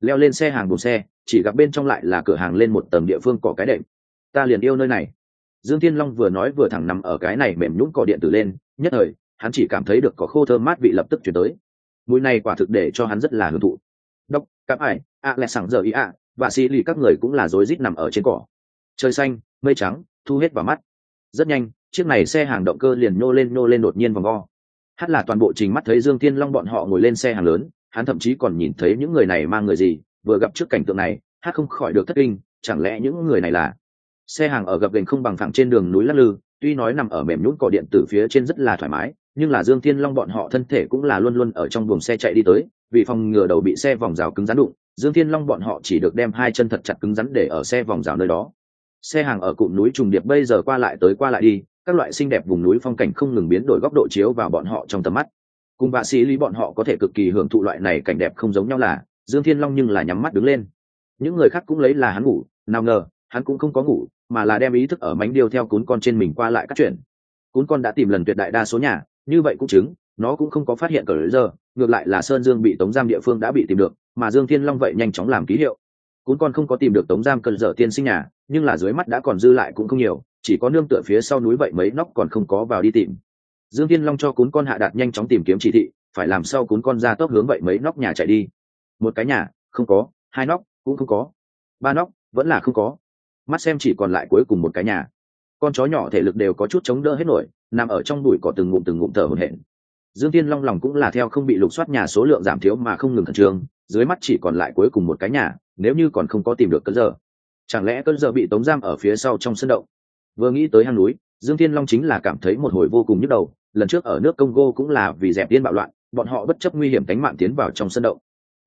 [SPEAKER 1] Leo lên xe hàng bùn xe, chỉ gặp bên trong lại là cửa hàng lên một tầng địa phương cỏ cái đệm. Ta liền yêu nơi này. Dương tiên long vừa nói vừa thẳng nằm ở cái này mềm nhũng cỏ điện tử lên, nhất thời, hắn chỉ cảm thấy được có khô thơm mát vị lập tức chuyển tới. Mùi này quả thực để cho hắn rất là hưởng thụ. Đốc cặp ải ạ à lẹ sẵn giờ ý ạ. Và xì lì các người cũng là rối rít nằm ở trên cỏ trời xanh, mây trắng, thu hết vào mắt. Rất nhanh, chiếc này xe hàng động cơ liền nhô lên nhô lên đột nhiên vòng vo. Hát là toàn bộ trình mắt thấy dương tiên long bọn họ ngồi lên xe hàng lớn, hắn thậm chí còn nhìn thấy những người này mang người gì, vừa gặp trước cảnh tượng này, hát không khỏi được thất kinh, chẳng lẽ những người này là? Xe hàng ở gập gành không bằng phẳng trên đường núi lắc lư, tuy nói nằm ở mềm nhún cỏ điện từ phía trên rất là thoải mái, nhưng là dương thiên long bọn họ thân thể cũng là luôn luôn ở trong buồng xe chạy đi tới, vì phòng ngừa đầu bị xe vòng rào cứng rắn đụng, dương thiên long bọn họ chỉ được đem hai chân thật chặt cứng rắn để ở xe vòng rào nơi đó xe hàng ở cụm núi trùng điệp bây giờ qua lại tới qua lại đi, các loại xinh đẹp vùng núi phong cảnh không ngừng biến đổi góc độ chiếu vào bọn họ trong tầm mắt. Cùng vạ sĩ lý bọn họ có thể cực kỳ hưởng thụ loại này cảnh đẹp không giống nhau là, dương thiên long nhưng là nhắm mắt đứng lên. Những người khác cũng lấy là hắn ngủ, nào ngờ, hắn cũng không có ngủ, mà là đem ý thức ở mánh điêu theo cún con trên mình qua lại các chuyện. Cún con đã tìm lần tuyệt đại đa số nhà, như vậy cũng chứng, nó cũng không có phát hiện cờ giờ, ngược lại là sơn dương bị tống giam địa phương đã bị tìm được, mà dương thiên long vậy nhanh chóng làm ký hiệu cún con không có tìm được tống giam cần dở tiên sinh nhà, nhưng là dưới mắt đã còn dư lại cũng không nhiều, chỉ có nương tựa phía sau núi vậy mấy nóc còn không có vào đi tìm. Dương thiên long cho cún con hạ đạt nhanh chóng tìm kiếm chỉ thị, phải làm sao cún con ra tốc hướng vậy mấy nóc nhà chạy đi. Một cái nhà, không có, hai nóc, cũng không có. Ba nóc, vẫn là không có. Mắt xem chỉ còn lại cuối cùng một cái nhà. Con chó nhỏ thể lực đều có chút chống đỡ hết nổi, nằm ở trong bụi cỏ từng ngụm từng ngụm thở hổn hển dương tiên long lòng cũng là theo không bị lục soát nhà số lượng giảm thiếu mà không ngừng khẩn trương, dưới mắt chỉ còn lại cuối cùng một cái nhà, nếu như còn không có tìm được cơn giờ chẳng lẽ cơn giờ bị tống giam ở phía sau trong sân động? Vừa nghĩ tới hang núi, dương thiên long chính là cảm thấy một hồi vô cùng nhức đầu, lần trước ở nước congo cũng là vì dẹp điên bạo loạn, bọn họ bất chấp nguy hiểm đánh mạng tiến vào trong sân động.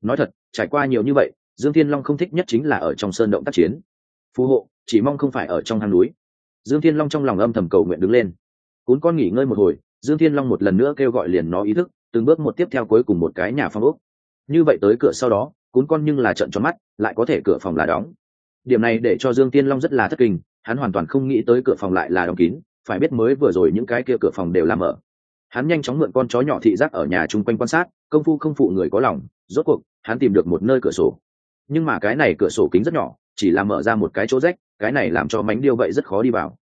[SPEAKER 1] Nói thật, trải qua nhiều như vậy, dương thiên long không thích nhất chính là ở trong sơn động tác chiến. Phù hộ, chỉ mong không phải ở trong hang núi. Dương thiên long trong lòng âm thầm cầu nguyện đứng lên. Cún con nghỉ ngơi một hồi dương thiên long một lần nữa kêu gọi liền nó ý thức, từng bước một tiếp theo cuối cùng một cái nhà phong ốc. Như vậy tới cửa sau đó, cún con nhưng là trận tròn mắt, lại có thể cửa phòng là đóng. Điểm này để cho dương tiên long rất là thất kinh, hắn hoàn toàn không nghĩ tới cửa phòng lại là đóng kín, phải biết mới vừa rồi những cái kia cửa phòng đều làm mở. Hắn nhanh chóng mượn con chó nhỏ thị giác ở nhà chung quanh quan sát, công phu không phụ người có lòng, rốt cuộc, hắn tìm được một nơi cửa sổ. Nhưng mà cái này cửa sổ kính rất nhỏ, chỉ là mở ra một cái chỗ rách, cái này làm cho mánh điêu vậy rất khó đi vào.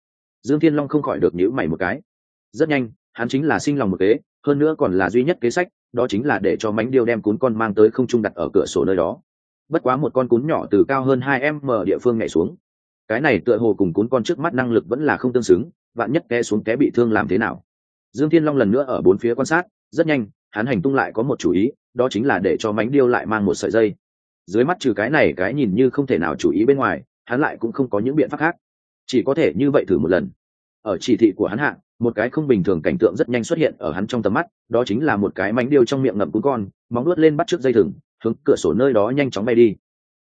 [SPEAKER 1] Dương thiên long không khỏi được nhữ mày một cái. Rất nhanh hắn chính là sinh lòng một kế, hơn nữa còn là duy nhất kế sách, đó chính là để cho mánh điêu đem cún con mang tới không trung đặt ở cửa sổ nơi đó. Bất quá một con cún nhỏ từ cao hơn hai em địa phương nhảy xuống. Cái này tựa hồ cùng cún con trước mắt năng lực vẫn là không tương xứng, vạn nhất té xuống té bị thương làm thế nào? Dương thiên long lần nữa ở bốn phía quan sát, rất nhanh, hắn hành tung lại có một chủ ý, đó chính là để cho mánh điêu lại mang một sợi dây. Dưới mắt trừ cái này cái nhìn như không thể nào chủ ý bên ngoài, hắn lại cũng không có những biện pháp khác. Chỉ có thể như vậy thử một lần. Ở chỉ thị của hắn hạ một cái không bình thường cảnh tượng rất nhanh xuất hiện ở hắn trong tầm mắt, đó chính là một cái mánh điêu trong miệng ngậm cún con, móng nuốt lên bắt trước dây thừng, hướng cửa sổ nơi đó nhanh chóng bay đi.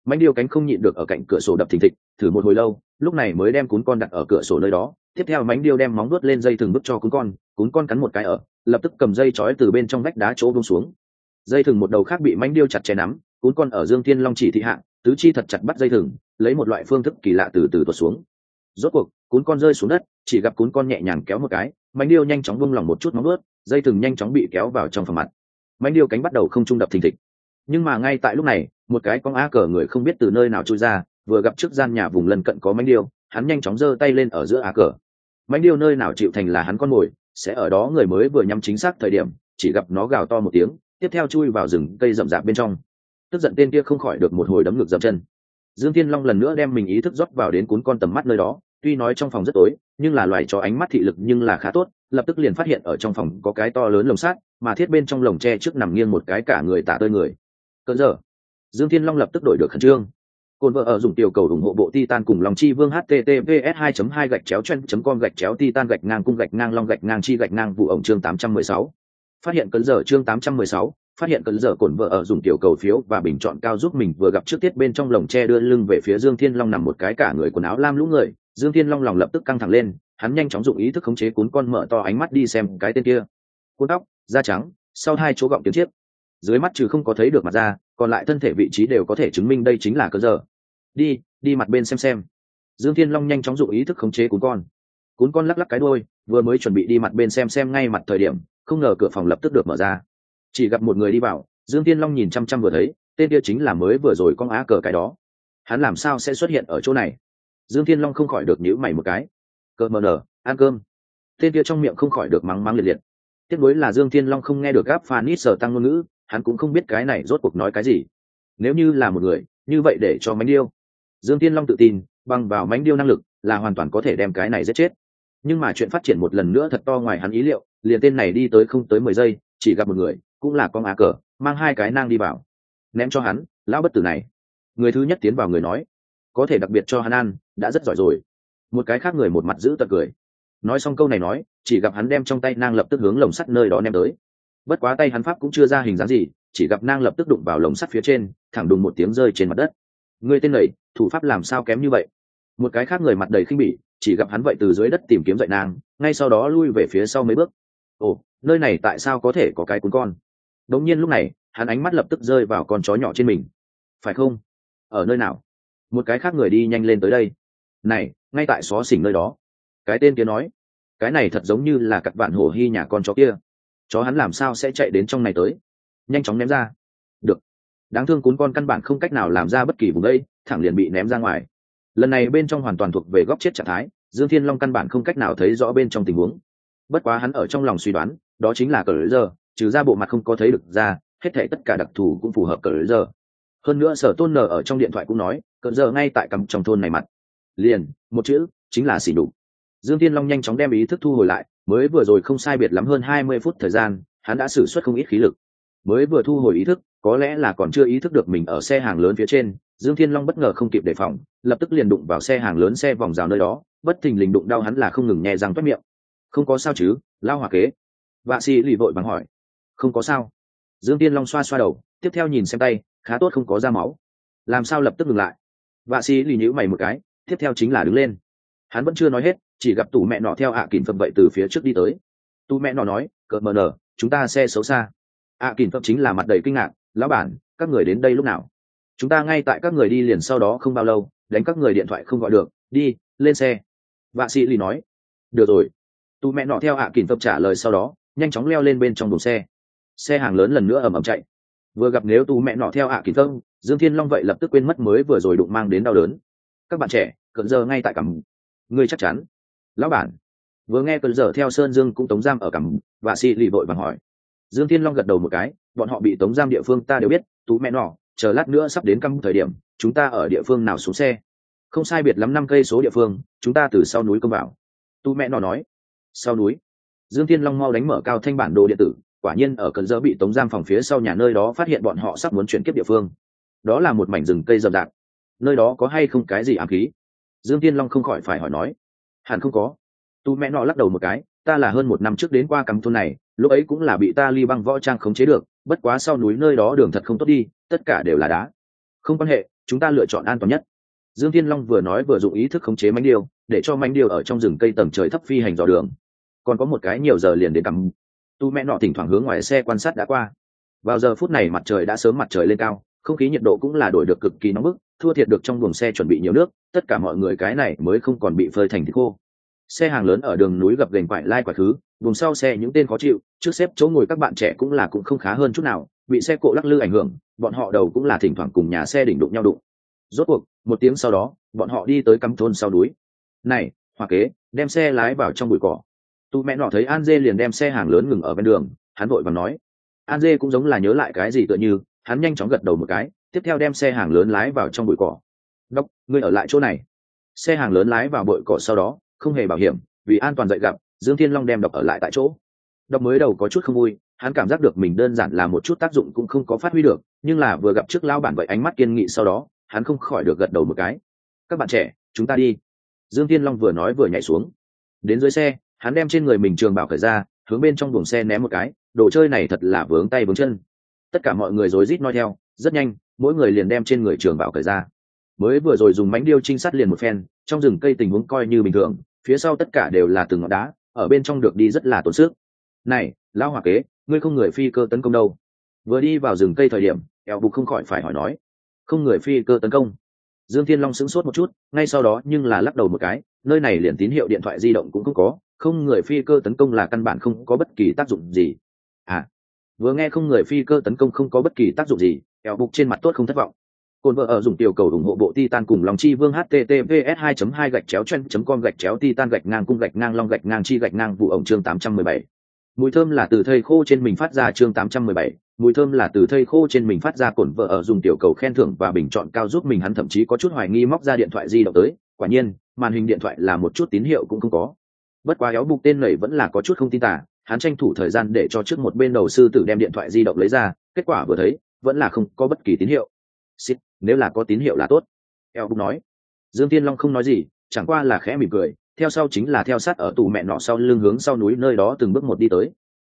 [SPEAKER 1] Mánh điêu cánh không nhịn được ở cạnh cửa sổ đập thình thịch, thử một hồi lâu, lúc này mới đem cún con đặt ở cửa sổ nơi đó. Tiếp theo mánh điêu đem móng nuốt lên dây thừng bức cho cún con cún con cắn một cái ở, lập tức cầm dây trói từ bên trong vách đá chỗ bông xuống. Dây thừng một đầu khác bị mánh điêu chặt chẽ nắm, cún con ở dương thiên long chỉ thị hạng tứ chi thật chặt bắt dây thừng, lấy một loại phương thức kỳ lạ từ từ tuột xuống rốt cuộc, cún con rơi xuống đất, chỉ gặp cún con nhẹ nhàng kéo một cái mánh điêu nhanh chóng bung lỏng một chút móng ướt dây thừng nhanh chóng bị kéo vào trong phòng mặt. Mánh điêu cánh bắt đầu không trung đập thình thịch. Nhưng mà ngay tại lúc này, một cái con a cờ người không biết từ nơi nào trôi ra, vừa gặp trước gian nhà vùng lân cận có mánh điêu, hắn nhanh chóng giơ tay lên ở giữa a cờ. Mánh điêu nơi nào chịu thành là hắn con mồi, sẽ ở đó người mới vừa nhắm chính xác thời điểm, chỉ gặp nó gào to một tiếng, tiếp theo chui vào rừng cây rậm rạp bên trong. Tức giận tên kia không khỏi được một hồi đấm ngực dập chân dương thiên long lần nữa đem mình ý thức rót vào đến cuốn con tầm mắt nơi đó tuy nói trong phòng rất tối nhưng là loài chó ánh mắt thị lực nhưng là khá tốt lập tức liền phát hiện ở trong phòng có cái to lớn lồng sát mà thiết bên trong lồng tre trước nằm nghiêng một cái cả người tả tơi người. Cỡ giờ dương thiên long lập tức đổi được khẩn trương. Cồn vợ ở dùng tiểu cầu ủng hộ bộ titan cùng lòng chi vương https 2 2 gạch chéo chen com gạch chéo titan gạch ngang cung gạch ngang long gạch ngang chi gạch ngang vụ ổng chương 816. phát hiện cấn giờ chương 816, phát hiện cần giờ cổn vợ ở dùng tiểu cầu phiếu và bình chọn cao giúp mình vừa gặp trước tiết bên trong lồng tre đưa lưng về phía dương thiên long nằm một cái cả người quần áo lam lũ người. Dương thiên long lòng lập tức căng thẳng lên, hắn nhanh chóng dụng ý thức khống chế cuốn con mở to ánh mắt đi xem cái tên kia. Cuốn tóc, da trắng, sau hai chỗ gọng tiếng chiếc. Dưới mắt trừ không có thấy được mặt da, còn lại thân thể vị trí đều có thể chứng minh đây chính là cơ giờ. Đi đi mặt bên xem xem. Dương thiên long nhanh chóng dụng ý thức khống chế cuốn con. Cuốn con lắc lắc cái đôi vừa mới chuẩn bị đi mặt bên xem xem ngay mặt thời điểm, không ngờ cửa phòng lập tức được mở ra chỉ gặp một người đi vào, dương tiên long nhìn chăm chăm vừa thấy, tên kia chính là mới vừa rồi con á cờ cái đó. Hắn làm sao sẽ xuất hiện ở chỗ này? Dương tiên long không khỏi được nhíu mày một cái. Cờ mờ nở, ăn cơm. Tên kia trong miệng không khỏi được mắng mắng liệt liệt. Tiếc nối là dương thiên long không nghe được gáp phan ít sở tăng ngôn ngữ, hắn cũng không biết cái này rốt cuộc nói cái gì. Nếu như là một người, như vậy để cho mánh điêu. Dương thiên long tự tin, bằng vào mánh điêu năng lực, là hoàn toàn có thể đem cái này giết chết. Nhưng mà chuyện phát triển một lần nữa thật to ngoài hắn ý liệu, liền tên này đi tới không tới mười giây, chỉ gặp một người cũng là con á cờ, mang hai cái nang đi vào. Ném cho hắn, lão bất tử này. Người thứ nhất tiến vào người nói, có thể đặc biệt cho hắn ăn, đã rất giỏi rồi. Một cái khác người một mặt giữ tật cười. Nói xong câu này nói, chỉ gặp hắn đem trong tay nang lập tức hướng lồng sắt nơi đó ném tới. Bất quá tay hắn pháp cũng chưa ra hình dáng gì, chỉ gặp nang lập tức đụng vào lồng sắt phía trên, thẳng đùng một tiếng rơi trên mặt đất. Người tên này, thủ pháp làm sao kém như vậy? Một cái khác người mặt đầy khinh bỉ, chỉ gặp hắn vậy từ dưới đất tìm kiếm dậy nang, ngay sau đó lui về phía sau mấy bước. Ồ, nơi này tại sao có thể có cái cuốn con? Đống nhiên lúc này, hắn ánh mắt lập tức rơi vào con chó nhỏ trên mình. Phải không? Ở nơi nào? Một cái khác người đi nhanh lên tới đây. Này, ngay tại xó xỉnh nơi đó. Cái tên kia nói, cái này thật giống như là cặp bạn hổ hy nhà con chó kia. Chó hắn làm sao sẽ chạy đến trong này tới? Nhanh chóng ném ra. Được. Đáng thương cún con căn bản không cách nào làm ra bất kỳ vùng đây, thẳng liền bị ném ra ngoài. Lần này bên trong hoàn toàn thuộc về góc chết trạng thái, dương thiên long căn bản không cách nào thấy rõ bên trong tình huống. Bất quá hắn ở trong lòng suy đoán, đó chính là cờ giờ trừ ra bộ mặt không có thấy được ra, hết thể tất cả đặc thù cũng phù hợp cỡ giờ hơn nữa sở tôn nở ở trong điện thoại cũng nói cỡ giờ ngay tại cắm trong thôn này mặt. Liền, một chữ, chính là xỉ đục. Dương thiên long nhanh chóng đem ý thức thu hồi lại, mới vừa rồi không sai biệt lắm hơn hai mươi phút thời gian, hắn đã xử suất không ít khí lực. Mới vừa thu hồi ý thức, có lẽ là còn chưa ý thức được mình ở xe hàng lớn phía trên, dương thiên long bất ngờ không kịp đề phòng, lập tức liền đụng vào xe hàng lớn xe vòng rào nơi đó, bất thình lình đụng đau hắn là không ngừng nhẹ răng toét miệng. Không có sao chứ lao hòa kế. Vạ sĩ lì vội bằng hỏi không có sao. Dương tiên long xoa xoa đầu, tiếp theo nhìn xem tay, khá tốt không có ra máu. Làm sao lập tức ngừng lại? Vạ sĩ lì nhữ mày một cái, tiếp theo chính là đứng lên. Hắn vẫn chưa nói hết, chỉ gặp tủ mẹ nọ theo ạ à kìm phẩm vậy từ phía trước đi tới. Tủ mẹ nọ nói, cợt mờ nở, chúng ta xe xấu xa. Ạ à kìm phẩm chính là mặt đầy kinh ngạc, lão bản, các người đến đây lúc nào? Chúng ta ngay tại các người đi liền sau đó không bao lâu, đánh các người điện thoại không gọi được, đi, lên xe. Vạ sĩ lì nói. Được rồi. Tù mẹ nọ theo ạ à kìm phẩm trả lời sau đó, nhanh chóng leo lên bên trong đồn xe xe hàng lớn lần nữa ầm ầm chạy. Vừa gặp nếu tú mẹ nọ theo ạ à kìm dương thiên long vậy lập tức quên mất mới vừa rồi đụng mang đến đau đớn. Các bạn trẻ, cận giờ ngay tại cằm. Ngươi chắc chắn. Lão bản. Vừa nghe cơn giờ theo sơn dương cũng tống giam ở cằm và xị lì vội vàng hỏi. Dương thiên long gật đầu một cái, bọn họ bị tống giam địa phương ta đều biết tú mẹ nọ, chờ lát nữa sắp đến căm thời điểm, chúng ta ở địa phương nào xuống xe? Không sai biệt lắm năm cây số địa phương, chúng ta từ sau núi công vào. Tú mẹ nọ nói. Sau núi. Dương thiên long mau đánh mở cao thanh bản đồ điện tử quả nhiên ở cần giờ bị tống giam phòng phía sau nhà nơi đó phát hiện bọn họ sắp muốn chuyển kiếp địa phương. Đó là một mảnh rừng cây rậm rạp. Nơi đó có hay không cái gì ám khí? Dương tiên long không khỏi phải hỏi nói. Hẳn không có. Tu mẹ nọ lắc đầu một cái, ta là hơn một năm trước đến qua cắm thôn này, lúc ấy cũng là bị ta ly băng võ trang khống chế được, bất quá sau núi nơi đó đường thật không tốt đi, tất cả đều là đá. Không quan hệ, chúng ta lựa chọn an toàn nhất. Dương thiên long vừa nói vừa dụng ý thức khống chế mánh điêu, để cho mánh điêu ở trong rừng cây tầng trời thấp phi hành dò đường. Còn có một cái nhiều giờ liền đến cắm tu mẹ nọ thỉnh thoảng hướng ngoài xe quan sát đã qua. Vào giờ phút này mặt trời đã sớm mặt trời lên cao, không khí nhiệt độ cũng là đổi được cực kỳ nóng bức, thua thiệt được trong buồng xe chuẩn bị nhiều nước, tất cả mọi người cái này mới không còn bị phơi thành thịt khô. Xe hàng lớn ở đường núi gập gành quải lai quả thứ vùng sau xe những tên khó chịu, trước xếp chỗ ngồi các bạn trẻ cũng là cũng không khá hơn chút nào, bị xe cộ lắc lư ảnh hưởng, bọn họ đầu cũng là thỉnh thoảng cùng nhà xe đỉnh đụng nhau đụng. Rốt cuộc, một tiếng sau đó, bọn họ đi tới cắm thôn sau núi. Này, hoa kế, đem xe lái vào trong bụi cỏ tụ mẹ nọ thấy an dê liền đem xe hàng lớn ngừng ở bên đường, hắn vội và nói. An dê cũng giống là nhớ lại cái gì tựa như, hắn nhanh chóng gật đầu một cái, tiếp theo đem xe hàng lớn lái vào trong bụi cỏ. Đốc, ngươi ở lại chỗ này. Xe hàng lớn lái vào bụi cỏ sau đó, không hề bảo hiểm, vì an toàn dậy gặp, dương thiên long đem đọc ở lại tại chỗ. Đọc mới đầu có chút không vui, hắn cảm giác được mình đơn giản là một chút tác dụng cũng không có phát huy được, nhưng là vừa gặp trước lao bản vậy ánh mắt kiên nghị sau đó, hắn không khỏi được gật đầu một cái. Các bạn trẻ, chúng ta đi. Dương thiên long vừa nói vừa nhảy xuống. Đến dưới xe hắn đem trên người mình trường bảo khởi ra, hướng bên trong buồng xe ném một cái, đồ chơi này thật là vướng tay vướng chân. Tất cả mọi người rối rít nói theo, rất nhanh, mỗi người liền đem trên người trường bảo cởi ra. Mới vừa rồi dùng mánh điêu trinh sát liền một phen, trong rừng cây tình huống coi như bình thường, phía sau tất cả đều là từng ngọn đá, ở bên trong được đi rất là tốn sức. Này, lão hòa kế, ngươi không người phi cơ tấn công đâu. Vừa đi vào rừng cây thời điểm, eo bục không khỏi phải hỏi nói, không người phi cơ tấn công. Dương thiên long sững sốt một chút, ngay sau đó nhưng là lắc đầu một cái, nơi này liền tín hiệu điện thoại di động cũng không có không người phi cơ tấn công là căn bản không có bất kỳ tác dụng gì à vừa nghe không người phi cơ tấn công không có bất kỳ tác dụng gì eo bục trên mặt tốt không thất vọng Côn vợ ở dùng tiểu cầu ủng hộ bộ Titan cùng Long Chi Vương https 2 2 gạch chéo chen com gạch chéo Titan gạch ngang cung gạch ngang long gạch ngang chi gạch ngang vụ ổng chương 817. Mùi thơm là từ thây khô trên mình phát ra chương 817, mùi thơm là từ thây khô trên mình phát ra cổn vợ ở dùng tiểu cầu khen thưởng và bình chọn cao giúp mình hắn thậm chí có chút hoài nghi móc ra điện thoại di động tới, quả nhiên, màn hình điện thoại là một chút tín hiệu cũng không có. Bất quá éo bục tên này vẫn là có chút không tin tả, hắn tranh thủ thời gian để cho trước một bên đầu sư tử đem điện thoại di động lấy ra, kết quả vừa thấy, vẫn là không có bất kỳ tín hiệu. xít nếu là có tín hiệu là tốt. Eo bục nói. Dương tiên long không nói gì chẳng qua là khẽ mỉm cười theo sau chính là theo sát ở tù mẹ nọ sau lưng hướng sau núi nơi đó từng bước một đi tới.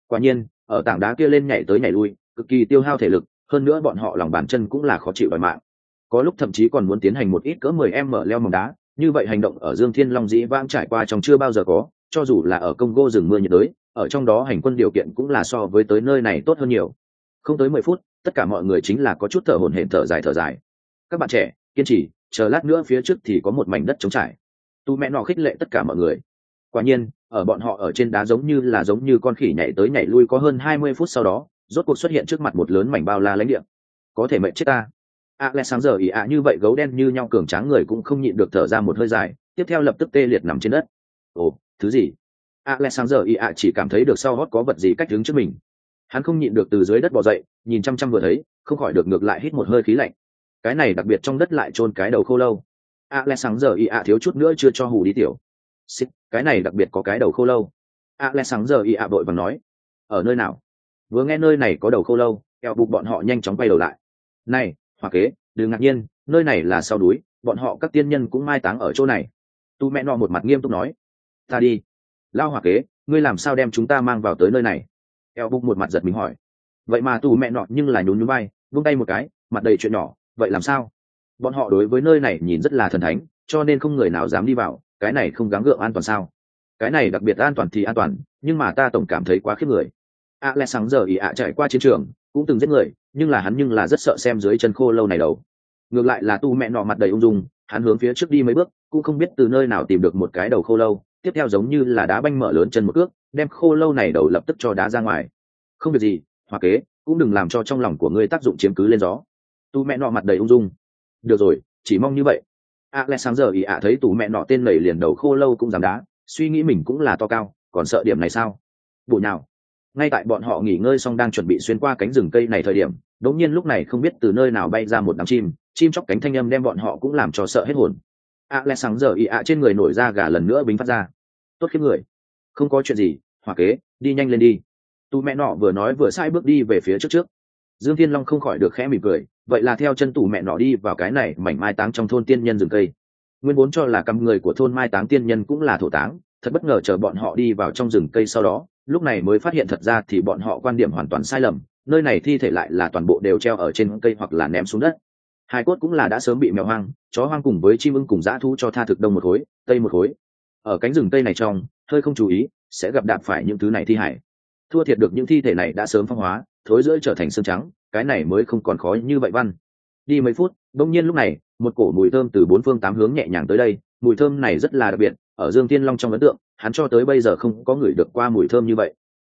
[SPEAKER 1] Quả nhiên ở tảng đá kia lên nhảy tới nhảy lui cực kỳ tiêu hao thể lực hơn nữa bọn họ lòng bàn chân cũng là khó chịu đòi mạng. Có lúc thậm chí còn muốn tiến hành một ít cỡ mười em mở leo mỏng đá như vậy hành động ở dương thiên long dĩ vãng trải qua trong chưa bao giờ có cho dù là ở công gô rừng mưa nhiệt đới, ở trong đó hành quân điều kiện cũng là so với tới nơi này tốt hơn nhiều. Không tới mười phút, tất cả mọi người chính là có chút thở hổn hển thở dài thở dài. Các bạn trẻ, kiên trì, chờ lát nữa phía trước thì có một mảnh đất trống trải. Tu mẹ nọ khích lệ tất cả mọi người. Quả nhiên, ở bọn họ ở trên đá giống như là giống như con khỉ nhảy tới nhảy lui có hơn hai mươi phút sau đó, rốt cuộc xuất hiện trước mặt một lớn mảnh bao la lãnh địa. Có thể mệnh chết ta. À lẽ sáng giờ ỉ ạ như vậy gấu đen như nhau cường tráng người cũng không nhịn được thở ra một hơi dài, tiếp theo lập tức tê liệt nằm trên đất. Ồ thứ gì? A lẽ sáng giờ y ạ chỉ cảm thấy được sau hót có vật gì cách đứng trước mình. Hắn không nhịn được từ dưới đất bò dậy, nhìn chăm chăm vừa thấy, không khỏi được ngược lại hít một hơi khí lạnh. Cái này đặc biệt trong đất lại chôn cái đầu khô lâu. A lẽ sáng giờ y ạ thiếu chút nữa chưa cho hù đi tiểu. Xích, cái này đặc biệt có cái đầu khô lâu. A lẽ sáng giờ y ạ vội và nói, ở nơi nào? Vừa nghe nơi này có đầu khô lâu eo bục bọn họ nhanh chóng quay đầu lại. Này, hoa kế, đừng ngạc nhiên, nơi này là sau núi, bọn họ các tiên nhân cũng mai táng ở chỗ này. Tu mẹ nọ một mặt nghiêm túc nói ta đi. Lao hỏa kế, ngươi làm sao đem chúng ta mang vào tới nơi này? Eo bục một mặt giật mình hỏi. Vậy mà tù mẹ nọ nhưng là nhún nhún bay vung tay một cái, mặt đầy chuyện nhỏ, vậy làm sao? Bọn họ đối với nơi này nhìn rất là thần thánh, cho nên không người nào dám đi vào, cái này không gắng gượng an toàn sao? Cái này đặc biệt an toàn thì an toàn, nhưng mà ta tổng cảm thấy quá khiếp người. A lẽ sáng giờ ỉ ạ chạy qua chiến trường, cũng từng giết người, nhưng là hắn nhưng là rất sợ xem dưới chân khô lâu này đầu. ngược lại là tu mẹ nọ mặt đầy ung dung, hắn hướng phía trước đi mấy bước, cũng không biết từ nơi nào tìm được một cái đầu khô lâu tiếp theo giống như là đá banh mở lớn chân một cước, đem khô lâu này đầu lập tức cho đá ra ngoài. Không việc gì hoặc kế, cũng đừng làm cho trong lòng của ngươi tác dụng chiếm cứ lên gió. Tu mẹ nọ mặt đầy ung dung. Được rồi, chỉ mong như vậy. A lẽ sáng giờ ý ạ thấy tù mẹ nọ tên lầy liền đầu khô lâu cũng dám đá, suy nghĩ mình cũng là to cao, còn sợ điểm này sao? Bộ nào. Ngay tại bọn họ nghỉ ngơi xong đang chuẩn bị xuyên qua cánh rừng cây này thời điểm đống nhiên lúc này không biết từ nơi nào bay ra một đám chim chim chóc cánh thanh âm đem bọn họ cũng làm cho sợ hết hồn a lẽ sáng giờ ị ạ trên người nổi ra gà lần nữa bính phát ra. Tốt khiếp người. Không có chuyện gì hòa kế, đi nhanh lên đi. Tu mẹ nọ vừa nói vừa sai bước đi về phía trước trước. Dương thiên long không khỏi được khẽ mỉm cười, vậy là theo chân tù mẹ nọ đi vào cái này mảnh mai táng trong thôn tiên nhân rừng cây. Nguyên vốn cho là căm người của thôn mai táng tiên nhân cũng là thổ táng, thật bất ngờ chờ bọn họ đi vào trong rừng cây sau đó, lúc này mới phát hiện thật ra thì bọn họ quan điểm hoàn toàn sai lầm, nơi này thi thể lại là toàn bộ đều treo ở trên cây hoặc là ném xuống đất hai cốt cũng là đã sớm bị mèo hoang, chó hoang cùng với chim ưng cùng dã thu cho tha thực đông một khối, tây một khối. Ở cánh rừng tây này trong, hơi không chú ý, sẽ gặp đạp phải những thứ này thi hải. Thua thiệt được những thi thể này đã sớm phong hóa, thối rưỡi trở thành xương trắng, cái này mới không còn khó như vậy văn. Đi mấy phút, đông nhiên lúc này, một cổ mùi thơm từ bốn phương tám hướng nhẹ nhàng tới đây, mùi thơm này rất là đặc biệt, ở dương tiên long trong ấn tượng, hắn cho tới bây giờ không có người được qua mùi thơm như vậy.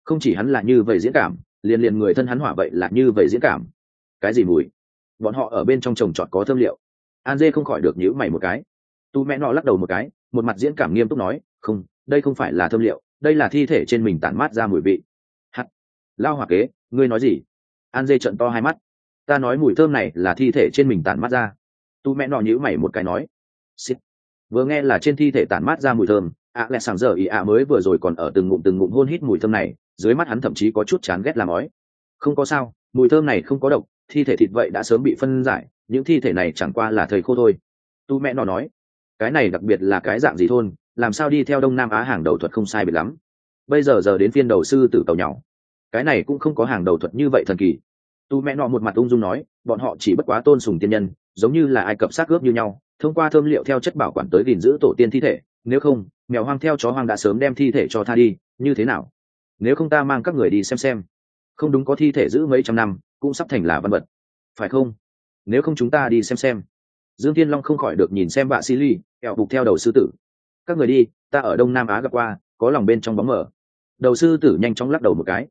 [SPEAKER 1] Không chỉ hắn là như vậy diễn cảm, liền liền người thân hắn hỏa vậy là như vậy diễn cảm. Cái gì mùi? Bọn họ ở bên trong trồng trọt có thơm liệu. An dê không khỏi được nhíu mày một cái. Tu mẹ nọ lắc đầu một cái, một mặt diễn cảm nghiêm túc nói, không, đây không phải là thơm liệu, đây là thi thể trên mình tản mát ra mùi vị. Hắt lao hỏa kế, ngươi nói gì? An dê trận to hai mắt. Ta nói mùi thơm này là thi thể trên mình tản mát ra. Tu mẹ nọ nhữ mày một cái nói, Xịt. vừa nghe là trên thi thể tản mát ra mùi thơm, ạ à lẹ sàng giờ ý ạ mới vừa rồi còn ở từng ngụm từng ngụm hôn hít mùi thơm này, dưới mắt hắn thậm chí có chút chán ghét làm ói. Không có sao, mùi thơm này không có độc thi thể thịt vậy đã sớm bị phân giải, những thi thể này chẳng qua là thời khô thôi. Tu mẹ nọ nói, cái này đặc biệt là cái dạng gì thôn, làm sao đi theo đông nam á hàng đầu thuật không sai biệt lắm. Bây giờ giờ đến phiên đầu sư tử tàu nhỏ. Cái này cũng không có hàng đầu thuật như vậy thần kỳ. Tu mẹ nọ một mặt ung dung nói, bọn họ chỉ bất quá tôn sùng tiên nhân, giống như là ai cập xác ướp như nhau, thông qua thơm liệu theo chất bảo quản tới gìn giữ tổ tiên thi thể, nếu không, mèo hoang theo chó hoang đã sớm đem thi thể cho tha đi, như thế nào? Nếu không ta mang các người đi xem xem. Không đúng có thi thể giữ mấy trăm năm cũng sắp thành là văn vật. Phải không? Nếu không chúng ta đi xem xem. Dương thiên long không khỏi được nhìn xem vạ sĩ ly, kẹo bục theo đầu sư tử. Các người đi, ta ở đông nam á gặp qua, có lòng bên trong bóng mở đầu sư tử nhanh chóng lắc đầu một cái.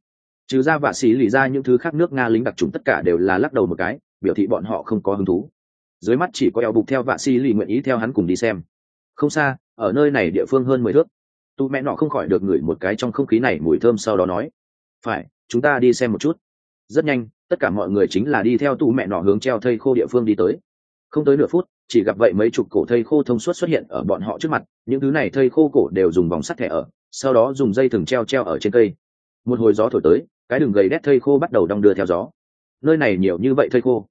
[SPEAKER 1] Trừ ra vạ sĩ lì ra những thứ khác nước nga lính đặc trùng tất cả đều là lắc đầu một cái, biểu thị bọn họ không có hứng thú. Dưới mắt chỉ có eo bục theo vạ sĩ lì nguyện ý theo hắn cùng đi xem. Không xa, ở nơi này địa phương hơn mười thước. Tụ mẹ nọ không khỏi được ngửi một cái trong không khí này mùi thơm sau đó nói. Phải, chúng ta đi xem một chút. Rất nhanh tất cả mọi người chính là đi theo tù mẹ nọ hướng treo thây khô địa phương đi tới. Không tới nửa phút, chỉ gặp vậy mấy chục cổ thây khô thông suốt xuất hiện ở bọn họ trước mặt, những thứ này thây khô cổ đều dùng vòng sắt thẻ ở, sau đó dùng dây thừng treo treo ở trên cây. Một hồi gió thổi tới, cái đường gầy đét thây khô bắt đầu đong đưa theo gió. Nơi này nhiều như vậy thây khô.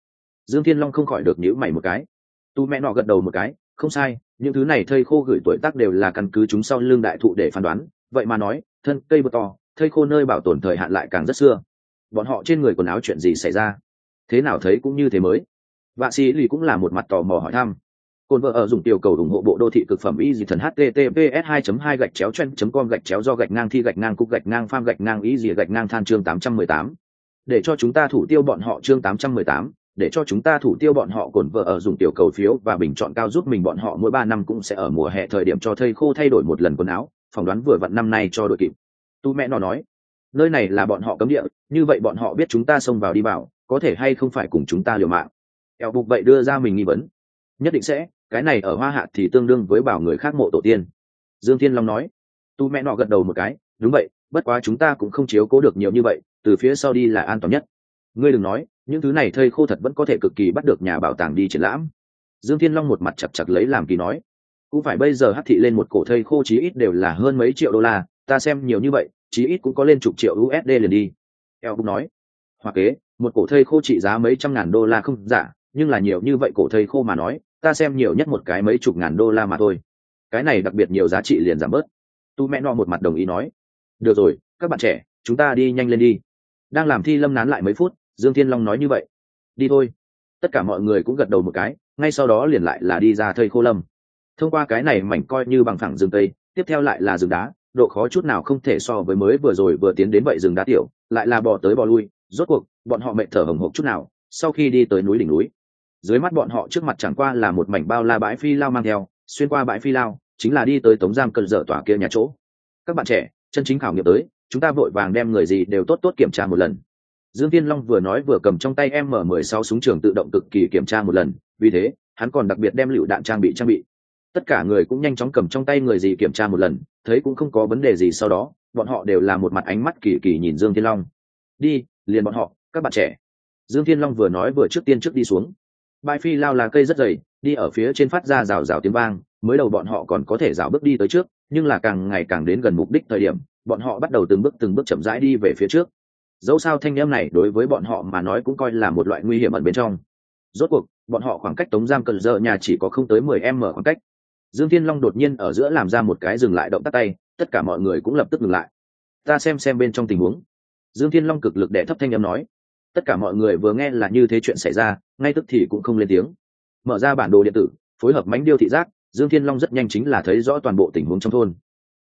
[SPEAKER 1] Dương thiên long không khỏi được nhữ mày một cái. Tu mẹ nọ gật đầu một cái, không sai, những thứ này thây khô gửi tuổi tác đều là căn cứ chúng sau lưng đại thụ để phán đoán. Vậy mà nói, thân cây bờ to, thây khô nơi bảo tồn thời hạn lại càng rất xưa bọn họ trên người quần áo chuyện gì xảy ra? Thế nào thấy cũng như thế mới. Vạ sĩ lì cũng là một mặt tò mò hỏi thăm. Cồn vợ ở dùng tiểu cầu ủng hộ bộ đô thị cực phẩm y dị thần https 2 2 gạch chéo chen com gạch chéo do gạch ngang thi gạch ngang cục gạch ngang pham gạch ngang y dị gạch ngang than chương 818. để cho chúng ta thủ tiêu bọn họ chương 818, để cho chúng ta thủ tiêu bọn họ cồn vợ ở dùng tiểu cầu phiếu và bình chọn cao giúp mình bọn họ mỗi ba năm cũng sẽ ở mùa hè thời điểm cho thây khô thay đổi một lần quần áo phỏng đoán vừa vặn năm nay cho đội kịp. Tu mẹ nó nói nơi này là bọn họ cấm địa, như vậy bọn họ biết chúng ta xông vào đi vào, có thể hay không phải cùng chúng ta liều mạng. Eo bục vậy đưa ra mình nghi vấn. Nhất định sẽ, cái này ở hoa hạ thì tương đương với bảo người khác mộ tổ tiên. Dương thiên long nói. Tu mẹ nọ gật đầu một cái. Đúng vậy, bất quá chúng ta cũng không chiếu cố được nhiều như vậy, từ phía sau đi là an toàn nhất. Ngươi đừng nói, những thứ này thây khô thật vẫn có thể cực kỳ bắt được nhà bảo tàng đi triển lãm. Dương thiên long một mặt chặt chặt lấy làm kỳ nói. Cũng phải bây giờ hắt thị lên một cổ thây khô chí ít đều là hơn mấy triệu đô la, ta xem nhiều như vậy chí ít cũng có lên chục triệu usd liền đi. Eo cũng nói hoặc kế, một cổ thây khô trị giá mấy trăm ngàn đô la không giả, nhưng là nhiều như vậy cổ thây khô mà nói, ta xem nhiều nhất một cái mấy chục ngàn đô la mà thôi. Cái này đặc biệt nhiều giá trị liền giảm bớt. Tu mẹ no một mặt đồng ý nói, được rồi, các bạn trẻ, chúng ta đi nhanh lên đi. Đang làm thi lâm nán lại mấy phút, dương thiên long nói như vậy, đi thôi. Tất cả mọi người cũng gật đầu một cái, ngay sau đó liền lại là đi ra thây khô lâm. Thông qua cái này mảnh coi như bằng phẳng rừng tây, tiếp theo lại là rừng đá độ khó chút nào không thể so với mới vừa rồi vừa tiến đến vậy rừng đá tiểu, lại là bò tới bò lui, rốt cuộc, bọn họ mệt thở hồng hộc chút nào, sau khi đi tới núi đỉnh núi. Dưới mắt bọn họ trước mặt chẳng qua là một mảnh bao la bãi phi lao mang theo, xuyên qua bãi phi lao, chính là đi tới tống giam cơn dở tỏa kia nhà chỗ. Các bạn trẻ, chân chính khảo nghiệm tới, chúng ta vội vàng đem người gì đều tốt tốt kiểm tra một lần. Dương tiên long vừa nói vừa cầm trong tay m 16 súng trường tự động cực kỳ kiểm tra một lần, vì thế, hắn còn đặc biệt đem lựu đạn trang bị trang bị tất cả người cũng nhanh chóng cầm trong tay người gì kiểm tra một lần, thấy cũng không có vấn đề gì sau đó, bọn họ đều là một mặt ánh mắt kỳ kỳ nhìn dương thiên long. Đi, liền bọn họ, các bạn trẻ. Dương thiên long vừa nói vừa trước tiên trước đi xuống. Bãi phi lao là cây rất dày, đi ở phía trên phát ra rào rào tiếng vang, mới đầu bọn họ còn có thể rào bước đi tới trước, nhưng là càng ngày càng đến gần mục đích thời điểm, bọn họ bắt đầu từng bước từng bước chậm rãi đi về phía trước. Dẫu sao thanh em này đối với bọn họ mà nói cũng coi là một loại nguy hiểm ẩn bên trong. Rốt cuộc, bọn họ khoảng cách tống giam cần giờ nhà chỉ có không tới mười m khoảng cách dương thiên long đột nhiên ở giữa làm ra một cái dừng lại động tác tay, tất cả mọi người cũng lập tức ngừng lại. Ta xem xem bên trong tình huống. Dương thiên long cực lực để thấp thanh âm nói. Tất cả mọi người vừa nghe là như thế chuyện xảy ra, ngay tức thì cũng không lên tiếng. Mở ra bản đồ điện tử, phối hợp mánh điêu thị giác, dương thiên long rất nhanh chính là thấy rõ toàn bộ tình huống trong thôn.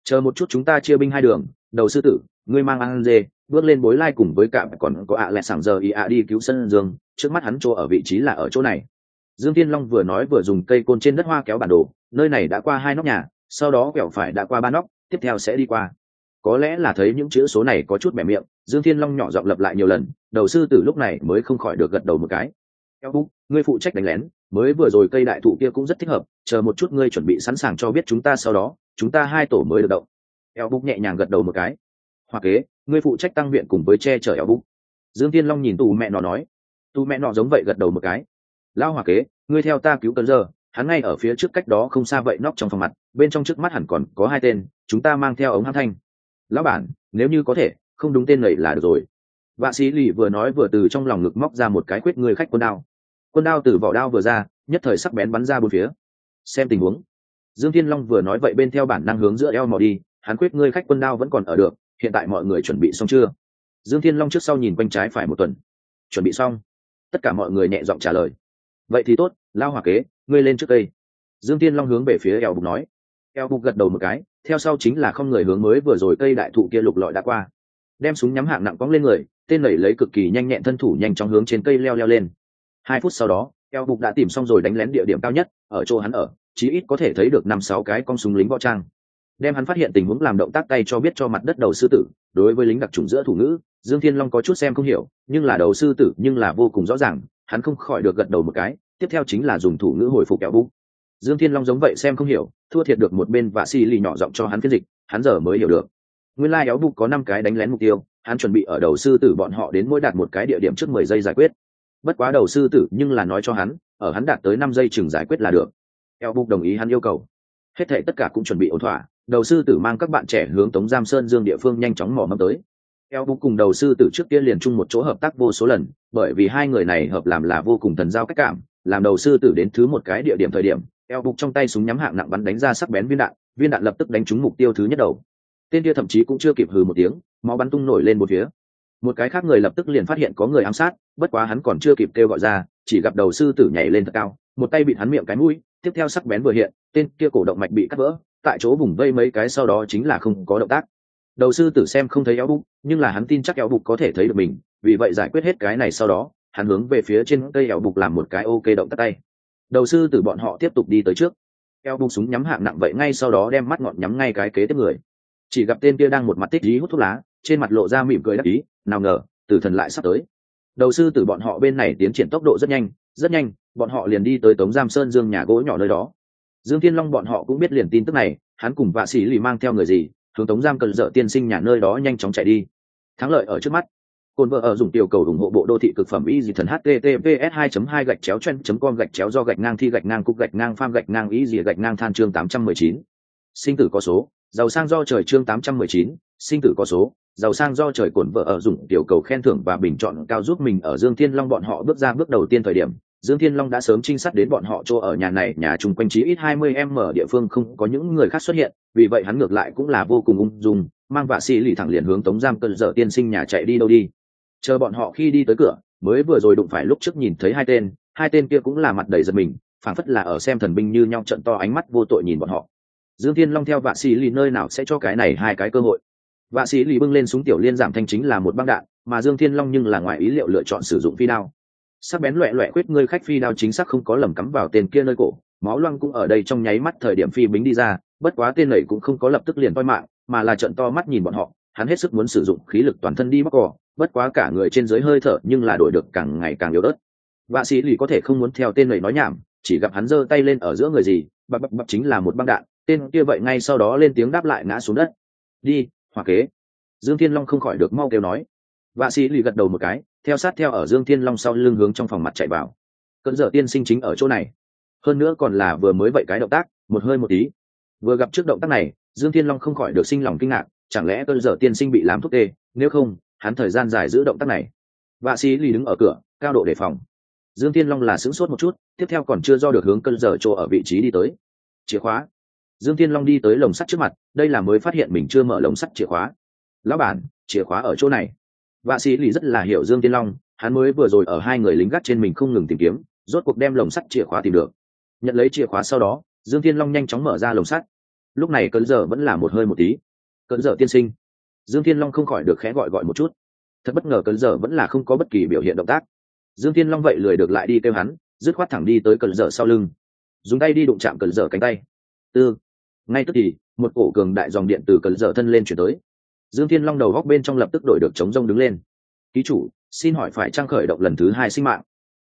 [SPEAKER 1] Chờ một chút chúng ta chia binh hai đường, đầu sư tử, ngươi mang ăn dê, bước lên bối lai cùng với cạm còn có ạ à lẹ sảng giờ ý ạ đi cứu sân dương, trước mắt hắn chỗ ở vị trí là ở chỗ này dương thiên long vừa nói vừa dùng cây côn trên đất hoa kéo bản đồ, nơi này đã qua hai nóc nhà, sau đó quẹo phải đã qua ba nóc, tiếp theo sẽ đi qua. Có lẽ là thấy những chữ số này có chút mẻ miệng, dương thiên long nhỏ giọng lập lại nhiều lần, đầu sư từ lúc này mới không khỏi được gật đầu một cái. Eo búc ngươi phụ trách đánh lén, mới vừa rồi cây đại thụ kia cũng rất thích hợp, chờ một chút ngươi chuẩn bị sẵn sàng cho biết chúng ta sau đó, chúng ta hai tổ mới được động. Eo búc nhẹ nhàng gật đầu một cái. Hoặc kế, ngươi phụ trách tăng viện cùng với che chở eo búc dương thiên long nhìn tù mẹ nó nói. Tù mẹ nọ giống vậy gật đầu một cái lao hòa kế, ngươi theo ta cứu cơn giờ, hắn ngay ở phía trước cách đó không xa vậy nóc trong phòng mặt, bên trong trước mắt hẳn còn có hai tên, chúng ta mang theo ống hát thanh. Lão bản, nếu như có thể, không đúng tên này là được rồi. Vạ sĩ lì vừa nói vừa từ trong lòng ngực móc ra một cái quyết người khách quân đao. Quân đao từ vỏ đao vừa ra, nhất thời sắc bén bắn ra bốn phía. Xem tình huống. Dương thiên long vừa nói vậy bên theo bản năng hướng giữa eo mò đi, hắn quyết ngươi khách quân đao vẫn còn ở được, hiện tại mọi người chuẩn bị xong chưa? Dương thiên long trước sau nhìn quanh trái phải một tuần. Chuẩn bị xong. Tất cả mọi người nhẹ giọng trả lời vậy thì tốt, lao hỏa kế, ngươi lên trước cây dương thiên long hướng về phía eo bục nói. Eo bục gật đầu một cái, theo sau chính là không người hướng mới vừa rồi cây đại thụ kia lục lọi đã qua. Đem súng nhắm hạng nặng cóng lên người, tên lẩy lấy cực kỳ nhanh nhẹn thân thủ nhanh chóng hướng trên cây leo leo lên. Hai phút sau đó, eo bục đã tìm xong rồi đánh lén địa điểm cao nhất, ở chỗ hắn ở, chí ít có thể thấy được năm sáu cái con súng lính võ trang. Đem hắn phát hiện tình huống làm động tác tay cho biết cho mặt đất đầu sư tử, đối với lính đặc trùng giữa thủ ngữ, dương thiên long có chút xem không hiểu, nhưng là đầu sư tử nhưng là vô cùng rõ ràng hắn không khỏi được gật đầu một cái, tiếp theo chính là dùng thủ ngữ hồi phục kẹo bụng. Dương thiên long giống vậy xem không hiểu, thua thiệt được một bên và xì lì nhỏ giọng cho hắn phiên dịch, hắn giờ mới hiểu được. Nguyên lai、like、éo bụng có năm cái đánh lén mục tiêu, hắn chuẩn bị ở đầu sư tử bọn họ đến mỗi đạt một cái địa điểm trước mười giây giải quyết. Bất quá đầu sư tử nhưng là nói cho hắn, ở hắn đạt tới năm giây chừng giải quyết là được. Eo bục đồng ý hắn yêu cầu. Hết thệ tất cả cũng chuẩn bị ổn thỏa, đầu sư tử mang các bạn trẻ hướng tống giam sơn dương địa phương nhanh chóng mò mâm tới eo bụng cùng đầu sư tử trước kia liền chung một chỗ hợp tác vô số lần, bởi vì hai người này hợp làm là vô cùng thần giao cách cảm, làm đầu sư tử đến thứ một cái địa điểm thời điểm, eo bụng trong tay súng nhắm hạng nặng bắn đánh ra sắc bén viên đạn viên đạn lập tức đánh trúng mục tiêu thứ nhất đầu. Tên kia thậm chí cũng chưa kịp hừ một tiếng, máu bắn tung nổi lên một phía. Một cái khác người lập tức liền phát hiện có người ám sát, bất quá hắn còn chưa kịp kêu gọi ra, chỉ gặp đầu sư tử nhảy lên thật cao, một tay bị hắn miệng cái mũi, tiếp theo sắc bén vừa hiện, tên kia cổ động mạch bị cắt vỡ, tại chỗ vùng vây mấy cái sau đó chính là không có động tác đầu sư tử xem không thấy éo bụng, nhưng là hắn tin chắc éo bụng có thể thấy được mình, vì vậy giải quyết hết cái này sau đó, hắn hướng về phía trên cây éo bụng làm một cái ok động tác tay. Đầu sư tử bọn họ tiếp tục đi tới trước. Eo bụng súng nhắm hạng nặng vậy ngay sau đó đem mắt ngọn nhắm ngay cái kế tiếp người. Chỉ gặp tên kia đang một mặt tích dí hút thuốc lá, trên mặt lộ ra mỉm cười đắc ý, nào ngờ, tử thần lại sắp tới. Đầu sư tử bọn họ bên này tiến triển tốc độ rất nhanh rất nhanh, bọn họ liền đi tới tống giam sơn dương nhà gỗ nhỏ nơi đó. Dương thiên long bọn họ cũng biết liền tin tức này, hắn cùng vạ sĩ lì mang theo người gì hướng tống giam cần dở tiên sinh nhà nơi đó nhanh chóng chạy đi. Thắng lợi ở trước mắt. Cồn vợ ở dùng tiểu cầu ủng hộ bộ đô thị cực phẩm y dị thần https 2 2 gạch chéo chen com gạch chéo do gạch ngang thi gạch ngang cục gạch ngang pham gạch ngang y dị gạch ngang than chương 819. sinh tử có số giàu sang do trời chương 819, sinh tử có số giàu sang do trời cồn vợ ở dùng tiểu cầu khen thưởng và bình chọn cao giúp mình ở dương thiên long bọn họ bước ra bước đầu tiên thời điểm. Dương Thiên Long đã sớm trinh sát đến bọn họ chỗ ở nhà này, nhà chung quanh chí ít 20 em ở địa phương không có những người khác xuất hiện, vì vậy hắn ngược lại cũng là vô cùng ung dung, mang vạ xì lì thẳng liền hướng Tống Giam cơn dở tiên sinh nhà chạy đi đâu đi. Chờ bọn họ khi đi tới cửa, mới vừa rồi đụng phải lúc trước nhìn thấy hai tên, hai tên kia cũng là mặt đầy giật mình, phảng phất là ở xem thần binh như nhau trận to ánh mắt vô tội nhìn bọn họ. Dương Thiên Long theo vạ xì lì nơi nào sẽ cho cái này hai cái cơ hội. Vạ xì lì bưng lên súng tiểu liên giảm thanh chính là một băng đạn, mà Dương Thiên Long nhưng là ngoài ý liệu lựa chọn sử dụng phi đao sắc bén loẹ loẹ quyết ngươi khách phi đao chính xác không có lầm cắm vào tên kia nơi cổ. Máu loang cũng ở đây trong nháy mắt thời điểm phi bính đi ra, bất quá tên này cũng không có lập tức liền toi mạng, mà là trận to mắt nhìn bọn họ, hắn hết sức muốn sử dụng khí lực toàn thân đi mắc cỏ, bất quá cả người trên dưới hơi thở nhưng là đổi được càng ngày càng yếu ớt. Vạ sĩ lì có thể không muốn theo tên này nói nhảm, chỉ gặp hắn giơ tay lên ở giữa người gì, bập bập bập chính là một băng đạn, tên kia vậy ngay sau đó lên tiếng đáp lại ngã xuống đất. Đi hòa kế. Dương thiên long không khỏi được mau kêu nói vạ sĩ lì gật đầu một cái, theo sát theo ở dương thiên long sau lưng hướng trong phòng mặt chạy vào. Cận dở tiên sinh chính ở chỗ này. Hơn nữa còn là vừa mới vậy cái động tác, một hơi một tí. Vừa gặp trước động tác này, dương thiên long không khỏi được sinh lòng kinh ngạc, chẳng lẽ cơn dở tiên sinh bị làm thuốc tê? Nếu không, hắn thời gian dài giữ động tác này. Vạ sĩ lì đứng ở cửa, cao độ đề phòng. Dương thiên long là sững sốt một chút, tiếp theo còn chưa do được hướng cơn dở chỗ ở vị trí đi tới. Chìa khóa. Dương thiên long đi tới lồng sắt trước mặt, đây là mới phát hiện mình chưa mở lồng sắt chìa khóa. Lão bản, chìa khóa ở chỗ này vạ sĩ lì rất là hiểu dương tiên long, hắn mới vừa rồi ở hai người lính gác trên mình không ngừng tìm kiếm, rốt cuộc đem lồng sắt chìa khóa tìm được. Nhận lấy chìa khóa sau đó, dương thiên long nhanh chóng mở ra lồng sắt. Lúc này cơn giờ vẫn là một hơi một tí. Cơn giờ tiên sinh. Dương thiên long không khỏi được khẽ gọi gọi một chút. Thật bất ngờ cơn giờ vẫn là không có bất kỳ biểu hiện động tác. Dương thiên long vậy lười được lại đi kêu hắn, dứt khoát thẳng đi tới cơn giờ sau lưng. Dùng tay đi đụng chạm cơn giờ cánh tay. Tư, ngay tức thì, một cổ cường đại dòng điện từ cơn giờ thân lên chuyển tới dương thiên long đầu góc bên trong lập tức đổi được chống rông đứng lên. Ký chủ, xin hỏi phải trang khởi động lần thứ hai sinh mạng.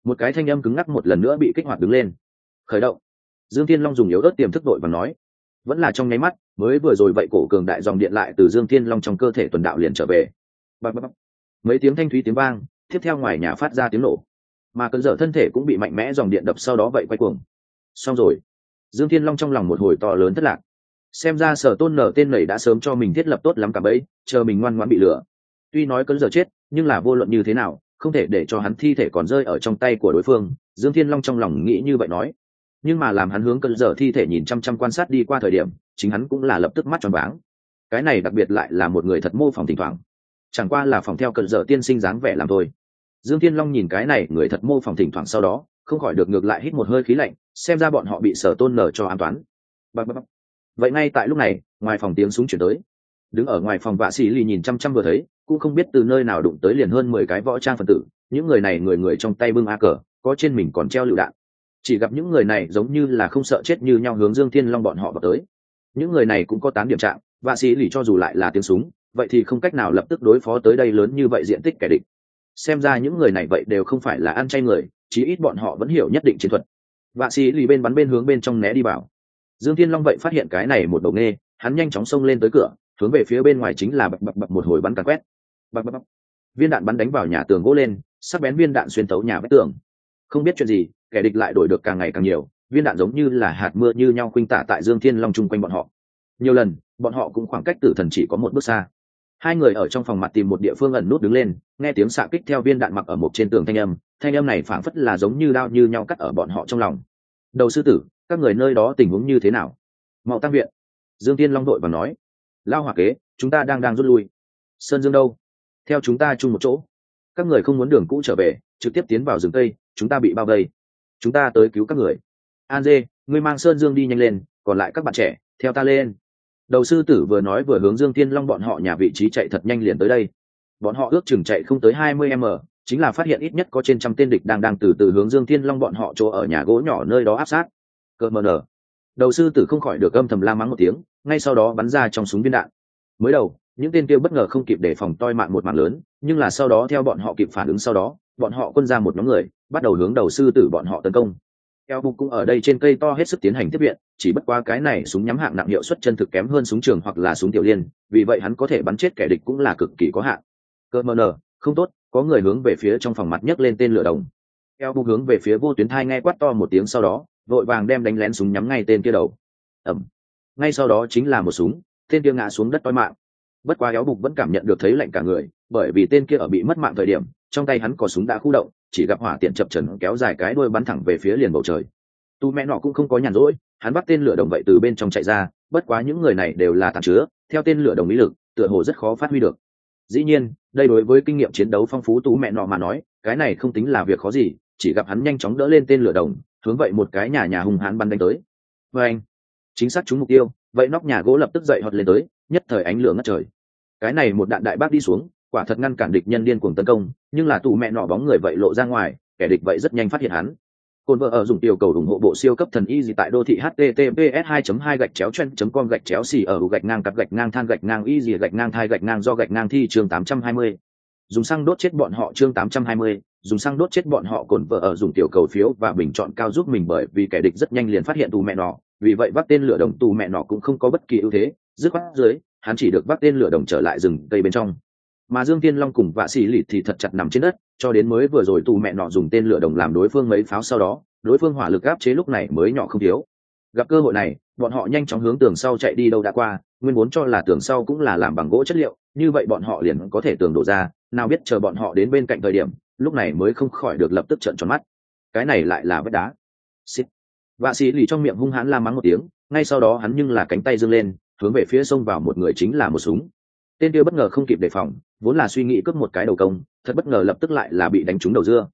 [SPEAKER 1] Một cái thanh âm cứng ngắc một lần nữa bị kích hoạt đứng lên. Khởi động. Dương thiên long dùng yếu ớt tiềm thức đội và nói. Vẫn là trong nháy mắt, mới vừa rồi vậy cổ cường đại dòng điện lại từ dương thiên long trong cơ thể tuần đạo liền trở về. Bập bập. mấy tiếng thanh thúy tiếng vang, tiếp theo ngoài nhà phát ra tiếng nổ. Mà cơn dở thân thể cũng bị mạnh mẽ dòng điện đập sau đó vậy quay cuồng. Xong rồi. Dương thiên long trong lòng một hồi to lớn thất lạc xem ra sở tôn nở tên nẩy đã sớm cho mình thiết lập tốt lắm cả bấy chờ mình ngoan ngoãn bị lửa tuy nói cơn giờ chết, nhưng là vô luận như thế nào, không thể để cho hắn thi thể còn rơi ở trong tay của đối phương, dương thiên long trong lòng nghĩ như vậy nói. Nhưng mà làm hắn hướng cơn giờ thi thể nhìn chăm chăm quan sát đi qua thời điểm, chính hắn cũng là lập tức mắt tròn váng. Cái này đặc biệt lại là một người thật mô phỏng thỉnh thoảng. Chẳng qua là phòng theo cận dở tiên sinh dáng vẻ làm thôi. Dương thiên long nhìn cái này người thật mô phỏng thỉnh thoảng sau đó, không khỏi được ngược lại hít một hơi khí lạnh, xem ra bọn họ bị sở tôn nở cho an toán vậy ngay tại lúc này, ngoài phòng tiếng súng chuyển tới. Đứng ở ngoài phòng vạ sĩ lì nhìn chăm chăm vừa thấy, cũng không biết từ nơi nào đụng tới liền hơn mười cái võ trang phần tử, những người này người người trong tay bưng a cờ, có trên mình còn treo lựu đạn. Chỉ gặp những người này giống như là không sợ chết như nhau hướng dương thiên long bọn họ vào tới. Những người này cũng có tám điểm trạng, vạ sĩ lì cho dù lại là tiếng súng, vậy thì không cách nào lập tức đối phó tới đây lớn như vậy diện tích kẻ địch. Xem ra những người này vậy đều không phải là ăn chay người, chí ít bọn họ vẫn hiểu nhất định chiến thuật. Vạ sĩ lì bên bắn bên hướng bên trong né đi vào dương thiên long vậy phát hiện cái này một đầu nghe hắn nhanh chóng xông lên tới cửa, hướng về phía bên ngoài chính là bập bập bập một hồi bắn càn quét. Bập bập bập. Viên đạn bắn đánh vào nhà tường gỗ lên, sắc bén viên đạn xuyên tấu nhà vách tường. Không biết chuyện gì, kẻ địch lại đổi được càng ngày càng nhiều, viên đạn giống như là hạt mưa như nhau khuynh tả tại dương thiên long chung quanh bọn họ. Nhiều lần, bọn họ cũng khoảng cách tử thần chỉ có một bước xa. Hai người ở trong phòng mặt tìm một địa phương ẩn nút đứng lên, nghe tiếng xạ kích theo viên đạn mặc ở một trên tường thanh âm thanh âm này phảng phất là giống như đao như nhau cắt ở bọn họ trong lòng đầu sư tử, các người nơi đó tình huống như thế nào? Mạo tăng viện. Dương tiên long đội và nói, lao hỏa kế, chúng ta đang đang rút lui. Sơn dương đâu? Theo chúng ta chung một chỗ. Các người không muốn đường cũ trở về, trực tiếp tiến vào rừng tây chúng ta bị bao vây. Chúng ta tới cứu các người. An dê, ngươi mang sơn dương đi nhanh lên, còn lại các bạn trẻ, theo ta lên. Đầu sư tử vừa nói vừa hướng dương tiên long bọn họ nhà vị trí chạy thật nhanh liền tới đây. Bọn họ ước chừng chạy không tới hai mươi m chính là phát hiện ít nhất có trên trăm tên địch đang đang từ từ hướng dương thiên long bọn họ chỗ ở nhà gỗ nhỏ nơi đó áp sát. Cơ mờ nở. Đầu sư tử không khỏi được âm thầm la mắng một tiếng, ngay sau đó bắn ra trong súng viên đạn. Mới đầu, những tên kia bất ngờ không kịp để phòng toi mạng một mạng lớn, nhưng là sau đó theo bọn họ kịp phản ứng sau đó, bọn họ quân ra một nhóm người, bắt đầu hướng đầu sư tử bọn họ tấn công. Eo bục cũng ở đây trên cây to hết sức tiến hành tiếp viện, chỉ bất qua cái này súng nhắm hạng nặng hiệu suất chân thực kém hơn súng trường hoặc là súng tiểu liên, vì vậy hắn có thể bắn chết kẻ địch cũng là cực kỳ có hạn. Cơ mờ nờ không tốt có người hướng về phía trong phòng mặt nhấc lên tên lửa đồng. Eo bục hướng về phía vô tuyến thai nghe quát to một tiếng sau đó, vội vàng đem đánh lén súng nhắm ngay tên kia đầu. Ẩm ngay sau đó chính là một súng, tên kia ngã xuống đất toi mạng. Bất quá éo bục vẫn cảm nhận được thấy lạnh cả người, bởi vì tên kia ở bị mất mạng thời điểm, trong tay hắn có súng đã khu động, chỉ gặp hỏa tiện chập trần kéo dài cái đuôi bắn thẳng về phía liền bầu trời. Tu mẹ nọ cũng không có nhàn rỗi, hắn bắt tên lửa đồng vậy từ bên trong chạy ra, bất quá những người này đều là tàn chứa, theo tên lửa đồng ý lực, tựa hồ rất khó phát huy được dĩ nhiên, đây đối với kinh nghiệm chiến đấu phong phú tú mẹ nọ mà nói, cái này không tính là việc khó gì, chỉ gặp hắn nhanh chóng đỡ lên tên lửa đồng, hướng vậy một cái nhà nhà hung hãn bắn đánh tới. Và anh, chính xác trúng mục tiêu, vậy nóc nhà gỗ lập tức dậy họt lên tới, nhất thời ánh lửa ngất trời. Cái này một đạn đại bác đi xuống, quả thật ngăn cản địch nhân điên cuồng tấn công, nhưng là tù mẹ nọ bóng người vậy lộ ra ngoài, kẻ địch vậy rất nhanh phát hiện hắn. Côn vợ ở dùng tiểu cầu ủng hộ bộ siêu cấp thần y gì tại đô thị https 2 2 gạch chéo chen com gạch chéo xì ở gạch ngang cặp gạch ngang than gạch ngang y gì gạch ngang thai gạch ngang do gạch ngang thi chương 820. dùng xăng đốt chết bọn họ chương 820, dùng xăng đốt chết bọn họ cồn vợ ở dùng tiểu cầu phiếu và bình chọn cao giúp mình bởi vì kẻ địch rất nhanh liền phát hiện tù mẹ nó, vì vậy vác tên lửa đồng tù mẹ nó cũng không có bất kỳ ưu thế. Dứt khoát dưới hắn chỉ được vác tên lửa đồng trở lại rừng cây bên trong mà dương tiên long cùng vạ xì lịt thì thật chặt nằm trên đất, cho đến mới vừa rồi tù mẹ nọ dùng tên lửa đồng làm đối phương mấy pháo sau đó, đối phương hỏa lực áp chế lúc này mới nhỏ không thiếu. Gặp cơ hội này, bọn họ nhanh chóng hướng tường sau chạy đi đâu đã qua, nguyên vốn cho là tường sau cũng là làm bằng gỗ chất liệu, như vậy bọn họ liền có thể tường đổ ra, nào biết chờ bọn họ đến bên cạnh thời điểm, lúc này mới không khỏi được lập tức trợn tròn mắt. Cái này lại là vết đá. Xít vạ sĩ lì trong miệng hung hãn la mắng một tiếng, ngay sau đó hắn nhưng là cánh tay dâng lên, hướng về phía sông vào một người chính là một súng tên kia bất ngờ không kịp đề phòng, vốn là suy nghĩ cướp một cái đầu công, thật bất ngờ lập tức lại là bị đánh trúng đầu dưa.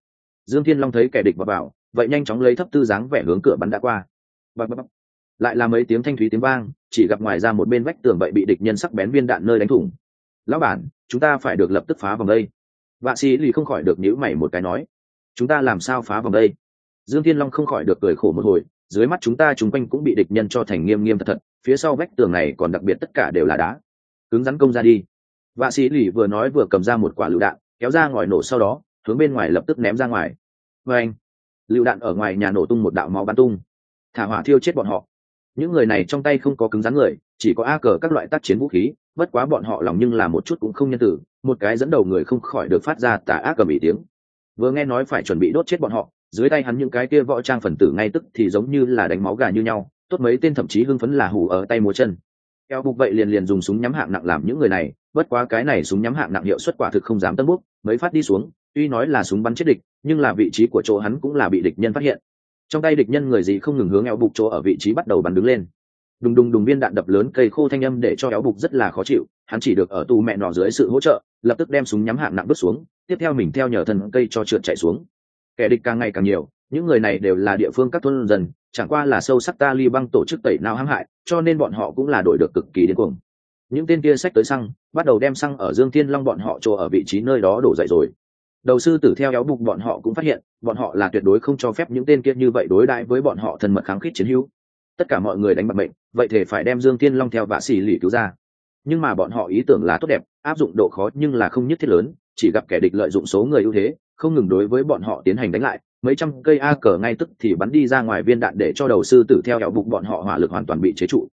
[SPEAKER 1] Dương thiên long thấy kẻ địch vào vào, vậy nhanh chóng lấy thấp tư dáng vẻ hướng cửa bắn đã qua. Bập bập. lại là mấy tiếng thanh thúy tiếng vang, chỉ gặp ngoài ra một bên vách tường vậy bị địch nhân sắc bén viên đạn nơi đánh thủng. Lão bản, chúng ta phải được lập tức phá vòng đây. Vạ sĩ lì không khỏi được nhữ mày một cái nói, chúng ta làm sao phá vòng đây? Dương thiên long không khỏi được cười khổ một hồi, dưới mắt chúng ta chúng quanh cũng bị địch nhân cho thành nghiêm nghiêm thật thật, phía sau vách tường này còn đặc biệt tất cả đều là đá cứng rắn công ra đi. Vạ sĩ lì vừa nói vừa cầm ra một quả lựu đạn, kéo ra ngòi nổ sau đó, hướng bên ngoài lập tức ném ra ngoài. Vê anh, lựu đạn ở ngoài nhà nổ tung một đạo máu bắn tung. Thả hỏa thiêu chết bọn họ. Những người này trong tay không có cứng rắn người, chỉ có a cờ các loại tác chiến vũ khí, bất quá bọn họ lòng nhưng là một chút cũng không nhân tử, một cái dẫn đầu người không khỏi được phát ra tà ác cầm ý tiếng. Vừa nghe nói phải chuẩn bị đốt chết bọn họ, dưới tay hắn những cái kia võ trang phần tử ngay tức thì giống như là đánh máu gà như nhau, tốt mấy tên thậm chí hưng phấn là hủ ở tay múa chân eo bục vậy liền liền dùng súng nhắm hạng nặng làm những người này, bất quá cái này súng nhắm hạng nặng hiệu suất quả thực không dám tân bút, mới phát đi xuống, tuy nói là súng bắn chết địch, nhưng là vị trí của chỗ hắn cũng là bị địch nhân phát hiện. Trong tay địch nhân người gì không ngừng hướng eo bục chỗ ở vị trí bắt đầu bắn đứng lên. Đùng đùng đùng viên đạn đập lớn cây khô thanh âm để cho eo bục rất là khó chịu, hắn chỉ được ở tù mẹ nọ dưới sự hỗ trợ, lập tức đem súng nhắm hạng nặng bước xuống, tiếp theo mình theo nhờ thần cây cho trượt chạy xuống. Kẻ địch càng ngày càng nhiều, những người này đều là địa phương các thôn dân chẳng qua là sâu sắc ta li băng tổ chức tẩy nào hãm hại, cho nên bọn họ cũng là đổi được cực kỳ điên cuồng. Những tên kia sách tới xăng, bắt đầu đem xăng ở dương thiên long bọn họ chỗ ở vị trí nơi đó đổ dậy rồi. Đầu sư tử theo éo bục bọn họ cũng phát hiện, bọn họ là tuyệt đối không cho phép những tên kia như vậy đối đãi với bọn họ thân mật kháng khít chiến hữu. Tất cả mọi người đánh bạc mệnh, vậy thể phải đem dương thiên long theo vạ xỉ lì cứu ra. Nhưng mà bọn họ ý tưởng là tốt đẹp, áp dụng độ khó nhưng là không nhất thiết lớn, chỉ gặp kẻ địch lợi dụng số người ưu thế, không ngừng đối với bọn họ tiến hành đánh lại mấy trăm cây a cờ ngay tức thì bắn đi ra ngoài viên đạn để cho đầu sư tử theo hẹo bục bọn họ hỏa lực hoàn toàn bị chế trụ.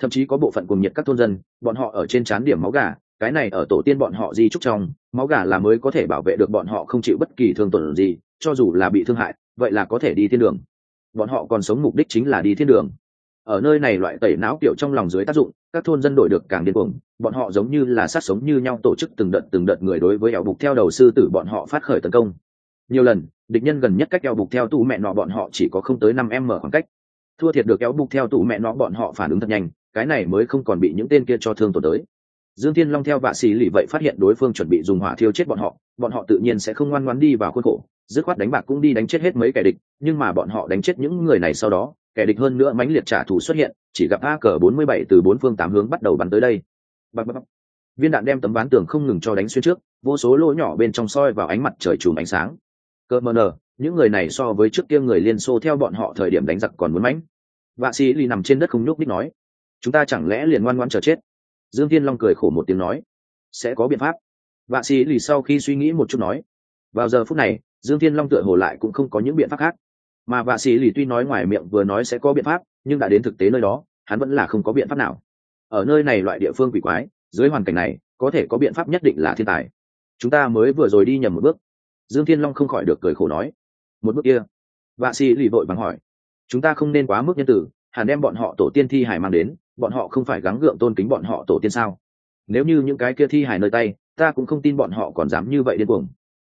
[SPEAKER 1] Thậm chí có bộ phận cùng nhiệt các thôn dân, bọn họ ở trên trán điểm máu gà, cái này ở tổ tiên bọn họ di trúc trong, máu gà là mới có thể bảo vệ được bọn họ không chịu bất kỳ thương tổn gì, cho dù là bị thương hại, vậy là có thể đi thiên đường. Bọn họ còn sống mục đích chính là đi thiên đường. Ở nơi này loại tẩy não kiểu trong lòng dưới tác dụng, các thôn dân đổi được càng điên cuồng, bọn họ giống như là sát sống như nhau tổ chức từng đợt từng đợt người đối với ẻo bục theo đầu sư tử bọn họ phát khởi tấn công nhiều lần, địch nhân gần nhất cách eo bục theo tủ mẹ nọ bọn họ chỉ có không tới năm m khoảng cách. Thua thiệt được eo bục theo tủ mẹ nọ bọn họ phản ứng thật nhanh, cái này mới không còn bị những tên kia cho thương tổn tới. Dương thiên long theo vạ xì lì vậy phát hiện đối phương chuẩn bị dùng hỏa thiêu chết bọn họ bọn họ tự nhiên sẽ không ngoan ngoan đi vào khuôn khổ, dứt khoát đánh bạc cũng đi đánh chết hết mấy kẻ địch, nhưng mà bọn họ đánh chết những người này sau đó, kẻ địch hơn nữa mãnh liệt trả thù xuất hiện, chỉ gặp a cờ bốn mươi bảy từ bốn phương tám hướng bắt đầu bắn tới đây. Bạc bạc. viên đạn đem tấm ván tường không ngừng cho đánh xuyên trước, vô số lỗ nhỏ bên trong soi vào ánh mặt trời chùm ánh sáng cơ mờ nờ, những người này so với trước kia người liên xô theo bọn họ thời điểm đánh giặc còn muốn mãnh. Vạ sĩ ly nằm trên đất không nhúc đích nói, chúng ta chẳng lẽ liền ngoan ngoan chờ chết? Dương thiên long cười khổ một tiếng nói, sẽ có biện pháp. Vạ sĩ lì sau khi suy nghĩ một chút nói, vào giờ phút này, dương thiên long tựa hồ lại cũng không có những biện pháp khác. Mà vạ sĩ lì tuy nói ngoài miệng vừa nói sẽ có biện pháp, nhưng đã đến thực tế nơi đó, hắn vẫn là không có biện pháp nào. Ở nơi này loại địa phương quỷ quái, dưới hoàn cảnh này, có thể có biện pháp nhất định là thiên tài. Chúng ta mới vừa rồi đi nhầm một bước dương thiên long không khỏi được cười khổ nói, một bước kia. Vạ sĩ lì vội vắng hỏi, chúng ta không nên quá mức nhân tử, hẳn đem bọn họ tổ tiên thi hải mang đến, bọn họ không phải gắng gượng tôn kính bọn họ tổ tiên sao? Nếu như những cái kia thi hải nơi tay, ta cũng không tin bọn họ còn dám như vậy điên cuồng.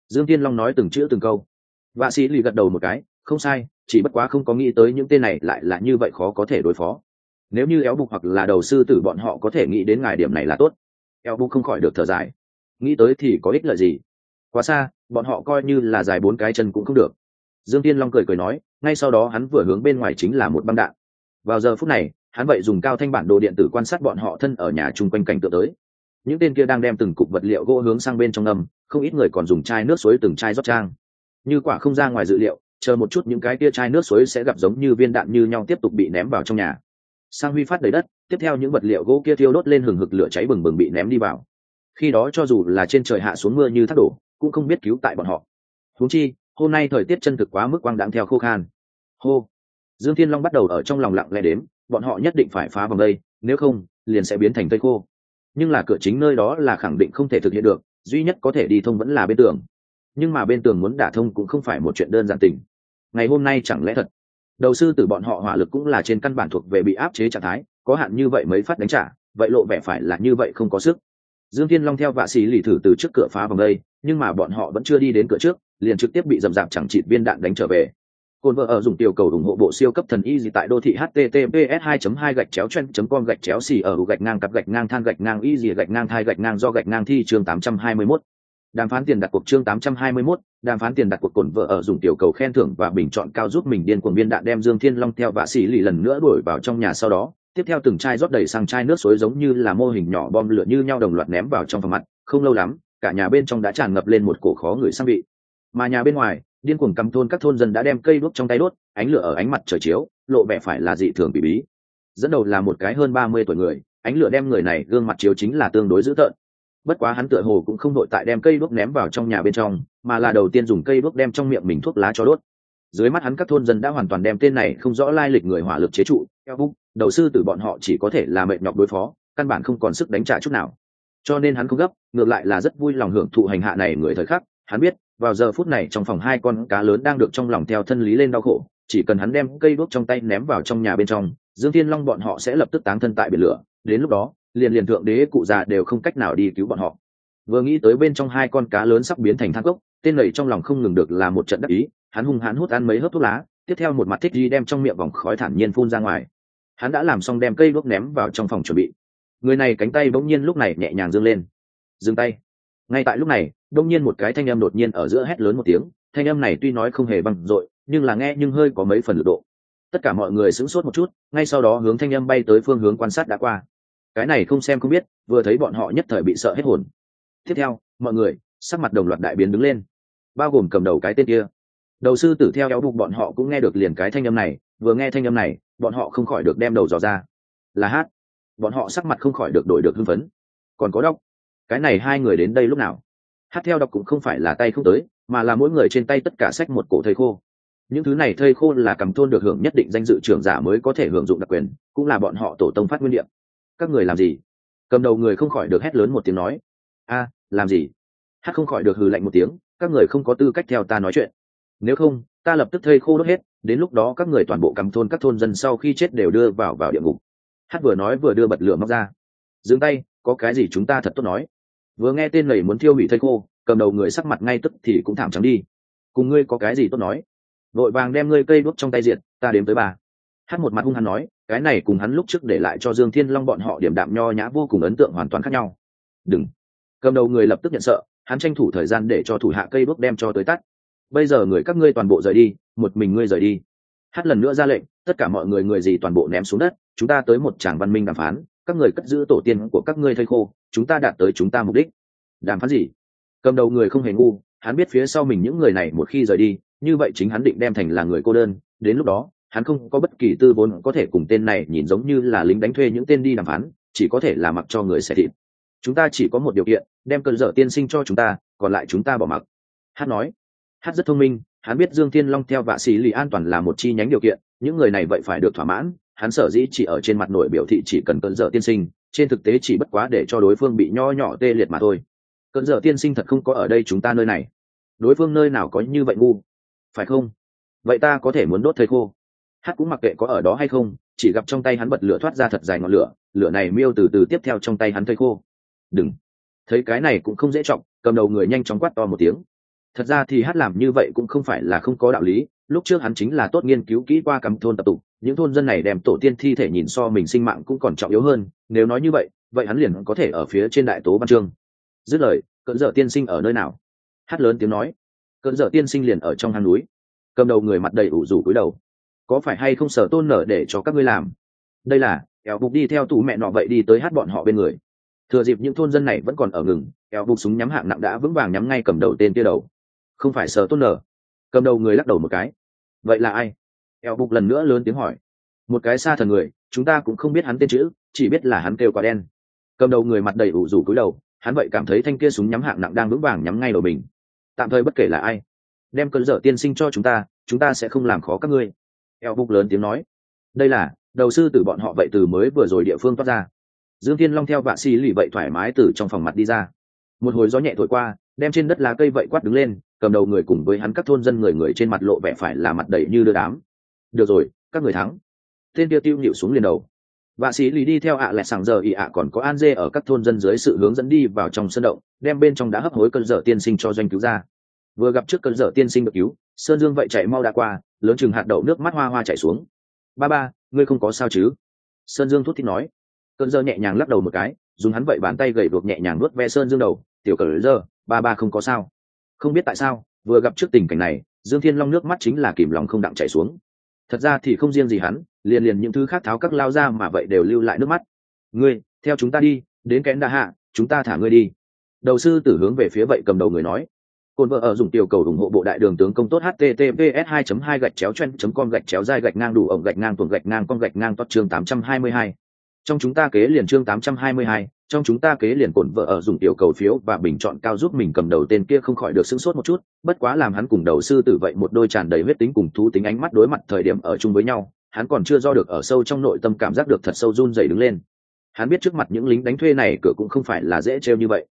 [SPEAKER 1] Dương tiên long nói từng chữ từng câu. Vạ sĩ lì gật đầu một cái, không sai, chỉ bất quá không có nghĩ tới những tên này lại là như vậy khó có thể đối phó. Nếu như éo bục hoặc là đầu sư tử bọn họ có thể nghĩ đến ngài điểm này là tốt. Éo bục không khỏi được thở dài, nghĩ tới thì có ích lợi gì? Quá xa, bọn họ coi như là dài bốn cái chân cũng không được. Dương tiên long cười cười nói, ngay sau đó hắn vừa hướng bên ngoài chính là một băng đạn. Vào giờ phút này, hắn vậy dùng cao thanh bản đồ điện tử quan sát bọn họ thân ở nhà chung quanh cảnh tượng tới. Những tên kia đang đem từng cục vật liệu gỗ hướng sang bên trong ngầm, không ít người còn dùng chai nước suối từng chai rót trang. Như quả không ra ngoài dự liệu, chờ một chút những cái kia chai nước suối sẽ gặp giống như viên đạn như nhau tiếp tục bị ném vào trong nhà. Sang huy phát đầy đất, tiếp theo những vật liệu gỗ kia thiêu đốt lên hừng hực lửa cháy bừng bừng bị ném đi vào. Khi đó cho dù là trên trời hạ xuống mưa như thác đổ cũng không biết cứu tại bọn họ. Huống chi, hôm nay thời tiết chân thực quá mức quang đáng theo khô khan. Hô. Dương thiên long bắt đầu ở trong lòng lặng lẽ đếm, bọn họ nhất định phải phá vòng đây, nếu không, liền sẽ biến thành tây khô. Nhưng là cửa chính nơi đó là khẳng định không thể thực hiện được, duy nhất có thể đi thông vẫn là bên tường. Nhưng mà bên tường muốn đả thông cũng không phải một chuyện đơn giản tình. Ngày hôm nay chẳng lẽ thật? Đầu sư tử bọn họ hỏa lực cũng là trên căn bản thuộc về bị áp chế trạng thái, có hạn như vậy mới phát đánh trả, vậy lộ vẻ phải là như vậy không có sức. Dương thiên long theo vạ xì lì thử từ trước cửa phá vòng đây nhưng mà bọn họ vẫn chưa đi đến cửa trước liền trực tiếp bị dầm dạp chẳng chịt viên đạn đánh trở về cồn vợ ở dùng tiểu cầu ủng hộ bộ siêu cấp thần y gì tại đô thị https 2 2 gạch chéo chen com gạch chéo xì ở gạch ngang cặp gạch ngang than gạch ngang y gì gạch ngang thai gạch ngang do gạch ngang thi chương 821. Đàm phán tiền đặt cuộc chương 821, đàm phán tiền đặt cuộc cồn vợ ở dùng tiểu cầu khen thưởng và bình chọn cao giúp mình điên cuồng viên đạn đem Dương Thiên Long theo và xì lì lần nữa đuổi vào trong nhà sau đó, tiếp theo từng chai rót đầy sang chai nước suối giống như là mô hình nhỏ bom lửa như nhau đồng loạt ném vào trong phòng mặt, không lâu lắm, cả nhà bên trong đã tràn ngập lên một cổ khó người sang vị. Mà nhà bên ngoài, điên cuồng cầm thôn các thôn dân đã đem cây đuốc trong tay đốt ánh lửa ở ánh mặt trời chiếu lộ vẻ phải là dị thường bị bí. Dẫn đầu là một cái hơn ba mươi tuổi người ánh lửa đem người này gương mặt chiếu chính là tương đối dữ tợn. Bất quá hắn tựa hồ cũng không đội tại đem cây đuốc ném vào trong nhà bên trong mà là đầu tiên dùng cây đuốc đem trong miệng mình thuốc lá cho đốt. Dưới mắt hắn các thôn dân đã hoàn toàn đem tên này không rõ lai lịch người hỏa lực chế trụ eo búc đầu sư từ bọn họ chỉ có thể là mệt nhọc đối phó căn bản không còn sức đánh trả chút nào cho nên hắn không gấp ngược lại là rất vui lòng hưởng thụ hành hạ này người thời khắc. Hắn biết vào giờ phút này trong phòng hai con cá lớn đang được trong lòng theo thân lý lên đau khổ. Chỉ cần hắn đem cây đuốc trong tay ném vào trong nhà bên trong dương thiên long bọn họ sẽ lập tức táng thân tại biển lửa. Đến lúc đó liền liền thượng đế cụ già đều không cách nào đi cứu bọn họ. Vừa nghĩ tới bên trong hai con cá lớn sắp biến thành thang cốc, tên lầy trong lòng không ngừng được là một trận đắc ý. Hắn hung hãn hút ăn mấy hớp thuốc lá tiếp theo một mặt thích đi đem trong miệng vòng khói thản nhiên phun ra ngoài. Hắn đã làm xong đem cây đuốc ném vào trong phòng chuẩn bị người này cánh tay bỗng nhiên lúc này nhẹ nhàng dương lên. Dừng tay. Ngay tại lúc này đông nhiên một cái thanh âm đột nhiên ở giữa hét lớn một tiếng. Thanh âm này tuy nói không hề bằng dội, nhưng là nghe nhưng hơi có mấy phần lực độ. Tất cả mọi người sững sốt một chút, ngay sau đó hướng thanh âm bay tới phương hướng quan sát đã qua. Cái này không xem không biết, vừa thấy bọn họ nhất thời bị sợ hết hồn. Tiếp theo, mọi người, sắc mặt đồng loạt đại biến đứng lên. Bao gồm cầm đầu cái tên kia. Đầu sư tử theo éo bục bọn họ cũng nghe được liền cái thanh âm này, vừa nghe thanh âm này, bọn họ không khỏi được đem đầu dò ra. Là hát bọn họ sắc mặt không khỏi được đổi được hưng phấn. Còn có đọc, cái này hai người đến đây lúc nào? Hát theo đọc cũng không phải là tay không tới, mà là mỗi người trên tay tất cả sách một cổ thầy khô. Những thứ này thây khô là cầm thôn được hưởng nhất định danh dự trưởng giả mới có thể hưởng dụng đặc quyền, cũng là bọn họ tổ tông phát nguyên niệm các người làm gì? Cầm đầu người không khỏi được hét lớn một tiếng nói. A, làm gì? Hát không khỏi được hừ lạnh một tiếng, các người không có tư cách theo ta nói chuyện. Nếu không, ta lập tức thây khô đốt hết, đến lúc đó các người toàn bộ cầm thôn các thôn dân sau khi chết đều đưa vào vào địa ngục hát vừa nói vừa đưa bật lửa móc ra. Dừng tay, có cái gì chúng ta thật tốt nói. Vừa nghe tên này muốn thiêu hủy thây khô, cầm đầu người sắc mặt ngay tức thì cũng thảm trắng đi. Cùng ngươi có cái gì tốt nói? Vội vàng đem ngươi cây đuốc trong tay diện ta đếm tới ba. Hát một mặt hung hắn nói, cái này cùng hắn lúc trước để lại cho dương thiên long bọn họ điểm đạm nho nhã vô cùng ấn tượng hoàn toàn khác nhau. Đừng. Cầm đầu người lập tức nhận sợ, hắn tranh thủ thời gian để cho thủ hạ cây đuốc đem cho tới tắt. Bây giờ người các ngươi toàn bộ rời đi, một mình ngươi rời đi hát lần nữa ra lệnh, tất cả mọi người người gì toàn bộ ném xuống đất, chúng ta tới một tràng văn minh đàm phán, các người cất giữ tổ tiên của các ngươi thây khô, chúng ta đạt tới chúng ta mục đích. Đàm phán gì? Cầm đầu người không hề ngu, hắn biết phía sau mình những người này một khi rời đi, như vậy chính hắn định đem thành là người cô đơn. Đến lúc đó, hắn không có bất kỳ tư vốn có thể cùng tên này nhìn giống như là lính đánh thuê những tên đi đàm phán, chỉ có thể là mặc cho người xẻ thịt. Chúng ta chỉ có một điều kiện, đem cơn dở tiên sinh cho chúng ta, còn lại chúng ta bỏ mặc. Hát nói. Hát rất thông minh hắn biết dương thiên long theo vạ sĩ lì an toàn là một chi nhánh điều kiện, những người này vậy phải được thỏa mãn, hắn sở dĩ chỉ ở trên mặt nội biểu thị chỉ cần cơn dở tiên sinh, trên thực tế chỉ bất quá để cho đối phương bị nho nhỏ tê liệt mà thôi. Cơn dở tiên sinh thật không có ở đây chúng ta nơi này. Đối phương nơi nào có như vậy ngu? Phải không? Vậy ta có thể muốn đốt thầy khô. Hát cũng mặc kệ có ở đó hay không, chỉ gặp trong tay hắn bật lửa thoát ra thật dài ngọn lửa lửa này miêu từ từ tiếp theo trong tay hắn thầy khô. Đừng. Thấy cái này cũng không dễ trọng cầm đầu người nhanh chóng quát to một tiếng thật ra thì hát làm như vậy cũng không phải là không có đạo lý, lúc trước hắn chính là tốt nghiên cứu kỹ qua cắm thôn tập tục, những thôn dân này đem tổ tiên thi thể nhìn so mình sinh mạng cũng còn trọng yếu hơn, nếu nói như vậy vậy hắn liền có thể ở phía trên đại tố văn chương. Dứt lời cận dở tiên sinh ở nơi nào? Hát lớn tiếng nói. Cận dở tiên sinh liền ở trong hang núi. Cầm đầu người mặt đầy ủ rủ cúi đầu. Có phải hay không sở tôn nở để cho các ngươi làm? Đây là, eo bục đi theo tủ mẹ nọ vậy đi tới hát bọn họ bên người. Thừa dịp những thôn dân này vẫn còn ở ngừng, eo bục súng nhắm hạng nặng đã vững vàng nhắm ngay cầm đầu tên kia đầu không phải sở tôn nở cầm đầu người lắc đầu một cái. Vậy là ai? Eo bục lần nữa lớn tiếng hỏi. Một cái xa thần người, chúng ta cũng không biết hắn tên chữ, chỉ biết là hắn kêu quả đen. Cầm đầu người mặt đầy ủ rủ cúi đầu, hắn vậy cảm thấy thanh kia súng nhắm hạng nặng đang vững vàng nhắm ngay đầu mình. Tạm thời bất kể là ai, đem cơn dở tiên sinh cho chúng ta chúng ta sẽ không làm khó các ngươi. Eo bục lớn tiếng nói. Đây là, đầu sư từ bọn họ vậy từ mới vừa rồi địa phương toát ra. Dương thiên long theo vạ xì lì vậy thoải mái từ trong phòng mặt đi ra. Một hồi gió nhẹ thổi qua, đem trên đất lá cây vậy quát đứng lên cầm đầu người cùng với hắn các thôn dân người người trên mặt lộ vẻ phải là mặt đầy như đưa đám. Được rồi, các người thắng. Tên kia tiêu nhịu xuống liền đầu. Vạ sĩ lì đi theo ạ à sàng giờ ị ạ còn có an dê ở các thôn dân dưới sự hướng dẫn đi vào trong sân động, đem bên trong đã hấp hối cơn dở tiên sinh cho doanh cứu ra. Vừa gặp trước cơn dở tiên sinh được cứu, sơn dương vậy chạy mau đã qua, lớn chừng hạt đậu nước mắt hoa hoa chảy xuống. Ba ba, ngươi không có sao chứ? Sơn dương thút thít nói. Cơn dơ nhẹ nhàng lắc đầu một cái, dùng hắn vậy bàn tay gầy ruột nhẹ nhàng nuốt ve sơn dương đầu. Tiểu cờ dơ ba ba không có sao không biết tại sao vừa gặp trước tình cảnh này dương thiên long nước mắt chính là kìm lòng không đặng chảy xuống. Thật ra thì không riêng gì hắn liền liền những thứ khác tháo các lao ra mà vậy đều lưu lại nước mắt. Ngươi theo chúng ta đi đến kẽn đa hạ chúng ta thả ngươi đi. Đầu sư tử hướng về phía vậy cầm đầu người nói. Cồn vợ ở dùng tiểu cầu ủng hộ bộ đại đường tướng công tốt https 2 2 gạch chéo chen com gạch chéo dai gạch ngang đủ ổng gạch ngang tuồng gạch ngang con gạch ngang tốt chương 822. trong chúng ta kế liền chương 822, trong chúng ta kế liền cổn vợ ở dùng tiểu cầu phiếu và bình chọn cao giúp mình cầm đầu tên kia không khỏi được sững sốt một chút, bất quá làm hắn cùng đầu sư tử vậy một đôi tràn đầy huyết tính cùng thú tính ánh mắt đối mặt thời điểm ở chung với nhau, hắn còn chưa do được ở sâu trong nội tâm cảm giác được thật sâu run rẩy đứng lên. Hắn biết trước mặt những lính đánh thuê này cửa cũng không phải là dễ trêu như vậy.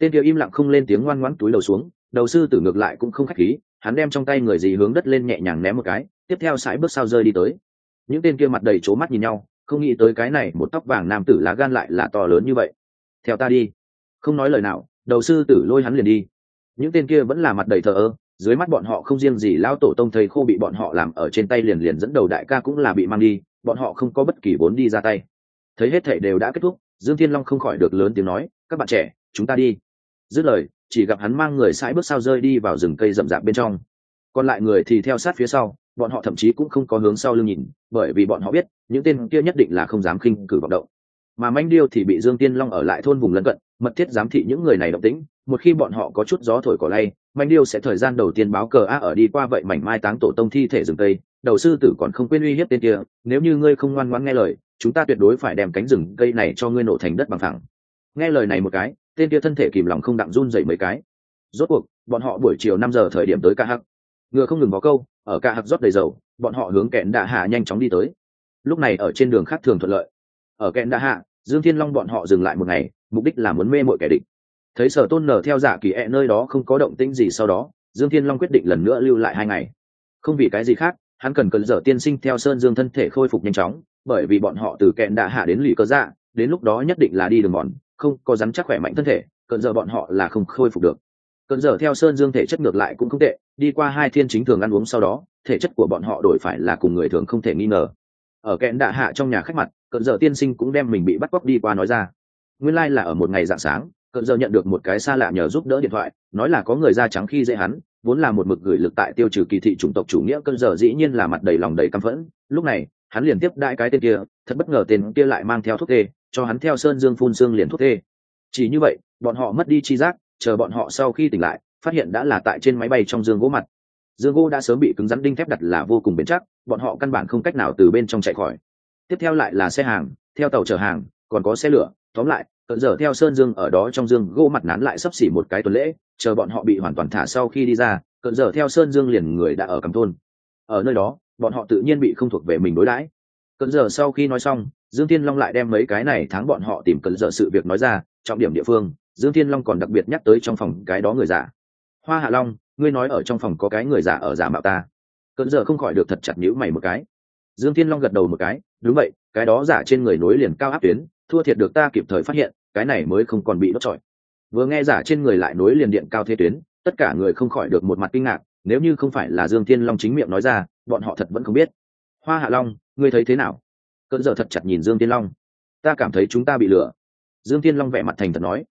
[SPEAKER 1] Tên kia im lặng không lên tiếng ngoan ngoãn túi đầu xuống, đầu sư tử ngược lại cũng không khách khí, hắn đem trong tay người gì hướng đất lên nhẹ nhàng ném một cái, tiếp theo sải bước sao rơi đi tới. Những tên kia mặt đầy c mắt nhìn nhau không nghĩ tới cái này một tóc vàng nam tử lá gan lại là to lớn như vậy. Theo ta đi. Không nói lời nào, đầu sư tử lôi hắn liền đi. Những tên kia vẫn là mặt đầy thờ ơ, dưới mắt bọn họ không riêng gì lao tổ tông thầy khô bị bọn họ làm ở trên tay liền liền dẫn đầu đại ca cũng là bị mang đi, bọn họ không có bất kỳ vốn đi ra tay. Thấy hết thể đều đã kết thúc, dương thiên long không khỏi được lớn tiếng nói, các bạn trẻ, chúng ta đi. Dứt lời, chỉ gặp hắn mang người sãi bước sao rơi đi vào rừng cây rậm rạp bên trong. Còn lại người thì theo sát phía sau bọn họ thậm chí cũng không có hướng sau lưng nhìn, bởi vì bọn họ biết, những tên kia nhất định là không dám khinh cử vọng động. Mà manh điêu thì bị dương tiên long ở lại thôn vùng lân cận, mật thiết giám thị những người này động tĩnh. Một khi bọn họ có chút gió thổi cỏ lay, manh điêu sẽ thời gian đầu tiên báo cờ a ở đi qua vậy mảnh mai táng tổ tông thi thể rừng tây. Đầu sư tử còn không quên uy hiếp tên kia, nếu như ngươi không ngoan ngoãn nghe lời, chúng ta tuyệt đối phải đem cánh rừng cây này cho ngươi nổ thành đất bằng phẳng. Nghe lời này một cái, tên kia thân thể kìm lòng không đặng run dậy mấy cái. Rốt cuộc, bọn họ buổi chiều năm giờ thời điểm tới ca hắc. Ngựa không ngừng có câu ở cả hạt rót đầy dầu, bọn họ hướng kẹn đạ hạ nhanh chóng đi tới. Lúc này ở trên đường khác thường thuận lợi. Ở kẹn đạ hạ, dương thiên long bọn họ dừng lại một ngày, mục đích là muốn mê mọi kẻ địch. Thấy sở tôn nở theo giả kỳ ẹ nơi đó không có động tĩnh gì sau đó, dương thiên long quyết định lần nữa lưu lại hai ngày. Không vì cái gì khác, hắn cần cần dở tiên sinh theo sơn dương thân thể khôi phục nhanh chóng, bởi vì bọn họ từ kẹn đạ hạ đến lì cơ dạ đến lúc đó nhất định là đi đường mòn, không có rắn chắc khỏe mạnh thân thể cận giờ bọn họ là không khôi phục được cơn giờ theo sơn dương thể chất ngược lại cũng không tệ, đi qua hai thiên chính thường ăn uống sau đó, thể chất của bọn họ đổi phải là cùng người thường không thể nghi ngờ. Ở kẹn đạ hạ trong nhà khách mặt cận giờ tiên sinh cũng đem mình bị bắt cóc đi qua nói ra. Nguyên lai、like、là ở một ngày dạng sáng cận giờ nhận được một cái xa lạ nhờ giúp đỡ điện thoại, nói là có người da trắng khi dễ hắn, vốn là một mực gửi lực tại tiêu trừ kỳ thị chủng tộc chủ nghĩa, cơn giờ dĩ nhiên là mặt đầy lòng đầy căm phẫn. Lúc này, hắn liền tiếp đại cái tên kia, thật bất ngờ tên kia lại mang theo thuốc tê, cho hắn theo sơn dương phun xương liền thuốc tê. Chỉ như vậy, bọn họ mất đi chi giác chờ bọn họ sau khi tỉnh lại, phát hiện đã là tại trên máy bay trong dương gỗ mặt. Dương gỗ đã sớm bị cứng rắn đinh thép đặt là vô cùng bền chắc, bọn họ căn bản không cách nào từ bên trong chạy khỏi. Tiếp theo lại là xe hàng, theo tàu chở hàng, còn có xe lửa. Tóm lại, cận giờ theo sơn dương ở đó trong dương gỗ mặt nán lại sắp xỉ một cái tuần lễ, chờ bọn họ bị hoàn toàn thả sau khi đi ra, cận giờ theo sơn dương liền người đã ở cầm thôn. Ở nơi đó, bọn họ tự nhiên bị không thuộc về mình đối đãi. Cận giờ sau khi nói xong, dương thiên long lại đem mấy cái này tháng bọn họ tìm cận giờ sự việc nói ra, trọng điểm địa phương dương thiên long còn đặc biệt nhắc tới trong phòng cái đó người giả hoa hạ long, ngươi nói ở trong phòng có cái người giả ở giả mạo ta. Cận giờ không khỏi được thật chặt nhữ mày một cái. Dương thiên long gật đầu một cái, đúng vậy, cái đó giả trên người nối liền cao áp tuyến, thua thiệt được ta kịp thời phát hiện, cái này mới không còn bị đốt trọi. Vừa nghe giả trên người lại nối liền điện cao thế tuyến, tất cả người không khỏi được một mặt kinh ngạc, nếu như không phải là dương thiên long chính miệng nói ra, bọn họ thật vẫn không biết. Hoa hạ long, ngươi thấy thế nào? Cận giờ thật chặt nhìn dương thiên long. Ta cảm thấy chúng ta bị lừa. Dương thiên long vẻ mặt thành thật nói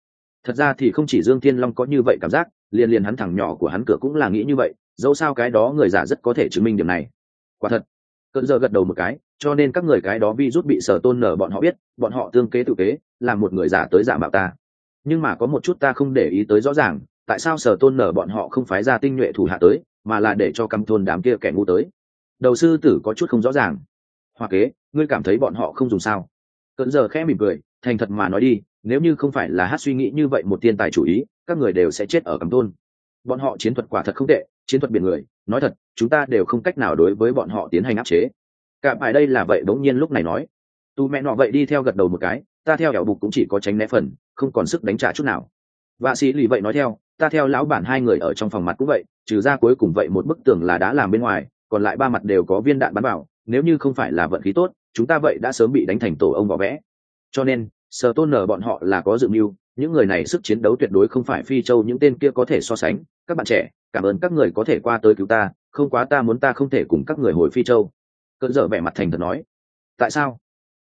[SPEAKER 1] thật ra thì không chỉ dương thiên long có như vậy cảm giác, liền liền hắn thẳng nhỏ của hắn cửa cũng là nghĩ như vậy, dẫu sao cái đó người giả rất có thể chứng minh điểm này. Quả thật, cận giờ gật đầu một cái, cho nên các người cái đó vi rút bị sở tôn nở bọn họ biết, bọn họ tương kế tự kế, là một người giả tới giả mạo ta. Nhưng mà có một chút ta không để ý tới rõ ràng, tại sao sở tôn nở bọn họ không phái ra tinh nhuệ thủ hạ tới, mà là để cho căm thôn đám kia kẻ ngu tới? Đầu sư tử có chút không rõ ràng. Hoa kế, ngươi cảm thấy bọn họ không dùng sao? Cận giờ khẽ mỉm cười thành thật mà nói đi, nếu như không phải là hát suy nghĩ như vậy một tiên tài chủ ý, các người đều sẽ chết ở cầm thôn bọn họ chiến thuật quả thật không tệ, chiến thuật biển người, nói thật, chúng ta đều không cách nào đối với bọn họ tiến hành áp chế. Cả bài đây là vậy bỗng nhiên lúc này nói. Tu mẹ nọ vậy đi theo gật đầu một cái, ta theo ẻo bục cũng chỉ có tránh né phần, không còn sức đánh trả chút nào. Vạ sĩ lì vậy nói theo, ta theo lão bản hai người ở trong phòng mặt cũng vậy, trừ ra cuối cùng vậy một bức tường là đã làm bên ngoài, còn lại ba mặt đều có viên đạn bắn vào, nếu như không phải là vận khí tốt, chúng ta vậy đã sớm bị đánh thành tổ ông vỏ vẽ. Cho nên sở tôn nở bọn họ là có dự mưu, những người này sức chiến đấu tuyệt đối không phải phi châu những tên kia có thể so sánh. Các bạn trẻ, cảm ơn các người có thể qua tới cứu ta, không quá ta muốn ta không thể cùng các người hồi phi châu. Cơn dở vẻ mặt thành thật nói. Tại sao?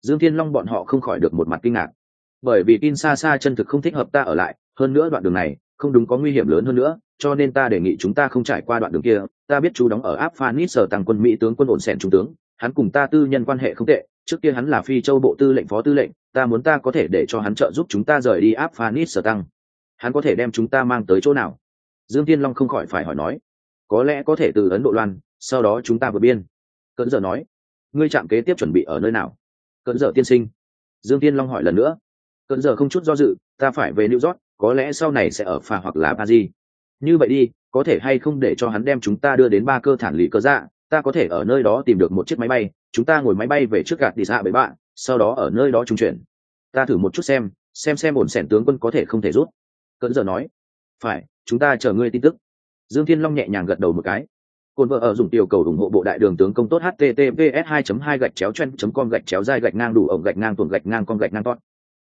[SPEAKER 1] Dương thiên long bọn họ không khỏi được một mặt kinh ngạc. Bởi vì tin xa xa chân thực không thích hợp ta ở lại, hơn nữa đoạn đường này, không đúng có nguy hiểm lớn hơn nữa, cho nên ta đề nghị chúng ta không trải qua đoạn đường kia. Ta biết chú đóng ở áp phanit sở tăng quân mỹ tướng, quân ổn sẻn trung tướng. Hắn cùng ta tư nhân quan hệ không tệ trước kia hắn là phi châu bộ tư lệnh phó tư lệnh, ta muốn ta có thể để cho hắn trợ giúp chúng ta rời đi áp phanis sở tăng hắn có thể đem chúng ta mang tới chỗ nào? Dương tiên long không khỏi phải hỏi nói. Có lẽ có thể từ ấn độ loan, sau đó chúng ta vượt biên. Cẩn giờ nói. Ngươi chạm kế tiếp chuẩn bị ở nơi nào? Cẩn giờ tiên sinh. Dương tiên long hỏi lần nữa. Cẩn giờ không chút do dự, ta phải về new york, có lẽ sau này sẽ ở phà hoặc là paris. Như vậy đi, có thể hay không để cho hắn đem chúng ta đưa đến ba cơ thản lý cơ dạ? Ta có thể ở nơi đó tìm được một chiếc máy bay, chúng ta ngồi máy bay về trước gạt đi xa với bạn, sau đó ở nơi đó trung chuyển. Ta thử một chút xem xem xem ổn sẻn tướng quân có thể không thể rút. Cỡn giờ nói. Phải, chúng ta chờ ngươi tin tức. Dương thiên long nhẹ nhàng gật đầu một cái. Côn vợ ở dùng tiểu cầu ủng hộ bộ đại đường tướng công tốt https 2 2 gạch chéo chen com gạch chéo dai gạch ngang đủ ổng gạch ngang tuồng gạch ngang con gạch ngang con.